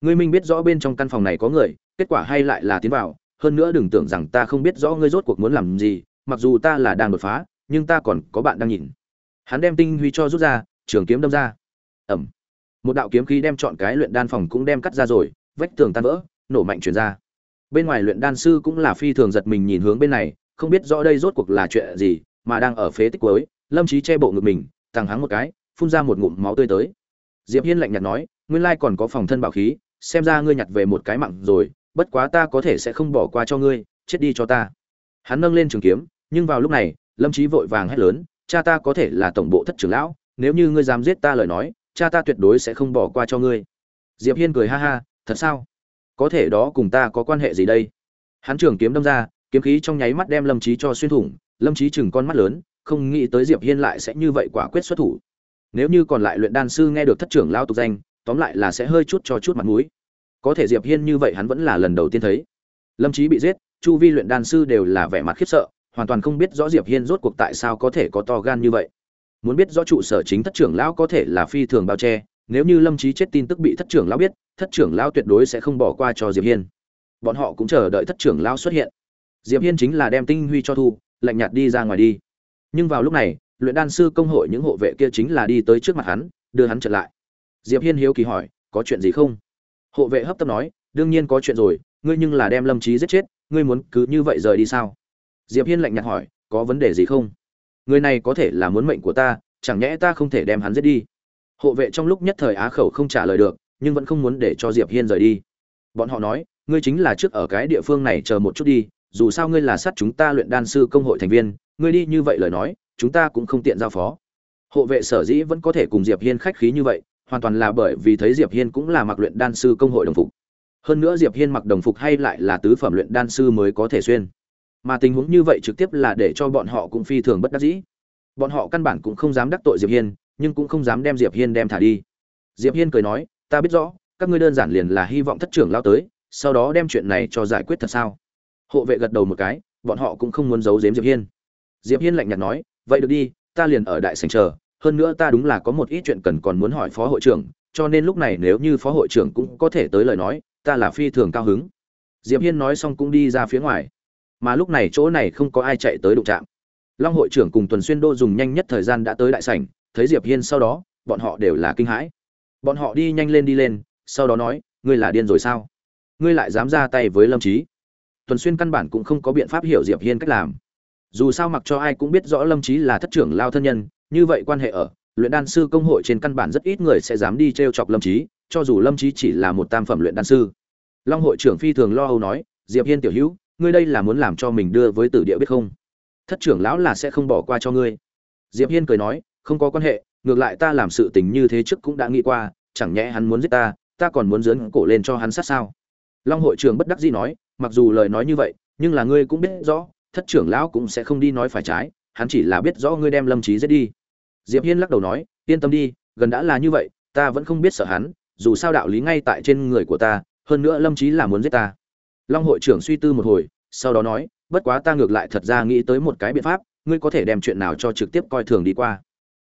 Speaker 1: Ngươi minh biết rõ bên trong căn phòng này có người, kết quả hay lại là tiến vào. Hơn nữa đừng tưởng rằng ta không biết rõ ngươi rốt cuộc muốn làm gì, mặc dù ta là đang đột phá, nhưng ta còn có bạn đang nhìn. Hắn đem tinh huy cho rút ra, trường kiếm đâm ra. Ẩm. Một đạo kiếm khí đem chọn cái luyện đan phòng cũng đem cắt ra rồi, vách tường tan vỡ, nổ mạnh chuyển ra bên ngoài luyện đan sư cũng là phi thường giật mình nhìn hướng bên này, không biết rõ đây rốt cuộc là chuyện gì mà đang ở phế tích cuối, lâm trí che bộ ngực mình thằng hắng một cái, phun ra một ngụm máu tươi tới. Diệp hiên lạnh nhạt nói, nguyên lai còn có phòng thân bảo khí, xem ra ngươi nhặt về một cái mạng rồi, bất quá ta có thể sẽ không bỏ qua cho ngươi, chết đi cho ta. Hắn nâng lên trường kiếm, nhưng vào lúc này, lâm trí vội vàng hét lớn, cha ta có thể là tổng bộ thất trưởng lão, nếu như ngươi dám giết ta lời nói, cha ta tuyệt đối sẽ không bỏ qua cho ngươi. Diệp hiên cười ha ha, thật sao? Có thể đó cùng ta có quan hệ gì đây? Hắn trường kiếm đâm ra, kiếm khí trong nháy mắt đem lâm trí cho xuyên thủng, lâm trí chừng con mắt lớn, không nghĩ tới diệp hiên lại sẽ như vậy quả quyết xuất thủ. Nếu như còn lại luyện đan sư nghe được thất trưởng lao tục danh, tóm lại là sẽ hơi chút cho chút mặt mũi. Có thể diệp hiên như vậy hắn vẫn là lần đầu tiên thấy. Lâm trí bị giết, chu vi luyện đan sư đều là vẻ mặt khiếp sợ, hoàn toàn không biết rõ diệp hiên rốt cuộc tại sao có thể có to gan như vậy. Muốn biết rõ trụ sở chính thất trưởng lão có thể là phi thường bao che nếu như lâm trí chết tin tức bị thất trưởng lão biết, thất trưởng lão tuyệt đối sẽ không bỏ qua cho diệp hiên. Bọn họ cũng chờ đợi thất trưởng lão xuất hiện. Diệp hiên chính là đem tinh huy cho thu, lạnh nhạt đi ra ngoài đi. Nhưng vào lúc này, luyện đan sư công hội những hộ vệ kia chính là đi tới trước mặt hắn, đưa hắn trở lại. Diệp hiên hiếu kỳ hỏi, có chuyện gì không? Hộ vệ hấp tấp nói, đương nhiên có chuyện rồi, ngươi nhưng là đem lâm trí giết chết, ngươi muốn cứ như vậy rời đi sao? Diệp hiên lạnh nhạt hỏi, có vấn đề gì không? Người này có thể là muốn mệnh của ta, chẳng nhẽ ta không thể đem hắn giết đi? Hộ vệ trong lúc nhất thời á khẩu không trả lời được, nhưng vẫn không muốn để cho diệp hiên rời đi. Bọn họ nói, ngươi chính là trước ở cái địa phương này chờ một chút đi, dù sao ngươi là sát chúng ta luyện đan sư công hội thành viên, ngươi đi như vậy lời nói, chúng ta cũng không tiện giao phó. Hộ vệ sở dĩ vẫn có thể cùng diệp hiên khách khí như vậy, hoàn toàn là bởi vì thấy diệp hiên cũng là mặc luyện đan sư công hội đồng phục. Hơn nữa diệp hiên mặc đồng phục hay lại là tứ phẩm luyện đan sư mới có thể xuyên. Mà tình huống như vậy trực tiếp là để cho bọn họ cũng phi thường bất đắc dĩ. Bọn họ căn bản cũng không dám đắc tội diệp hiên nhưng cũng không dám đem diệp hiên đem thả đi. Diệp hiên cười nói, ta biết rõ, các ngươi đơn giản liền là hy vọng thất trưởng lao tới, sau đó đem chuyện này cho giải quyết thật sao? Hộ vệ gật đầu một cái, bọn họ cũng không muốn giấu giếm diệp hiên. Diệp hiên lạnh nhạt nói, vậy được đi, ta liền ở đại sảnh chờ, hơn nữa ta đúng là có một ít chuyện cần còn muốn hỏi phó hội trưởng, cho nên lúc này nếu như phó hội trưởng cũng có thể tới lời nói, ta là phi thường cao hứng. Diệp hiên nói xong cũng đi ra phía ngoài. Mà lúc này chỗ này không có ai chạy tới đụng trạm long hội trưởng cùng tuần xuyên đô dùng nhanh nhất thời gian đã tới đại sảnh thấy diệp hiên sau đó, bọn họ đều là kinh hãi. Bọn họ đi nhanh lên đi lên, sau đó nói, ngươi là điên rồi sao? Ngươi lại dám ra tay với lâm trí tuần xuyên căn bản cũng không có biện pháp hiểu diệp hiên cách làm. Dù sao mặc cho ai cũng biết rõ lâm trí là thất trưởng lao thân nhân, như vậy quan hệ ở, luyện đan sư công hội trên căn bản rất ít người sẽ dám đi t r e o chọc lâm trí cho dù lâm trí chỉ là một tam phẩm luyện đan sư. Long hội trưởng phi thường lo âu nói, diệp hiên tiểu hữu, ngươi đây là muốn làm cho mình đưa với tử địa biết không? Thất trưởng lão là sẽ không bỏ qua cho ngươi. Diệp hiên cười nói không có quan hệ, ngược lại ta làm sự tình như thế trước cũng đã nghĩ qua, chẳng nhẽ hắn muốn giết ta ta còn muốn dướn cổ lên cho hắn sát sao? Long hội trưởng bất đắc dĩ nói, mặc dù lời nói như vậy, nhưng là ngươi cũng biết rõ, thất trưởng lão cũng sẽ không đi nói phải trái, hắn chỉ là biết rõ ngươi đem lâm trí giết đi. Diệp hiên lắc đầu nói, yên tâm đi, gần đã là như vậy, ta vẫn không biết sợ hắn, dù sao đạo lý ngay tại trên người của ta, hơn nữa lâm trí là muốn giết ta. Long hội trưởng suy tư một hồi, sau đó nói, bất quá ta ngược lại thật ra nghĩ tới một cái biện pháp, ngươi có thể đem chuyện nào cho trực tiếp coi thường đi qua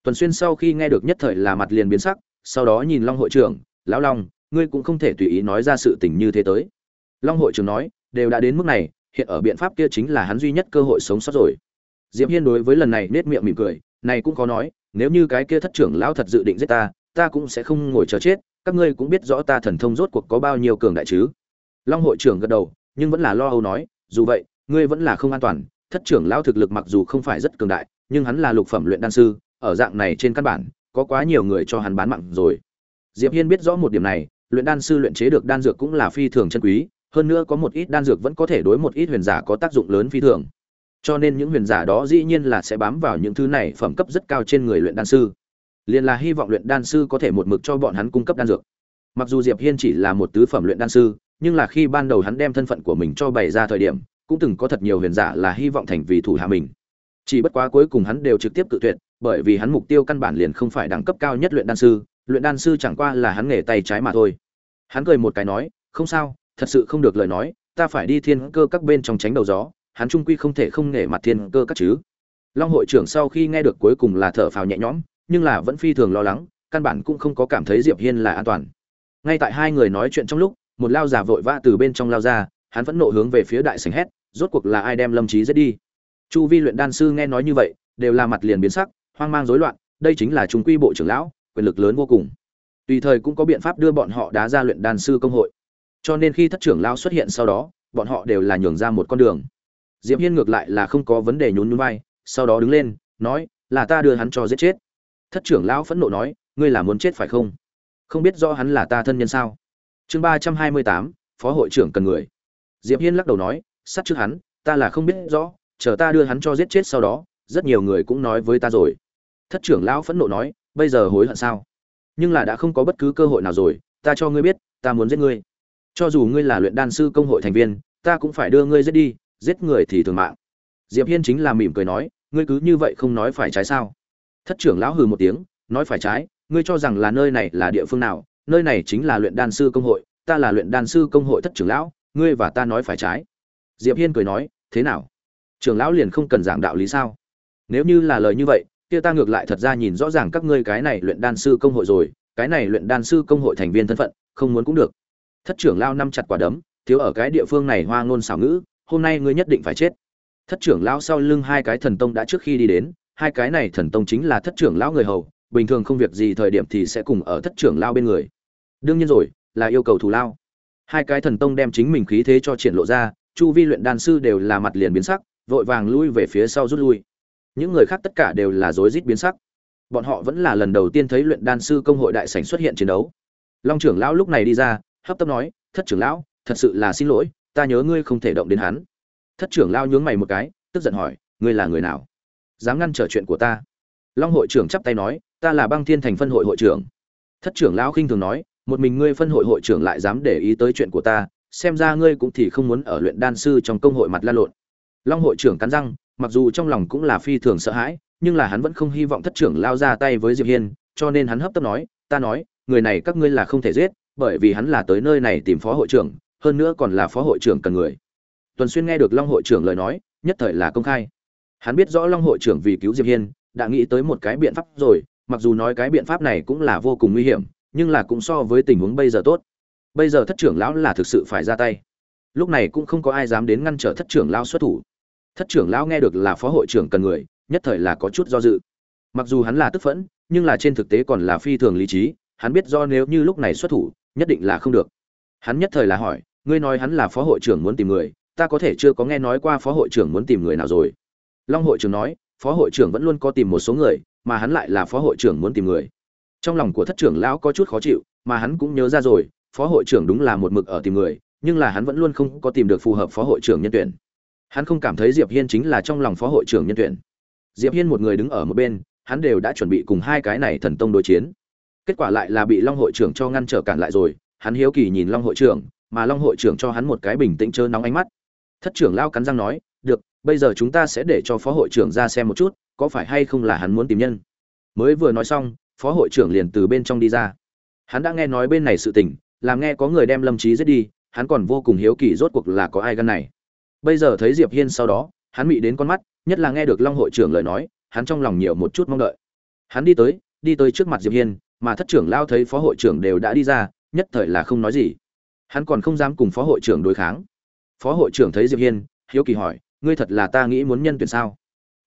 Speaker 1: tuần xuyên sau khi nghe được nhất thời là mặt liền biến sắc, sau đó nhìn long hội trưởng, lão long, ngươi cũng không thể tùy ý nói ra sự tình như thế tới. Long hội trưởng nói, đều đã đến mức này, hiện ở biện pháp kia chính là hắn duy nhất cơ hội sống sót rồi. Diệp hiên đối với lần này nết miệng mỉm cười, này cũng có nói, nếu như cái kia thất trưởng lão thật dự định giết ta ta cũng sẽ không ngồi chờ chết, các ngươi cũng biết rõ ta thần thông rốt cuộc có bao nhiêu cường đại chứ. Long hội trưởng gật đầu, nhưng vẫn là lo âu nói, dù vậy, ngươi vẫn là không an toàn, thất trưởng lão thực lực mặc dù không phải rất cường đại, nhưng hắn là lục phẩm luyện đan sư ở dạng này trên căn bản, có quá nhiều người cho hắn bán mạng rồi. Diệp hiên biết rõ một điểm này, luyện đan sư luyện chế được đan dược cũng là phi thường chân quý, hơn nữa có một ít đan dược vẫn có thể đối một ít huyền giả có tác dụng lớn phi thường. Cho nên những huyền giả đó dĩ nhiên là sẽ bám vào những thứ này phẩm cấp rất cao trên người luyện đan sư. Liền là hy vọng luyện đan sư có thể một mực cho bọn hắn cung cấp đan dược. Mặc dù diệp hiên chỉ là một tứ phẩm luyện đan sư, nhưng là khi ban đầu hắn đem thân phận của mình cho bày ra thời điểm, cũng từng có thật nhiều huyền giả là hy vọng thành vì thủ hạ mình. Chỉ bất quá cuối cùng hắn đều trực tiếp cự tuyệt bởi vì hắn mục tiêu căn bản liền không phải đẳng cấp cao nhất luyện đan sư, luyện đan sư chẳng qua là hắn nghề tay trái mà thôi. Hắn cười một cái nói, không sao, thật sự không được lời nói, ta phải đi thiên cơ các bên trong tránh đầu gió, hắn trung quy không thể không nể mặt thiên cơ các chứ. Long hội trưởng sau khi nghe được cuối cùng là thở phào nhẹ nhõm, nhưng là vẫn phi thường lo lắng, căn bản cũng không có cảm thấy diệp hiên là an toàn. Ngay tại hai người nói chuyện trong lúc, một lao giả vội vã từ bên trong lao ra, hắn vẫn nộ hướng về phía đại sảnh hét, rốt cuộc là ai đem lâm trí giết đi? Chu vi luyện đan sư nghe nói như vậy, đều là mặt liền biến sắc hoang mang rối loạn, đây chính là trung quy bộ trưởng lão, quyền lực lớn vô cùng. Tùy thời cũng có biện pháp đưa bọn họ đá ra luyện đan sư công hội. Cho nên khi thất trưởng lão xuất hiện sau đó, bọn họ đều là nhường ra một con đường. Diệp hiên ngược lại là không có vấn đề nhún nhún vai, sau đó đứng lên, nói, là ta đưa hắn cho giết chết. Thất trưởng lão phẫn nộ nói, ngươi là muốn chết phải không? Không biết rõ hắn là ta thân nhân sao? Chương ba trăm hai mươi tám, phó hội trưởng cần người. Diệp hiên lắc đầu nói, sát trước hắn, ta là không biết rõ, chờ ta đưa hắn cho giết chết sau đó, rất nhiều người cũng nói với ta rồi thất trưởng lão phẫn nộ nói, bây giờ hối hận sao? Nhưng là đã không có bất cứ cơ hội nào rồi, ta cho ngươi biết, ta muốn giết ngươi. Cho dù ngươi là luyện đan sư công hội thành viên, ta cũng phải đưa ngươi giết đi, giết người thì thường mạng. Diệp hiên chính là mỉm cười nói, ngươi cứ như vậy không nói phải trái sao? Thất trưởng lão hừ một tiếng, nói phải trái, ngươi cho rằng là nơi này là địa phương nào? Nơi này chính là luyện đan sư công hội, ta là luyện đan sư công hội thất trưởng lão, ngươi và ta nói phải trái. Diệp hiên cười nói, thế nào? Trưởng lão liền không cần giảng đạo lý sao? Nếu như là lời như vậy kia ta ngược lại thật ra nhìn rõ ràng các ngươi cái này luyện đan sư công hội rồi, cái này luyện đan sư công hội thành viên thân phận, không muốn cũng được. Thất trưởng lao năm chặt quả đấm, thiếu ở cái địa phương này hoa ngôn xảo ngữ, hôm nay ngươi nhất định phải chết. Thất trưởng lão sau lưng hai cái thần tông đã trước khi đi đến, hai cái này thần tông chính là thất trưởng lão người hầu, bình thường không việc gì thời điểm thì sẽ cùng ở thất trưởng lao bên người. Đương nhiên rồi, là yêu cầu thù lao. Hai cái thần tông đem chính mình khí thế cho triển lộ ra, chu vi luyện đan sư đều là mặt liền biến sắc, vội vàng lui về phía sau rút lui những người khác tất cả đều là rối rít biến sắc. Bọn họ vẫn là lần đầu tiên thấy luyện đan sư công hội đại sảnh xuất hiện chiến đấu. Long trưởng lão lúc này đi ra, hấp tấp nói, thất trưởng lão, thật sự là xin lỗi, ta nhớ ngươi không thể động đến hắn. Thất trưởng lão nhướng mày một cái, tức giận hỏi, ngươi là người nào? Dám ngăn trở chuyện của ta? Long hội trưởng chắp tay nói, ta là băng thiên thành phân hội hội trưởng. Thất trưởng lão khinh thường nói, một mình ngươi phân hội hội trưởng lại dám để ý tới chuyện của ta, xem ra ngươi cũng thì không muốn ở luyện đan sư trong công hội mặt la lộn. Long hội trưởng cắn răng mặc dù trong lòng cũng là phi thường sợ hãi, nhưng là hắn vẫn không hy vọng thất trưởng lao ra tay với diệp hiên, cho nên hắn hấp tấp nói, ta nói, người này các ngươi là không thể giết, bởi vì hắn là tới nơi này tìm phó hội trưởng, hơn nữa còn là phó hội trưởng cần người. Tuần xuyên nghe được long hội trưởng lời nói, nhất thời là công khai. Hắn biết rõ long hội trưởng vì cứu diệp hiên, đã nghĩ tới một cái biện pháp rồi, mặc dù nói cái biện pháp này cũng là vô cùng nguy hiểm, nhưng là cũng so với tình huống bây giờ tốt. Bây giờ thất trưởng lão là thực sự phải ra tay. Lúc này cũng không có ai dám đến ngăn trở thất trưởng lão xuất thủ thất trưởng lão nghe được là phó hội trưởng cần người, nhất thời là có chút do dự. Mặc dù hắn là tức phẫn, nhưng là trên thực tế còn là phi thường lý trí, hắn biết do nếu như lúc này xuất thủ, nhất định là không được. Hắn nhất thời là hỏi, ngươi nói hắn là phó hội trưởng muốn tìm người, ta có thể chưa có nghe nói qua phó hội trưởng muốn tìm người nào rồi? Long hội trưởng nói, phó hội trưởng vẫn luôn có tìm một số người, mà hắn lại là phó hội trưởng muốn tìm người. Trong lòng của thất trưởng lão có chút khó chịu, mà hắn cũng nhớ ra rồi, phó hội trưởng đúng là một mực ở tìm người, nhưng là hắn vẫn luôn không có tìm được phù hợp phó hội trưởng nhân tuyển hắn không cảm thấy diệp hiên chính là trong lòng phó hội trưởng nhân tuyển. Diệp hiên một người đứng ở một bên, hắn đều đã chuẩn bị cùng hai cái này thần tông đối chiến. Kết quả lại là bị long hội trưởng cho ngăn trở cản lại rồi, hắn hiếu kỳ nhìn long hội trưởng, mà long hội trưởng cho hắn một cái bình tĩnh chớ nóng ánh mắt. Thất trưởng lao cắn răng nói, được, bây giờ chúng ta sẽ để cho phó hội trưởng ra xem một chút, có phải hay không là hắn muốn tìm nhân? Mới vừa nói xong, phó hội trưởng liền từ bên trong đi ra. Hắn đã nghe nói bên này sự tình, làm nghe có người đem lâm trí giết đi, hắn còn vô cùng hiếu kỳ rốt cuộc là có ai gân này bây giờ thấy diệp hiên sau đó, hắn mị đến con mắt, nhất là nghe được long hội trưởng lời nói, hắn trong lòng nhiều một chút mong đợi. Hắn đi tới đi tới trước mặt diệp hiên, mà thất trưởng lao thấy phó hội trưởng đều đã đi ra, nhất thời là không nói gì. Hắn còn không dám cùng phó hội trưởng đối kháng. Phó hội trưởng thấy diệp hiên, hiếu kỳ hỏi, ngươi thật là ta nghĩ muốn nhân tuyển sao?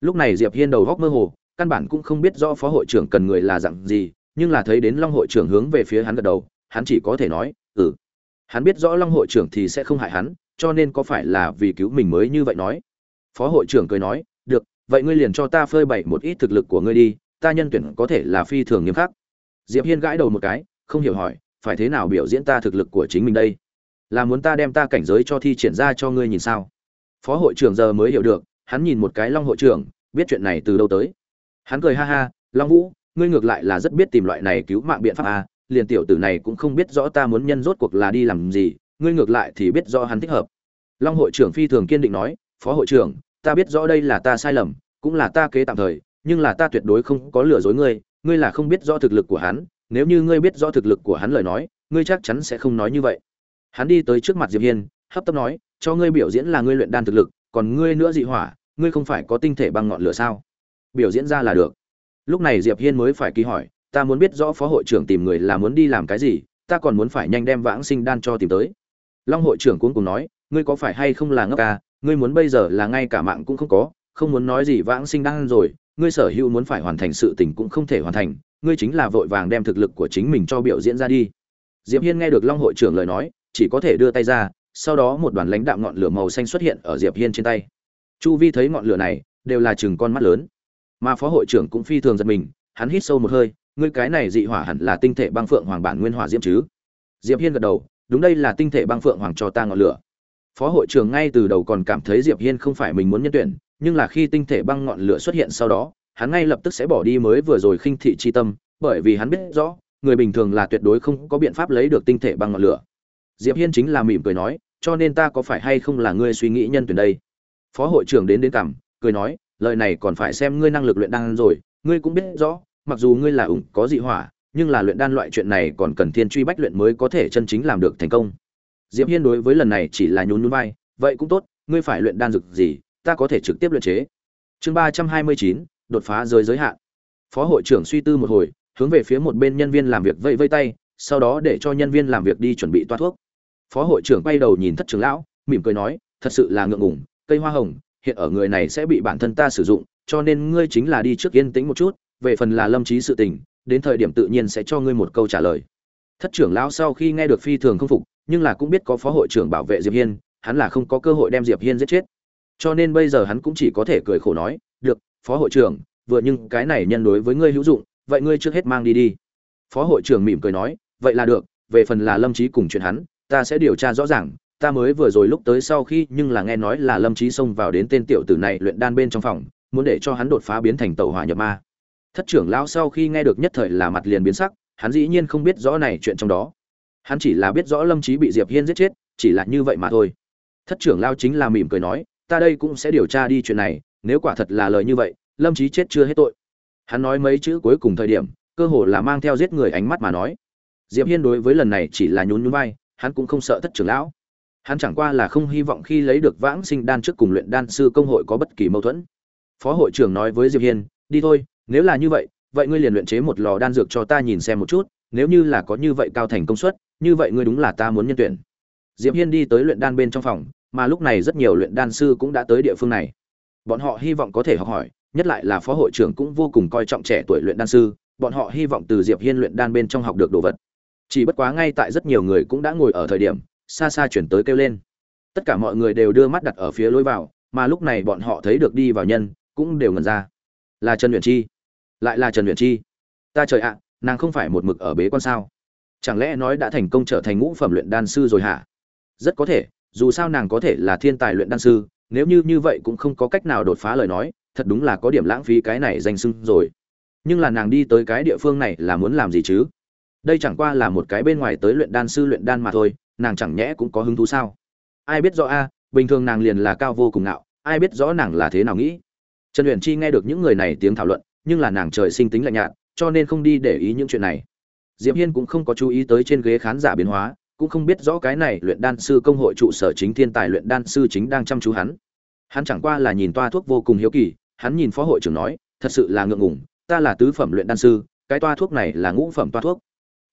Speaker 1: Lúc này diệp hiên đầu góc mơ hồ, căn bản cũng không biết rõ phó hội trưởng cần người là dạng gì, nhưng là thấy đến long hội trưởng hướng về phía hắn gật đầu, hắn chỉ có thể nói ừ. Hắn biết rõ long hội trưởng thì sẽ không hại hắn cho nên có phải là vì cứu mình mới như vậy nói? Phó hội trưởng cười nói được vậy ngươi liền cho ta phơi bày một ít thực lực của ngươi đi ta nhân tuyển có thể là phi thường nghiêm khắc. Diệp hiên gãi đầu một cái không hiểu hỏi phải thế nào biểu diễn ta thực lực của chính mình đây? Là muốn ta đem ta cảnh giới cho thi triển ra cho ngươi nhìn sao? Phó hội trưởng giờ mới hiểu được hắn nhìn một cái long hội trưởng biết chuyện này từ đâu tới. Hắn cười ha ha long vũ ngươi ngược lại là rất biết tìm loại này cứu mạng biện pháp à, liền tiểu tử này cũng không biết rõ ta muốn nhân rốt cuộc là đi làm gì ngươi ngược lại thì biết rõ hắn thích hợp. Long hội trưởng phi thường kiên định nói, phó hội trưởng, ta biết rõ đây là ta sai lầm, cũng là ta kế tạm thời, nhưng là ta tuyệt đối không có lừa dối ngươi ngươi là không biết rõ thực lực của hắn, nếu như ngươi biết rõ thực lực của hắn lời nói, ngươi chắc chắn sẽ không nói như vậy. Hắn đi tới trước mặt diệp hiên, hấp tấp nói, cho ngươi biểu diễn là ngươi luyện đan thực lực, còn ngươi nữa dị hỏa, ngươi không phải có tinh thể bằng ngọn lửa sao? Biểu diễn ra là được. Lúc này diệp hiên mới phải ký hỏi, ta muốn biết rõ phó hội trưởng tìm người là muốn đi làm cái gì, ta còn muốn phải nhanh đem vãng sinh đan cho tìm tới long hội trưởng cuống cùng nói, ngươi có phải hay không là ngốc à? Ngươi muốn bây giờ là ngay cả mạng cũng không có, không muốn nói gì vãng sinh đan rồi, ngươi sở hữu muốn phải hoàn thành sự tình cũng không thể hoàn thành, ngươi chính là vội vàng đem thực lực của chính mình cho biểu diễn ra đi. Diệp hiên nghe được long hội trưởng lời nói, chỉ có thể đưa tay ra, sau đó một đoàn lãnh đạm ngọn lửa màu xanh xuất hiện ở diệp hiên trên tay. Chu vi thấy ngọn lửa này, đều là chừng con mắt lớn. Mà phó hội trưởng cũng phi thường giật mình, hắn hít sâu một hơi, ngươi cái này dị hỏa hẳn là tinh thể băng phượng hoàng bản nguyên hỏa diễm chứ? Diệp hiên gật đầu đúng đây là tinh thể băng phượng hoàng cho ta ngọn lửa. Phó hội trưởng ngay từ đầu còn cảm thấy diệp hiên không phải mình muốn nhân tuyển, nhưng là khi tinh thể băng ngọn lửa xuất hiện sau đó, hắn ngay lập tức sẽ bỏ đi mới vừa rồi khinh thị chi tâm, bởi vì hắn biết rõ, người bình thường là tuyệt đối không có biện pháp lấy được tinh thể băng ngọn lửa. Diệp hiên chính là mỉm cười nói, cho nên ta có phải hay không là ngươi suy nghĩ nhân tuyển đây? Phó hội trưởng đến đến cảm, cười nói, lời này còn phải xem ngươi năng lực luyện đan rồi, ngươi cũng biết rõ, mặc dù ngươi là ủng có dị hỏa nhưng là luyện đan loại chuyện này còn cần thiên truy bách luyện mới có thể chân chính làm được thành công. Diệp hiên đối với lần này chỉ là nhún nhún vai, vậy cũng tốt, ngươi phải luyện đan dược gì, ta có thể trực tiếp luyện chế. Chương ba trăm hai mươi chín, đột phá giới giới hạn. Phó hội trưởng suy tư một hồi, hướng về phía một bên nhân viên làm việc vây vây tay, sau đó để cho nhân viên làm việc đi chuẩn bị toa thuốc. Phó hội trưởng quay đầu nhìn thất trưởng lão, mỉm cười nói, thật sự là ngượng ngùng, cây hoa hồng, hiện ở người này sẽ bị bản thân ta sử dụng, cho nên ngươi chính là đi trước yên tĩnh một chút, về phần là lâm trí sự tình đến thời điểm tự nhiên sẽ cho ngươi một câu trả lời. Thất trưởng lão sau khi nghe được phi thường không phục, nhưng là cũng biết có phó hội trưởng bảo vệ diệp hiên, hắn là không có cơ hội đem diệp hiên giết chết. Cho nên bây giờ hắn cũng chỉ có thể cười khổ nói, được, phó hội trưởng, vừa nhưng cái này nhân đối với ngươi hữu dụng, vậy ngươi trước hết mang đi đi. Phó hội trưởng mỉm cười nói, vậy là được, về phần là lâm trí cùng chuyện hắn, ta sẽ điều tra rõ ràng, ta mới vừa rồi lúc tới sau khi nhưng là nghe nói là lâm trí xông vào đến tên tiểu tử này luyện đan bên trong phòng, muốn để cho hắn đột phá biến thành tàu hỏa nhập ma thất trưởng lão sau khi nghe được nhất thời là mặt liền biến sắc, hắn dĩ nhiên không biết rõ này chuyện trong đó. Hắn chỉ là biết rõ lâm trí bị diệp hiên giết chết, chỉ là như vậy mà thôi. Thất trưởng lão chính là mỉm cười nói, ta đây cũng sẽ điều tra đi chuyện này, nếu quả thật là lời như vậy, lâm trí chết chưa hết tội. Hắn nói mấy chữ cuối cùng thời điểm, cơ hồ là mang theo giết người ánh mắt mà nói. Diệp hiên đối với lần này chỉ là nhún nhún vai, hắn cũng không sợ thất trưởng lão. Hắn chẳng qua là không hy vọng khi lấy được vãng sinh đan trước cùng luyện đan sư công hội có bất kỳ mâu thuẫn. Phó hội trưởng nói với diệp hiên, đi thôi nếu là như vậy vậy ngươi liền luyện chế một lò đan dược cho ta nhìn xem một chút, nếu như là có như vậy cao thành công suất, như vậy ngươi đúng là ta muốn nhân tuyển. Diệp hiên đi tới luyện đan bên trong phòng, mà lúc này rất nhiều luyện đan sư cũng đã tới địa phương này. Bọn họ hy vọng có thể học hỏi, nhất lại là phó hội trưởng cũng vô cùng coi trọng trẻ tuổi luyện đan sư, bọn họ hy vọng từ diệp hiên luyện đan bên trong học được đồ vật. Chỉ bất quá ngay tại rất nhiều người cũng đã ngồi ở thời điểm, xa xa chuyển tới kêu lên. Tất cả mọi người đều đưa mắt đặt ở phía lối vào, mà lúc này bọn họ thấy được đi vào nhân, cũng đều ngần ra là trần luyện chi. Lại là trần luyện chi. Ta trời ạ, nàng không phải một mực ở bế quan sao? Chẳng lẽ nói đã thành công trở thành ngũ phẩm luyện đan sư rồi hả? Rất có thể, dù sao nàng có thể là thiên tài luyện đan sư, nếu như như vậy cũng không có cách nào đột phá lời nói, thật đúng là có điểm lãng phí cái này danh sưng rồi. Nhưng là nàng đi tới cái địa phương này là muốn làm gì chứ? Đây chẳng qua là một cái bên ngoài tới luyện đan sư luyện đan mà thôi, nàng chẳng nhẽ cũng có hứng thú sao? Ai biết rõ a, bình thường nàng liền là cao vô cùng ngạo, ai biết rõ nàng là thế nào nghĩ? Trần luyện chi nghe được những người này tiếng thảo luận, nhưng là nàng trời sinh tính lạnh nhạt, cho nên không đi để ý những chuyện này. Diệp hiên cũng không có chú ý tới trên ghế khán giả biến hóa, cũng không biết rõ cái này luyện đan sư công hội trụ sở chính thiên tài luyện đan sư chính đang chăm chú hắn. Hắn chẳng qua là nhìn toa thuốc vô cùng hiếu kỳ, hắn nhìn phó hội trưởng nói, thật sự là ngượng ngùng, ta là tứ phẩm luyện đan sư, cái toa thuốc này là ngũ phẩm toa thuốc.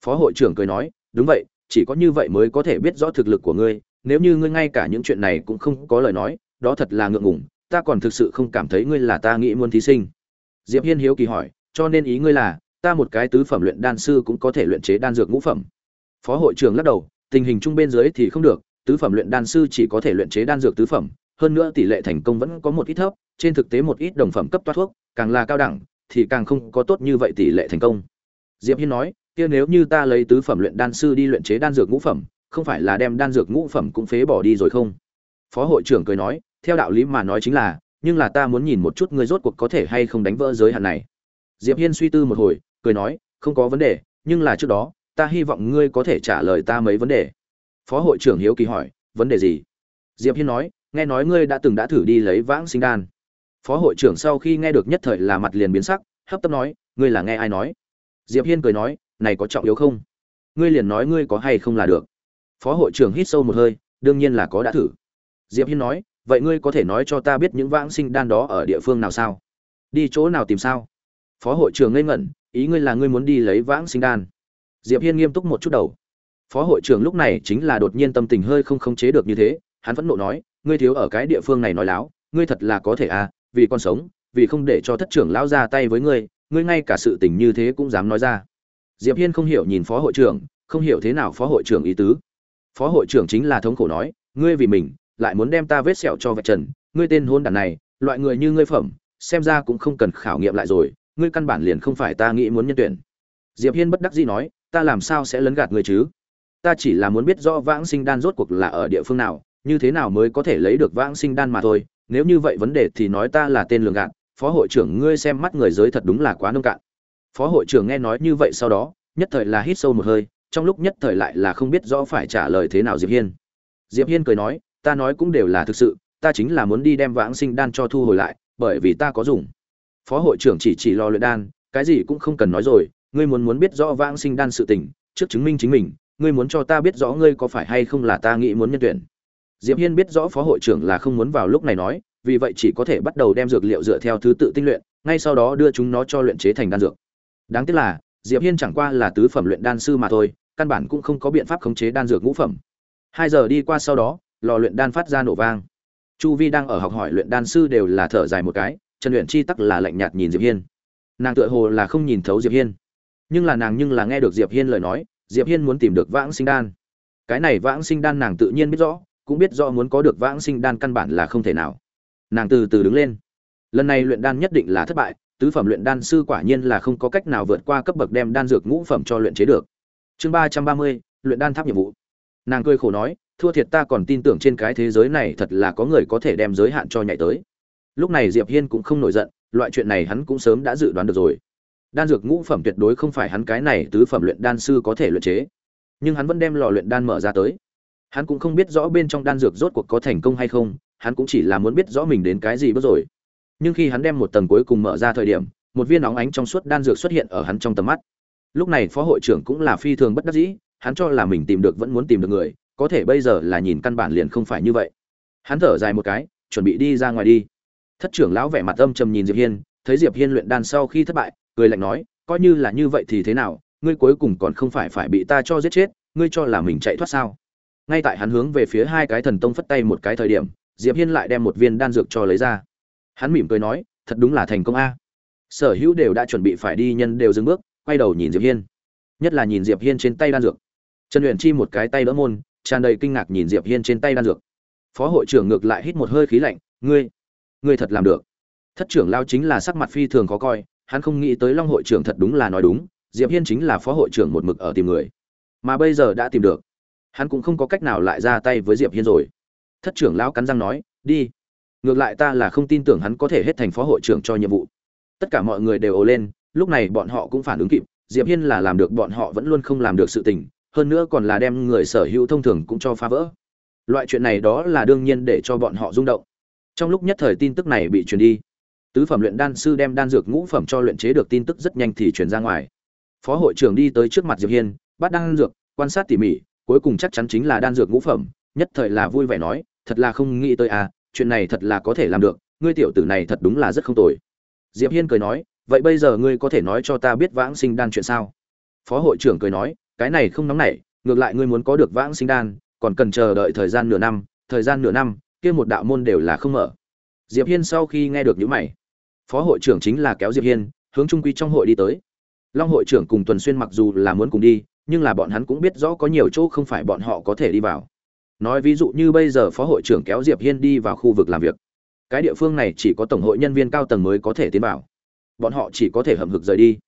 Speaker 1: Phó hội trưởng cười nói, đúng vậy, chỉ có như vậy mới có thể biết rõ thực lực của ngươi, nếu như ngươi ngay cả những chuyện này cũng không có lời nói, đó thật là ngượng ngùng ta còn thực sự không cảm thấy ngươi là ta nghĩ muốn thí sinh. Diệp hiên hiếu kỳ hỏi, cho nên ý ngươi là, ta một cái tứ phẩm luyện đan sư cũng có thể luyện chế đan dược ngũ phẩm. Phó hội trưởng lắc đầu, tình hình chung bên dưới thì không được, tứ phẩm luyện đan sư chỉ có thể luyện chế đan dược tứ phẩm, hơn nữa tỷ lệ thành công vẫn có một ít thấp, trên thực tế một ít đồng phẩm cấp toa thuốc, càng là cao đẳng, thì càng không có tốt như vậy tỷ lệ thành công. Diệp hiên nói, kia nếu như ta lấy tứ phẩm luyện đan sư đi luyện chế đan dược ngũ phẩm, không phải là đem đan dược ngũ phẩm cũng phế bỏ đi rồi không? Phó hội trưởng cười nói theo đạo lý mà nói chính là, nhưng là ta muốn nhìn một chút ngươi rốt cuộc có thể hay không đánh vỡ giới hạn này. Diệp hiên suy tư một hồi, cười nói, không có vấn đề, nhưng là trước đó, ta hy vọng ngươi có thể trả lời ta mấy vấn đề. Phó hội trưởng hiếu kỳ hỏi, vấn đề gì? Diệp hiên nói, nghe nói ngươi đã từng đã thử đi lấy vãng sinh đan. Phó hội trưởng sau khi nghe được nhất thời là mặt liền biến sắc, hấp tấp nói, ngươi là nghe ai nói? Diệp hiên cười nói, này có trọng yếu không? Ngươi liền nói ngươi có hay không là được. Phó hội trưởng hít sâu một hơi, đương nhiên là có đã thử. Diệp hiên nói vậy ngươi có thể nói cho ta biết những vãng sinh đan đó ở địa phương nào sao? Đi chỗ nào tìm sao? Phó hội trưởng ngây ngẩn, ý ngươi là ngươi muốn đi lấy vãng sinh đan. Diệp hiên nghiêm túc một chút đầu. Phó hội trưởng lúc này chính là đột nhiên tâm tình hơi không khống chế được như thế, hắn vẫn nộ nói, ngươi thiếu ở cái địa phương này nói láo, ngươi thật là có thể à vì con sống, vì không để cho thất trưởng lão ra tay với ngươi ngươi ngay cả sự tình như thế cũng dám nói ra. Diệp hiên không hiểu nhìn phó hội trưởng, không hiểu thế nào phó hội trưởng ý tứ. Phó hội trưởng chính là thống khổ nói, ngươi vì mình lại muốn đem ta vết sẹo cho vạch trần. Ngươi tên hôn đàn này, loại người như ngươi phẩm, xem ra cũng không cần khảo nghiệm lại rồi. Ngươi căn bản liền không phải ta nghĩ muốn nhân tuyển. Diệp hiên bất đắc dĩ nói, ta làm sao sẽ lấn gạt ngươi chứ? Ta chỉ là muốn biết rõ vãng sinh đan rốt cuộc là ở địa phương nào, như thế nào mới có thể lấy được vãng sinh đan mà thôi. Nếu như vậy vấn đề thì nói ta là tên lường gạt, phó hội trưởng ngươi xem mắt người giới thật đúng là quá nông cạn. Phó hội trưởng nghe nói như vậy sau đó, nhất thời là hít sâu một hơi, trong lúc nhất thời lại là không biết rõ phải trả lời thế nào diệp hiên. Diệp hiên cười nói ta nói cũng đều là thực sự, ta chính là muốn đi đem vãng sinh đan cho thu hồi lại, bởi vì ta có dùng. Phó hội trưởng chỉ chỉ lo luyện đan, cái gì cũng không cần nói rồi, ngươi muốn muốn biết rõ vãng sinh đan sự tình, trước chứng minh chính mình, ngươi muốn cho ta biết rõ ngươi có phải hay không là ta nghĩ muốn nhân tuyển. Diệp hiên biết rõ phó hội trưởng là không muốn vào lúc này nói, vì vậy chỉ có thể bắt đầu đem dược liệu dựa theo thứ tự tinh luyện, ngay sau đó đưa chúng nó cho luyện chế thành đan dược. Đáng tiếc là, diệp hiên chẳng qua là tứ phẩm luyện đan sư mà thôi, căn bản cũng không có biện pháp khống chế đan dược ngũ phẩm. Hai giờ đi qua sau đó lò luyện đan phát ra nổ vang. Chu vi đang ở học hỏi luyện đan sư đều là thở dài một cái, trần luyện chi tắc là lạnh nhạt nhìn diệp hiên. Nàng tựa hồ là không nhìn thấu diệp hiên. Nhưng là nàng nhưng là nghe được diệp hiên lời nói, diệp hiên muốn tìm được vãng sinh đan. Cái này vãng sinh đan nàng tự nhiên biết rõ, cũng biết rõ muốn có được vãng sinh đan căn bản là không thể nào. Nàng từ từ đứng lên. Lần này luyện đan nhất định là thất bại, tứ phẩm luyện đan sư quả nhiên là không có cách nào vượt qua cấp bậc đem đan dược ngũ phẩm cho luyện chế được. Chương ba trăm ba mươi, luyện đan tháp nhiệm vụ. Nàng cười khổ nói thua thiệt ta còn tin tưởng trên cái thế giới này thật là có người có thể đem giới hạn cho nhảy tới. Lúc này diệp hiên cũng không nổi giận, loại chuyện này hắn cũng sớm đã dự đoán được rồi. Đan dược ngũ phẩm tuyệt đối không phải hắn cái này tứ phẩm luyện đan sư có thể luyện chế, nhưng hắn vẫn đem lò luyện đan mở ra tới. Hắn cũng không biết rõ bên trong đan dược rốt cuộc có thành công hay không, hắn cũng chỉ là muốn biết rõ mình đến cái gì bước rồi. Nhưng khi hắn đem một tầng cuối cùng mở ra thời điểm, một viên óng ánh trong suốt đan dược xuất hiện ở hắn trong tầm mắt. Lúc này phó hội trưởng cũng là phi thường bất đắc dĩ, hắn cho là mình tìm được vẫn muốn tìm được người có thể bây giờ là nhìn căn bản liền không phải như vậy. Hắn thở dài một cái, chuẩn bị đi ra ngoài đi. Thất trưởng lão vẻ mặt âm trầm nhìn diệp hiên, thấy diệp hiên luyện đan sau khi thất bại, cười lạnh nói, coi như là như vậy thì thế nào, ngươi cuối cùng còn không phải phải bị ta cho giết chết, ngươi cho là mình chạy thoát sao? Ngay tại hắn hướng về phía hai cái thần tông phất tay một cái thời điểm, diệp hiên lại đem một viên đan dược cho lấy ra. Hắn mỉm cười nói, thật đúng là thành công a. Sở hữu đều đã chuẩn bị phải đi, nhân đều dừng bước, quay đầu nhìn diệp hiên. Nhất là nhìn diệp hiên trên tay đan dược. Trần luyện chi một cái tay đỡ môn tràn đầy kinh ngạc nhìn diệp hiên trên tay đan dược. Phó hội trưởng ngược lại hít một hơi khí lạnh, ngươi ngươi thật làm được. Thất trưởng lao chính là sắc mặt phi thường khó coi, hắn không nghĩ tới long hội trưởng thật đúng là nói đúng, diệp hiên chính là phó hội trưởng một mực ở tìm người. Mà bây giờ đã tìm được. Hắn cũng không có cách nào lại ra tay với diệp hiên rồi. Thất trưởng lão cắn răng nói, đi. Ngược lại ta là không tin tưởng hắn có thể hết thành phó hội trưởng cho nhiệm vụ. Tất cả mọi người đều ồ lên, lúc này bọn họ cũng phản ứng kịp, diệp hiên là làm được, bọn họ vẫn luôn không làm được sự tình hơn nữa còn là đem người sở hữu thông thường cũng cho phá vỡ. Loại chuyện này đó là đương nhiên để cho bọn họ rung động. Trong lúc nhất thời tin tức này bị truyền đi, tứ phẩm luyện đan sư đem đan dược ngũ phẩm cho luyện chế được tin tức rất nhanh thì truyền ra ngoài. Phó hội trưởng đi tới trước mặt diệp hiên, bắt đan dược, quan sát tỉ mỉ, cuối cùng chắc chắn chính là đan dược ngũ phẩm, nhất thời là vui vẻ nói, thật là không nghĩ tới à chuyện này thật là có thể làm được, ngươi tiểu tử này thật đúng là rất không tồi. Diệp hiên cười nói, vậy bây giờ ngươi có thể nói cho ta biết vãng sinh đan chuyện sao? Phó hội trưởng cười nói cái này không nóng nảy, ngược lại ngươi muốn có được vãng sinh đan, còn cần chờ đợi thời gian nửa năm, thời gian nửa năm, kia một đạo môn đều là không mở. Diệp hiên sau khi nghe được những mày, phó hội trưởng chính là kéo diệp hiên, hướng trung quy trong hội đi tới. Long hội trưởng cùng tuần xuyên mặc dù là muốn cùng đi, nhưng là bọn hắn cũng biết rõ có nhiều chỗ không phải bọn họ có thể đi vào. Nói ví dụ như bây giờ phó hội trưởng kéo diệp hiên đi vào khu vực làm việc. Cái địa phương này chỉ có tổng hội nhân viên cao tầng mới có thể tiến vào. Bọn họ chỉ có thể hầm hực rời đi.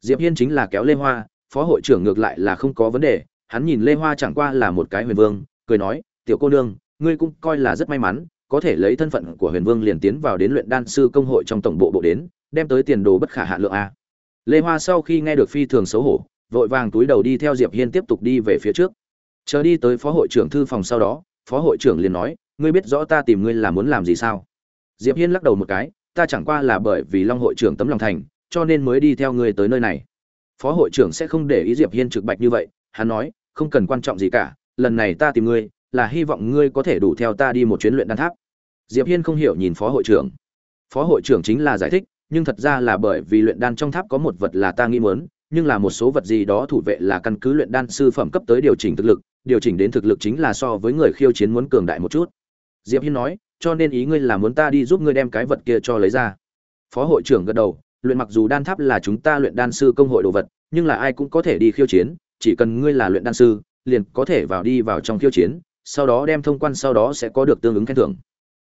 Speaker 1: Diệp hiên chính là kéo lê hoa phó hội trưởng ngược lại là không có vấn đề, hắn nhìn lê hoa chẳng qua là một cái huyền vương, cười nói, tiểu cô nương, ngươi cũng coi là rất may mắn, có thể lấy thân phận của huyền vương liền tiến vào đến luyện đan sư công hội trong tổng bộ bộ đến, đem tới tiền đồ bất khả hạ lượng a. Lê hoa sau khi nghe được phi thường xấu hổ, vội vàng túi đầu đi theo diệp hiên tiếp tục đi về phía trước. Chờ đi tới phó hội trưởng thư phòng sau đó, phó hội trưởng liền nói, ngươi biết rõ ta tìm ngươi là muốn làm gì sao? Diệp hiên lắc đầu một cái, ta chẳng qua là bởi vì long hội trưởng tấm lòng thành, cho nên mới đi theo ngươi tới nơi này phó hội trưởng sẽ không để ý diệp hiên trực bạch như vậy, hắn nói, không cần quan trọng gì cả, lần này ta tìm ngươi, là hy vọng ngươi có thể đủ theo ta đi một chuyến luyện đan tháp. Diệp hiên không hiểu nhìn phó hội trưởng. Phó hội trưởng chính là giải thích, nhưng thật ra là bởi vì luyện đan trong tháp có một vật là ta nghĩ muốn, nhưng là một số vật gì đó thủ vệ là căn cứ luyện đan sư phẩm cấp tới điều chỉnh thực lực, điều chỉnh đến thực lực chính là so với người khiêu chiến muốn cường đại một chút. Diệp hiên nói, cho nên ý ngươi là muốn ta đi giúp ngươi đem cái vật kia cho lấy ra. Phó hội trưởng gật đầu luyện mặc dù đan tháp là chúng ta luyện đan sư công hội đồ vật, nhưng là ai cũng có thể đi khiêu chiến, chỉ cần ngươi là luyện đan sư, liền có thể vào đi vào trong khiêu chiến, sau đó đem thông quan sau đó sẽ có được tương ứng khen thưởng.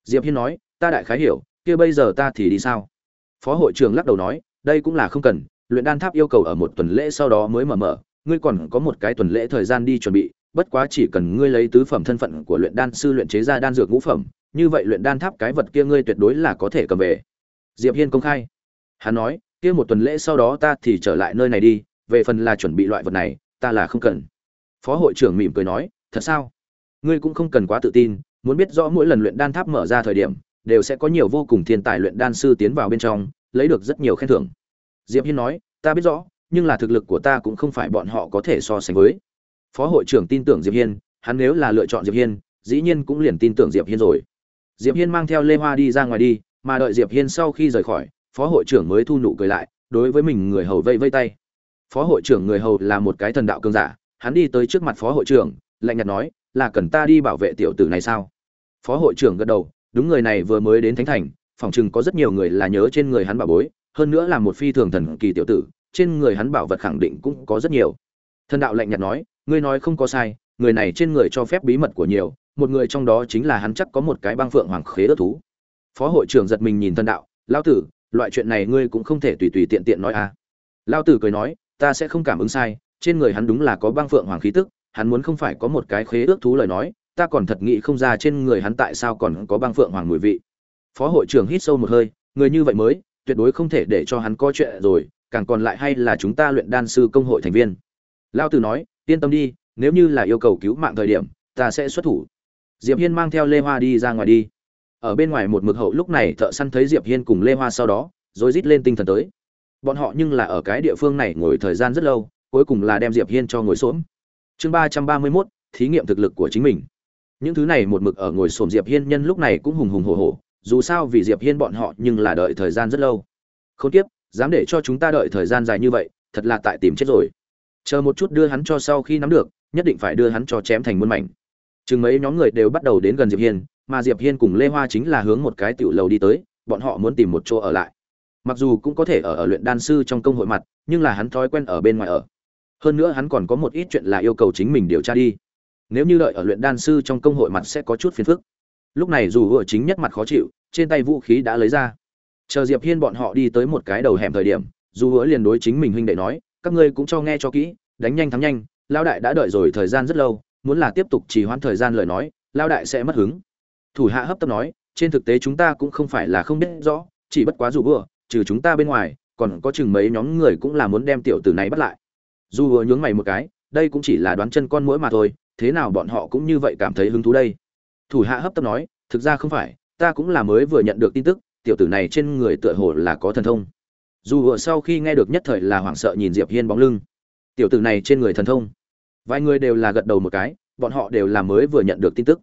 Speaker 1: Diệp hiên nói, ta đại khái hiểu, kia bây giờ ta thì đi sao? Phó hội trưởng lắc đầu nói, đây cũng là không cần, luyện đan tháp yêu cầu ở một tuần lễ sau đó mới mở mở, ngươi còn có một cái tuần lễ thời gian đi chuẩn bị, bất quá chỉ cần ngươi lấy tứ phẩm thân phận của luyện đan sư luyện chế ra đan dược ngũ phẩm, như vậy luyện đan tháp cái vật kia ngươi tuyệt đối là có thể cầm về. Diệp hiên công khai hắn nói, kia một tuần lễ sau đó ta thì trở lại nơi này đi, về phần là chuẩn bị loại vật này, ta là không cần. Phó hội trưởng mỉm cười nói, thật sao? Ngươi cũng không cần quá tự tin, muốn biết rõ mỗi lần luyện đan tháp mở ra thời điểm, đều sẽ có nhiều vô cùng thiên tài luyện đan sư tiến vào bên trong, lấy được rất nhiều khen thưởng. Diệp hiên nói, ta biết rõ, nhưng là thực lực của ta cũng không phải bọn họ có thể so sánh với. Phó hội trưởng tin tưởng diệp hiên, hắn nếu là lựa chọn diệp hiên, dĩ nhiên cũng liền tin tưởng diệp hiên rồi. Diệp hiên mang theo lê hoa đi ra ngoài đi, mà đợi diệp hiên sau khi rời khỏi phó hội trưởng mới thu nụ cười lại, đối với mình người hầu vây vây tay. Phó hội trưởng người hầu là một cái thần đạo cường giả, hắn đi tới trước mặt phó hội trưởng, lạnh nhạt nói, là cần ta đi bảo vệ tiểu tử này sao? Phó hội trưởng gật đầu, đúng người này vừa mới đến thánh thành, phòng chừng có rất nhiều người là nhớ trên người hắn bảo bối, hơn nữa là một phi thường thần kỳ tiểu tử, trên người hắn bảo vật khẳng định cũng có rất nhiều. Thần đạo lạnh nhạt nói, ngươi nói không có sai, người này trên người cho phép bí mật của nhiều, một người trong đó chính là hắn chắc có một cái băng phượng hoàng khế ớt thú. Phó hội trưởng giật mình nhìn thần đạo lao tử loại chuyện này ngươi cũng không thể tùy tùy tiện tiện nói à. Lao tử cười nói, ta sẽ không cảm ứng sai, trên người hắn đúng là có băng phượng hoàng khí tức, hắn muốn không phải có một cái khế ước thú lời nói, ta còn thật nghĩ không ra trên người hắn tại sao còn có băng phượng hoàng mùi vị. Phó hội trưởng hít sâu một hơi, người như vậy mới, tuyệt đối không thể để cho hắn có chuyện rồi, càng còn lại hay là chúng ta luyện đan sư công hội thành viên. Lao tử nói, yên tâm đi, nếu như là yêu cầu cứu mạng thời điểm, ta sẽ xuất thủ. Diệp hiên mang theo lê hoa đi ra ngoài đi ở bên ngoài một mực hậu lúc này thợ săn thấy diệp hiên cùng lê hoa sau đó rồi rít lên tinh thần tới. Bọn họ nhưng là ở cái địa phương này ngồi thời gian rất lâu cuối cùng là đem diệp hiên cho ngồi xuống chương ba trăm ba mươi 331, thí nghiệm thực lực của chính mình. Những thứ này một mực ở ngồi xổm diệp hiên nhân lúc này cũng hùng hùng hổ hổ dù sao vì diệp hiên bọn họ nhưng là đợi thời gian rất lâu. Không tiếp dám để cho chúng ta đợi thời gian dài như vậy thật là tại tìm chết rồi. Chờ một chút đưa hắn cho sau khi nắm được nhất định phải đưa hắn cho chém thành muôn mảnh. Chừng mấy nhóm người đều bắt đầu đến gần diệp hiên mà diệp hiên cùng lê hoa chính là hướng một cái tiểu lầu đi tới, bọn họ muốn tìm một chỗ ở lại. Mặc dù cũng có thể ở ở luyện đan sư trong công hội mặt, nhưng là hắn thói quen ở bên ngoài ở. Hơn nữa hắn còn có một ít chuyện là yêu cầu chính mình điều tra đi. Nếu như đợi ở luyện đan sư trong công hội mặt sẽ có chút phiền phức. Lúc này dù vừa chính nhất mặt khó chịu, trên tay vũ khí đã lấy ra. Chờ diệp hiên bọn họ đi tới một cái đầu hẻm thời điểm, dù hứa liền đối chính mình huynh đệ nói, các ngươi cũng cho nghe cho kỹ, đánh nhanh thắng nhanh, Lão đại đã đợi rồi thời gian rất lâu, muốn là tiếp tục trì hoãn thời gian lời nói, Lão đại sẽ mất hứng thủ hạ hấp tấp nói, trên thực tế chúng ta cũng không phải là không biết rõ, chỉ bất quá dù vừa, trừ chúng ta bên ngoài, còn có chừng mấy nhóm người cũng là muốn đem tiểu tử này bắt lại. Dù vừa nhướng mày một cái, đây cũng chỉ là đoán chân con mũi mà thôi, thế nào bọn họ cũng như vậy cảm thấy hứng thú đây. Thủ hạ hấp tấp nói, thực ra không phải, ta cũng là mới vừa nhận được tin tức, tiểu tử này trên người tựa hồ là có thần thông. Dù vừa sau khi nghe được nhất thời là hoảng sợ nhìn diệp hiên bóng lưng. Tiểu tử này trên người thần thông. Vài người đều là gật đầu một cái, bọn họ đều là mới vừa nhận được tin tức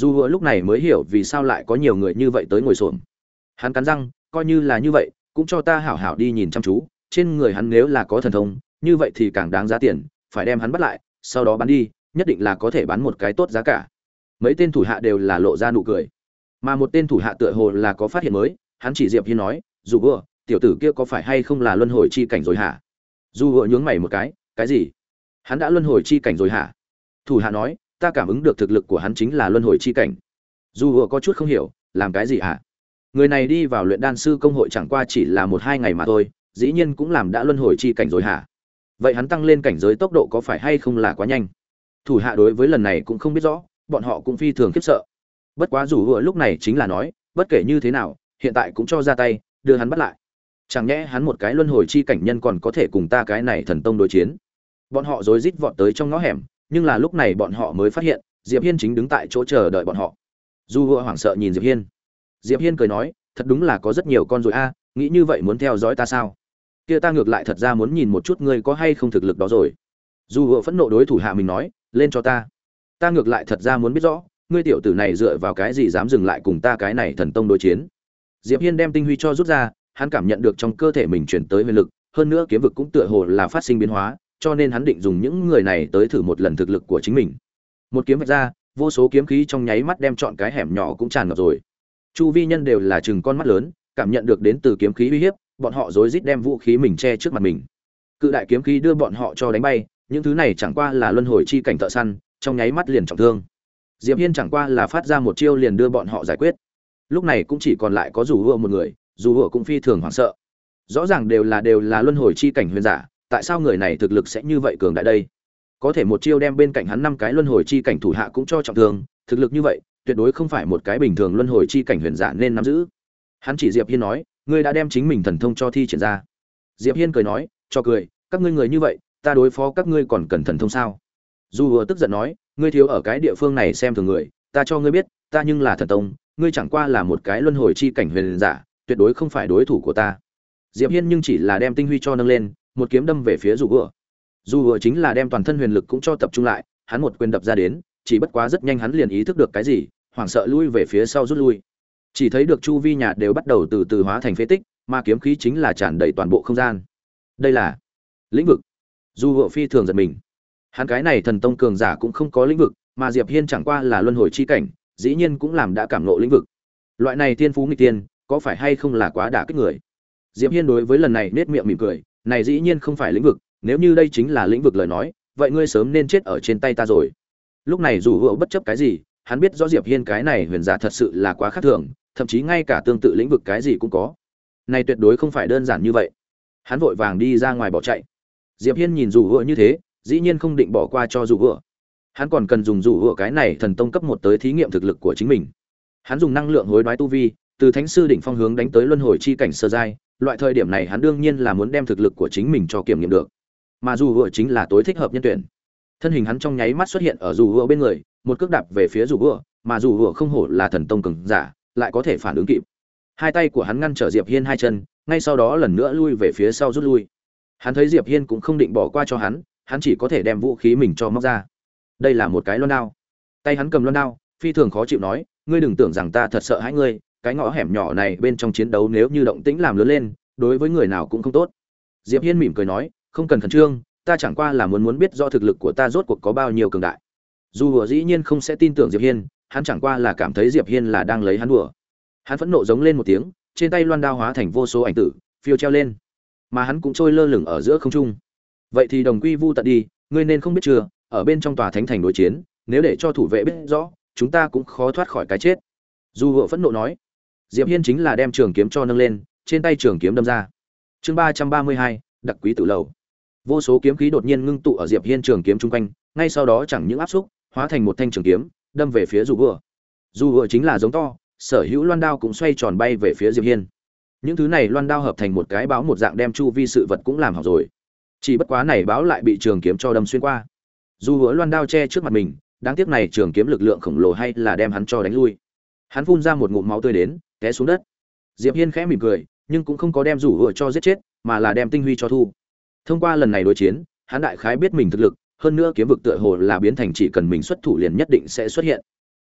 Speaker 1: dù hứa lúc này mới hiểu vì sao lại có nhiều người như vậy tới ngồi xổm. Hắn cắn răng, coi như là như vậy, cũng cho ta hảo hảo đi nhìn chăm chú, trên người hắn nếu là có thần thông, như vậy thì càng đáng giá tiền, phải đem hắn bắt lại, sau đó bán đi, nhất định là có thể bán một cái tốt giá cả. Mấy tên thủ hạ đều là lộ ra nụ cười. Mà một tên thủ hạ tựa hồ là có phát hiện mới, hắn chỉ diệp hiên nói, dù vừa tiểu tử kia có phải hay không là luân hồi chi cảnh rồi hả? Dù vừa nhướng mày một cái cái gì? Hắn đã luân hồi chi cảnh rồi hả? Thủ hạ nói ta cảm ứng được thực lực của hắn chính là luân hồi chi cảnh. Dù vừa có chút không hiểu, làm cái gì hả? Người này đi vào luyện đan sư công hội chẳng qua chỉ là một hai ngày mà thôi, dĩ nhiên cũng làm đã luân hồi chi cảnh rồi hả? Vậy hắn tăng lên cảnh giới tốc độ có phải hay không là quá nhanh? Thủ hạ đối với lần này cũng không biết rõ, bọn họ cũng phi thường khiếp sợ. Bất quá dù vừa lúc này chính là nói, bất kể như thế nào, hiện tại cũng cho ra tay, đưa hắn bắt lại. Chẳng nhẽ hắn một cái luân hồi chi cảnh nhân còn có thể cùng ta cái này thần tông đối chiến? Bọn họ rối rít vọt tới trong ngõ hẻm nhưng là lúc này bọn họ mới phát hiện, diệp hiên chính đứng tại chỗ chờ đợi bọn họ. Du hựa hoảng sợ nhìn diệp hiên. Diệp hiên cười nói, thật đúng là có rất nhiều con rồi a, nghĩ như vậy muốn theo dõi ta sao? Kia ta ngược lại thật ra muốn nhìn một chút ngươi có hay không thực lực đó rồi. Du hựa phẫn nộ đối thủ hạ mình nói, lên cho ta. Ta ngược lại thật ra muốn biết rõ, ngươi tiểu tử này dựa vào cái gì dám dừng lại cùng ta cái này thần tông đối chiến? Diệp hiên đem tinh huy cho rút ra, hắn cảm nhận được trong cơ thể mình chuyển tới huyền lực, hơn nữa kiếm vực cũng tựa hồ là phát sinh biến hóa cho nên hắn định dùng những người này tới thử một lần thực lực của chính mình. Một kiếm vạch ra, vô số kiếm khí trong nháy mắt đem chọn cái hẻm nhỏ cũng tràn ngập rồi. Chu vi nhân đều là chừng con mắt lớn, cảm nhận được đến từ kiếm khí uy hiếp, bọn họ rối rít đem vũ khí mình che trước mặt mình. Cự đại kiếm khí đưa bọn họ cho đánh bay, những thứ này chẳng qua là luân hồi chi cảnh thợ săn, trong nháy mắt liền trọng thương. Diệp hiên chẳng qua là phát ra một chiêu liền đưa bọn họ giải quyết. Lúc này cũng chỉ còn lại có dù hùa một người, dù hùa cũng phi thường hoảng sợ. Rõ ràng đều là đều là luân hồi chi cảnh huyền giả tại sao người này thực lực sẽ như vậy cường đại đây? Có thể một chiêu đem bên cạnh hắn năm cái luân hồi chi cảnh thủ hạ cũng cho trọng thương, thực lực như vậy, tuyệt đối không phải một cái bình thường luân hồi chi cảnh huyền giả nên nắm giữ. Hắn chỉ diệp hiên nói, ngươi đã đem chính mình thần thông cho thi triển ra. Diệp hiên cười nói, cho cười, các ngươi người như vậy, ta đối phó các ngươi còn cần thần thông sao? Dù vừa tức giận nói, ngươi thiếu ở cái địa phương này xem thường người, ta cho ngươi biết, ta nhưng là thần tông, ngươi chẳng qua là một cái luân hồi chi cảnh huyền giả, tuyệt đối không phải đối thủ của ta. Diệp hiên nhưng chỉ là đem tinh huy cho nâng lên một kiếm đâm về phía dù vừa dù vừa chính là đem toàn thân huyền lực cũng cho tập trung lại, hắn một quyền đập ra đến, chỉ bất quá rất nhanh hắn liền ý thức được cái gì, hoảng sợ lui về phía sau rút lui. Chỉ thấy được chu vi nhà đều bắt đầu từ từ hóa thành phế tích, mà kiếm khí chính là tràn đầy toàn bộ không gian. Đây là lĩnh vực. Dù vợ phi thường giật mình. Hắn cái này thần tông cường giả cũng không có lĩnh vực, mà diệp hiên chẳng qua là luân hồi chi cảnh, dĩ nhiên cũng làm đã cảm ngộ lĩnh vực. Loại này thiên phú nghịch tiên, có phải hay không là quá đả kích người? Diệp hiên đối với lần này nết miệng mỉm cười này dĩ nhiên không phải lĩnh vực, nếu như đây chính là lĩnh vực lời nói, vậy ngươi sớm nên chết ở trên tay ta rồi. Lúc này dù hữu bất chấp cái gì, hắn biết rõ diệp hiên cái này huyền giả thật sự là quá khác thường, thậm chí ngay cả tương tự lĩnh vực cái gì cũng có. Này tuyệt đối không phải đơn giản như vậy. Hắn vội vàng đi ra ngoài bỏ chạy. Diệp hiên nhìn dù hữu như thế, dĩ nhiên không định bỏ qua cho dù hữu hắn còn cần dùng rủ hữu cái này thần tông cấp một tới thí nghiệm thực lực của chính mình. Hắn dùng năng lượng hối đoái tu vi, từ thánh sư đỉnh phong hướng đánh tới luân hồi chi cảnh sơ giai loại thời điểm này hắn đương nhiên là muốn đem thực lực của chính mình cho kiểm nghiệm được. Mà dù vừa chính là tối thích hợp nhân tuyển. Thân hình hắn trong nháy mắt xuất hiện ở dù vừa bên người một cước đạp về phía dù vừa, mà dù vừa không hổ là thần tông cường giả lại có thể phản ứng kịp. Hai tay của hắn ngăn trở diệp hiên hai chân ngay sau đó lần nữa lui về phía sau rút lui. Hắn thấy diệp hiên cũng không định bỏ qua cho hắn hắn chỉ có thể đem vũ khí mình cho móc ra. Đây là một cái loan đao. Tay hắn cầm loan đao phi thường khó chịu nói ngươi đừng tưởng rằng ta thật sợ hãi ngươi cái ngõ hẻm nhỏ này bên trong chiến đấu nếu như động tĩnh làm lớn lên, đối với người nào cũng không tốt. Diệp hiên mỉm cười nói, không cần khẩn trương, ta chẳng qua là muốn muốn biết do thực lực của ta rốt cuộc có bao nhiêu cường đại. Dù vừa dĩ nhiên không sẽ tin tưởng diệp hiên, hắn chẳng qua là cảm thấy diệp hiên là đang lấy hắn đùa. Hắn phẫn nộ giống lên một tiếng, trên tay loan đao hóa thành vô số ảnh tử, phiêu treo lên. Mà hắn cũng trôi lơ lửng ở giữa không trung. Vậy thì đồng quy vu tận đi, ngươi nên không biết chưa, ở bên trong tòa thánh thành đối chiến, nếu để cho thủ vệ biết rõ, chúng ta cũng khó thoát khỏi cái chết. Dù hựa phẫn nộ nói diệp hiên chính là đem trường kiếm cho nâng lên, trên tay trường kiếm đâm ra. Chương ba trăm ba mươi hai, đặc quý tự lầu. Vô số kiếm khí đột nhiên ngưng tụ ở diệp hiên trường kiếm trung quanh, ngay sau đó chẳng những áp xúc, hóa thành một thanh trường kiếm, đâm về phía dù vừa dù vừa chính là giống to, sở hữu loan đao cũng xoay tròn bay về phía diệp hiên. Những thứ này loan đao hợp thành một cái báo một dạng đem chu vi sự vật cũng làm hỏng rồi. Chỉ bất quá này báo lại bị trường kiếm cho đâm xuyên qua. Dù vừa loan đao che trước mặt mình, đáng tiếc này trường kiếm lực lượng khổng lồ hay là đem hắn cho đánh lui. Hắn phun ra một ngụm máu tươi đến té xuống đất. Diệp hiên khẽ mỉm cười, nhưng cũng không có đem rủ hựa cho giết chết, mà là đem tinh huy cho thu. Thông qua lần này đối chiến, hắn đại khái biết mình thực lực, hơn nữa kiếm vực tựa hồ là biến thành chỉ cần mình xuất thủ liền nhất định sẽ xuất hiện.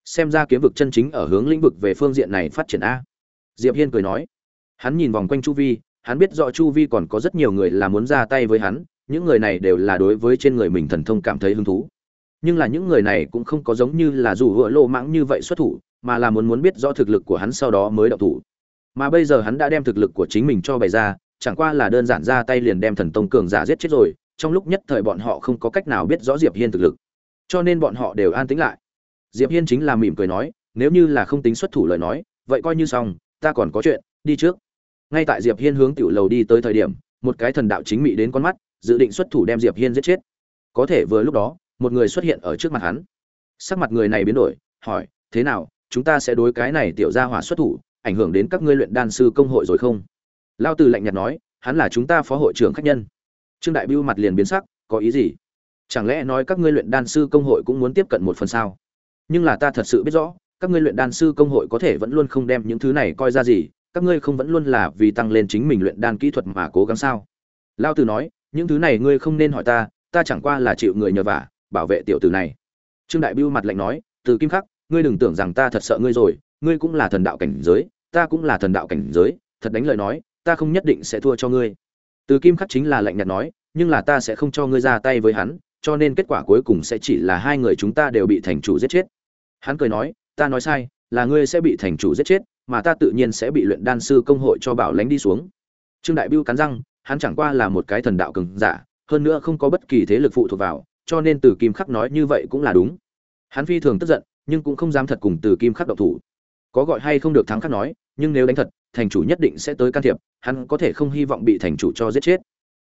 Speaker 1: Xem ra kiếm vực chân chính ở hướng lĩnh vực về phương diện này phát triển a. Diệp hiên cười nói. Hắn nhìn vòng quanh chu vi, hắn biết rõ chu vi còn có rất nhiều người là muốn ra tay với hắn, những người này đều là đối với trên người mình thần thông cảm thấy hứng thú. Nhưng là những người này cũng không có giống như là dù hựa lô mãng như vậy xuất thủ mà là muốn muốn biết rõ thực lực của hắn sau đó mới động thủ. Mà bây giờ hắn đã đem thực lực của chính mình cho bày ra, chẳng qua là đơn giản ra tay liền đem thần tông cường giả giết chết rồi, trong lúc nhất thời bọn họ không có cách nào biết rõ diệp hiên thực lực. Cho nên bọn họ đều an tĩnh lại. Diệp hiên chính là mỉm cười nói, nếu như là không tính xuất thủ lời nói, vậy coi như xong, ta còn có chuyện, đi trước. Ngay tại diệp hiên hướng tiểu lầu đi tới thời điểm, một cái thần đạo chính mị đến con mắt, dự định xuất thủ đem diệp hiên giết chết. Có thể vừa lúc đó, một người xuất hiện ở trước mặt hắn. Sắc mặt người này biến đổi, hỏi, thế nào chúng ta sẽ đối cái này tiểu gia hỏa xuất thủ, ảnh hưởng đến các ngươi luyện đan sư công hội rồi không? Lao từ lạnh nhạt nói, hắn là chúng ta phó hội trưởng khách nhân. Trương đại biêu mặt liền biến sắc, có ý gì? Chẳng lẽ nói các ngươi luyện đan sư công hội cũng muốn tiếp cận một phần sao? Nhưng là ta thật sự biết rõ, các ngươi luyện đan sư công hội có thể vẫn luôn không đem những thứ này coi ra gì, các ngươi không vẫn luôn là vì tăng lên chính mình luyện đan kỹ thuật mà cố gắng sao? Lao từ nói, những thứ này ngươi không nên hỏi ta ta chẳng qua là chịu người nhờ vả, bảo vệ tiểu tử này. Trương đại biêu mặt lạnh nói, từ kim khắc ngươi đừng tưởng rằng ta thật sợ ngươi rồi, ngươi cũng là thần đạo cảnh giới, ta cũng là thần đạo cảnh giới, thật đánh lời nói, ta không nhất định sẽ thua cho ngươi. Từ kim khắc chính là lạnh nhạt nói, nhưng là ta sẽ không cho ngươi ra tay với hắn, cho nên kết quả cuối cùng sẽ chỉ là hai người chúng ta đều bị thành chủ giết chết. Hắn cười nói, ta nói sai, là ngươi sẽ bị thành chủ giết chết, mà ta tự nhiên sẽ bị luyện đan sư công hội cho bảo lánh đi xuống. Trương đại biêu cắn răng, hắn chẳng qua là một cái thần đạo cường giả, hơn nữa không có bất kỳ thế lực phụ thuộc vào, cho nên từ kim khắc nói như vậy cũng là đúng. Hắn phi thường tức giận nhưng cũng không dám thật cùng từ kim khắc độc thủ. Có gọi hay không được thắng khắc nói, nhưng nếu đánh thật, thành chủ nhất định sẽ tới can thiệp, hắn có thể không hy vọng bị thành chủ cho giết chết.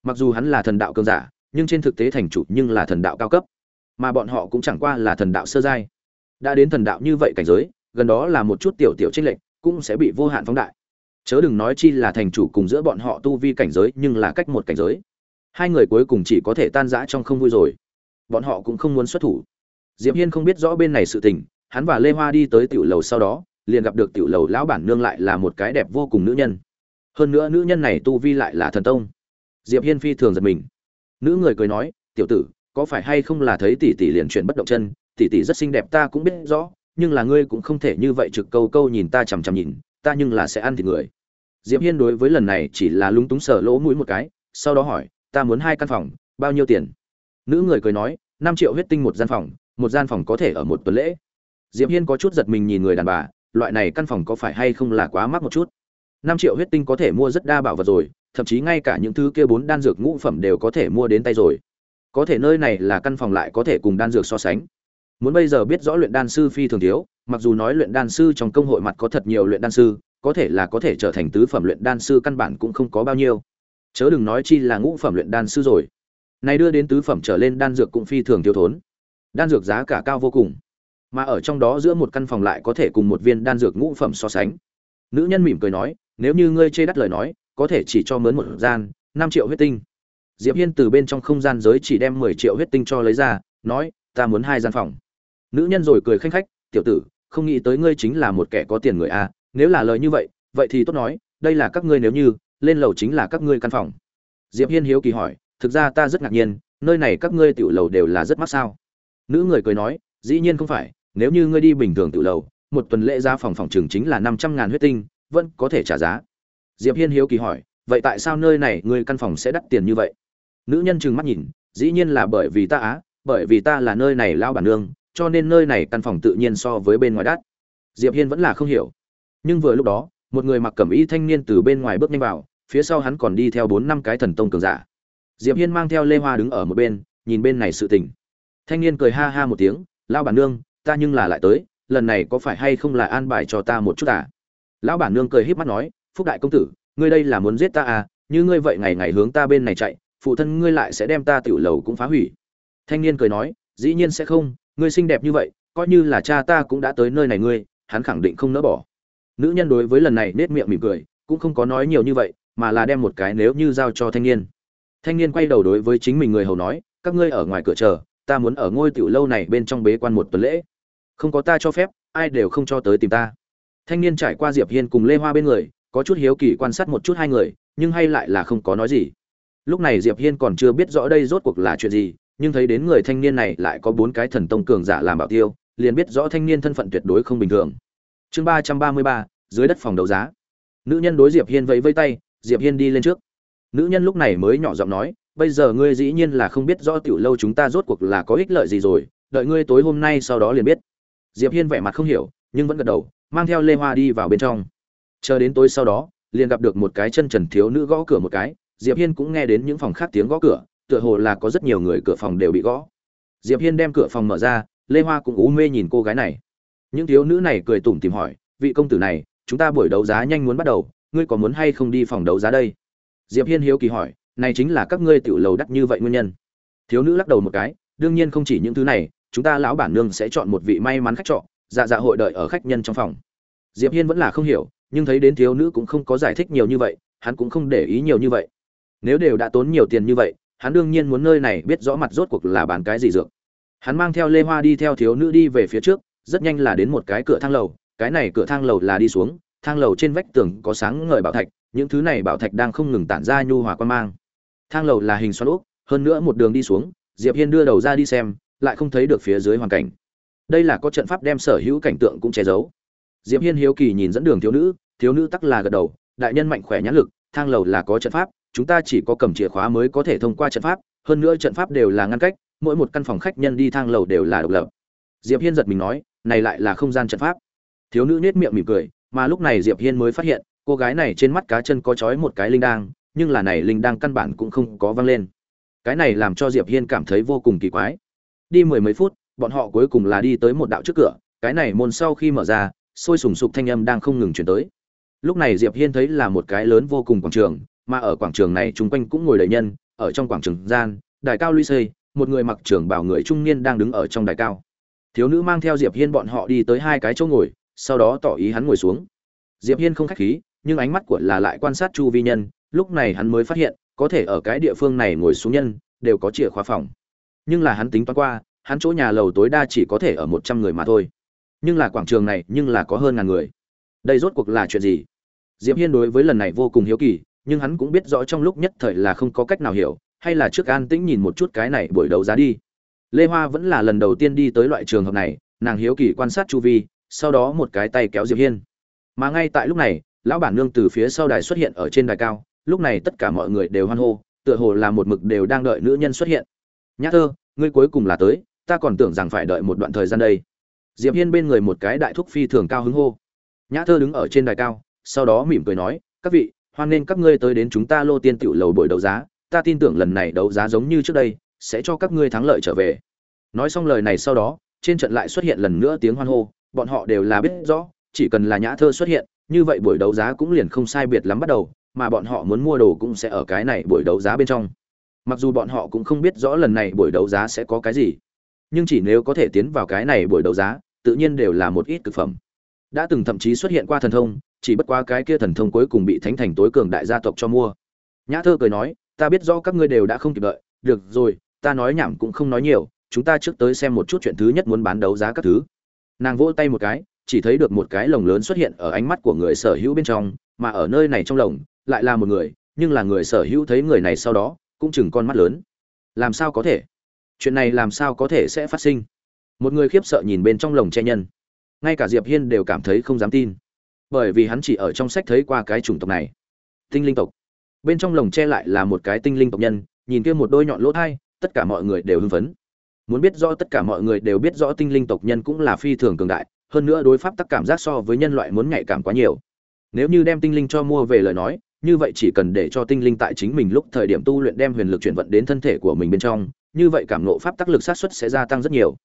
Speaker 1: Mặc dù hắn là thần đạo cơn giả, nhưng trên thực tế thành chủ nhưng là thần đạo cao cấp. Mà bọn họ cũng chẳng qua là thần đạo sơ giai. Đã đến thần đạo như vậy cảnh giới, gần đó là một chút tiểu tiểu trích lệnh cũng sẽ bị vô hạn phóng đại. Chớ đừng nói chi là thành chủ cùng giữa bọn họ tu vi cảnh giới, nhưng là cách một cảnh giới. Hai người cuối cùng chỉ có thể tan rã trong không vui rồi. Bọn họ cũng không muốn xuất thủ diệp hiên không biết rõ bên này sự tình, hắn và lê hoa đi tới tiểu lầu sau đó, liền gặp được tiểu lầu lão bản nương lại là một cái đẹp vô cùng nữ nhân. Hơn nữa nữ nhân này tu vi lại là thần tông. Diệp hiên phi thường giật mình. Nữ người cười nói, tiểu tử, có phải hay không là thấy tỷ tỷ liền chuyển bất động chân, tỷ tỷ rất xinh đẹp, ta cũng biết rõ, nhưng là ngươi cũng không thể như vậy trực câu câu nhìn ta chằm chằm nhìn, ta nhưng là sẽ ăn thịt người. Diệp hiên đối với lần này chỉ là lúng túng sờ lỗ mũi một cái, sau đó hỏi, ta muốn hai căn phòng, bao nhiêu tiền? Nữ người cười nói, năm triệu huyết tinh một gian phòng một gian phòng có thể ở một tuần lễ. Diệp hiên có chút giật mình nhìn người đàn bà, loại này căn phòng có phải hay không là quá mắc một chút? Năm triệu huyết tinh có thể mua rất đa bảo vật rồi, thậm chí ngay cả những thứ kia bốn đan dược ngũ phẩm đều có thể mua đến tay rồi. Có thể nơi này là căn phòng lại có thể cùng đan dược so sánh. Muốn bây giờ biết rõ luyện đan sư phi thường thiếu, mặc dù nói luyện đan sư trong công hội mặt có thật nhiều luyện đan sư, có thể là có thể trở thành tứ phẩm luyện đan sư căn bản cũng không có bao nhiêu. Chớ đừng nói chi là ngũ phẩm luyện đan sư rồi. Này đưa đến tứ phẩm trở lên đan dược cũng phi thường thiếu thốn đan dược giá cả cao vô cùng. Mà ở trong đó giữa một căn phòng lại có thể cùng một viên đan dược ngũ phẩm so sánh. Nữ nhân mỉm cười nói, nếu như ngươi chê đắt lời nói, có thể chỉ cho mướn một gian, năm triệu huyết tinh. Diệp hiên từ bên trong không gian giới chỉ đem mười triệu huyết tinh cho lấy ra, nói, ta muốn hai gian phòng. Nữ nhân rồi cười khanh khách, tiểu tử, không nghĩ tới ngươi chính là một kẻ có tiền người a, nếu là lời như vậy vậy thì tốt nói, đây là các ngươi nếu như, lên lầu chính là các ngươi căn phòng. Diệp hiên hiếu kỳ hỏi, thực ra ta rất ngạc nhiên, nơi này các ngươi tiểu lầu đều là rất mắc sao? Nữ người cười nói, dĩ nhiên không phải, nếu như ngươi đi bình thường tự lầu, một tuần lễ ra phòng phòng trường chính là năm trăm ngàn huyết tinh, vẫn có thể trả giá. Diệp hiên hiếu kỳ hỏi, vậy tại sao nơi này ngươi căn phòng sẽ đắt tiền như vậy? Nữ nhân trừng mắt nhìn, dĩ nhiên là bởi vì ta á, bởi vì ta là nơi này lao bản nương, cho nên nơi này căn phòng tự nhiên so với bên ngoài đắt. Diệp hiên vẫn là không hiểu. Nhưng vừa lúc đó, một người mặc cẩm y thanh niên từ bên ngoài bước nhanh vào, phía sau hắn còn đi theo bốn năm cái thần tông cường giả. Diệp hiên mang theo lê hoa đứng ở một bên, nhìn bên này sự tình thanh niên cười ha ha một tiếng lao bản nương, ta nhưng là lại tới, lần này có phải hay không là an bài cho ta một chút à? Lão bản nương cười híp mắt nói, phúc đại công tử, ngươi đây là muốn giết ta à? Như ngươi vậy ngày ngày hướng ta bên này chạy, phụ thân ngươi lại sẽ đem ta tiểu lầu cũng phá hủy. Thanh niên cười nói, dĩ nhiên sẽ không, ngươi xinh đẹp như vậy, coi như là cha ta cũng đã tới nơi này ngươi, hắn khẳng định không nỡ bỏ. Nữ nhân đối với lần này nết miệng mỉm cười, cũng không có nói nhiều như vậy, mà là đem một cái nếu như giao cho thanh niên. Thanh niên quay đầu đối với chính mình người hầu nói, các ngươi ở ngoài cửa chờ ta muốn ở ngôi tiểu lâu này bên trong bế quan một tuần lễ. Không có ta cho phép, ai đều không cho tới tìm ta. Thanh niên trải qua diệp hiên cùng lê hoa bên người, có chút hiếu kỳ quan sát một chút hai người, nhưng hay lại là không có nói gì. Lúc này diệp hiên còn chưa biết rõ đây rốt cuộc là chuyện gì, nhưng thấy đến người thanh niên này lại có bốn cái thần tông cường giả làm bảo tiêu, liền biết rõ thanh niên thân phận tuyệt đối không bình thường. Chương ba trăm ba mươi ba, dưới đất phòng đấu giá. Nữ nhân đối diệp hiên vẫy vây tay, diệp hiên đi lên trước. Nữ nhân lúc này mới nhỏ giọng nói bây giờ ngươi dĩ nhiên là không biết rõ tiểu lâu chúng ta rốt cuộc là có ích lợi gì rồi, đợi ngươi tối hôm nay sau đó liền biết. Diệp hiên vẻ mặt không hiểu, nhưng vẫn gật đầu, mang theo lê hoa đi vào bên trong. Chờ đến tối sau đó, liền gặp được một cái chân trần thiếu nữ gõ cửa một cái, diệp hiên cũng nghe đến những phòng khác tiếng gõ cửa, tựa hồ là có rất nhiều người cửa phòng đều bị gõ. Diệp hiên đem cửa phòng mở ra, lê hoa cũng u mê nhìn cô gái này. Những thiếu nữ này cười tủm tỉm hỏi, vị công tử này, chúng ta buổi đấu giá nhanh muốn bắt đầu, ngươi có muốn hay không đi phòng đấu giá đây? Diệp hiên hiếu kỳ hỏi này chính là các ngươi tiểu lầu đắt như vậy nguyên nhân. Thiếu nữ lắc đầu một cái, đương nhiên không chỉ những thứ này, chúng ta lão bản nương sẽ chọn một vị may mắn khách trọ dạ dạ hội đợi ở khách nhân trong phòng. Diệp hiên vẫn là không hiểu, nhưng thấy đến thiếu nữ cũng không có giải thích nhiều như vậy, hắn cũng không để ý nhiều như vậy. Nếu đều đã tốn nhiều tiền như vậy, hắn đương nhiên muốn nơi này biết rõ mặt rốt cuộc là bán cái gì dược. Hắn mang theo lê hoa đi theo thiếu nữ đi về phía trước, rất nhanh là đến một cái cửa thang lầu, cái này cửa thang lầu là đi xuống, thang lầu trên vách tường có sáng ngời bảo thạch, những thứ này bảo thạch đang không ngừng tản ra nhu hòa quan mang thang lầu là hình xoắn ốc, hơn nữa một đường đi xuống, diệp hiên đưa đầu ra đi xem, lại không thấy được phía dưới hoàn cảnh. Đây là có trận pháp đem sở hữu cảnh tượng cũng che giấu. Diệp hiên hiếu kỳ nhìn dẫn đường thiếu nữ thiếu nữ tắc là gật đầu, đại nhân mạnh khỏe nhãn lực, thang lầu là có trận pháp, chúng ta chỉ có cầm chìa khóa mới có thể thông qua trận pháp, hơn nữa trận pháp đều là ngăn cách, mỗi một căn phòng khách nhân đi thang lầu đều là độc lập. Diệp hiên giật mình nói, này lại là không gian trận pháp. Thiếu nữ nết miệng mỉm cười, mà lúc này diệp hiên mới phát hiện, cô gái này trên mắt cá chân có trói một cái linh đang nhưng là này linh đang căn bản cũng không có vang lên. Cái này làm cho diệp hiên cảm thấy vô cùng kỳ quái. Đi mười mấy phút, bọn họ cuối cùng là đi tới một đạo trước cửa, cái này môn sau khi mở ra, sôi sùng sục thanh âm đang không ngừng chuyển tới. Lúc này diệp hiên thấy là một cái lớn vô cùng quảng trường, mà ở quảng trường này chung quanh cũng ngồi đầy nhân, ở trong quảng trường gian, đài cao lui xây, một người mặc trưởng bảo người trung niên đang đứng ở trong đài cao. Thiếu nữ mang theo diệp hiên bọn họ đi tới hai cái chỗ ngồi, sau đó tỏ ý hắn ngồi xuống. Diệp hiên không khách khí, nhưng ánh mắt của là lại quan sát chu vi nhân lúc này hắn mới phát hiện, có thể ở cái địa phương này ngồi xuống nhân, đều có chìa khóa phòng. Nhưng là hắn tính toán qua, hắn chỗ nhà lầu tối đa chỉ có thể ở một trăm người mà thôi. Nhưng là quảng trường này, nhưng là có hơn ngàn người. Đây rốt cuộc là chuyện gì? Diệp hiên đối với lần này vô cùng hiếu kỳ, nhưng hắn cũng biết rõ trong lúc nhất thời là không có cách nào hiểu, hay là trước an tĩnh nhìn một chút cái này buổi đấu giá đi. Lê hoa vẫn là lần đầu tiên đi tới loại trường hợp này, nàng hiếu kỳ quan sát chu vi, sau đó một cái tay kéo diệp hiên. Mà ngay tại lúc này, lão bản nương từ phía sau đài xuất hiện ở trên đài cao lúc này tất cả mọi người đều hoan hô, tựa hồ là một mực đều đang đợi nữ nhân xuất hiện. Nhã thơ, ngươi cuối cùng là tới, ta còn tưởng rằng phải đợi một đoạn thời gian đây. Diệp hiên bên người một cái đại thúc phi thường cao hứng hô. Nhã thơ đứng ở trên đài cao, sau đó mỉm cười nói, các vị, hoan nên các ngươi tới đến chúng ta lô tiên tiểu lầu buổi đấu giá, ta tin tưởng lần này đấu giá giống như trước đây, sẽ cho các ngươi thắng lợi trở về. Nói xong lời này sau đó, trên trận lại xuất hiện lần nữa tiếng hoan hô, bọn họ đều là biết rõ, chỉ cần là nhã thơ xuất hiện, như vậy buổi đấu giá cũng liền không sai biệt lắm bắt đầu mà bọn họ muốn mua đồ cũng sẽ ở cái này buổi đấu giá bên trong. Mặc dù bọn họ cũng không biết rõ lần này buổi đấu giá sẽ có cái gì, nhưng chỉ nếu có thể tiến vào cái này buổi đấu giá, tự nhiên đều là một ít cực phẩm. Đã từng thậm chí xuất hiện qua thần thông, chỉ bất quá cái kia thần thông cuối cùng bị thánh thành tối cường đại gia tộc cho mua. Nhã thơ cười nói, ta biết rõ các ngươi đều đã không kịp đợi, được rồi, ta nói nhảm cũng không nói nhiều, chúng ta trước tới xem một chút chuyện thứ nhất muốn bán đấu giá các thứ. Nàng vỗ tay một cái, chỉ thấy được một cái lồng lớn xuất hiện ở ánh mắt của người sở hữu bên trong, mà ở nơi này trong lồng lại là một người, nhưng là người sở hữu thấy người này sau đó, cũng chừng con mắt lớn. Làm sao có thể? Chuyện này làm sao có thể sẽ phát sinh? Một người khiếp sợ nhìn bên trong lồng che nhân. Ngay cả diệp hiên đều cảm thấy không dám tin. Bởi vì hắn chỉ ở trong sách thấy qua cái chủng tộc này. Tinh linh tộc. Bên trong lồng che lại là một cái tinh linh tộc nhân, nhìn kia một đôi nhọn lỗ thai, tất cả mọi người đều hưng phấn. Muốn biết rõ tất cả mọi người đều biết rõ tinh linh tộc nhân cũng là phi thường cường đại, hơn nữa đối pháp tắc cảm giác so với nhân loại muốn nhạy cảm quá nhiều. Nếu như đem tinh linh cho mua về lời nói như vậy chỉ cần để cho tinh linh tại chính mình lúc thời điểm tu luyện đem huyền lực chuyển vận đến thân thể của mình bên trong, như vậy cảm ngộ pháp tắc lực sát xuất sẽ gia tăng rất nhiều.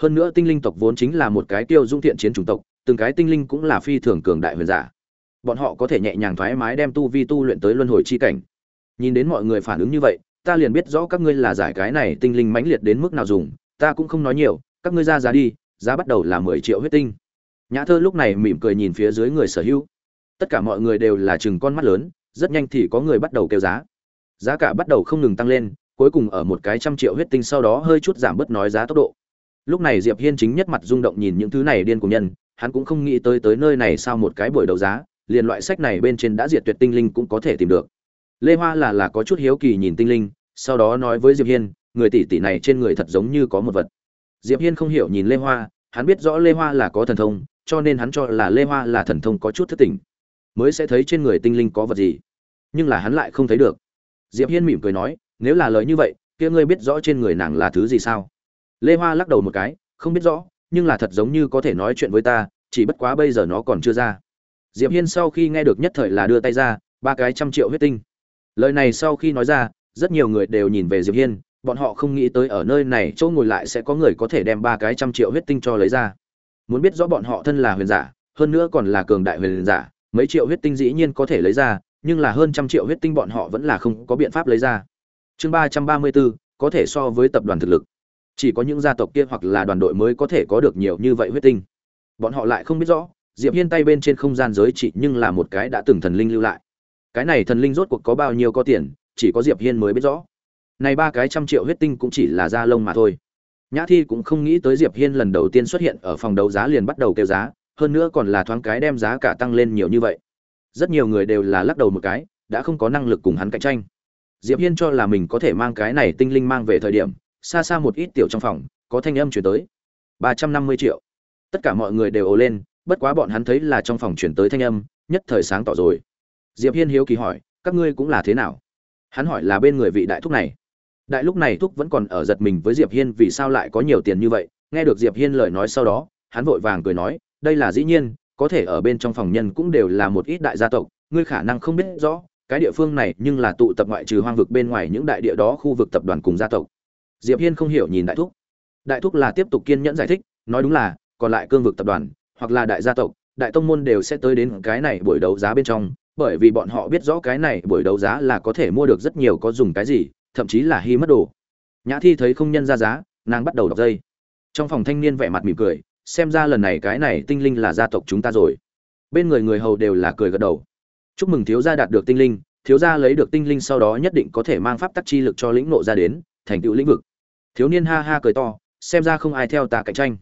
Speaker 1: Hơn nữa tinh linh tộc vốn chính là một cái tiêu dung thiện chiến chủng tộc, từng cái tinh linh cũng là phi thường cường đại huyền giả. Bọn họ có thể nhẹ nhàng thoải mái đem tu vi tu luyện tới luân hồi chi cảnh. Nhìn đến mọi người phản ứng như vậy, ta liền biết rõ các ngươi là giải cái này tinh linh mãnh liệt đến mức nào dùng, ta cũng không nói nhiều, các ngươi ra giá đi, giá bắt đầu là mười triệu huyết tinh. Nhã thơ lúc này mỉm cười nhìn phía dưới người sở hữu. Tất cả mọi người đều là chừng con mắt lớn rất nhanh thì có người bắt đầu kêu giá. Giá cả bắt đầu không ngừng tăng lên, cuối cùng ở một cái trăm triệu huyết tinh sau đó hơi chút giảm bớt nói giá tốc độ. Lúc này diệp hiên chính nhất mặt rung động nhìn những thứ này điên cùng nhân, hắn cũng không nghĩ tới tới nơi này sau một cái buổi đấu giá, liền loại sách này bên trên đã diệt tuyệt tinh linh cũng có thể tìm được. Lê hoa là là có chút hiếu kỳ nhìn tinh linh, sau đó nói với diệp hiên, người tỷ tỷ này trên người thật giống như có một vật. Diệp hiên không hiểu nhìn lê hoa, hắn biết rõ lê hoa là có thần thông, cho nên hắn cho là lê hoa là thần thông có chút thất tình mới sẽ thấy trên người tinh linh có vật gì. Nhưng là hắn lại không thấy được. Diệp hiên mỉm cười nói, nếu là lời như vậy, kia ngươi biết rõ trên người nàng là thứ gì sao? Lê hoa lắc đầu một cái, không biết rõ, nhưng là thật giống như có thể nói chuyện với ta, chỉ bất quá bây giờ nó còn chưa ra. Diệp hiên sau khi nghe được nhất thời là đưa tay ra, ba cái trăm triệu huyết tinh. Lời này sau khi nói ra, rất nhiều người đều nhìn về diệp hiên, bọn họ không nghĩ tới ở nơi này chỗ ngồi lại sẽ có người có thể đem ba cái trăm triệu huyết tinh cho lấy ra. Muốn biết rõ bọn họ thân là huyền giả, hơn nữa còn là cường đại huyền giả mấy triệu huyết tinh dĩ nhiên có thể lấy ra, nhưng là hơn trăm triệu huyết tinh bọn họ vẫn là không có biện pháp lấy ra. Chương ba trăm ba mươi bốn có thể so với tập đoàn thực lực. Chỉ có những gia tộc kia hoặc là đoàn đội mới có thể có được nhiều như vậy huyết tinh. Bọn họ lại không biết rõ, diệp hiên tay bên trên không gian giới trị nhưng là một cái đã từng thần linh lưu lại. Cái này thần linh rốt cuộc có bao nhiêu có tiền, chỉ có diệp hiên mới biết rõ. Này ba cái trăm triệu huyết tinh cũng chỉ là da lông mà thôi. Nhã thi cũng không nghĩ tới diệp hiên lần đầu tiên xuất hiện ở phòng đấu giá liền bắt đầu kêu giá hơn nữa còn là thoáng cái đem giá cả tăng lên nhiều như vậy. Rất nhiều người đều là lắc đầu một cái, đã không có năng lực cùng hắn cạnh tranh. Diệp hiên cho là mình có thể mang cái này tinh linh mang về thời điểm, xa xa một ít tiểu trong phòng, có thanh âm chuyển tới. Ba trăm năm mươi triệu. Tất cả mọi người đều ồ lên, bất quá bọn hắn thấy là trong phòng chuyển tới thanh âm, nhất thời sáng tỏ rồi. Diệp hiên hiếu kỳ hỏi, các ngươi cũng là thế nào? Hắn hỏi là bên người vị đại thúc này. Đại lúc này thúc vẫn còn ở giật mình với diệp hiên vì sao lại có nhiều tiền như vậy. Nghe được diệp hiên lời nói sau đó, hắn vội vàng cười nói đây là dĩ nhiên, có thể ở bên trong phòng nhân cũng đều là một ít đại gia tộc, ngươi khả năng không biết rõ, cái địa phương này nhưng là tụ tập ngoại trừ hoang vực bên ngoài những đại địa đó khu vực tập đoàn cùng gia tộc. Diệp hiên không hiểu nhìn đại thúc. Đại thúc là tiếp tục kiên nhẫn giải thích, nói đúng là, còn lại cương vực tập đoàn, hoặc là đại gia tộc, đại tông môn đều sẽ tới đến cái này buổi đấu giá bên trong, bởi vì bọn họ biết rõ cái này buổi đấu giá là có thể mua được rất nhiều có dùng cái gì, thậm chí là hy mất đồ. Nhã thi thấy không nhân ra giá, nàng bắt đầu đọc dây. Trong phòng thanh niên vẻ mặt mỉm cười xem ra lần này cái này tinh linh là gia tộc chúng ta rồi. Bên người người hầu đều là cười gật đầu. Chúc mừng thiếu gia đạt được tinh linh, thiếu gia lấy được tinh linh sau đó nhất định có thể mang pháp tắc chi lực cho lĩnh nộ ra đến, thành tựu lĩnh vực. Thiếu niên ha ha cười to, xem ra không ai theo ta cạnh tranh.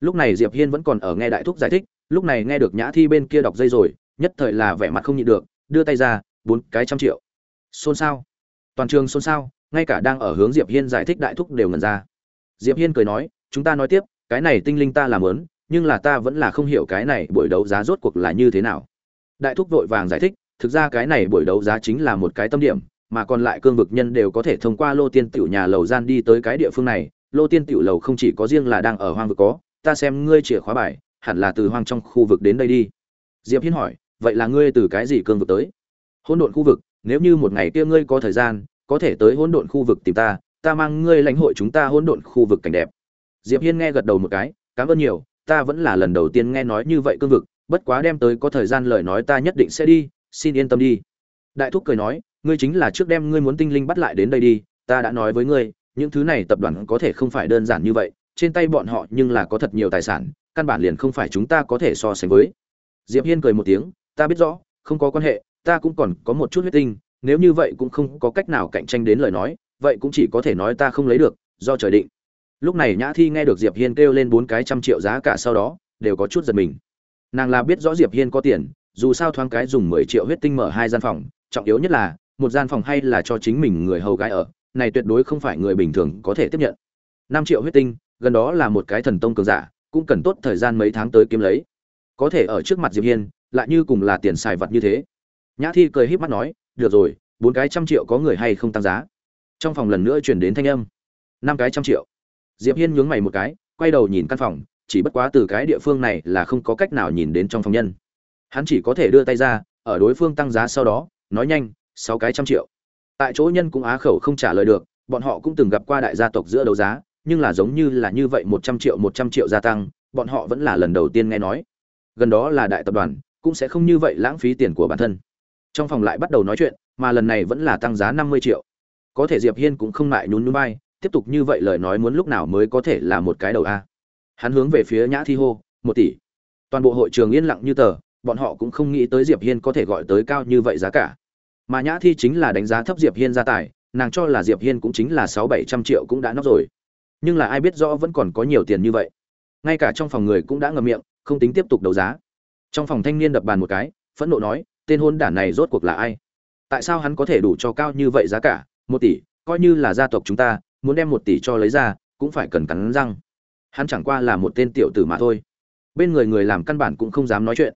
Speaker 1: Lúc này diệp hiên vẫn còn ở nghe đại thúc giải thích, lúc này nghe được nhã thi bên kia đọc dây rồi, nhất thời là vẻ mặt không nhịn được, đưa tay ra, bốn cái trăm triệu. Xôn xao. Toàn trường xôn xao, ngay cả đang ở hướng diệp hiên giải thích đại thúc đều ngẩn ra. Diệp hiên cười nói, chúng ta nói tiếp cái này tinh linh ta làm lớn, nhưng là ta vẫn là không hiểu cái này buổi đấu giá rốt cuộc là như thế nào. Đại thúc vội vàng giải thích, thực ra cái này buổi đấu giá chính là một cái tâm điểm, mà còn lại cương vực nhân đều có thể thông qua lô tiên tiểu nhà lầu gian đi tới cái địa phương này. Lô tiên tiểu lầu không chỉ có riêng là đang ở hoang vực có, ta xem ngươi chìa khóa bài, hẳn là từ hoang trong khu vực đến đây đi. Diệp hiên hỏi, vậy là ngươi từ cái gì cương vực tới? Hỗn độn khu vực, nếu như một ngày kia ngươi có thời gian, có thể tới hỗn độn khu vực tìm ta ta mang ngươi lãnh hội chúng ta hỗn độn khu vực cảnh đẹp diệp hiên nghe gật đầu một cái, cảm ơn nhiều, ta vẫn là lần đầu tiên nghe nói như vậy cương vực, bất quá đem tới có thời gian lời nói ta nhất định sẽ đi, xin yên tâm đi. Đại thúc cười nói, ngươi chính là trước đem ngươi muốn tinh linh bắt lại đến đây đi, ta đã nói với ngươi, những thứ này tập đoàn có thể không phải đơn giản như vậy, trên tay bọn họ nhưng là có thật nhiều tài sản, căn bản liền không phải chúng ta có thể so sánh với. Diệp hiên cười một tiếng, ta biết rõ, không có quan hệ, ta cũng còn có một chút huyết tinh, nếu như vậy cũng không có cách nào cạnh tranh đến lời nói, vậy cũng chỉ có thể nói ta không lấy được, do trời định lúc này nhã thi nghe được diệp hiên kêu lên bốn cái trăm triệu giá cả sau đó, đều có chút giật mình. Nàng là biết rõ diệp hiên có tiền, dù sao thoáng cái dùng mười triệu huyết tinh mở hai gian phòng, trọng yếu nhất là, một gian phòng hay là cho chính mình người hầu gái ở, này tuyệt đối không phải người bình thường có thể tiếp nhận. Năm triệu huyết tinh, gần đó là một cái thần tông cường giả, cũng cần tốt thời gian mấy tháng tới kiếm lấy. Có thể ở trước mặt diệp hiên, lại như cùng là tiền xài vật như thế. Nhã thi cười híp mắt nói, được rồi, bốn cái trăm triệu có người hay không tăng giá? Trong phòng lần nữa chuyển đến thanh âm. Năm cái trăm triệu diệp hiên nhướng mày một cái, quay đầu nhìn căn phòng, chỉ bất quá từ cái địa phương này là không có cách nào nhìn đến trong phòng nhân. Hắn chỉ có thể đưa tay ra, ở đối phương tăng giá sau đó, nói nhanh, sáu cái trăm triệu. Tại chỗ nhân cũng á khẩu không trả lời được, bọn họ cũng từng gặp qua đại gia tộc giữa đấu giá, nhưng là giống như là như vậy một trăm triệu, một trăm triệu gia tăng, bọn họ vẫn là lần đầu tiên nghe nói. Gần đó là đại tập đoàn, cũng sẽ không như vậy lãng phí tiền của bản thân. Trong phòng lại bắt đầu nói chuyện, mà lần này vẫn là tăng giá năm mươi triệu. Có thể diệp hiên cũng không ngại nhún nhún bay tiếp tục như vậy lời nói muốn lúc nào mới có thể là một cái đầu a? Hắn hướng về phía nhã thi hô, một tỷ. Toàn bộ hội trường yên lặng như tờ, bọn họ cũng không nghĩ tới diệp hiên có thể gọi tới cao như vậy giá cả. Mà nhã thi chính là đánh giá thấp diệp hiên gia tài, nàng cho là diệp hiên cũng chính là sáu bảy trăm triệu cũng đã nóc rồi. Nhưng là ai biết rõ vẫn còn có nhiều tiền như vậy. Ngay cả trong phòng người cũng đã ngậm miệng, không tính tiếp tục đấu giá. Trong phòng thanh niên đập bàn một cái, phẫn nộ nói, tên hôn đản này rốt cuộc là ai? Tại sao hắn có thể đủ cho cao như vậy giá cả? Một tỷ, coi như là gia tộc chúng ta muốn đem một tỷ cho lấy ra, cũng phải cần cắn răng. Hắn chẳng qua là một tên tiểu tử mà thôi. Bên người người làm căn bản cũng không dám nói chuyện.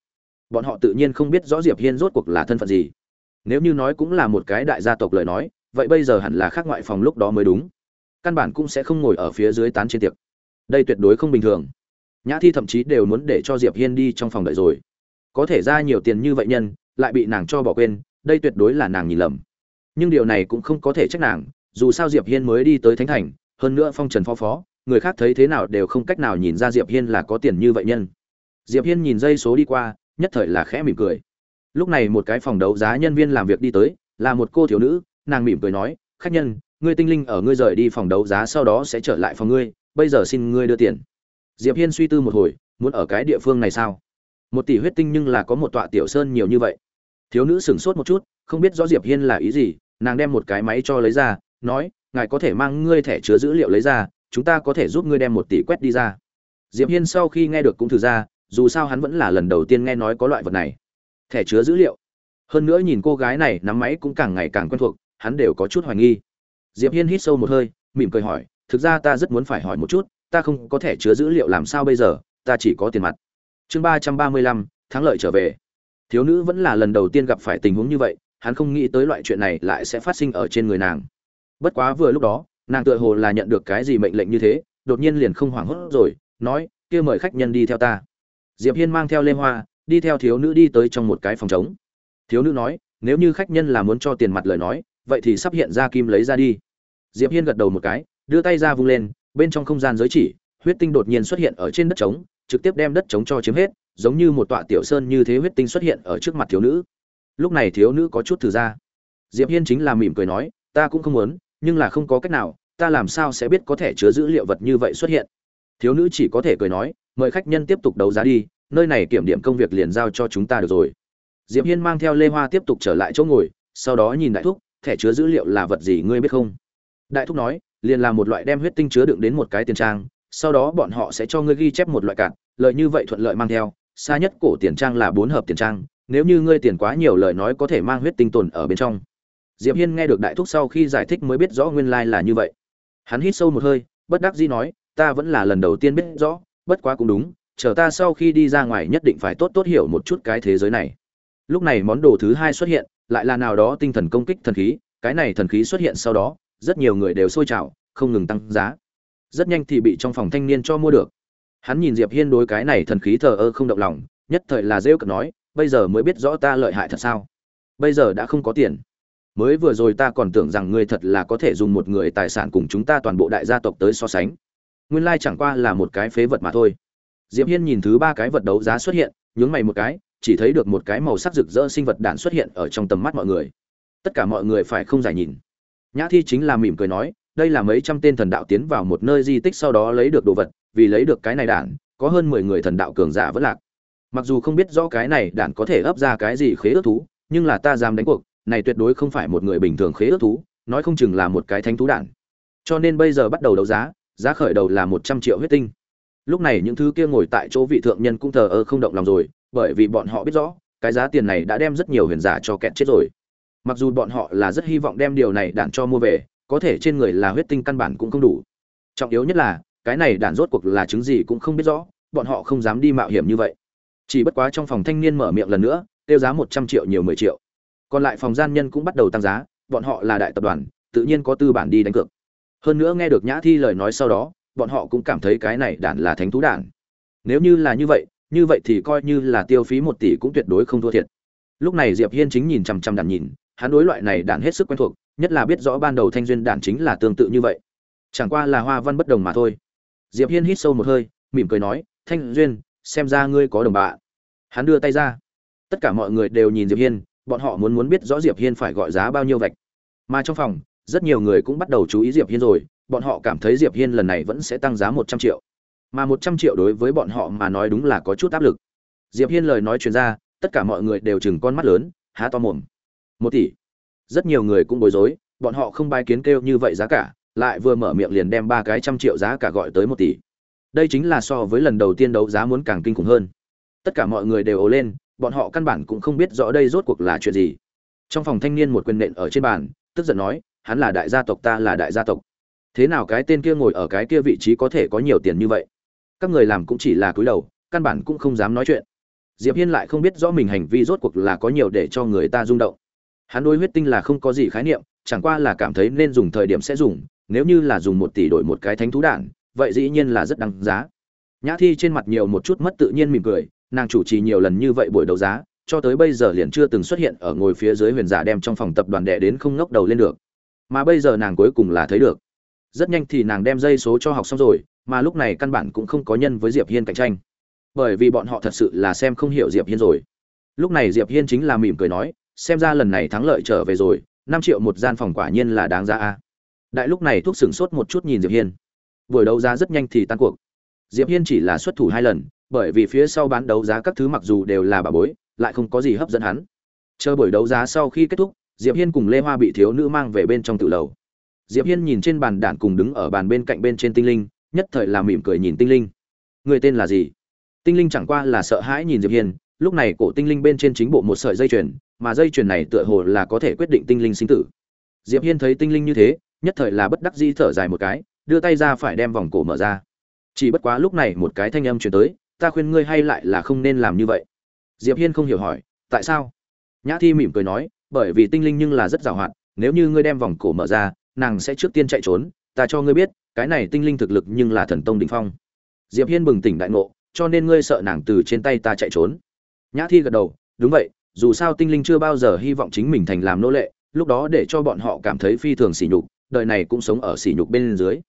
Speaker 1: Bọn họ tự nhiên không biết rõ diệp hiên rốt cuộc là thân phận gì. Nếu như nói cũng là một cái đại gia tộc lời nói, vậy bây giờ hẳn là khác ngoại phòng lúc đó mới đúng. Căn bản cũng sẽ không ngồi ở phía dưới tán trên tiệc. Đây tuyệt đối không bình thường. Nhã thi thậm chí đều muốn để cho diệp hiên đi trong phòng đợi rồi. Có thể ra nhiều tiền như vậy nhân, lại bị nàng cho bỏ quên, đây tuyệt đối là nàng nhìn lầm. Nhưng điều này cũng không có thể trách nàng dù sao diệp hiên mới đi tới thánh thành, hơn nữa phong trần phó phó, người khác thấy thế nào đều không cách nào nhìn ra diệp hiên là có tiền như vậy nhân. Diệp hiên nhìn dây số đi qua, nhất thời là khẽ mỉm cười. Lúc này một cái phòng đấu giá nhân viên làm việc đi tới, là một cô thiếu nữ, nàng mỉm cười nói, khách nhân, ngươi tinh linh ở ngươi rời đi phòng đấu giá sau đó sẽ trở lại phòng ngươi, bây giờ xin ngươi đưa tiền. Diệp hiên suy tư một hồi, muốn ở cái địa phương này sao? Một tỷ huyết tinh nhưng là có một tọa tiểu sơn nhiều như vậy. Thiếu nữ sửng sốt một chút, không biết rõ diệp hiên là ý gì, nàng đem một cái máy cho lấy ra nói, ngài có thể mang ngươi thẻ chứa dữ liệu lấy ra, chúng ta có thể giúp ngươi đem một tỷ quét đi ra. Diệp hiên sau khi nghe được cũng thử ra, dù sao hắn vẫn là lần đầu tiên nghe nói có loại vật này. Thẻ chứa dữ liệu. Hơn nữa nhìn cô gái này nắm máy cũng càng ngày càng quen thuộc, hắn đều có chút hoài nghi. Diệp hiên hít sâu một hơi, mỉm cười hỏi, thực ra ta rất muốn phải hỏi một chút, ta không có thẻ chứa dữ liệu làm sao bây giờ, ta chỉ có tiền mặt. Chương ba trăm ba mươi lăm, thắng lợi trở về. Thiếu nữ vẫn là lần đầu tiên gặp phải tình huống như vậy, hắn không nghĩ tới loại chuyện này lại sẽ phát sinh ở trên người nàng bất quá vừa lúc đó, nàng tựa hồ là nhận được cái gì mệnh lệnh như thế, đột nhiên liền không hoảng hốt rồi, nói, kia mời khách nhân đi theo ta. Diệp hiên mang theo lê hoa, đi theo thiếu nữ đi tới trong một cái phòng trống. Thiếu nữ nói, nếu như khách nhân là muốn cho tiền mặt lời nói, vậy thì sắp hiện ra kim lấy ra đi. Diệp hiên gật đầu một cái, đưa tay ra vung lên, bên trong không gian giới chỉ, huyết tinh đột nhiên xuất hiện ở trên đất trống, trực tiếp đem đất trống cho chiếm hết, giống như một tọa tiểu sơn như thế huyết tinh xuất hiện ở trước mặt thiếu nữ. Lúc này thiếu nữ có chút thử ra. Diệp hiên chính là mỉm cười nói, ta cũng không muốn nhưng là không có cách nào, ta làm sao sẽ biết có thể chứa dữ liệu vật như vậy xuất hiện? Thiếu nữ chỉ có thể cười nói, mời khách nhân tiếp tục đấu giá đi, nơi này kiểm điểm công việc liền giao cho chúng ta được rồi. Diệp hiên mang theo lê hoa tiếp tục trở lại chỗ ngồi, sau đó nhìn đại thúc, thẻ chứa dữ liệu là vật gì ngươi biết không? Đại thúc nói, liền là một loại đem huyết tinh chứa đựng đến một cái tiền trang, sau đó bọn họ sẽ cho ngươi ghi chép một loại cạn lợi như vậy thuận lợi mang theo, xa nhất cổ tiền trang là bốn hợp tiền trang, nếu như ngươi tiền quá nhiều lời nói có thể mang huyết tinh tồn ở bên trong diệp hiên nghe được đại thúc sau khi giải thích mới biết rõ nguyên lai là như vậy. Hắn hít sâu một hơi, bất đắc dĩ nói, ta vẫn là lần đầu tiên biết rõ, bất quá cũng đúng, chờ ta sau khi đi ra ngoài nhất định phải tốt tốt hiểu một chút cái thế giới này. Lúc này món đồ thứ hai xuất hiện, lại là nào đó tinh thần công kích thần khí, cái này thần khí xuất hiện sau đó, rất nhiều người đều sôi trào, không ngừng tăng giá. Rất nhanh thì bị trong phòng thanh niên cho mua được. Hắn nhìn diệp hiên đối cái này thần khí thờ ơ không động lòng, nhất thời là rêu cực nói, bây giờ mới biết rõ ta lợi hại thật sao? Bây giờ đã không có tiền mới vừa rồi ta còn tưởng rằng ngươi thật là có thể dùng một người tài sản cùng chúng ta toàn bộ đại gia tộc tới so sánh. Nguyên lai chẳng qua là một cái phế vật mà thôi. Diệp hiên nhìn thứ ba cái vật đấu giá xuất hiện, nhướng mày một cái, chỉ thấy được một cái màu sắc rực rỡ sinh vật đạn xuất hiện ở trong tầm mắt mọi người. Tất cả mọi người phải không giải nhìn. Nhã thi chính là mỉm cười nói, đây là mấy trăm tên thần đạo tiến vào một nơi di tích sau đó lấy được đồ vật, vì lấy được cái này đản, có hơn mười người thần đạo cường giả vẫn lạc. Mặc dù không biết rõ cái này đản có thể ấp ra cái gì khế ước thú, nhưng là ta dám đánh cuộc này tuyệt đối không phải một người bình thường khế ước thú, nói không chừng là một cái thánh thú đản. Cho nên bây giờ bắt đầu đấu giá giá khởi đầu là một trăm triệu huyết tinh. Lúc này những thứ kia ngồi tại chỗ vị thượng nhân cũng thờ ơ không động lòng rồi, bởi vì bọn họ biết rõ, cái giá tiền này đã đem rất nhiều huyền giả cho kẹt chết rồi. Mặc dù bọn họ là rất hy vọng đem điều này đản cho mua về, có thể trên người là huyết tinh căn bản cũng không đủ. Trọng yếu nhất là, cái này đản rốt cuộc là chứng gì cũng không biết rõ, bọn họ không dám đi mạo hiểm như vậy. Chỉ bất quá trong phòng thanh niên mở miệng lần nữa, tiêu giá một trăm triệu nhiều mười triệu còn lại phòng gian nhân cũng bắt đầu tăng giá, bọn họ là đại tập đoàn, tự nhiên có tư bản đi đánh cược. Hơn nữa nghe được nhã thi lời nói sau đó, bọn họ cũng cảm thấy cái này đản là thánh thú đản. nếu như là như vậy như vậy thì coi như là tiêu phí một tỷ cũng tuyệt đối không thua thiệt. Lúc này diệp hiên chính nhìn chằm chằm đản nhìn, hắn đối loại này đản hết sức quen thuộc, nhất là biết rõ ban đầu thanh duyên đản chính là tương tự như vậy. Chẳng qua là hoa văn bất đồng mà thôi. Diệp hiên hít sâu một hơi, mỉm cười nói, thanh duyên, xem ra ngươi có đồng bạ hắn đưa tay ra. Tất cả mọi người đều nhìn diệp hiên bọn họ muốn muốn biết rõ diệp hiên phải gọi giá bao nhiêu vạch. Mà trong phòng, rất nhiều người cũng bắt đầu chú ý diệp hiên rồi, bọn họ cảm thấy diệp hiên lần này vẫn sẽ tăng giá một trăm triệu. Mà một trăm triệu đối với bọn họ mà nói đúng là có chút áp lực. Diệp hiên lời nói truyền ra, tất cả mọi người đều chừng con mắt lớn, há to mồm. Một tỷ. Rất nhiều người cũng bối rối, bọn họ không bài kiến kêu như vậy giá cả, lại vừa mở miệng liền đem ba cái trăm triệu giá cả gọi tới một tỷ. Đây chính là so với lần đầu tiên đấu giá muốn càng kinh khủng hơn. Tất cả mọi người đều ồ lên bọn họ căn bản cũng không biết rõ đây rốt cuộc là chuyện gì. Trong phòng thanh niên một quyền nện ở trên bàn, tức giận nói, hắn là đại gia tộc ta là đại gia tộc. Thế nào cái tên kia ngồi ở cái kia vị trí có thể có nhiều tiền như vậy? Các người làm cũng chỉ là cúi đầu, căn bản cũng không dám nói chuyện. Diệp hiên lại không biết rõ mình hành vi rốt cuộc là có nhiều để cho người ta rung động. Hắn đối huyết tinh là không có gì khái niệm, chẳng qua là cảm thấy nên dùng thời điểm sẽ dùng, nếu như là dùng một tỷ đổi một cái thánh thú đản vậy dĩ nhiên là rất đáng giá. Nhã thi trên mặt nhiều một chút mất tự nhiên mỉm cười nàng chủ trì nhiều lần như vậy buổi đấu giá, cho tới bây giờ liền chưa từng xuất hiện ở ngồi phía dưới huyền giả đem trong phòng tập đoàn đệ đến không ngóc đầu lên được. Mà bây giờ nàng cuối cùng là thấy được. Rất nhanh thì nàng đem dây số cho học xong rồi, mà lúc này căn bản cũng không có nhân với diệp hiên cạnh tranh. Bởi vì bọn họ thật sự là xem không hiểu diệp hiên rồi. Lúc này diệp hiên chính là mỉm cười nói, xem ra lần này thắng lợi trở về rồi, năm triệu một gian phòng quả nhiên là đáng giá a. Đại lúc này thuốc sửng sốt một chút nhìn diệp hiên. Buổi đấu giá rất nhanh thì tan cuộc. Diệp hiên chỉ là xuất thủ hai lần bởi vì phía sau bán đấu giá các thứ mặc dù đều là bà bối, lại không có gì hấp dẫn hắn. Chờ buổi đấu giá sau khi kết thúc, diệp hiên cùng lê hoa bị thiếu nữ mang về bên trong tự lầu. Diệp hiên nhìn trên bàn đạn cùng đứng ở bàn bên cạnh bên trên tinh linh, nhất thời là mỉm cười nhìn tinh linh. Người tên là gì? Tinh linh chẳng qua là sợ hãi nhìn diệp hiên, lúc này cổ tinh linh bên trên chính bộ một sợi dây chuyền, mà dây chuyền này tựa hồ là có thể quyết định tinh linh sinh tử. Diệp hiên thấy tinh linh như thế, nhất thời là bất đắc dĩ thở dài một cái, đưa tay ra phải đem vòng cổ mở ra. Chỉ bất quá lúc này một cái thanh âm truyền tới ta khuyên ngươi hay lại là không nên làm như vậy. Diệp hiên không hiểu hỏi, tại sao? Nhã thi mỉm cười nói, bởi vì tinh linh nhưng là rất giàu hạn, nếu như ngươi đem vòng cổ mở ra, nàng sẽ trước tiên chạy trốn, ta cho ngươi biết, cái này tinh linh thực lực nhưng là thần tông đỉnh phong. Diệp hiên bừng tỉnh đại ngộ, cho nên ngươi sợ nàng từ trên tay ta chạy trốn. Nhã thi gật đầu, đúng vậy, dù sao tinh linh chưa bao giờ hy vọng chính mình thành làm nô lệ, lúc đó để cho bọn họ cảm thấy phi thường sỉ nhục, đời này cũng sống ở sỉ nhục bên dưới.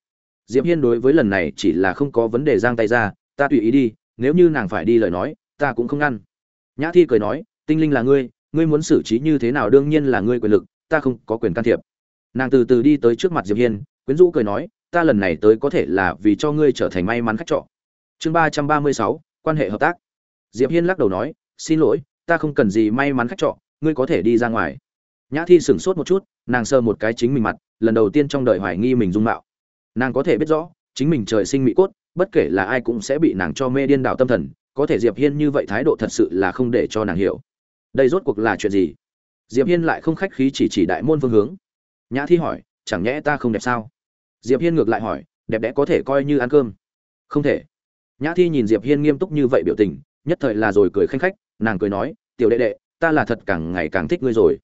Speaker 1: Diệp hiên đối với lần này chỉ là không có vấn đề giang tay ra, ta tùy ý đi nếu như nàng phải đi lời nói, ta cũng không ngăn. Nhã thi cười nói, tinh linh là ngươi ngươi muốn xử trí như thế nào đương nhiên là ngươi quyền lực, ta không có quyền can thiệp. Nàng từ từ đi tới trước mặt diệp hiên, quyến rũ cười nói, ta lần này tới có thể là vì cho ngươi trở thành may mắn khách trọ. Chương ba trăm ba mươi sáu, quan hệ hợp tác. Diệp hiên lắc đầu nói, xin lỗi, ta không cần gì may mắn khách trọ, ngươi có thể đi ra ngoài. Nhã thi sửng sốt một chút, nàng sờ một cái chính mình mặt, lần đầu tiên trong đời hoài nghi mình dung mạo. Nàng có thể biết rõ, chính mình trời sinh mỹ cốt bất kể là ai cũng sẽ bị nàng cho mê điên đảo tâm thần, có thể diệp hiên như vậy thái độ thật sự là không để cho nàng hiểu. Đây rốt cuộc là chuyện gì? Diệp hiên lại không khách khí chỉ chỉ đại môn phương hướng. Nhã thi hỏi, chẳng nhẽ ta không đẹp sao? Diệp hiên ngược lại hỏi, đẹp đẽ có thể coi như ăn cơm. Không thể. Nhã thi nhìn diệp hiên nghiêm túc như vậy biểu tình, nhất thời là rồi cười khanh khách, nàng cười nói, tiểu đệ đệ, ta là thật càng ngày càng thích ngươi rồi.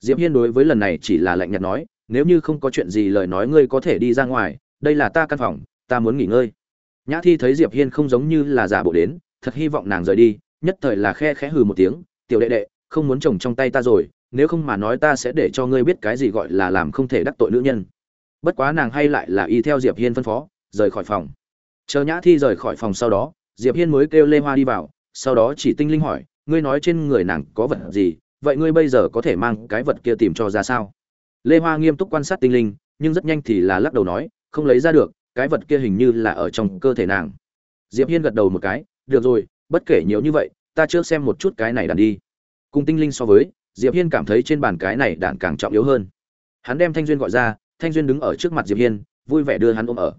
Speaker 1: Diệp hiên đối với lần này chỉ là lạnh nhạt nói, nếu như không có chuyện gì lời nói ngươi có thể đi ra ngoài, đây là ta căn phòng, ta muốn nghỉ ngơi nhã thi thấy diệp hiên không giống như là giả bộ đến, thật hy vọng nàng rời đi, nhất thời là khe khẽ hừ một tiếng, tiểu đệ đệ, không muốn chồng trong tay ta rồi, nếu không mà nói ta sẽ để cho ngươi biết cái gì gọi là làm không thể đắc tội nữ nhân. Bất quá nàng hay lại là y theo diệp hiên phân phó, rời khỏi phòng. Chờ nhã thi rời khỏi phòng sau đó, diệp hiên mới kêu lê hoa đi vào, sau đó chỉ tinh linh hỏi, ngươi nói trên người nàng có vật gì, vậy ngươi bây giờ có thể mang cái vật kia tìm cho ra sao? Lê hoa nghiêm túc quan sát tinh linh, nhưng rất nhanh thì là lắc đầu nói, không lấy ra được cái vật kia hình như là ở trong cơ thể nàng. Diệp hiên gật đầu một cái, được rồi, bất kể nhiều như vậy, ta chưa xem một chút cái này đàn đi. Cùng tinh linh so với, diệp hiên cảm thấy trên bàn cái này đàn càng trọng yếu hơn. Hắn đem thanh duyên gọi ra, thanh duyên đứng ở trước mặt diệp hiên, vui vẻ đưa hắn ôm ở.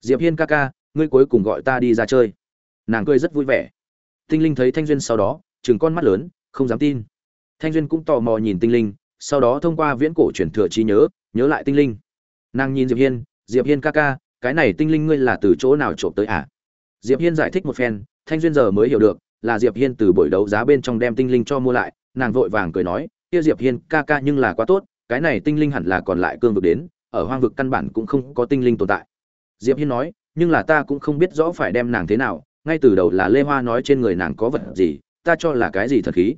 Speaker 1: Diệp hiên ca ca, ngươi cuối cùng gọi ta đi ra chơi. Nàng cười rất vui vẻ. Tinh linh thấy thanh duyên sau đó chừng con mắt lớn, không dám tin. Thanh duyên cũng tò mò nhìn tinh linh, sau đó thông qua viễn cổ truyền thừa trí nhớ nhớ lại tinh linh. Nàng nhìn diệp hiên diệp hiên ca ca cái này tinh linh ngươi là từ chỗ nào trộm tới à? Diệp hiên giải thích một phen, thanh duyên giờ mới hiểu được, là diệp hiên từ buổi đấu giá bên trong đem tinh linh cho mua lại, nàng vội vàng cười nói, kia diệp hiên, ca ca nhưng là quá tốt, cái này tinh linh hẳn là còn lại cương vực đến, ở hoang vực căn bản cũng không có tinh linh tồn tại. Diệp hiên nói, nhưng là ta cũng không biết rõ phải đem nàng thế nào, ngay từ đầu là lê hoa nói trên người nàng có vật gì, ta cho là cái gì thật khí?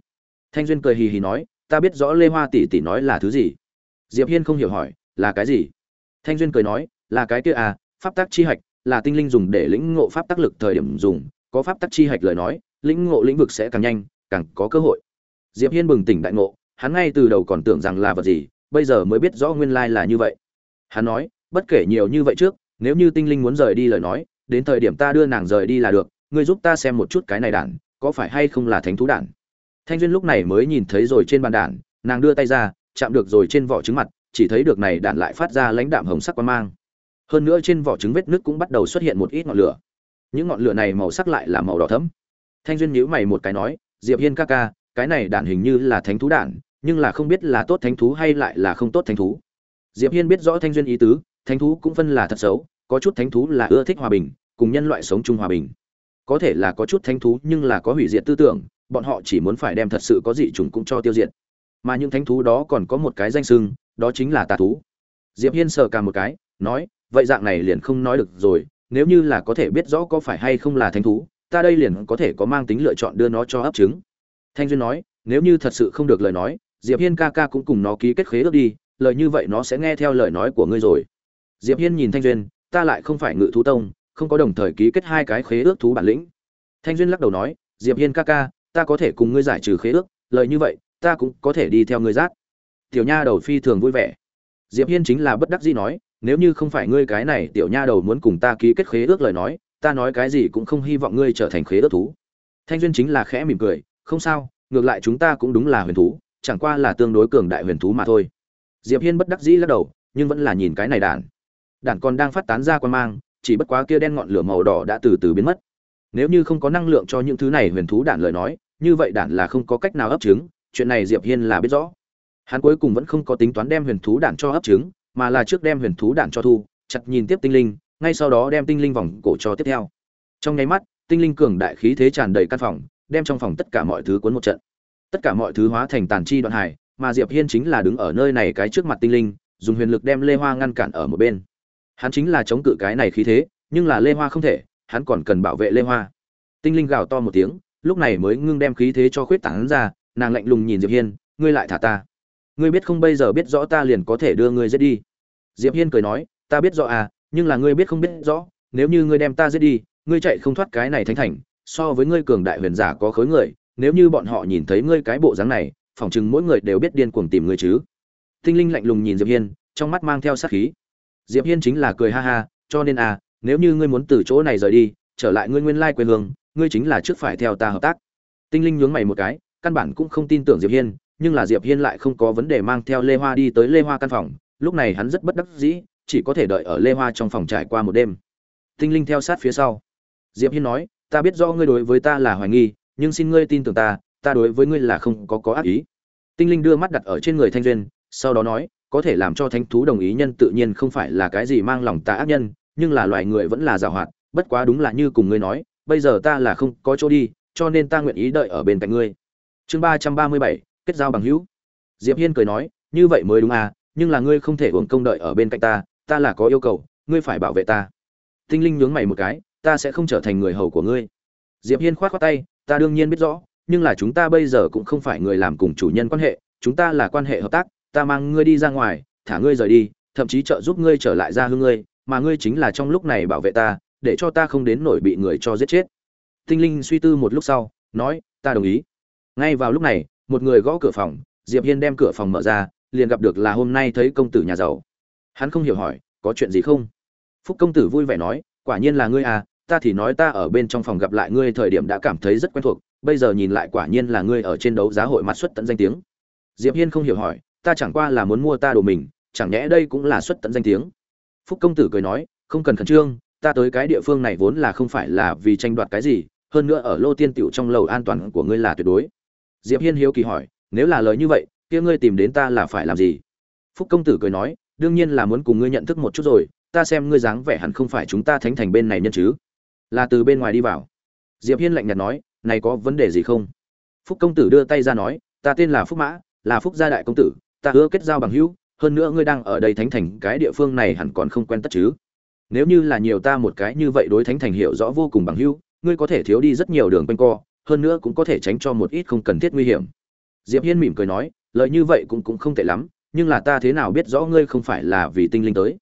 Speaker 1: Thanh duyên cười hì hì nói, ta biết rõ lê hoa tỷ tỷ nói là thứ gì. Diệp hiên không hiểu hỏi, là cái gì? Thanh duyên cười nói, là cái kia à pháp tắc chi hạch là tinh linh dùng để lĩnh ngộ pháp tắc lực thời điểm dùng. Có pháp tắc chi hạch lời nói, lĩnh ngộ lĩnh vực sẽ càng nhanh, càng có cơ hội. Diệp hiên bừng tỉnh đại ngộ, hắn ngay từ đầu còn tưởng rằng là vật gì, bây giờ mới biết rõ nguyên lai là như vậy. Hắn nói, bất kể nhiều như vậy trước, nếu như tinh linh muốn rời đi lời nói, đến thời điểm ta đưa nàng rời đi là được, ngươi giúp ta xem một chút cái này đản có phải hay không là thánh thú đản thanh duyên lúc này mới nhìn thấy rồi trên bàn đản nàng đưa tay ra, chạm được rồi trên vỏ trứng mặt, chỉ thấy được này đản lại phát ra lãnh đạm hồng sắc quan mang hơn nữa trên vỏ trứng vết nước cũng bắt đầu xuất hiện một ít ngọn lửa. Những ngọn lửa này màu sắc lại là màu đỏ thẫm. Thanh duyên nhíu mày một cái nói diệp hiên ca ca cái này đạn hình như là thánh thú đản nhưng là không biết là tốt thánh thú hay lại là không tốt thánh thú. Diệp hiên biết rõ thanh duyên ý tứ thánh thú cũng phân là thật xấu có chút thánh thú là ưa thích hòa bình cùng nhân loại sống chung hòa bình. Có thể là có chút thánh thú nhưng là có hủy diệt tư tưởng bọn họ chỉ muốn phải đem thật sự có dị chủng cũng cho tiêu diệt. Mà những thánh thú đó còn có một cái danh sưng, đó chính là tà thú. Diệp hiên sờ cả một cái nói vậy dạng này liền không nói được rồi, nếu như là có thể biết rõ có phải hay không là thánh thú, ta đây liền có thể có mang tính lựa chọn đưa nó cho ấp trứng. Thanh duyên nói, nếu như thật sự không được lời nói, diệp hiên ca ca cũng cùng nó ký kết khế ước đi, lời như vậy nó sẽ nghe theo lời nói của ngươi rồi. Diệp hiên nhìn thanh duyên, ta lại không phải ngự thú tông, không có đồng thời ký kết hai cái khế ước thú bản lĩnh. Thanh duyên lắc đầu nói, diệp hiên ca ca, ta có thể cùng ngươi giải trừ khế ước, lời như vậy, ta cũng có thể đi theo ngươi giác tiểu nha đầu phi thường vui vẻ. Diệp hiên chính là bất đắc dĩ nói nếu như không phải ngươi cái này tiểu nha đầu muốn cùng ta ký kết khế ước lời nói, ta nói cái gì cũng không hy vọng ngươi trở thành khế ước thú. Thanh duyên chính là khẽ mỉm cười, không sao, ngược lại chúng ta cũng đúng là huyền thú, chẳng qua là tương đối cường đại huyền thú mà thôi. Diệp hiên bất đắc dĩ lắc đầu, nhưng vẫn là nhìn cái này đàn. Đàn còn đang phát tán ra quan mang, chỉ bất quá kia đen ngọn lửa màu đỏ đã từ từ biến mất. Nếu như không có năng lượng cho những thứ này huyền thú đản lời nói, như vậy đản là không có cách nào ấp trứng, chuyện này diệp hiên là biết rõ. Hắn cuối cùng vẫn không có tính toán đem huyền thú đản cho ấp trứng mà là trước đem huyền thú đạn cho thu, chặt nhìn tiếp tinh linh, ngay sau đó đem tinh linh vòng cổ cho tiếp theo. Trong nháy mắt, tinh linh cường đại khí thế tràn đầy căn phòng, đem trong phòng tất cả mọi thứ cuốn một trận. Tất cả mọi thứ hóa thành tàn chi đoạn hải, mà diệp hiên chính là đứng ở nơi này cái trước mặt tinh linh, dùng huyền lực đem lê hoa ngăn cản ở một bên. Hắn chính là chống cự cái này khí thế, nhưng là lê hoa không thể, hắn còn cần bảo vệ lê hoa. Tinh linh gào to một tiếng, lúc này mới ngưng đem khí thế cho khuyết tảng ra, nàng lạnh lùng nhìn diệp hiên, ngươi lại thả ta ngươi biết không bây giờ biết rõ ta liền có thể đưa ngươi giết đi. Diệp hiên cười nói, ta biết rõ à nhưng là ngươi biết không biết rõ, nếu như ngươi đem ta giết đi, ngươi chạy không thoát cái này thánh thành, so với ngươi cường đại huyền giả có khối người, nếu như bọn họ nhìn thấy ngươi cái bộ dáng này, phỏng chừng mỗi người đều biết điên cuồng tìm ngươi chứ. Tinh linh lạnh lùng nhìn diệp hiên, trong mắt mang theo sát khí. Diệp hiên chính là cười ha ha, cho nên à nếu như ngươi muốn từ chỗ này rời đi, trở lại ngươi nguyên lai quê hương, ngươi chính là trước phải theo ta hợp tác. Tinh linh nhướng mày một cái, căn bản cũng không tin tưởng diệp hiên nhưng là diệp hiên lại không có vấn đề mang theo lê hoa đi tới lê hoa căn phòng. Lúc này hắn rất bất đắc dĩ, chỉ có thể đợi ở lê hoa trong phòng trải qua một đêm. Tinh linh theo sát phía sau. Diệp hiên nói, ta biết do ngươi đối với ta là hoài nghi, nhưng xin ngươi tin tưởng ta ta đối với ngươi là không có có ác ý. Tinh linh đưa mắt đặt ở trên người thanh duyên, sau đó nói, có thể làm cho thánh thú đồng ý nhân tự nhiên không phải là cái gì mang lòng ta ác nhân, nhưng là loài người vẫn là giàu hoạt, bất quá đúng là như cùng ngươi nói, bây giờ ta là không có chỗ đi, cho nên ta nguyện ý đợi ở bên cạnh ngươi. Chương ba trăm ba mươi bảy kết giao bằng hữu. Diệp hiên cười nói, như vậy mới đúng à nhưng là ngươi không thể uổng công đợi ở bên cạnh ta ta là có yêu cầu, ngươi phải bảo vệ ta. Tinh linh nhướng mày một cái, ta sẽ không trở thành người hầu của ngươi. Diệp hiên khoát khoát tay, ta đương nhiên biết rõ, nhưng là chúng ta bây giờ cũng không phải người làm cùng chủ nhân quan hệ, chúng ta là quan hệ hợp tác, ta mang ngươi đi ra ngoài, thả ngươi rời đi, thậm chí trợ giúp ngươi trở lại ra hương ngươi, mà ngươi chính là trong lúc này bảo vệ ta, để cho ta không đến nổi bị người cho giết chết. Tinh linh suy tư một lúc sau, nói, ta đồng ý. Ngay vào lúc này một người gõ cửa phòng, diệp hiên đem cửa phòng mở ra, liền gặp được là hôm nay thấy công tử nhà giàu. Hắn không hiểu hỏi, có chuyện gì không? Phúc công tử vui vẻ nói, quả nhiên là ngươi à ta thì nói ta ở bên trong phòng gặp lại ngươi thời điểm đã cảm thấy rất quen thuộc, bây giờ nhìn lại quả nhiên là ngươi ở trên đấu giá hội mặt xuất tận danh tiếng. Diệp hiên không hiểu hỏi, ta chẳng qua là muốn mua ta đồ mình, chẳng nhẽ đây cũng là xuất tận danh tiếng? Phúc công tử cười nói, không cần khẩn trương, ta tới cái địa phương này vốn là không phải là vì tranh đoạt cái gì, hơn nữa ở lô tiên tiểu trong lầu an toàn của ngươi là tuyệt đối diệp hiên hiếu kỳ hỏi, nếu là lời như vậy, kia ngươi tìm đến ta là phải làm gì? Phúc công tử cười nói, đương nhiên là muốn cùng ngươi nhận thức một chút rồi, ta xem ngươi dáng vẻ hẳn không phải chúng ta thánh thành bên này nhân chứ. Là từ bên ngoài đi vào. Diệp hiên lạnh nhạt nói, này có vấn đề gì không? Phúc công tử đưa tay ra nói, ta tên là phúc mã, là phúc gia đại công tử, ta hứa kết giao bằng hữu, hơn nữa ngươi đang ở đây thánh thành, cái địa phương này hẳn còn không quen tất chứ. Nếu như là nhiều ta một cái như vậy đối thánh thành hiểu rõ vô cùng bằng hữu, ngươi có thể thiếu đi rất nhiều đường quanh co hơn nữa cũng có thể tránh cho một ít không cần thiết nguy hiểm. Diệp hiên mỉm cười nói, lời như vậy cũng cũng không tệ lắm, nhưng là ta thế nào biết rõ ngươi không phải là vì tinh linh tới?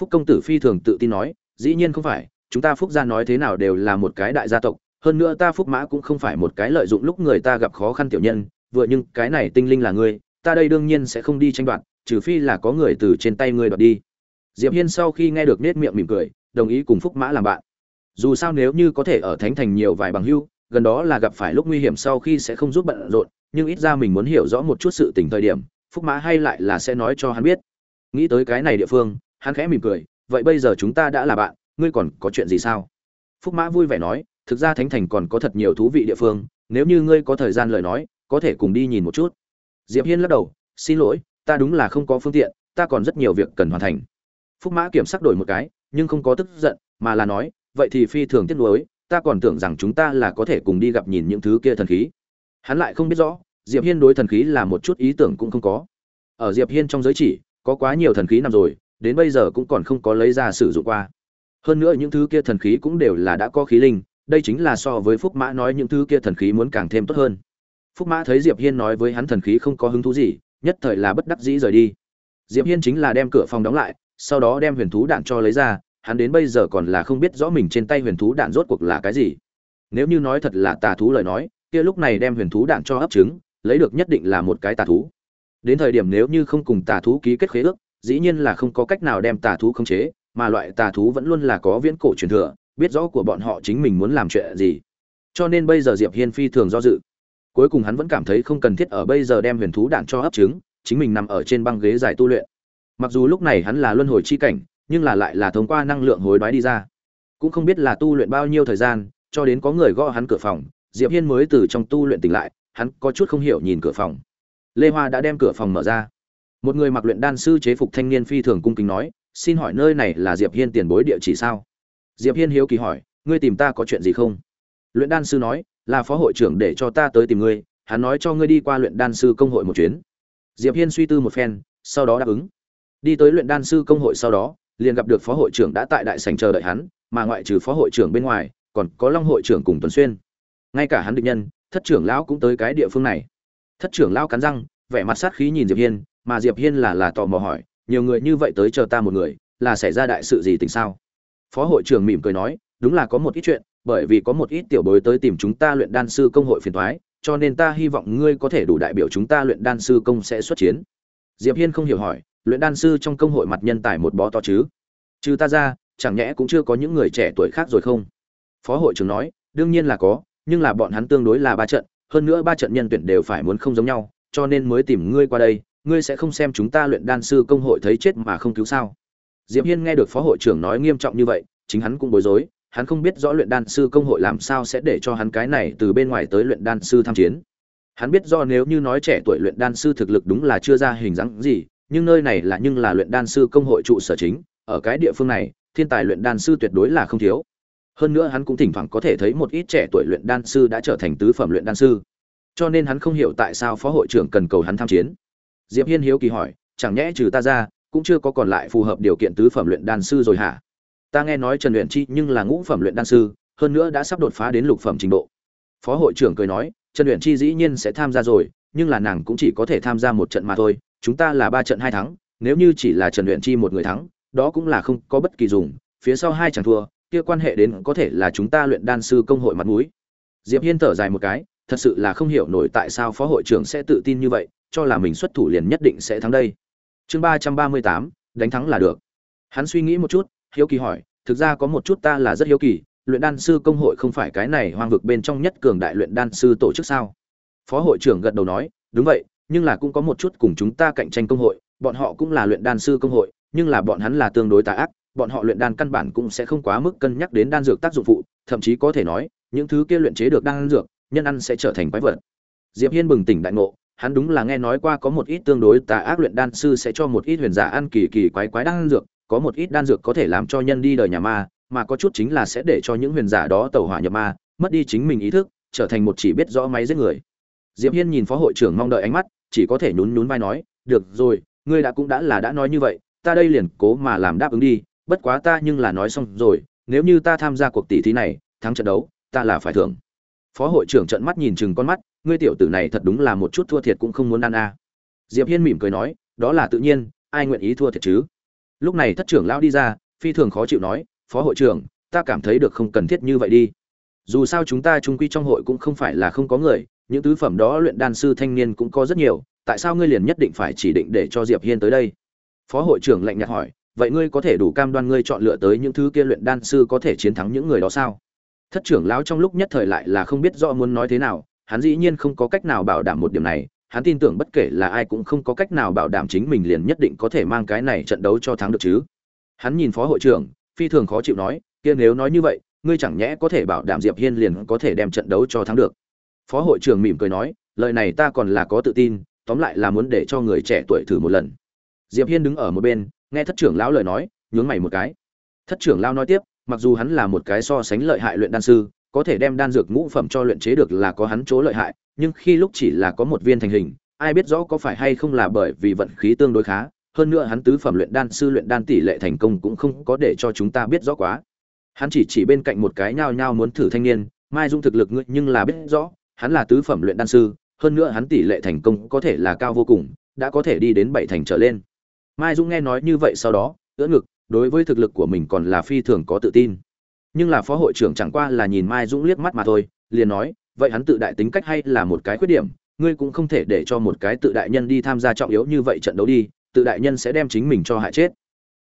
Speaker 1: Phúc công tử phi thường tự tin nói, dĩ nhiên không phải, chúng ta phúc gia nói thế nào đều là một cái đại gia tộc, hơn nữa ta phúc mã cũng không phải một cái lợi dụng lúc người ta gặp khó khăn tiểu nhân, vừa nhưng cái này tinh linh là ngươi, ta đây đương nhiên sẽ không đi tranh đoạt, trừ phi là có người từ trên tay ngươi đoạt đi. Diệp hiên sau khi nghe được nết miệng mỉm cười, đồng ý cùng phúc mã làm bạn. Dù sao nếu như có thể ở thánh thành nhiều vài bằng hưu gần đó là gặp phải lúc nguy hiểm sau khi sẽ không giúp bận rộn, nhưng ít ra mình muốn hiểu rõ một chút sự tình thời điểm, phúc mã hay lại là sẽ nói cho hắn biết. Nghĩ tới cái này địa phương, hắn khẽ mỉm cười, vậy bây giờ chúng ta đã là bạn, ngươi còn có chuyện gì sao? Phúc mã vui vẻ nói, thực ra thánh thành còn có thật nhiều thú vị địa phương, nếu như ngươi có thời gian lời nói, có thể cùng đi nhìn một chút. Diệp hiên lắc đầu, xin lỗi, ta đúng là không có phương tiện, ta còn rất nhiều việc cần hoàn thành. Phúc mã kiểm sắc đổi một cái, nhưng không có tức giận, mà là nói, vậy thì phi thường tiếc nuối ta còn tưởng rằng chúng ta là có thể cùng đi gặp nhìn những thứ kia thần khí. Hắn lại không biết rõ, diệp hiên đối thần khí là một chút ý tưởng cũng không có. Ở diệp hiên trong giới chỉ, có quá nhiều thần khí nằm rồi, đến bây giờ cũng còn không có lấy ra sử dụng qua. Hơn nữa những thứ kia thần khí cũng đều là đã có khí linh, đây chính là so với phúc mã nói những thứ kia thần khí muốn càng thêm tốt hơn. Phúc mã thấy diệp hiên nói với hắn thần khí không có hứng thú gì, nhất thời là bất đắc dĩ rời đi. Diệp hiên chính là đem cửa phòng đóng lại, sau đó đem huyền thú đạn cho lấy ra hắn đến bây giờ còn là không biết rõ mình trên tay huyền thú đạn rốt cuộc là cái gì. Nếu như nói thật là tà thú lời nói, kia lúc này đem huyền thú đạn cho ấp trứng, lấy được nhất định là một cái tà thú. Đến thời điểm nếu như không cùng tà thú ký kết khế ước, dĩ nhiên là không có cách nào đem tà thú khống chế, mà loại tà thú vẫn luôn là có viễn cổ truyền thừa, biết rõ của bọn họ chính mình muốn làm chuyện gì. Cho nên bây giờ diệp hiên phi thường do dự. Cuối cùng hắn vẫn cảm thấy không cần thiết ở bây giờ đem huyền thú đạn cho ấp trứng, chính mình nằm ở trên băng ghế dài tu luyện. Mặc dù lúc này hắn là luân hồi chi cảnh nhưng là lại là thông qua năng lượng hối đoái đi ra. Cũng không biết là tu luyện bao nhiêu thời gian, cho đến có người gõ hắn cửa phòng, diệp hiên mới từ trong tu luyện tỉnh lại, hắn có chút không hiểu nhìn cửa phòng. Lê hoa đã đem cửa phòng mở ra. Một người mặc luyện đan sư chế phục thanh niên phi thường cung kính nói, xin hỏi nơi này là diệp hiên tiền bối địa chỉ sao? Diệp hiên hiếu kỳ hỏi, ngươi tìm ta có chuyện gì không? Luyện đan sư nói, là phó hội trưởng để cho ta tới tìm ngươi, hắn nói cho ngươi đi qua luyện đan sư công hội một chuyến. Diệp hiên suy tư một phen, sau đó đáp ứng. Đi tới luyện đan sư công hội sau đó liền gặp được phó hội trưởng đã tại đại sảnh chờ đợi hắn, mà ngoại trừ phó hội trưởng bên ngoài, còn có long hội trưởng cùng tuần xuyên. Ngay cả hắn địch nhân, thất trưởng lão cũng tới cái địa phương này. Thất trưởng lão cắn răng, vẻ mặt sát khí nhìn diệp hiên, mà diệp hiên là là tò mò hỏi, nhiều người như vậy tới chờ ta một người, là xảy ra đại sự gì tình sao? Phó hội trưởng mỉm cười nói, đúng là có một ít chuyện, bởi vì có một ít tiểu bối tới tìm chúng ta luyện đan sư công hội phiền toái, cho nên ta hy vọng ngươi có thể đủ đại biểu chúng ta luyện đan sư công sẽ xuất chiến. Diệp hiên không hiểu hỏi luyện đan sư trong công hội mặt nhân tài một bó to chứ? Trừ ta ra, chẳng nhẽ cũng chưa có những người trẻ tuổi khác rồi không? Phó hội trưởng nói, đương nhiên là có, nhưng là bọn hắn tương đối là ba trận, hơn nữa ba trận nhân tuyển đều phải muốn không giống nhau, cho nên mới tìm ngươi qua đây, ngươi sẽ không xem chúng ta luyện đan sư công hội thấy chết mà không cứu sao? Diệp hiên nghe được phó hội trưởng nói nghiêm trọng như vậy, chính hắn cũng bối rối, hắn không biết rõ luyện đan sư công hội làm sao sẽ để cho hắn cái này từ bên ngoài tới luyện đan sư tham chiến. Hắn biết do nếu như nói trẻ tuổi luyện đan sư thực lực đúng là chưa ra hình dáng gì nhưng nơi này là nhưng là luyện đan sư công hội trụ sở chính, ở cái địa phương này, thiên tài luyện đan sư tuyệt đối là không thiếu. Hơn nữa hắn cũng thỉnh thoảng có thể thấy một ít trẻ tuổi luyện đan sư đã trở thành tứ phẩm luyện đan sư. Cho nên hắn không hiểu tại sao phó hội trưởng cần cầu hắn tham chiến. Diệp hiên hiếu kỳ hỏi, chẳng nhẽ trừ ta ra, cũng chưa có còn lại phù hợp điều kiện tứ phẩm luyện đan sư rồi hả? Ta nghe nói trần luyện chi nhưng là ngũ phẩm luyện đan sư, hơn nữa đã sắp đột phá đến lục phẩm trình độ. Phó hội trưởng cười nói, trần luyện chi dĩ nhiên sẽ tham gia rồi, nhưng là nàng cũng chỉ có thể tham gia một trận mà thôi chúng ta là ba trận hai thắng, nếu như chỉ là trần luyện chi một người thắng, đó cũng là không có bất kỳ dùng, phía sau hai chẳng thua, kia quan hệ đến có thể là chúng ta luyện đan sư công hội mặt mũi. Diệp hiên thở dài một cái, thật sự là không hiểu nổi tại sao phó hội trưởng sẽ tự tin như vậy, cho là mình xuất thủ liền nhất định sẽ thắng đây. Chương ba trăm ba mươi tám, đánh thắng là được. Hắn suy nghĩ một chút, hiếu kỳ hỏi, thực ra có một chút ta là rất hiếu kỳ, luyện đan sư công hội không phải cái này hoang vực bên trong nhất cường đại luyện đan sư tổ chức sao? Phó hội trưởng gật đầu nói, đúng vậy nhưng là cũng có một chút cùng chúng ta cạnh tranh công hội, bọn họ cũng là luyện đan sư công hội, nhưng là bọn hắn là tương đối tà ác, bọn họ luyện đan căn bản cũng sẽ không quá mức cân nhắc đến đan dược tác dụng phụ, thậm chí có thể nói, những thứ kia luyện chế được đan dược, nhân ăn sẽ trở thành quái vật. Diệp hiên bừng tỉnh đại ngộ, hắn đúng là nghe nói qua có một ít tương đối tà ác luyện đan sư sẽ cho một ít huyền giả ăn kỳ kỳ quái quái đan dược, có một ít đan dược có thể làm cho nhân đi đời nhà ma, mà có chút chính là sẽ để cho những huyền giả đó tẩu hỏa nhập ma, mất đi chính mình ý thức, trở thành một chỉ biết rõ máy giết người. Diệp hiên nhìn phó hội trưởng mong đợi ánh mắt chỉ có thể nhún nhún vai nói, được rồi, ngươi đã cũng đã là đã nói như vậy, ta đây liền cố mà làm đáp ứng đi, bất quá ta nhưng là nói xong rồi, nếu như ta tham gia cuộc tỷ thí này, thắng trận đấu, ta là phải thưởng. Phó hội trưởng trợn mắt nhìn chừng con mắt, ngươi tiểu tử này thật đúng là một chút thua thiệt cũng không muốn ăn a. À. diệp hiên mỉm cười nói, đó là tự nhiên, ai nguyện ý thua thiệt chứ? Lúc này thất trưởng lão đi ra, phi thường khó chịu nói, phó hội trưởng, ta cảm thấy được không cần thiết như vậy đi. Dù sao chúng ta trung quy trong hội cũng không phải là không có người những tứ phẩm đó luyện đan sư thanh niên cũng có rất nhiều, tại sao ngươi liền nhất định phải chỉ định để cho diệp hiên tới đây? Phó hội trưởng lạnh nhạt hỏi, vậy ngươi có thể đủ cam đoan ngươi chọn lựa tới những thứ kia luyện đan sư có thể chiến thắng những người đó sao? Thất trưởng lão trong lúc nhất thời lại là không biết rõ muốn nói thế nào, hắn dĩ nhiên không có cách nào bảo đảm một điểm này, hắn tin tưởng bất kể là ai cũng không có cách nào bảo đảm chính mình liền nhất định có thể mang cái này trận đấu cho thắng được chứ. Hắn nhìn phó hội trưởng, phi thường khó chịu nói, kia nếu nói như vậy, ngươi chẳng nhẽ có thể bảo đảm diệp hiên liền có thể đem trận đấu cho thắng được phó hội trưởng mỉm cười nói, lời này ta còn là có tự tin, tóm lại là muốn để cho người trẻ tuổi thử một lần. Diệp hiên đứng ở một bên, nghe thất trưởng lão lời nói, nhướng mày một cái. Thất trưởng lão nói tiếp, mặc dù hắn là một cái so sánh lợi hại luyện đan sư, có thể đem đan dược ngũ phẩm cho luyện chế được là có hắn chỗ lợi hại, nhưng khi lúc chỉ là có một viên thành hình, ai biết rõ có phải hay không là bởi vì vận khí tương đối khá, hơn nữa hắn tứ phẩm luyện đan sư luyện đan tỷ lệ thành công cũng không có để cho chúng ta biết rõ quá. Hắn chỉ chỉ bên cạnh một cái nhao nhao muốn thử thanh niên, mai dung thực lực ngươi nhưng là biết rõ hắn là tứ phẩm luyện đan sư, hơn nữa hắn tỷ lệ thành công có thể là cao vô cùng, đã có thể đi đến bảy thành trở lên. Mai dung nghe nói như vậy sau đó, ưỡn ngực, đối với thực lực của mình còn là phi thường có tự tin. Nhưng là phó hội trưởng chẳng qua là nhìn mai dũng liếc mắt mà thôi, liền nói, vậy hắn tự đại tính cách hay là một cái khuyết điểm, ngươi cũng không thể để cho một cái tự đại nhân đi tham gia trọng yếu như vậy trận đấu đi, tự đại nhân sẽ đem chính mình cho hại chết.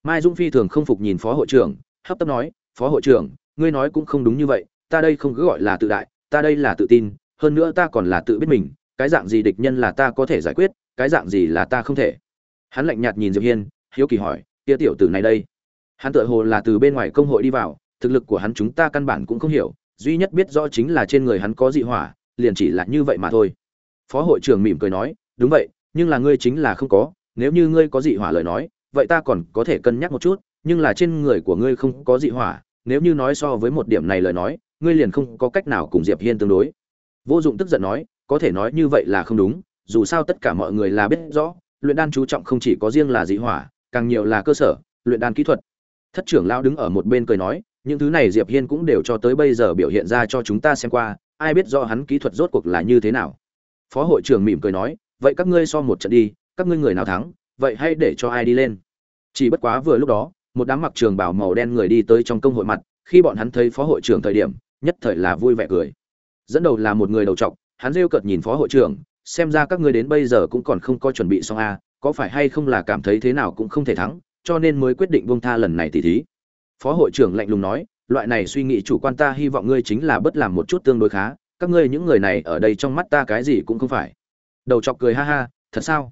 Speaker 1: Mai dũng phi thường không phục nhìn phó hội trưởng, hấp tấp nói, phó hội trưởng, ngươi nói cũng không đúng như vậy, ta đây không cứ gọi là tự đại, ta đây là tự tin hơn nữa ta còn là tự biết mình, cái dạng gì địch nhân là ta có thể giải quyết, cái dạng gì là ta không thể. Hắn lạnh nhạt nhìn diệp hiên, hiếu kỳ hỏi, tia tiểu tử này đây? Hắn tựa hồ là từ bên ngoài công hội đi vào, thực lực của hắn chúng ta căn bản cũng không hiểu, duy nhất biết rõ chính là trên người hắn có dị hỏa, liền chỉ là như vậy mà thôi. Phó hội trưởng mỉm cười nói, đúng vậy, nhưng là ngươi chính là không có, nếu như ngươi có dị hỏa lời nói, vậy ta còn có thể cân nhắc một chút, nhưng là trên người của ngươi không có dị hỏa, nếu như nói so với một điểm này lời nói, ngươi liền không có cách nào cùng diệp hiên tương đối vô dụng tức giận nói, có thể nói như vậy là không đúng, dù sao tất cả mọi người là biết rõ, luyện đan chú trọng không chỉ có riêng là dị hỏa, càng nhiều là cơ sở, luyện đan kỹ thuật. Thất trưởng lao đứng ở một bên cười nói, những thứ này diệp hiên cũng đều cho tới bây giờ biểu hiện ra cho chúng ta xem qua, ai biết rõ hắn kỹ thuật rốt cuộc là như thế nào. Phó hội trưởng mỉm cười nói, vậy các ngươi so một trận đi, các ngươi người nào thắng, vậy hãy để cho ai đi lên. Chỉ bất quá vừa lúc đó, một đám mặc trường bảo màu đen người đi tới trong công hội mặt, khi bọn hắn thấy phó hội trưởng thời điểm, nhất thời là vui vẻ cười dẫn đầu là một người đầu trọc hắn rêu cợt nhìn phó hội trưởng xem ra các ngươi đến bây giờ cũng còn không có chuẩn bị xong a à, có phải hay không là cảm thấy thế nào cũng không thể thắng cho nên mới quyết định buông tha lần này tỉ thí. Phó hội trưởng lạnh lùng nói loại này suy nghĩ chủ quan ta hy vọng ngươi chính là bất làm một chút tương đối khá các ngươi những người này ở đây trong mắt ta cái gì cũng không phải. Đầu chọc cười ha ha thật sao?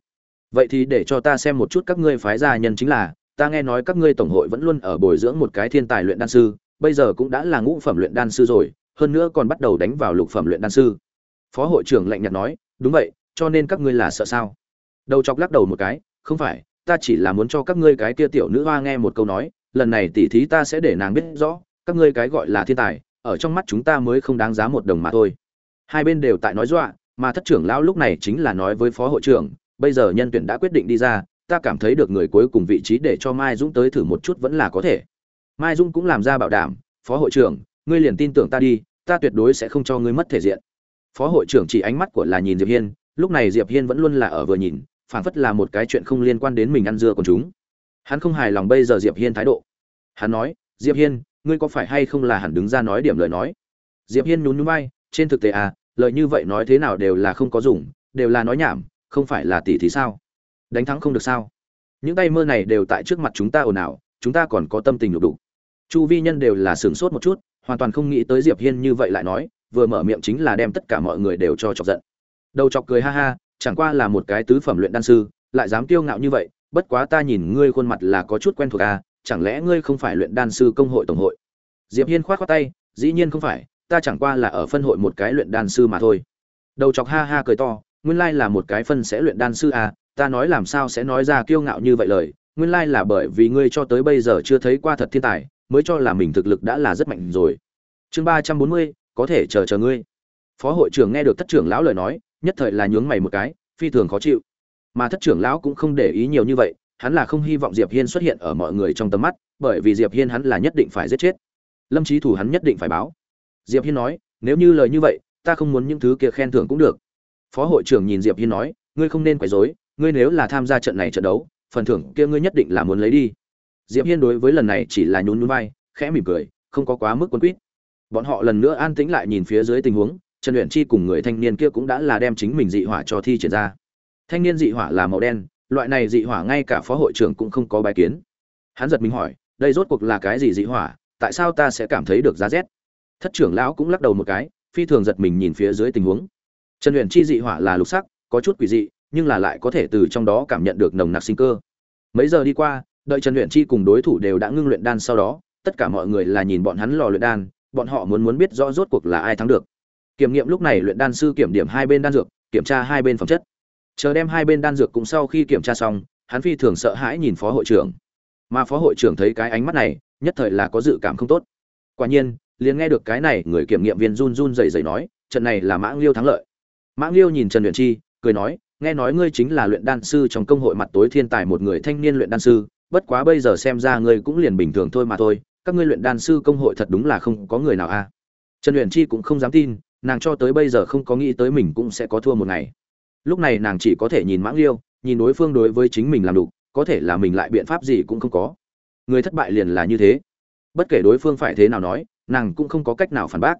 Speaker 1: Vậy thì để cho ta xem một chút các ngươi phái gia nhân chính là ta nghe nói các ngươi tổng hội vẫn luôn ở bồi dưỡng một cái thiên tài luyện đan sư bây giờ cũng đã là ngũ phẩm luyện đan sư rồi hơn nữa còn bắt đầu đánh vào lục phẩm luyện đan sư. Phó hội trưởng lạnh nhạt nói, đúng vậy, cho nên các ngươi là sợ sao? Đầu chọc lắc đầu một cái, không phải, ta chỉ là muốn cho các ngươi cái kia tiểu nữ hoa nghe một câu nói, lần này tỉ thí ta sẽ để nàng biết rõ, các ngươi cái gọi là thiên tài, ở trong mắt chúng ta mới không đáng giá một đồng mà thôi. Hai bên đều tại nói dọa, mà thất trưởng lão lúc này chính là nói với phó hội trưởng, bây giờ nhân tuyển đã quyết định đi ra, ta cảm thấy được người cuối cùng vị trí để cho mai dũng tới thử một chút vẫn là có thể. Mai dũng cũng làm ra bảo đảm, phó hội trưởng ngươi liền tin tưởng ta đi, ta tuyệt đối sẽ không cho ngươi mất thể diện. Phó hội trưởng chỉ ánh mắt của là nhìn diệp hiên, lúc này diệp hiên vẫn luôn là ở vừa nhìn, phảng phất là một cái chuyện không liên quan đến mình ăn dưa của chúng. Hắn không hài lòng bây giờ diệp hiên thái độ. Hắn nói, diệp hiên, ngươi có phải hay không là hẳn đứng ra nói điểm lời nói? Diệp hiên nhún nhún vai, trên thực tế à lời như vậy nói thế nào đều là không có dùng, đều là nói nhảm, không phải là tỷ thì sao? Đánh thắng không được sao? Những tay mơ này đều tại trước mặt chúng ta ồn ào, chúng ta còn có tâm tình lục đục. Chu vi nhân đều là sửng sốt một chút hoàn toàn không nghĩ tới diệp hiên như vậy lại nói, vừa mở miệng chính là đem tất cả mọi người đều cho chọc giận. Đầu chọc cười ha ha, chẳng qua là một cái tứ phẩm luyện đan sư, lại dám kiêu ngạo như vậy, bất quá ta nhìn ngươi khuôn mặt là có chút quen thuộc à chẳng lẽ ngươi không phải luyện đan sư công hội tổng hội? Diệp hiên khoát khoát tay, dĩ nhiên không phải, ta chẳng qua là ở phân hội một cái luyện đan sư mà thôi. Đầu chọc ha ha cười to, nguyên lai là một cái phân sẽ luyện đan sư à ta nói làm sao sẽ nói ra kiêu ngạo như vậy lời, nguyên lai là bởi vì ngươi cho tới bây giờ chưa thấy qua thật thiên tài mới cho là mình thực lực đã là rất mạnh rồi. Chương ba trăm bốn mươi, có thể chờ chờ ngươi. Phó hội trưởng nghe được thất trưởng lão lời nói, nhất thời là nhướng mày một cái, phi thường khó chịu. Mà thất trưởng lão cũng không để ý nhiều như vậy, hắn là không hy vọng diệp hiên xuất hiện ở mọi người trong tầm mắt, bởi vì diệp hiên hắn là nhất định phải giết chết. Lâm trí thủ hắn nhất định phải báo. Diệp hiên nói, nếu như lời như vậy, ta không muốn những thứ kia khen thưởng cũng được. Phó hội trưởng nhìn diệp hiên nói, ngươi không nên quấy rối, ngươi nếu là tham gia trận này trận đấu, phần thưởng kia ngươi nhất định là muốn lấy đi diệp hiên đối với lần này chỉ là nhún nhún vai, khẽ mỉm cười, không có quá mức quân quýt. Bọn họ lần nữa an tĩnh lại nhìn phía dưới tình huống, trần luyện chi cùng người thanh niên kia cũng đã là đem chính mình dị hỏa cho thi triển ra. Thanh niên dị hỏa là màu đen, loại này dị hỏa ngay cả phó hội trưởng cũng không có bài kiến. Hắn giật mình hỏi, đây rốt cuộc là cái gì dị hỏa, tại sao ta sẽ cảm thấy được giá rét? Thất trưởng lão cũng lắc đầu một cái, phi thường giật mình nhìn phía dưới tình huống. Trần luyện chi dị hỏa là lục sắc, có chút quỷ dị, nhưng là lại có thể từ trong đó cảm nhận được nồng nặc sinh cơ. Mấy giờ đi qua đợi trần luyện chi cùng đối thủ đều đã ngưng luyện đan sau đó, tất cả mọi người là nhìn bọn hắn lò luyện đan, bọn họ muốn muốn biết rõ rốt cuộc là ai thắng được. Kiểm nghiệm lúc này luyện đan sư kiểm điểm hai bên đan dược, kiểm tra hai bên phẩm chất. Chờ đem hai bên đan dược cũng sau khi kiểm tra xong, hắn phi thường sợ hãi nhìn phó hội trưởng. Mà phó hội trưởng thấy cái ánh mắt này, nhất thời là có dự cảm không tốt. Quả nhiên, liền nghe được cái này, người kiểm nghiệm viên run run rẩy rẩy nói, trận này là mãng liêu thắng lợi. Mãng liêu nhìn trần luyện chi, cười nói, nghe nói ngươi chính là luyện đan sư trong công hội mặt tối thiên tài một người thanh niên luyện đan sư bất quá bây giờ xem ra ngươi cũng liền bình thường thôi mà thôi, các ngươi luyện đan sư công hội thật đúng là không có người nào a. Trần luyện chi cũng không dám tin, nàng cho tới bây giờ không có nghĩ tới mình cũng sẽ có thua một ngày. Lúc này nàng chỉ có thể nhìn mãng liêu, nhìn đối phương đối với chính mình làm đủ, có thể là mình lại biện pháp gì cũng không có. Người thất bại liền là như thế. Bất kể đối phương phải thế nào nói, nàng cũng không có cách nào phản bác.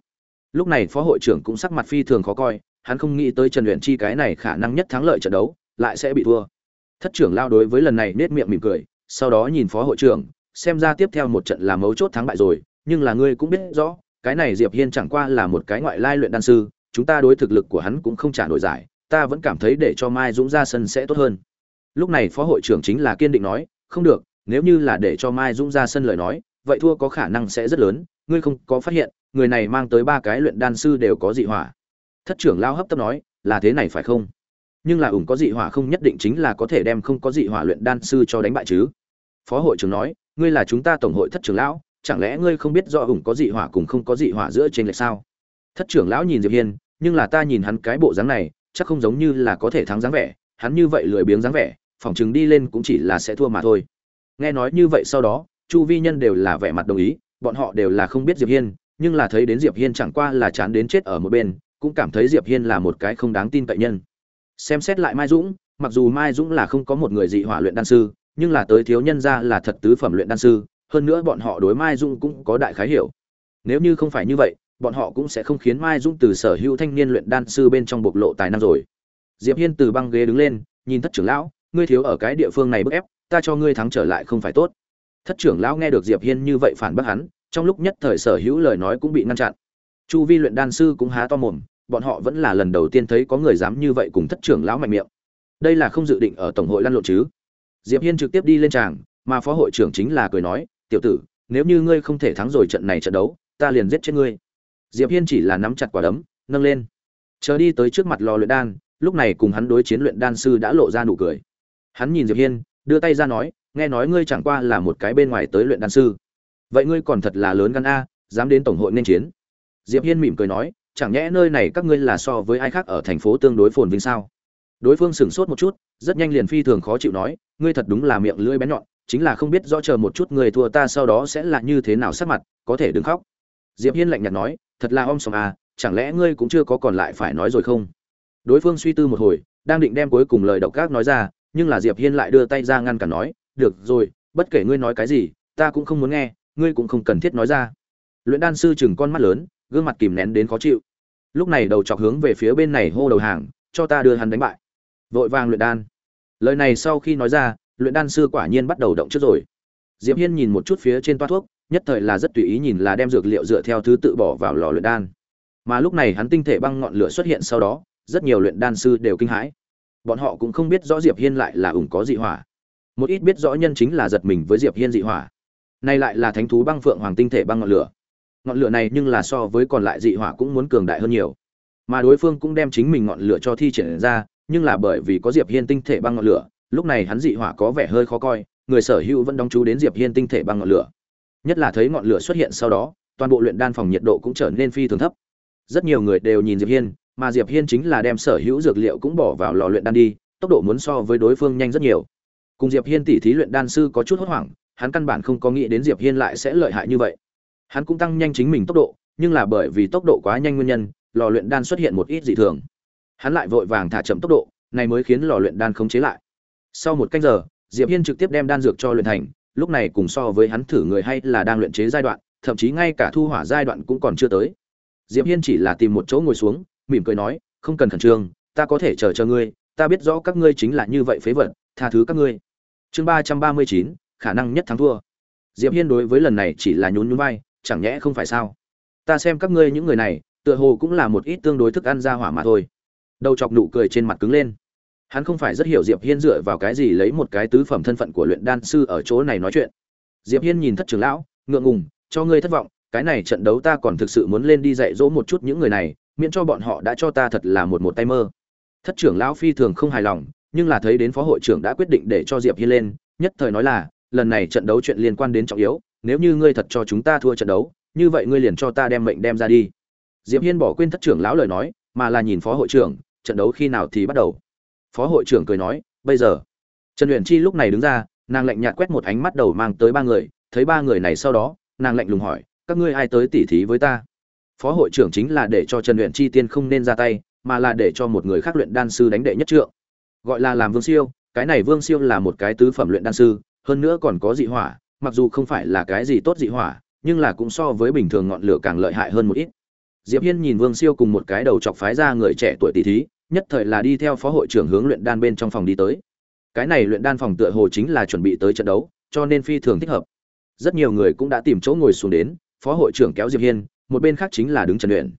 Speaker 1: Lúc này phó hội trưởng cũng sắc mặt phi thường khó coi, hắn không nghĩ tới trần luyện chi cái này khả năng nhất thắng lợi trận đấu, lại sẽ bị thua. Thất trưởng lao đối với lần này nết miệng mỉm cười sau đó nhìn phó hội trưởng, xem ra tiếp theo một trận là mấu chốt thắng bại rồi, nhưng là ngươi cũng biết rõ, cái này diệp hiên chẳng qua là một cái ngoại lai luyện đan sư, chúng ta đối thực lực của hắn cũng không trả nổi giải, ta vẫn cảm thấy để cho mai dũng ra sân sẽ tốt hơn. Lúc này phó hội trưởng chính là kiên định nói, không được, nếu như là để cho mai dũng ra sân lời nói, vậy thua có khả năng sẽ rất lớn, ngươi không có phát hiện, người này mang tới ba cái luyện đan sư đều có dị hỏa. Thất trưởng lao hấp tấp nói, là thế này phải không? Nhưng là ủng có dị hỏa không nhất định chính là có thể đem không có dị hỏa luyện đan sư cho đánh bại chứ phó hội trưởng nói, ngươi là chúng ta tổng hội thất trưởng lão, chẳng lẽ ngươi không biết do ủng có dị hỏa cùng không có dị hỏa giữa trên lệch sao? Thất trưởng lão nhìn diệp hiên, nhưng là ta nhìn hắn cái bộ dáng này, chắc không giống như là có thể thắng dáng vẻ, hắn như vậy lười biếng dáng vẻ phỏng chừng đi lên cũng chỉ là sẽ thua mà thôi. Nghe nói như vậy sau đó, chu vi nhân đều là vẻ mặt đồng ý, bọn họ đều là không biết diệp hiên, nhưng là thấy đến diệp hiên chẳng qua là chán đến chết ở một bên, cũng cảm thấy diệp hiên là một cái không đáng tin cậy nhân. Xem xét lại mai dũng, mặc dù mai dũng là không có một người dị hỏa luyện đan sư nhưng là tới thiếu nhân ra là thật tứ phẩm luyện đan sư, hơn nữa bọn họ đối mai dung cũng có đại khái hiểu. Nếu như không phải như vậy, bọn họ cũng sẽ không khiến mai dung từ sở hữu thanh niên luyện đan sư bên trong bộc lộ tài năng rồi. Diệp hiên từ băng ghế đứng lên, nhìn thất trưởng lão, ngươi thiếu ở cái địa phương này bức ép, ta cho ngươi thắng trở lại không phải tốt. Thất trưởng lão nghe được diệp hiên như vậy phản bác hắn, trong lúc nhất thời sở hữu lời nói cũng bị ngăn chặn. Chu vi luyện đan sư cũng há to mồm, bọn họ vẫn là lần đầu tiên thấy có người dám như vậy cùng thất trưởng lão mạnh miệng. Đây là không dự định ở tổng hội lăn lộn chứ? Diệp hiên trực tiếp đi lên tràng, mà phó hội trưởng chính là cười nói, tiểu tử, nếu như ngươi không thể thắng rồi trận này trận đấu, ta liền giết chết ngươi. Diệp hiên chỉ là nắm chặt quả đấm, nâng lên. Chờ đi tới trước mặt lò luyện đan, lúc này cùng hắn đối chiến luyện đan sư đã lộ ra nụ cười. Hắn nhìn diệp hiên, đưa tay ra nói, nghe nói ngươi chẳng qua là một cái bên ngoài tới luyện đan sư. Vậy ngươi còn thật là lớn gan a, dám đến tổng hội nên chiến. Diệp hiên mỉm cười nói, chẳng nhẽ nơi này các ngươi là so với ai khác ở thành phố tương đối phồn vinh sao? Đối phương sửng sốt một chút, rất nhanh liền phi thường khó chịu nói, ngươi thật đúng là miệng lưỡi bén nhọn, chính là không biết rõ chờ một chút người thua ta sau đó sẽ là như thế nào sắc mặt, có thể đừng khóc. Diệp hiên lạnh nhạt nói, thật là om sòm à chẳng lẽ ngươi cũng chưa có còn lại phải nói rồi không? Đối phương suy tư một hồi, đang định đem cuối cùng lời độc ác nói ra, nhưng là diệp hiên lại đưa tay ra ngăn cản nói, được rồi, bất kể ngươi nói cái gì, ta cũng không muốn nghe, ngươi cũng không cần thiết nói ra. Luyện đan sư chừng con mắt lớn, gương mặt kìm nén đến khó chịu. Lúc này đầu chọc hướng về phía bên này hô đầu hàng, cho ta đưa hắn đánh bại vội vàng luyện đan. Lời này sau khi nói ra, luyện đan sư quả nhiên bắt đầu động trước rồi. Diệp hiên nhìn một chút phía trên toa thuốc, nhất thời là rất tùy ý nhìn là đem dược liệu dựa theo thứ tự bỏ vào lò luyện đan. Mà lúc này hắn tinh thể băng ngọn lửa xuất hiện sau đó, rất nhiều luyện đan sư đều kinh hãi. Bọn họ cũng không biết rõ diệp hiên lại là ủng có dị hỏa. Một ít biết rõ nhân chính là giật mình với diệp hiên dị hỏa. Nay lại là thánh thú băng phượng hoàng tinh thể băng ngọn lửa. Ngọn lửa này nhưng là so với còn lại dị hỏa cũng muốn cường đại hơn nhiều. Mà đối phương cũng đem chính mình ngọn lửa cho thi triển ra nhưng là bởi vì có diệp hiên tinh thể băng ngọn lửa, lúc này hắn dị hỏa có vẻ hơi khó coi, người sở hữu vẫn đóng chú đến diệp hiên tinh thể băng ngọn lửa. Nhất là thấy ngọn lửa xuất hiện sau đó, toàn bộ luyện đan phòng nhiệt độ cũng trở nên phi thường thấp. Rất nhiều người đều nhìn diệp hiên, mà diệp hiên chính là đem sở hữu dược liệu cũng bỏ vào lò luyện đan đi, tốc độ muốn so với đối phương nhanh rất nhiều. Cùng diệp hiên tỉ thí luyện đan sư có chút hốt hoảng, hắn căn bản không có nghĩ đến diệp hiên lại sẽ lợi hại như vậy. Hắn cũng tăng nhanh chính mình tốc độ, nhưng là bởi vì tốc độ quá nhanh nguyên nhân, lò luyện đan xuất hiện một ít dị thường hắn lại vội vàng thả chậm tốc độ, này mới khiến lò luyện đan khống chế lại. Sau một canh giờ, diệp hiên trực tiếp đem đan dược cho luyện thành, lúc này cùng so với hắn thử người hay là đang luyện chế giai đoạn, thậm chí ngay cả thu hỏa giai đoạn cũng còn chưa tới. Diệp hiên chỉ là tìm một chỗ ngồi xuống, mỉm cười nói, không cần khẩn trương, ta có thể chờ chờ ngươi, ta biết rõ các ngươi chính là như vậy phế vật, tha thứ các ngươi. Chương ba trăm ba mươi chín, khả năng nhất thắng thua. Diệp hiên đối với lần này chỉ là nhún nhún vai, chẳng nhẽ không phải sao? Ta xem các ngươi những người này, tựa hồ cũng là một ít tương đối thức ăn ra hỏa mà thôi đầu chọc nụ cười trên mặt cứng lên. Hắn không phải rất hiểu diệp hiên dựa vào cái gì lấy một cái tứ phẩm thân phận của luyện đan sư ở chỗ này nói chuyện. Diệp hiên nhìn thất trưởng lão, ngượng ngùng, cho ngươi thất vọng, cái này trận đấu ta còn thực sự muốn lên đi dạy dỗ một chút những người này, miễn cho bọn họ đã cho ta thật là một một tay mơ. Thất trưởng lão phi thường không hài lòng, nhưng là thấy đến phó hội trưởng đã quyết định để cho diệp hiên lên, nhất thời nói là, lần này trận đấu chuyện liên quan đến trọng yếu, nếu như ngươi thật cho chúng ta thua trận đấu, như vậy ngươi liền cho ta đem mệnh đem ra đi. Diệp hiên bỏ quên thất trưởng lão lời nói, mà là nhìn phó hội trưởng trận đấu khi nào thì bắt đầu? Phó hội trưởng cười nói, bây giờ. Trần luyện chi lúc này đứng ra, nàng lạnh nhạt quét một ánh mắt đầu mang tới ba người, thấy ba người này sau đó, nàng lạnh lùng hỏi, các ngươi ai tới tỉ thí với ta? Phó hội trưởng chính là để cho trần luyện chi tiên không nên ra tay, mà là để cho một người khác luyện đan sư đánh đệ nhất trượng. Gọi là làm vương siêu, cái này vương siêu là một cái tứ phẩm luyện đan sư, hơn nữa còn có dị hỏa, mặc dù không phải là cái gì tốt dị hỏa, nhưng là cũng so với bình thường ngọn lửa càng lợi hại hơn một ít diệp hiên nhìn vương siêu cùng một cái đầu chọc phái ra người trẻ tuổi tỷ thí, nhất thời là đi theo phó hội trưởng hướng luyện đan bên trong phòng đi tới. Cái này luyện đan phòng tựa hồ chính là chuẩn bị tới trận đấu, cho nên phi thường thích hợp. Rất nhiều người cũng đã tìm chỗ ngồi xuống đến, phó hội trưởng kéo diệp hiên, một bên khác chính là đứng trần luyện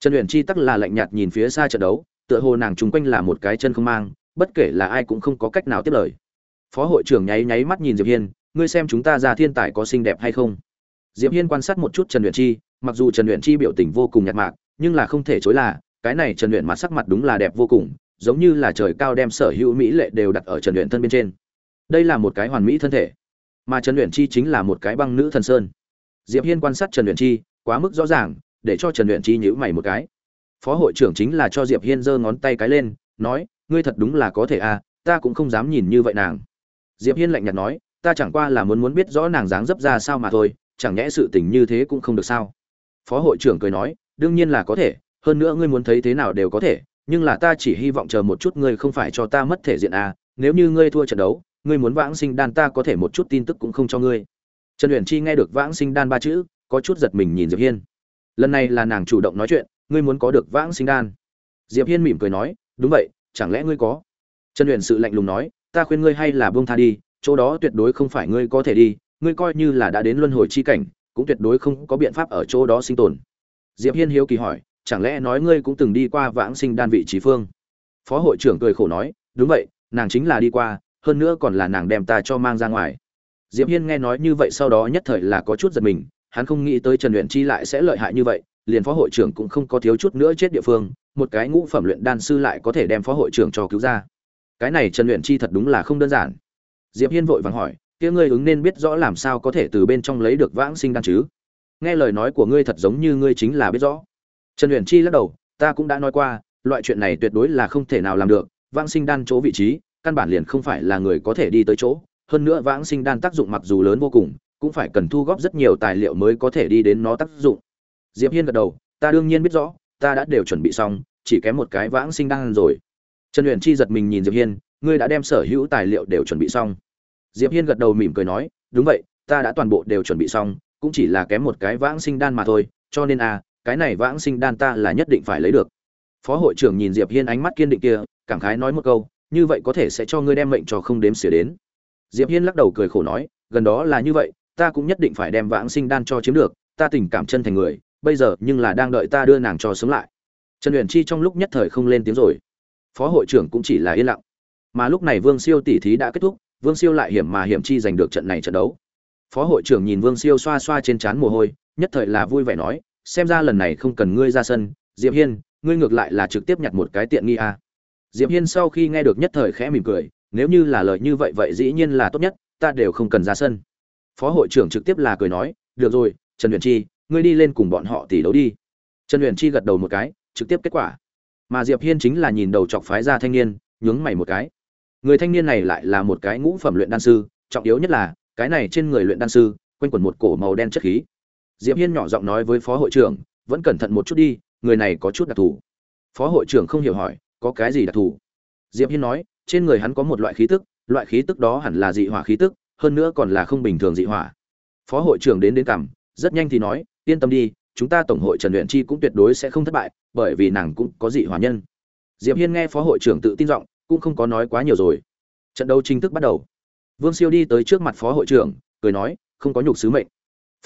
Speaker 1: trần luyện chi tắc là lạnh nhạt nhìn phía xa trận đấu, tựa hồ nàng trùng quanh là một cái chân không mang, bất kể là ai cũng không có cách nào tiếp lời. Phó hội trưởng nháy nháy mắt nhìn diệp hiên, ngươi xem chúng ta ra thiên tài có xinh đẹp hay không? Diệp hiên quan sát một chút trần luyện chi mặc dù trần luyện chi biểu tình vô cùng nhạt mạc nhưng là không thể chối là, cái này trần luyện mặt sắc mặt đúng là đẹp vô cùng, giống như là trời cao đem sở hữu mỹ lệ đều đặt ở trần luyện thân bên trên. Đây là một cái hoàn mỹ thân thể, mà trần luyện chi chính là một cái băng nữ thần sơn. Diệp hiên quan sát trần luyện chi, quá mức rõ ràng, để cho trần luyện chi nhữ mày một cái. Phó hội trưởng chính là cho diệp hiên giơ ngón tay cái lên, nói, ngươi thật đúng là có thể à ta cũng không dám nhìn như vậy nàng. Diệp hiên lạnh nhạt nói, ta chẳng qua là muốn muốn biết rõ nàng dáng dấp ra sao mà thôi, chẳng nhẽ sự tình như thế cũng không được sao? Phó hội trưởng cười nói, đương nhiên là có thể, hơn nữa ngươi muốn thấy thế nào đều có thể, nhưng là ta chỉ hy vọng chờ một chút ngươi không phải cho ta mất thể diện à nếu như ngươi thua trận đấu, ngươi muốn vãng sinh đan ta có thể một chút tin tức cũng không cho ngươi. Trần uyển chi nghe được vãng sinh đan ba chữ, có chút giật mình nhìn diệp hiên. Lần này là nàng chủ động nói chuyện, ngươi muốn có được vãng sinh đan. Diệp hiên mỉm cười nói, đúng vậy, chẳng lẽ ngươi có? Trần uyển sự lạnh lùng nói, ta khuyên ngươi hay là buông tha đi, chỗ đó tuyệt đối không phải ngươi có thể đi, ngươi coi như là đã đến luân hồi chi cảnh cũng tuyệt đối không có biện pháp ở chỗ đó sinh tồn. Diệp hiên hiếu kỳ hỏi, chẳng lẽ nói ngươi cũng từng đi qua vãng sinh đan vị trí phương? Phó hội trưởng cười khổ nói, đúng vậy, nàng chính là đi qua, hơn nữa còn là nàng đem ta cho mang ra ngoài. Diệp hiên nghe nói như vậy sau đó nhất thời là có chút giật mình, hắn không nghĩ tới trần luyện chi lại sẽ lợi hại như vậy, liền phó hội trưởng cũng không có thiếu chút nữa chết địa phương, một cái ngũ phẩm luyện đan sư lại có thể đem phó hội trưởng cho cứu ra. Cái này trần luyện chi thật đúng là không đơn giản. Diệp hiên vội vàng hỏi kia ngươi ứng nên biết rõ làm sao có thể từ bên trong lấy được vãng sinh đan chứ? Nghe lời nói của ngươi thật giống như ngươi chính là biết rõ. Trần huyền chi lắc đầu, ta cũng đã nói qua, loại chuyện này tuyệt đối là không thể nào làm được. Vãng sinh đan chỗ vị trí, căn bản liền không phải là người có thể đi tới chỗ. Hơn nữa vãng sinh đan tác dụng mặc dù lớn vô cùng, cũng phải cần thu góp rất nhiều tài liệu mới có thể đi đến nó tác dụng. Diệp hiên gật đầu, ta đương nhiên biết rõ, ta đã đều chuẩn bị xong, chỉ kém một cái vãng sinh đan rồi. Trần huyền chi giật mình nhìn diệp hiên, ngươi đã đem sở hữu tài liệu đều chuẩn bị xong diệp hiên gật đầu mỉm cười nói, đúng vậy, ta đã toàn bộ đều chuẩn bị xong, cũng chỉ là kém một cái vãng sinh đan mà thôi, cho nên à cái này vãng sinh đan ta là nhất định phải lấy được. Phó hội trưởng nhìn diệp hiên ánh mắt kiên định kia, cảm khái nói một câu, như vậy có thể sẽ cho ngươi đem mệnh cho không đếm xỉa đến. Diệp hiên lắc đầu cười khổ nói, gần đó là như vậy, ta cũng nhất định phải đem vãng sinh đan cho chiếm được, ta tình cảm chân thành người, bây giờ nhưng là đang đợi ta đưa nàng cho sống lại. Trần uyển chi trong lúc nhất thời không lên tiếng rồi. Phó hội trưởng cũng chỉ là yên lặng. Mà lúc này vương siêu tỷ thí đã kết thúc vương siêu lại hiểm mà hiểm chi giành được trận này trận đấu. Phó hội trưởng nhìn vương siêu xoa xoa trên trán mồ hôi, nhất thời là vui vẻ nói, xem ra lần này không cần ngươi ra sân, diệp hiên, ngươi ngược lại là trực tiếp nhặt một cái tiện nghi à. diệp hiên sau khi nghe được nhất thời khẽ mỉm cười, nếu như là lời như vậy vậy dĩ nhiên là tốt nhất, ta đều không cần ra sân. Phó hội trưởng trực tiếp là cười nói, được rồi, trần huyền chi, ngươi đi lên cùng bọn họ tỷ đấu đi. Trần huyền chi gật đầu một cái, trực tiếp kết quả. Mà diệp hiên chính là nhìn đầu chọc phái ra thanh niên, nhướng mày một cái người thanh niên này lại là một cái ngũ phẩm luyện đan sư trọng yếu nhất là cái này trên người luyện đan sư quanh quẩn một cổ màu đen chất khí. Diệp hiên nhỏ giọng nói với phó hội trưởng vẫn cẩn thận một chút đi người này có chút đặc thù. Phó hội trưởng không hiểu hỏi có cái gì đặc thù? Diệp hiên nói trên người hắn có một loại khí tức loại khí tức đó hẳn là dị hỏa khí tức hơn nữa còn là không bình thường dị hỏa. Phó hội trưởng đến đến cằm, rất nhanh thì nói yên tâm đi chúng ta tổng hội trần luyện chi cũng tuyệt đối sẽ không thất bại bởi vì nàng cũng có dị hỏa nhân. Diệp hiên nghe phó hội trưởng tự tin giọng cũng không có nói quá nhiều rồi. Trận đấu chính thức bắt đầu. Vương siêu đi tới trước mặt phó hội trưởng, cười nói, không có nhục sứ mệnh.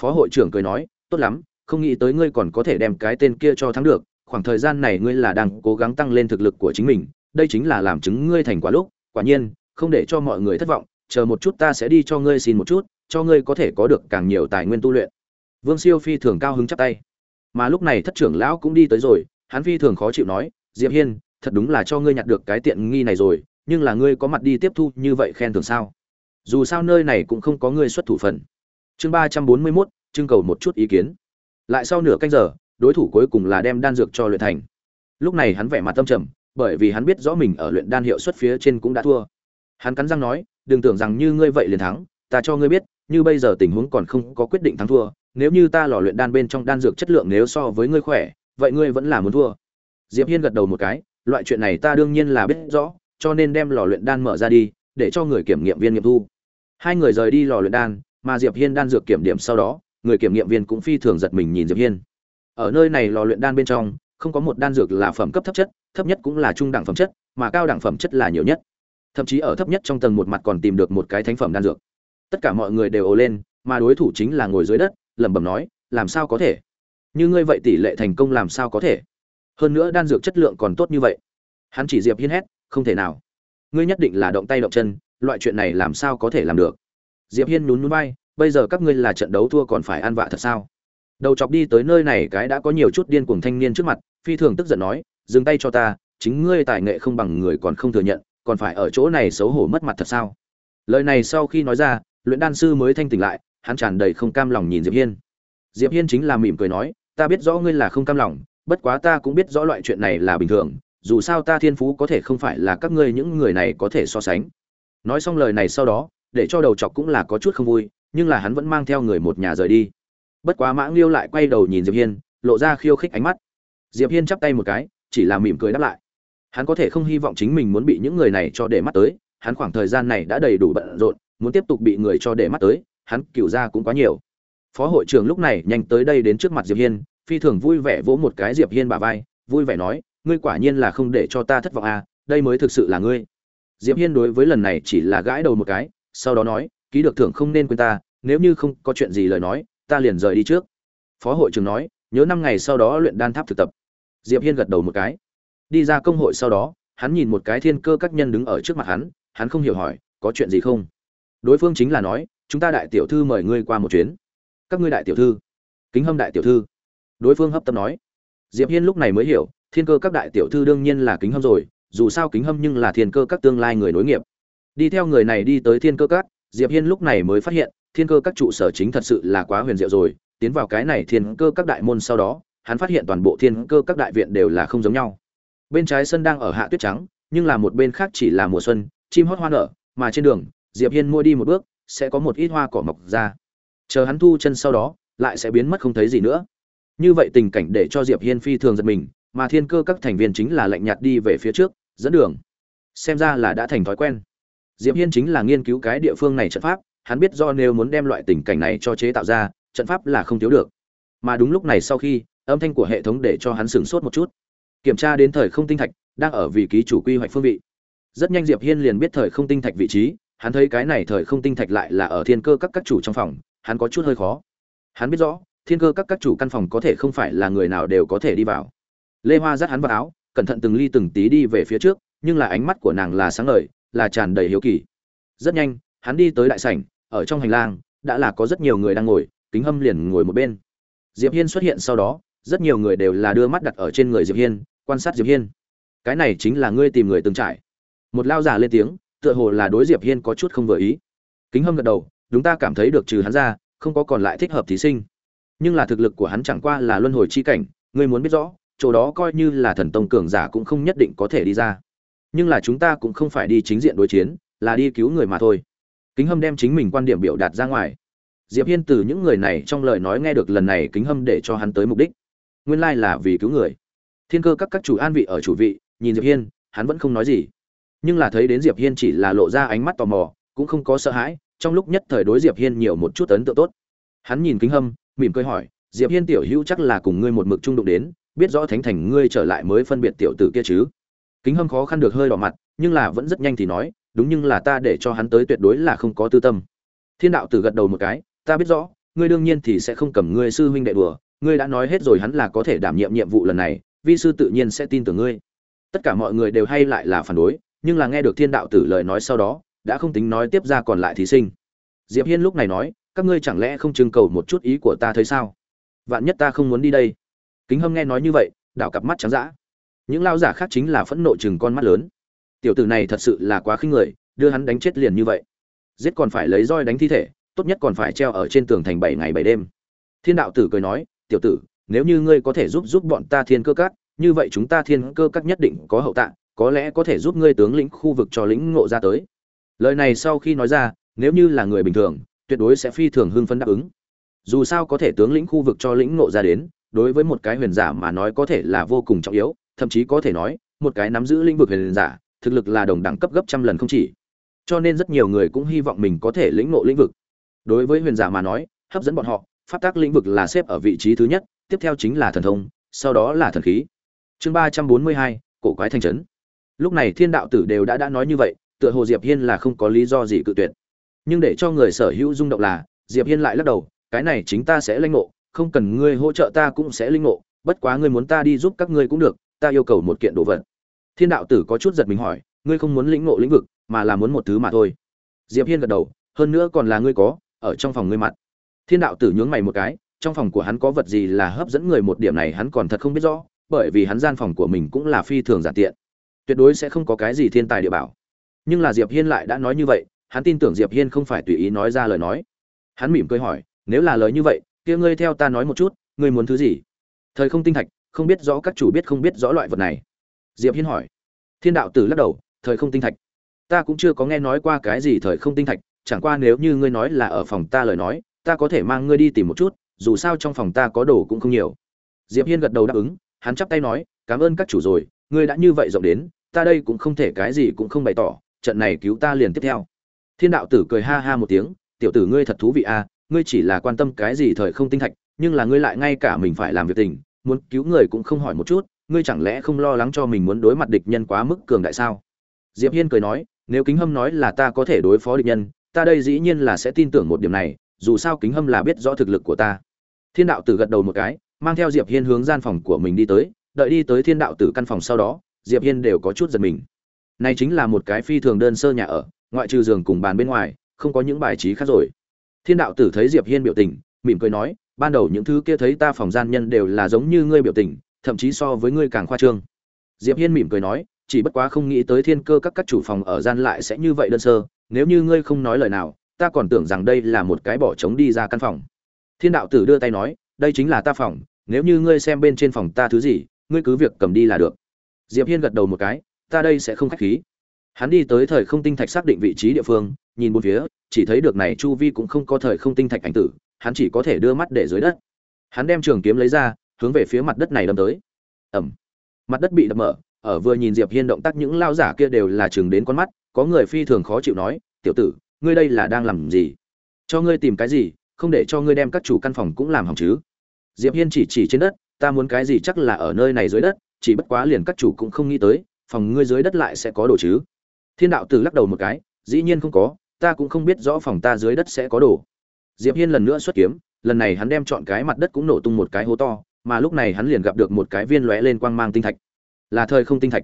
Speaker 1: Phó hội trưởng cười nói, tốt lắm, không nghĩ tới ngươi còn có thể đem cái tên kia cho thắng được. Khoảng thời gian này ngươi là đang cố gắng tăng lên thực lực của chính mình, đây chính là làm chứng ngươi thành quả lúc. Quả nhiên, không để cho mọi người thất vọng, chờ một chút ta sẽ đi cho ngươi xin một chút, cho ngươi có thể có được càng nhiều tài nguyên tu luyện. Vương siêu phi thường cao hứng chắp tay. Mà lúc này thất trưởng lão cũng đi tới rồi, hắn phi thường khó chịu nói, diệp hiên thật đúng là cho ngươi nhặt được cái tiện nghi này rồi nhưng là ngươi có mặt đi tiếp thu như vậy khen thường sao? Dù sao nơi này cũng không có ngươi xuất thủ phần. Chương ba trăm bốn mươi 341, trưng cầu một chút ý kiến. Lại sau nửa canh giờ đối thủ cuối cùng là đem đan dược cho luyện thành. Lúc này hắn vẻ mặt tâm trầm bởi vì hắn biết rõ mình ở luyện đan hiệu suất phía trên cũng đã thua. Hắn cắn răng nói đừng tưởng rằng như ngươi vậy liền thắng ta cho ngươi biết như bây giờ tình huống còn không có quyết định thắng thua nếu như ta lò luyện đan bên trong đan dược chất lượng nếu so với ngươi khỏe vậy ngươi vẫn là muốn thua. Diệp hiên gật đầu một cái loại chuyện này ta đương nhiên là biết rõ, cho nên đem lò luyện đan mở ra đi, để cho người kiểm nghiệm viên nghiệm thu. Hai người rời đi lò luyện đan, mà diệp hiên đan dược kiểm điểm sau đó, người kiểm nghiệm viên cũng phi thường giật mình nhìn diệp hiên. Ở nơi này lò luyện đan bên trong, không có một đan dược là phẩm cấp thấp chất, thấp nhất cũng là trung đẳng phẩm chất, mà cao đẳng phẩm chất là nhiều nhất. Thậm chí ở thấp nhất trong tầng một mặt còn tìm được một cái thánh phẩm đan dược. Tất cả mọi người đều ồ lên, mà đối thủ chính là ngồi dưới đất, lẩm bẩm nói, làm sao có thể? Như ngươi vậy tỷ lệ thành công làm sao có thể? Hơn nữa đan dược chất lượng còn tốt như vậy. Hắn chỉ diệp hiên hét, không thể nào. Ngươi nhất định là động tay động chân, loại chuyện này làm sao có thể làm được? Diệp hiên nhún nhún vai, bây giờ các ngươi là trận đấu thua còn phải ăn vạ thật sao? Đầu chọc đi tới nơi này cái đã có nhiều chút điên cuồng thanh niên trước mặt, phi thường tức giận nói, dừng tay cho ta, chính ngươi tài nghệ không bằng người còn không thừa nhận, còn phải ở chỗ này xấu hổ mất mặt thật sao? Lời này sau khi nói ra, luyện đan sư mới thanh tỉnh lại, hắn tràn đầy không cam lòng nhìn diệp hiên. Diệp hiên chính là mỉm cười nói, ta biết rõ ngươi là không cam lòng bất quá ta cũng biết rõ loại chuyện này là bình thường, dù sao ta thiên phú có thể không phải là các ngươi những người này có thể so sánh. Nói xong lời này sau đó, để cho đầu chọc cũng là có chút không vui, nhưng là hắn vẫn mang theo người một nhà rời đi. Bất quá mãng liêu lại quay đầu nhìn diệp hiên, lộ ra khiêu khích ánh mắt. Diệp hiên chắp tay một cái, chỉ là mỉm cười đáp lại. Hắn có thể không hy vọng chính mình muốn bị những người này cho để mắt tới, hắn khoảng thời gian này đã đầy đủ bận rộn, muốn tiếp tục bị người cho để mắt tới, hắn cựu ra cũng quá nhiều. Phó hội trưởng lúc này nhanh tới đây đến trước mặt diệp hiên phi thường vui vẻ vỗ một cái diệp hiên bả vai, vui vẻ nói, ngươi quả nhiên là không để cho ta thất vọng à đây mới thực sự là ngươi. Diệp hiên đối với lần này chỉ là gãi đầu một cái, sau đó nói, ký được thưởng không nên quên ta, nếu như không có chuyện gì lời nói, ta liền rời đi trước. Phó hội trưởng nói, nhớ năm ngày sau đó luyện đan tháp thực tập. Diệp hiên gật đầu một cái. Đi ra công hội sau đó, hắn nhìn một cái thiên cơ các nhân đứng ở trước mặt hắn hắn không hiểu hỏi, có chuyện gì không? Đối phương chính là nói, chúng ta đại tiểu thư mời ngươi qua một chuyến. Các ngươi đại tiểu thư? Kính hâm đại tiểu thư đối phương hấp tấp nói. Diệp hiên lúc này mới hiểu, thiên cơ các đại tiểu thư đương nhiên là kính hâm rồi, dù sao kính hâm nhưng là thiên cơ các tương lai người nối nghiệp. Đi theo người này đi tới thiên cơ các, diệp hiên lúc này mới phát hiện, thiên cơ các trụ sở chính thật sự là quá huyền diệu rồi, tiến vào cái này thiên cơ các đại môn sau đó, hắn phát hiện toàn bộ thiên cơ các đại viện đều là không giống nhau. Bên trái sân đang ở hạ tuyết trắng, nhưng là một bên khác chỉ là mùa xuân, chim hót hoa nở, mà trên đường, diệp hiên mua đi một bước, sẽ có một ít hoa cỏ mọc ra. Chờ hắn thu chân sau đó, lại sẽ biến mất không thấy gì nữa như vậy tình cảnh để cho diệp hiên phi thường giật mình, mà thiên cơ các thành viên chính là lạnh nhạt đi về phía trước, dẫn đường. Xem ra là đã thành thói quen. Diệp hiên chính là nghiên cứu cái địa phương này trận pháp, hắn biết do nếu muốn đem loại tình cảnh này cho chế tạo ra, trận pháp là không thiếu được. Mà đúng lúc này sau khi, âm thanh của hệ thống để cho hắn sửng sốt một chút. Kiểm tra đến thời không tinh thạch, đang ở vị ký chủ quy hoạch phương vị. Rất nhanh diệp hiên liền biết thời không tinh thạch vị trí, hắn thấy cái này thời không tinh thạch lại là ở thiên cơ các các chủ trong phòng, hắn có chút hơi khó. Hắn biết rõ thiên cơ các các chủ căn phòng có thể không phải là người nào đều có thể đi vào. Lê hoa dắt hắn vào áo, cẩn thận từng ly từng tí đi về phía trước, nhưng là ánh mắt của nàng là sáng ngời, là tràn đầy hiếu kỳ. Rất nhanh, hắn đi tới đại sảnh, ở trong hành lang, đã là có rất nhiều người đang ngồi, kính hâm liền ngồi một bên. Diệp hiên xuất hiện sau đó, rất nhiều người đều là đưa mắt đặt ở trên người diệp hiên, quan sát diệp hiên. Cái này chính là ngươi tìm người từng trải. Một lao giả lên tiếng, tựa hồ là đối diệp hiên có chút không vừa ý. Kính hâm gật đầu, đúng ta cảm thấy được trừ hắn ra, không có còn lại thích hợp thí sinh nhưng là thực lực của hắn chẳng qua là luân hồi chi cảnh, ngươi muốn biết rõ, chỗ đó coi như là thần tông cường giả cũng không nhất định có thể đi ra. Nhưng là chúng ta cũng không phải đi chính diện đối chiến, là đi cứu người mà thôi. Kính hâm đem chính mình quan điểm biểu đạt ra ngoài. Diệp hiên từ những người này trong lời nói nghe được lần này kính hâm để cho hắn tới mục đích. Nguyên lai là vì cứu người. Thiên cơ các các chủ an vị ở chủ vị, nhìn diệp hiên, hắn vẫn không nói gì. Nhưng là thấy đến diệp hiên chỉ là lộ ra ánh mắt tò mò, cũng không có sợ hãi, trong lúc nhất thời đối diệp hiên nhiều một chút ấn tượng tốt. Hắn nhìn kính hâm mỉm cười hỏi, diệp hiên tiểu hữu chắc là cùng ngươi một mực trung đụng đến, biết rõ thánh thành ngươi trở lại mới phân biệt tiểu tử kia chứ? Kính hâm khó khăn được hơi đỏ mặt, nhưng là vẫn rất nhanh thì nói, đúng nhưng là ta để cho hắn tới tuyệt đối là không có tư tâm. Thiên đạo tử gật đầu một cái, ta biết rõ, ngươi đương nhiên thì sẽ không cầm ngươi sư huynh đệ đùa, ngươi đã nói hết rồi hắn là có thể đảm nhiệm nhiệm vụ lần này, vi sư tự nhiên sẽ tin tưởng ngươi. Tất cả mọi người đều hay lại là phản đối, nhưng là nghe được thiên đạo tử lời nói sau đó, đã không tính nói tiếp ra còn lại thí sinh. Diệp hiên lúc này nói các ngươi chẳng lẽ không trưng cầu một chút ý của ta thấy sao? Vạn nhất ta không muốn đi đây. Kính hâm nghe nói như vậy, đảo cặp mắt trắng dã. Những lao giả khác chính là phẫn nộ chừng con mắt lớn. Tiểu tử này thật sự là quá khinh người, đưa hắn đánh chết liền như vậy. Giết còn phải lấy roi đánh thi thể, tốt nhất còn phải treo ở trên tường thành bảy ngày bảy đêm. Thiên đạo tử cười nói, tiểu tử, nếu như ngươi có thể giúp giúp bọn ta thiên cơ các, như vậy chúng ta thiên cơ các nhất định có hậu tạng, có lẽ có thể giúp ngươi tướng lĩnh khu vực cho lĩnh ngộ ra tới. Lời này sau khi nói ra, nếu như là người bình thường tuyệt đối sẽ phi thường hưng phấn đáp ứng. Dù sao có thể tướng lĩnh khu vực cho lĩnh ngộ ra đến, đối với một cái huyền giả mà nói có thể là vô cùng trọng yếu, thậm chí có thể nói, một cái nắm giữ lĩnh vực huyền giả, thực lực là đồng đẳng cấp gấp trăm lần không chỉ. Cho nên rất nhiều người cũng hy vọng mình có thể lĩnh ngộ lĩnh vực. Đối với huyền giả mà nói, hấp dẫn bọn họ, pháp tác lĩnh vực là xếp ở vị trí thứ nhất, tiếp theo chính là thần thông, sau đó là thần khí. Chương ba trăm bốn mươi hai, cổ quái thành trấn. Lúc này thiên đạo tử đều đã đã nói như vậy, tựa hồ diệp hiên là không có lý do gì cự tuyệt nhưng để cho người sở hữu rung động là, diệp hiên lại lắc đầu, cái này chính ta sẽ linh ngộ, không cần ngươi hỗ trợ ta cũng sẽ linh ngộ, bất quá ngươi muốn ta đi giúp các ngươi cũng được, ta yêu cầu một kiện đồ vật. Thiên đạo tử có chút giật mình hỏi, ngươi không muốn lĩnh ngộ lĩnh vực, mà là muốn một thứ mà thôi. Diệp hiên gật đầu, hơn nữa còn là ngươi có, ở trong phòng ngươi mặt. Thiên đạo tử nhướng mày một cái, trong phòng của hắn có vật gì là hấp dẫn người một điểm này hắn còn thật không biết rõ, bởi vì hắn gian phòng của mình cũng là phi thường giản tiện. Tuyệt đối sẽ không có cái gì thiên tài địa bảo. Nhưng là diệp hiên lại đã nói như vậy hắn tin tưởng diệp hiên không phải tùy ý nói ra lời nói. Hắn mỉm cười hỏi, nếu là lời như vậy, kia ngươi theo ta nói một chút, ngươi muốn thứ gì? Thời không tinh thạch, không biết rõ, các chủ biết không biết rõ loại vật này. Diệp hiên hỏi. Thiên đạo tử lắc đầu, thời không tinh thạch. Ta cũng chưa có nghe nói qua cái gì thời không tinh thạch, chẳng qua nếu như ngươi nói là ở phòng ta lời nói, ta có thể mang ngươi đi tìm một chút, dù sao trong phòng ta có đồ cũng không nhiều. Diệp hiên gật đầu đáp ứng, hắn chắp tay nói, cảm ơn các chủ rồi, ngươi đã như vậy rộng đến, ta đây cũng không thể cái gì cũng không bày tỏ, trận này cứu ta liền tiếp theo thiên đạo tử cười ha ha một tiếng tiểu tử ngươi thật thú vị a à, ngươi chỉ là quan tâm cái gì thời không tinh thạch nhưng là ngươi lại ngay cả mình phải làm việc tình muốn cứu người cũng không hỏi một chút ngươi chẳng lẽ không lo lắng cho mình muốn đối mặt địch nhân quá mức cường đại sao? Diệp hiên cười nói nếu kính hâm nói là ta có thể đối phó địch nhân ta đây dĩ nhiên là sẽ tin tưởng một điểm này dù sao kính hâm là biết rõ thực lực của ta. Thiên đạo tử gật đầu một cái mang theo diệp hiên hướng gian phòng của mình đi tới đợi đi tới thiên đạo tử căn phòng sau đó diệp hiên đều có chút giật mình. Này chính là một cái phi thường đơn sơ nhà ở ngoại trừ giường cùng bàn bên ngoài, không có những bài trí khác rồi. Thiên đạo tử thấy diệp hiên biểu tình, mỉm cười nói, ban đầu những thứ kia thấy ta phòng gian nhân đều là giống như ngươi biểu tình, thậm chí so với ngươi càng khoa trương. Diệp hiên mỉm cười nói, chỉ bất quá không nghĩ tới thiên cơ các các chủ phòng ở gian lại sẽ như vậy đơn sơ, nếu như ngươi không nói lời nào, ta còn tưởng rằng đây là một cái bỏ trống đi ra căn phòng. Thiên đạo tử đưa tay nói, đây chính là ta phòng, nếu như ngươi xem bên trên phòng ta thứ gì, ngươi cứ việc cầm đi là được. Diệp hiên gật đầu một cái, ta đây sẽ không khách khí hắn đi tới thời không tinh thạch xác định vị trí địa phương, nhìn bốn phía, chỉ thấy được này chu vi cũng không có thời không tinh thạch ảnh tử, hắn chỉ có thể đưa mắt để dưới đất. Hắn đem trường kiếm lấy ra, hướng về phía mặt đất này đâm tới. Ẩm mặt đất bị đập mở, ở vừa nhìn diệp hiên động tác những lao giả kia đều là chừng đến con mắt, có người phi thường khó chịu nói, tiểu tử, ngươi đây là đang làm gì? Cho ngươi tìm cái gì, không để cho ngươi đem các chủ căn phòng cũng làm hỏng chứ? Diệp hiên chỉ chỉ trên đất, ta muốn cái gì chắc là ở nơi này dưới đất, chỉ bất quá liền các chủ cũng không nghĩ tới, phòng ngươi dưới đất lại sẽ có đồ chứ? Thiên đạo tử lắc đầu một cái, dĩ nhiên không có, ta cũng không biết rõ phòng ta dưới đất sẽ có đồ. Diệp hiên lần nữa xuất kiếm, lần này hắn đem chọn cái mặt đất cũng nổ tung một cái hố to, mà lúc này hắn liền gặp được một cái viên lóe lên quang mang tinh thạch. Là thời không tinh thạch.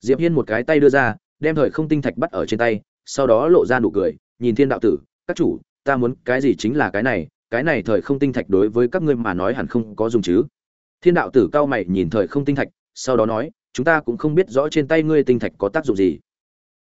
Speaker 1: Diệp hiên một cái tay đưa ra, đem thời không tinh thạch bắt ở trên tay, sau đó lộ ra nụ cười, nhìn thiên đạo tử, các chủ, ta muốn cái gì chính là cái này cái này thời không tinh thạch đối với các ngươi mà nói hẳn không có dùng chứ. Thiên đạo tử cao mày nhìn thời không tinh thạch, sau đó nói, chúng ta cũng không biết rõ trên tay ngươi tinh thạch có tác dụng gì.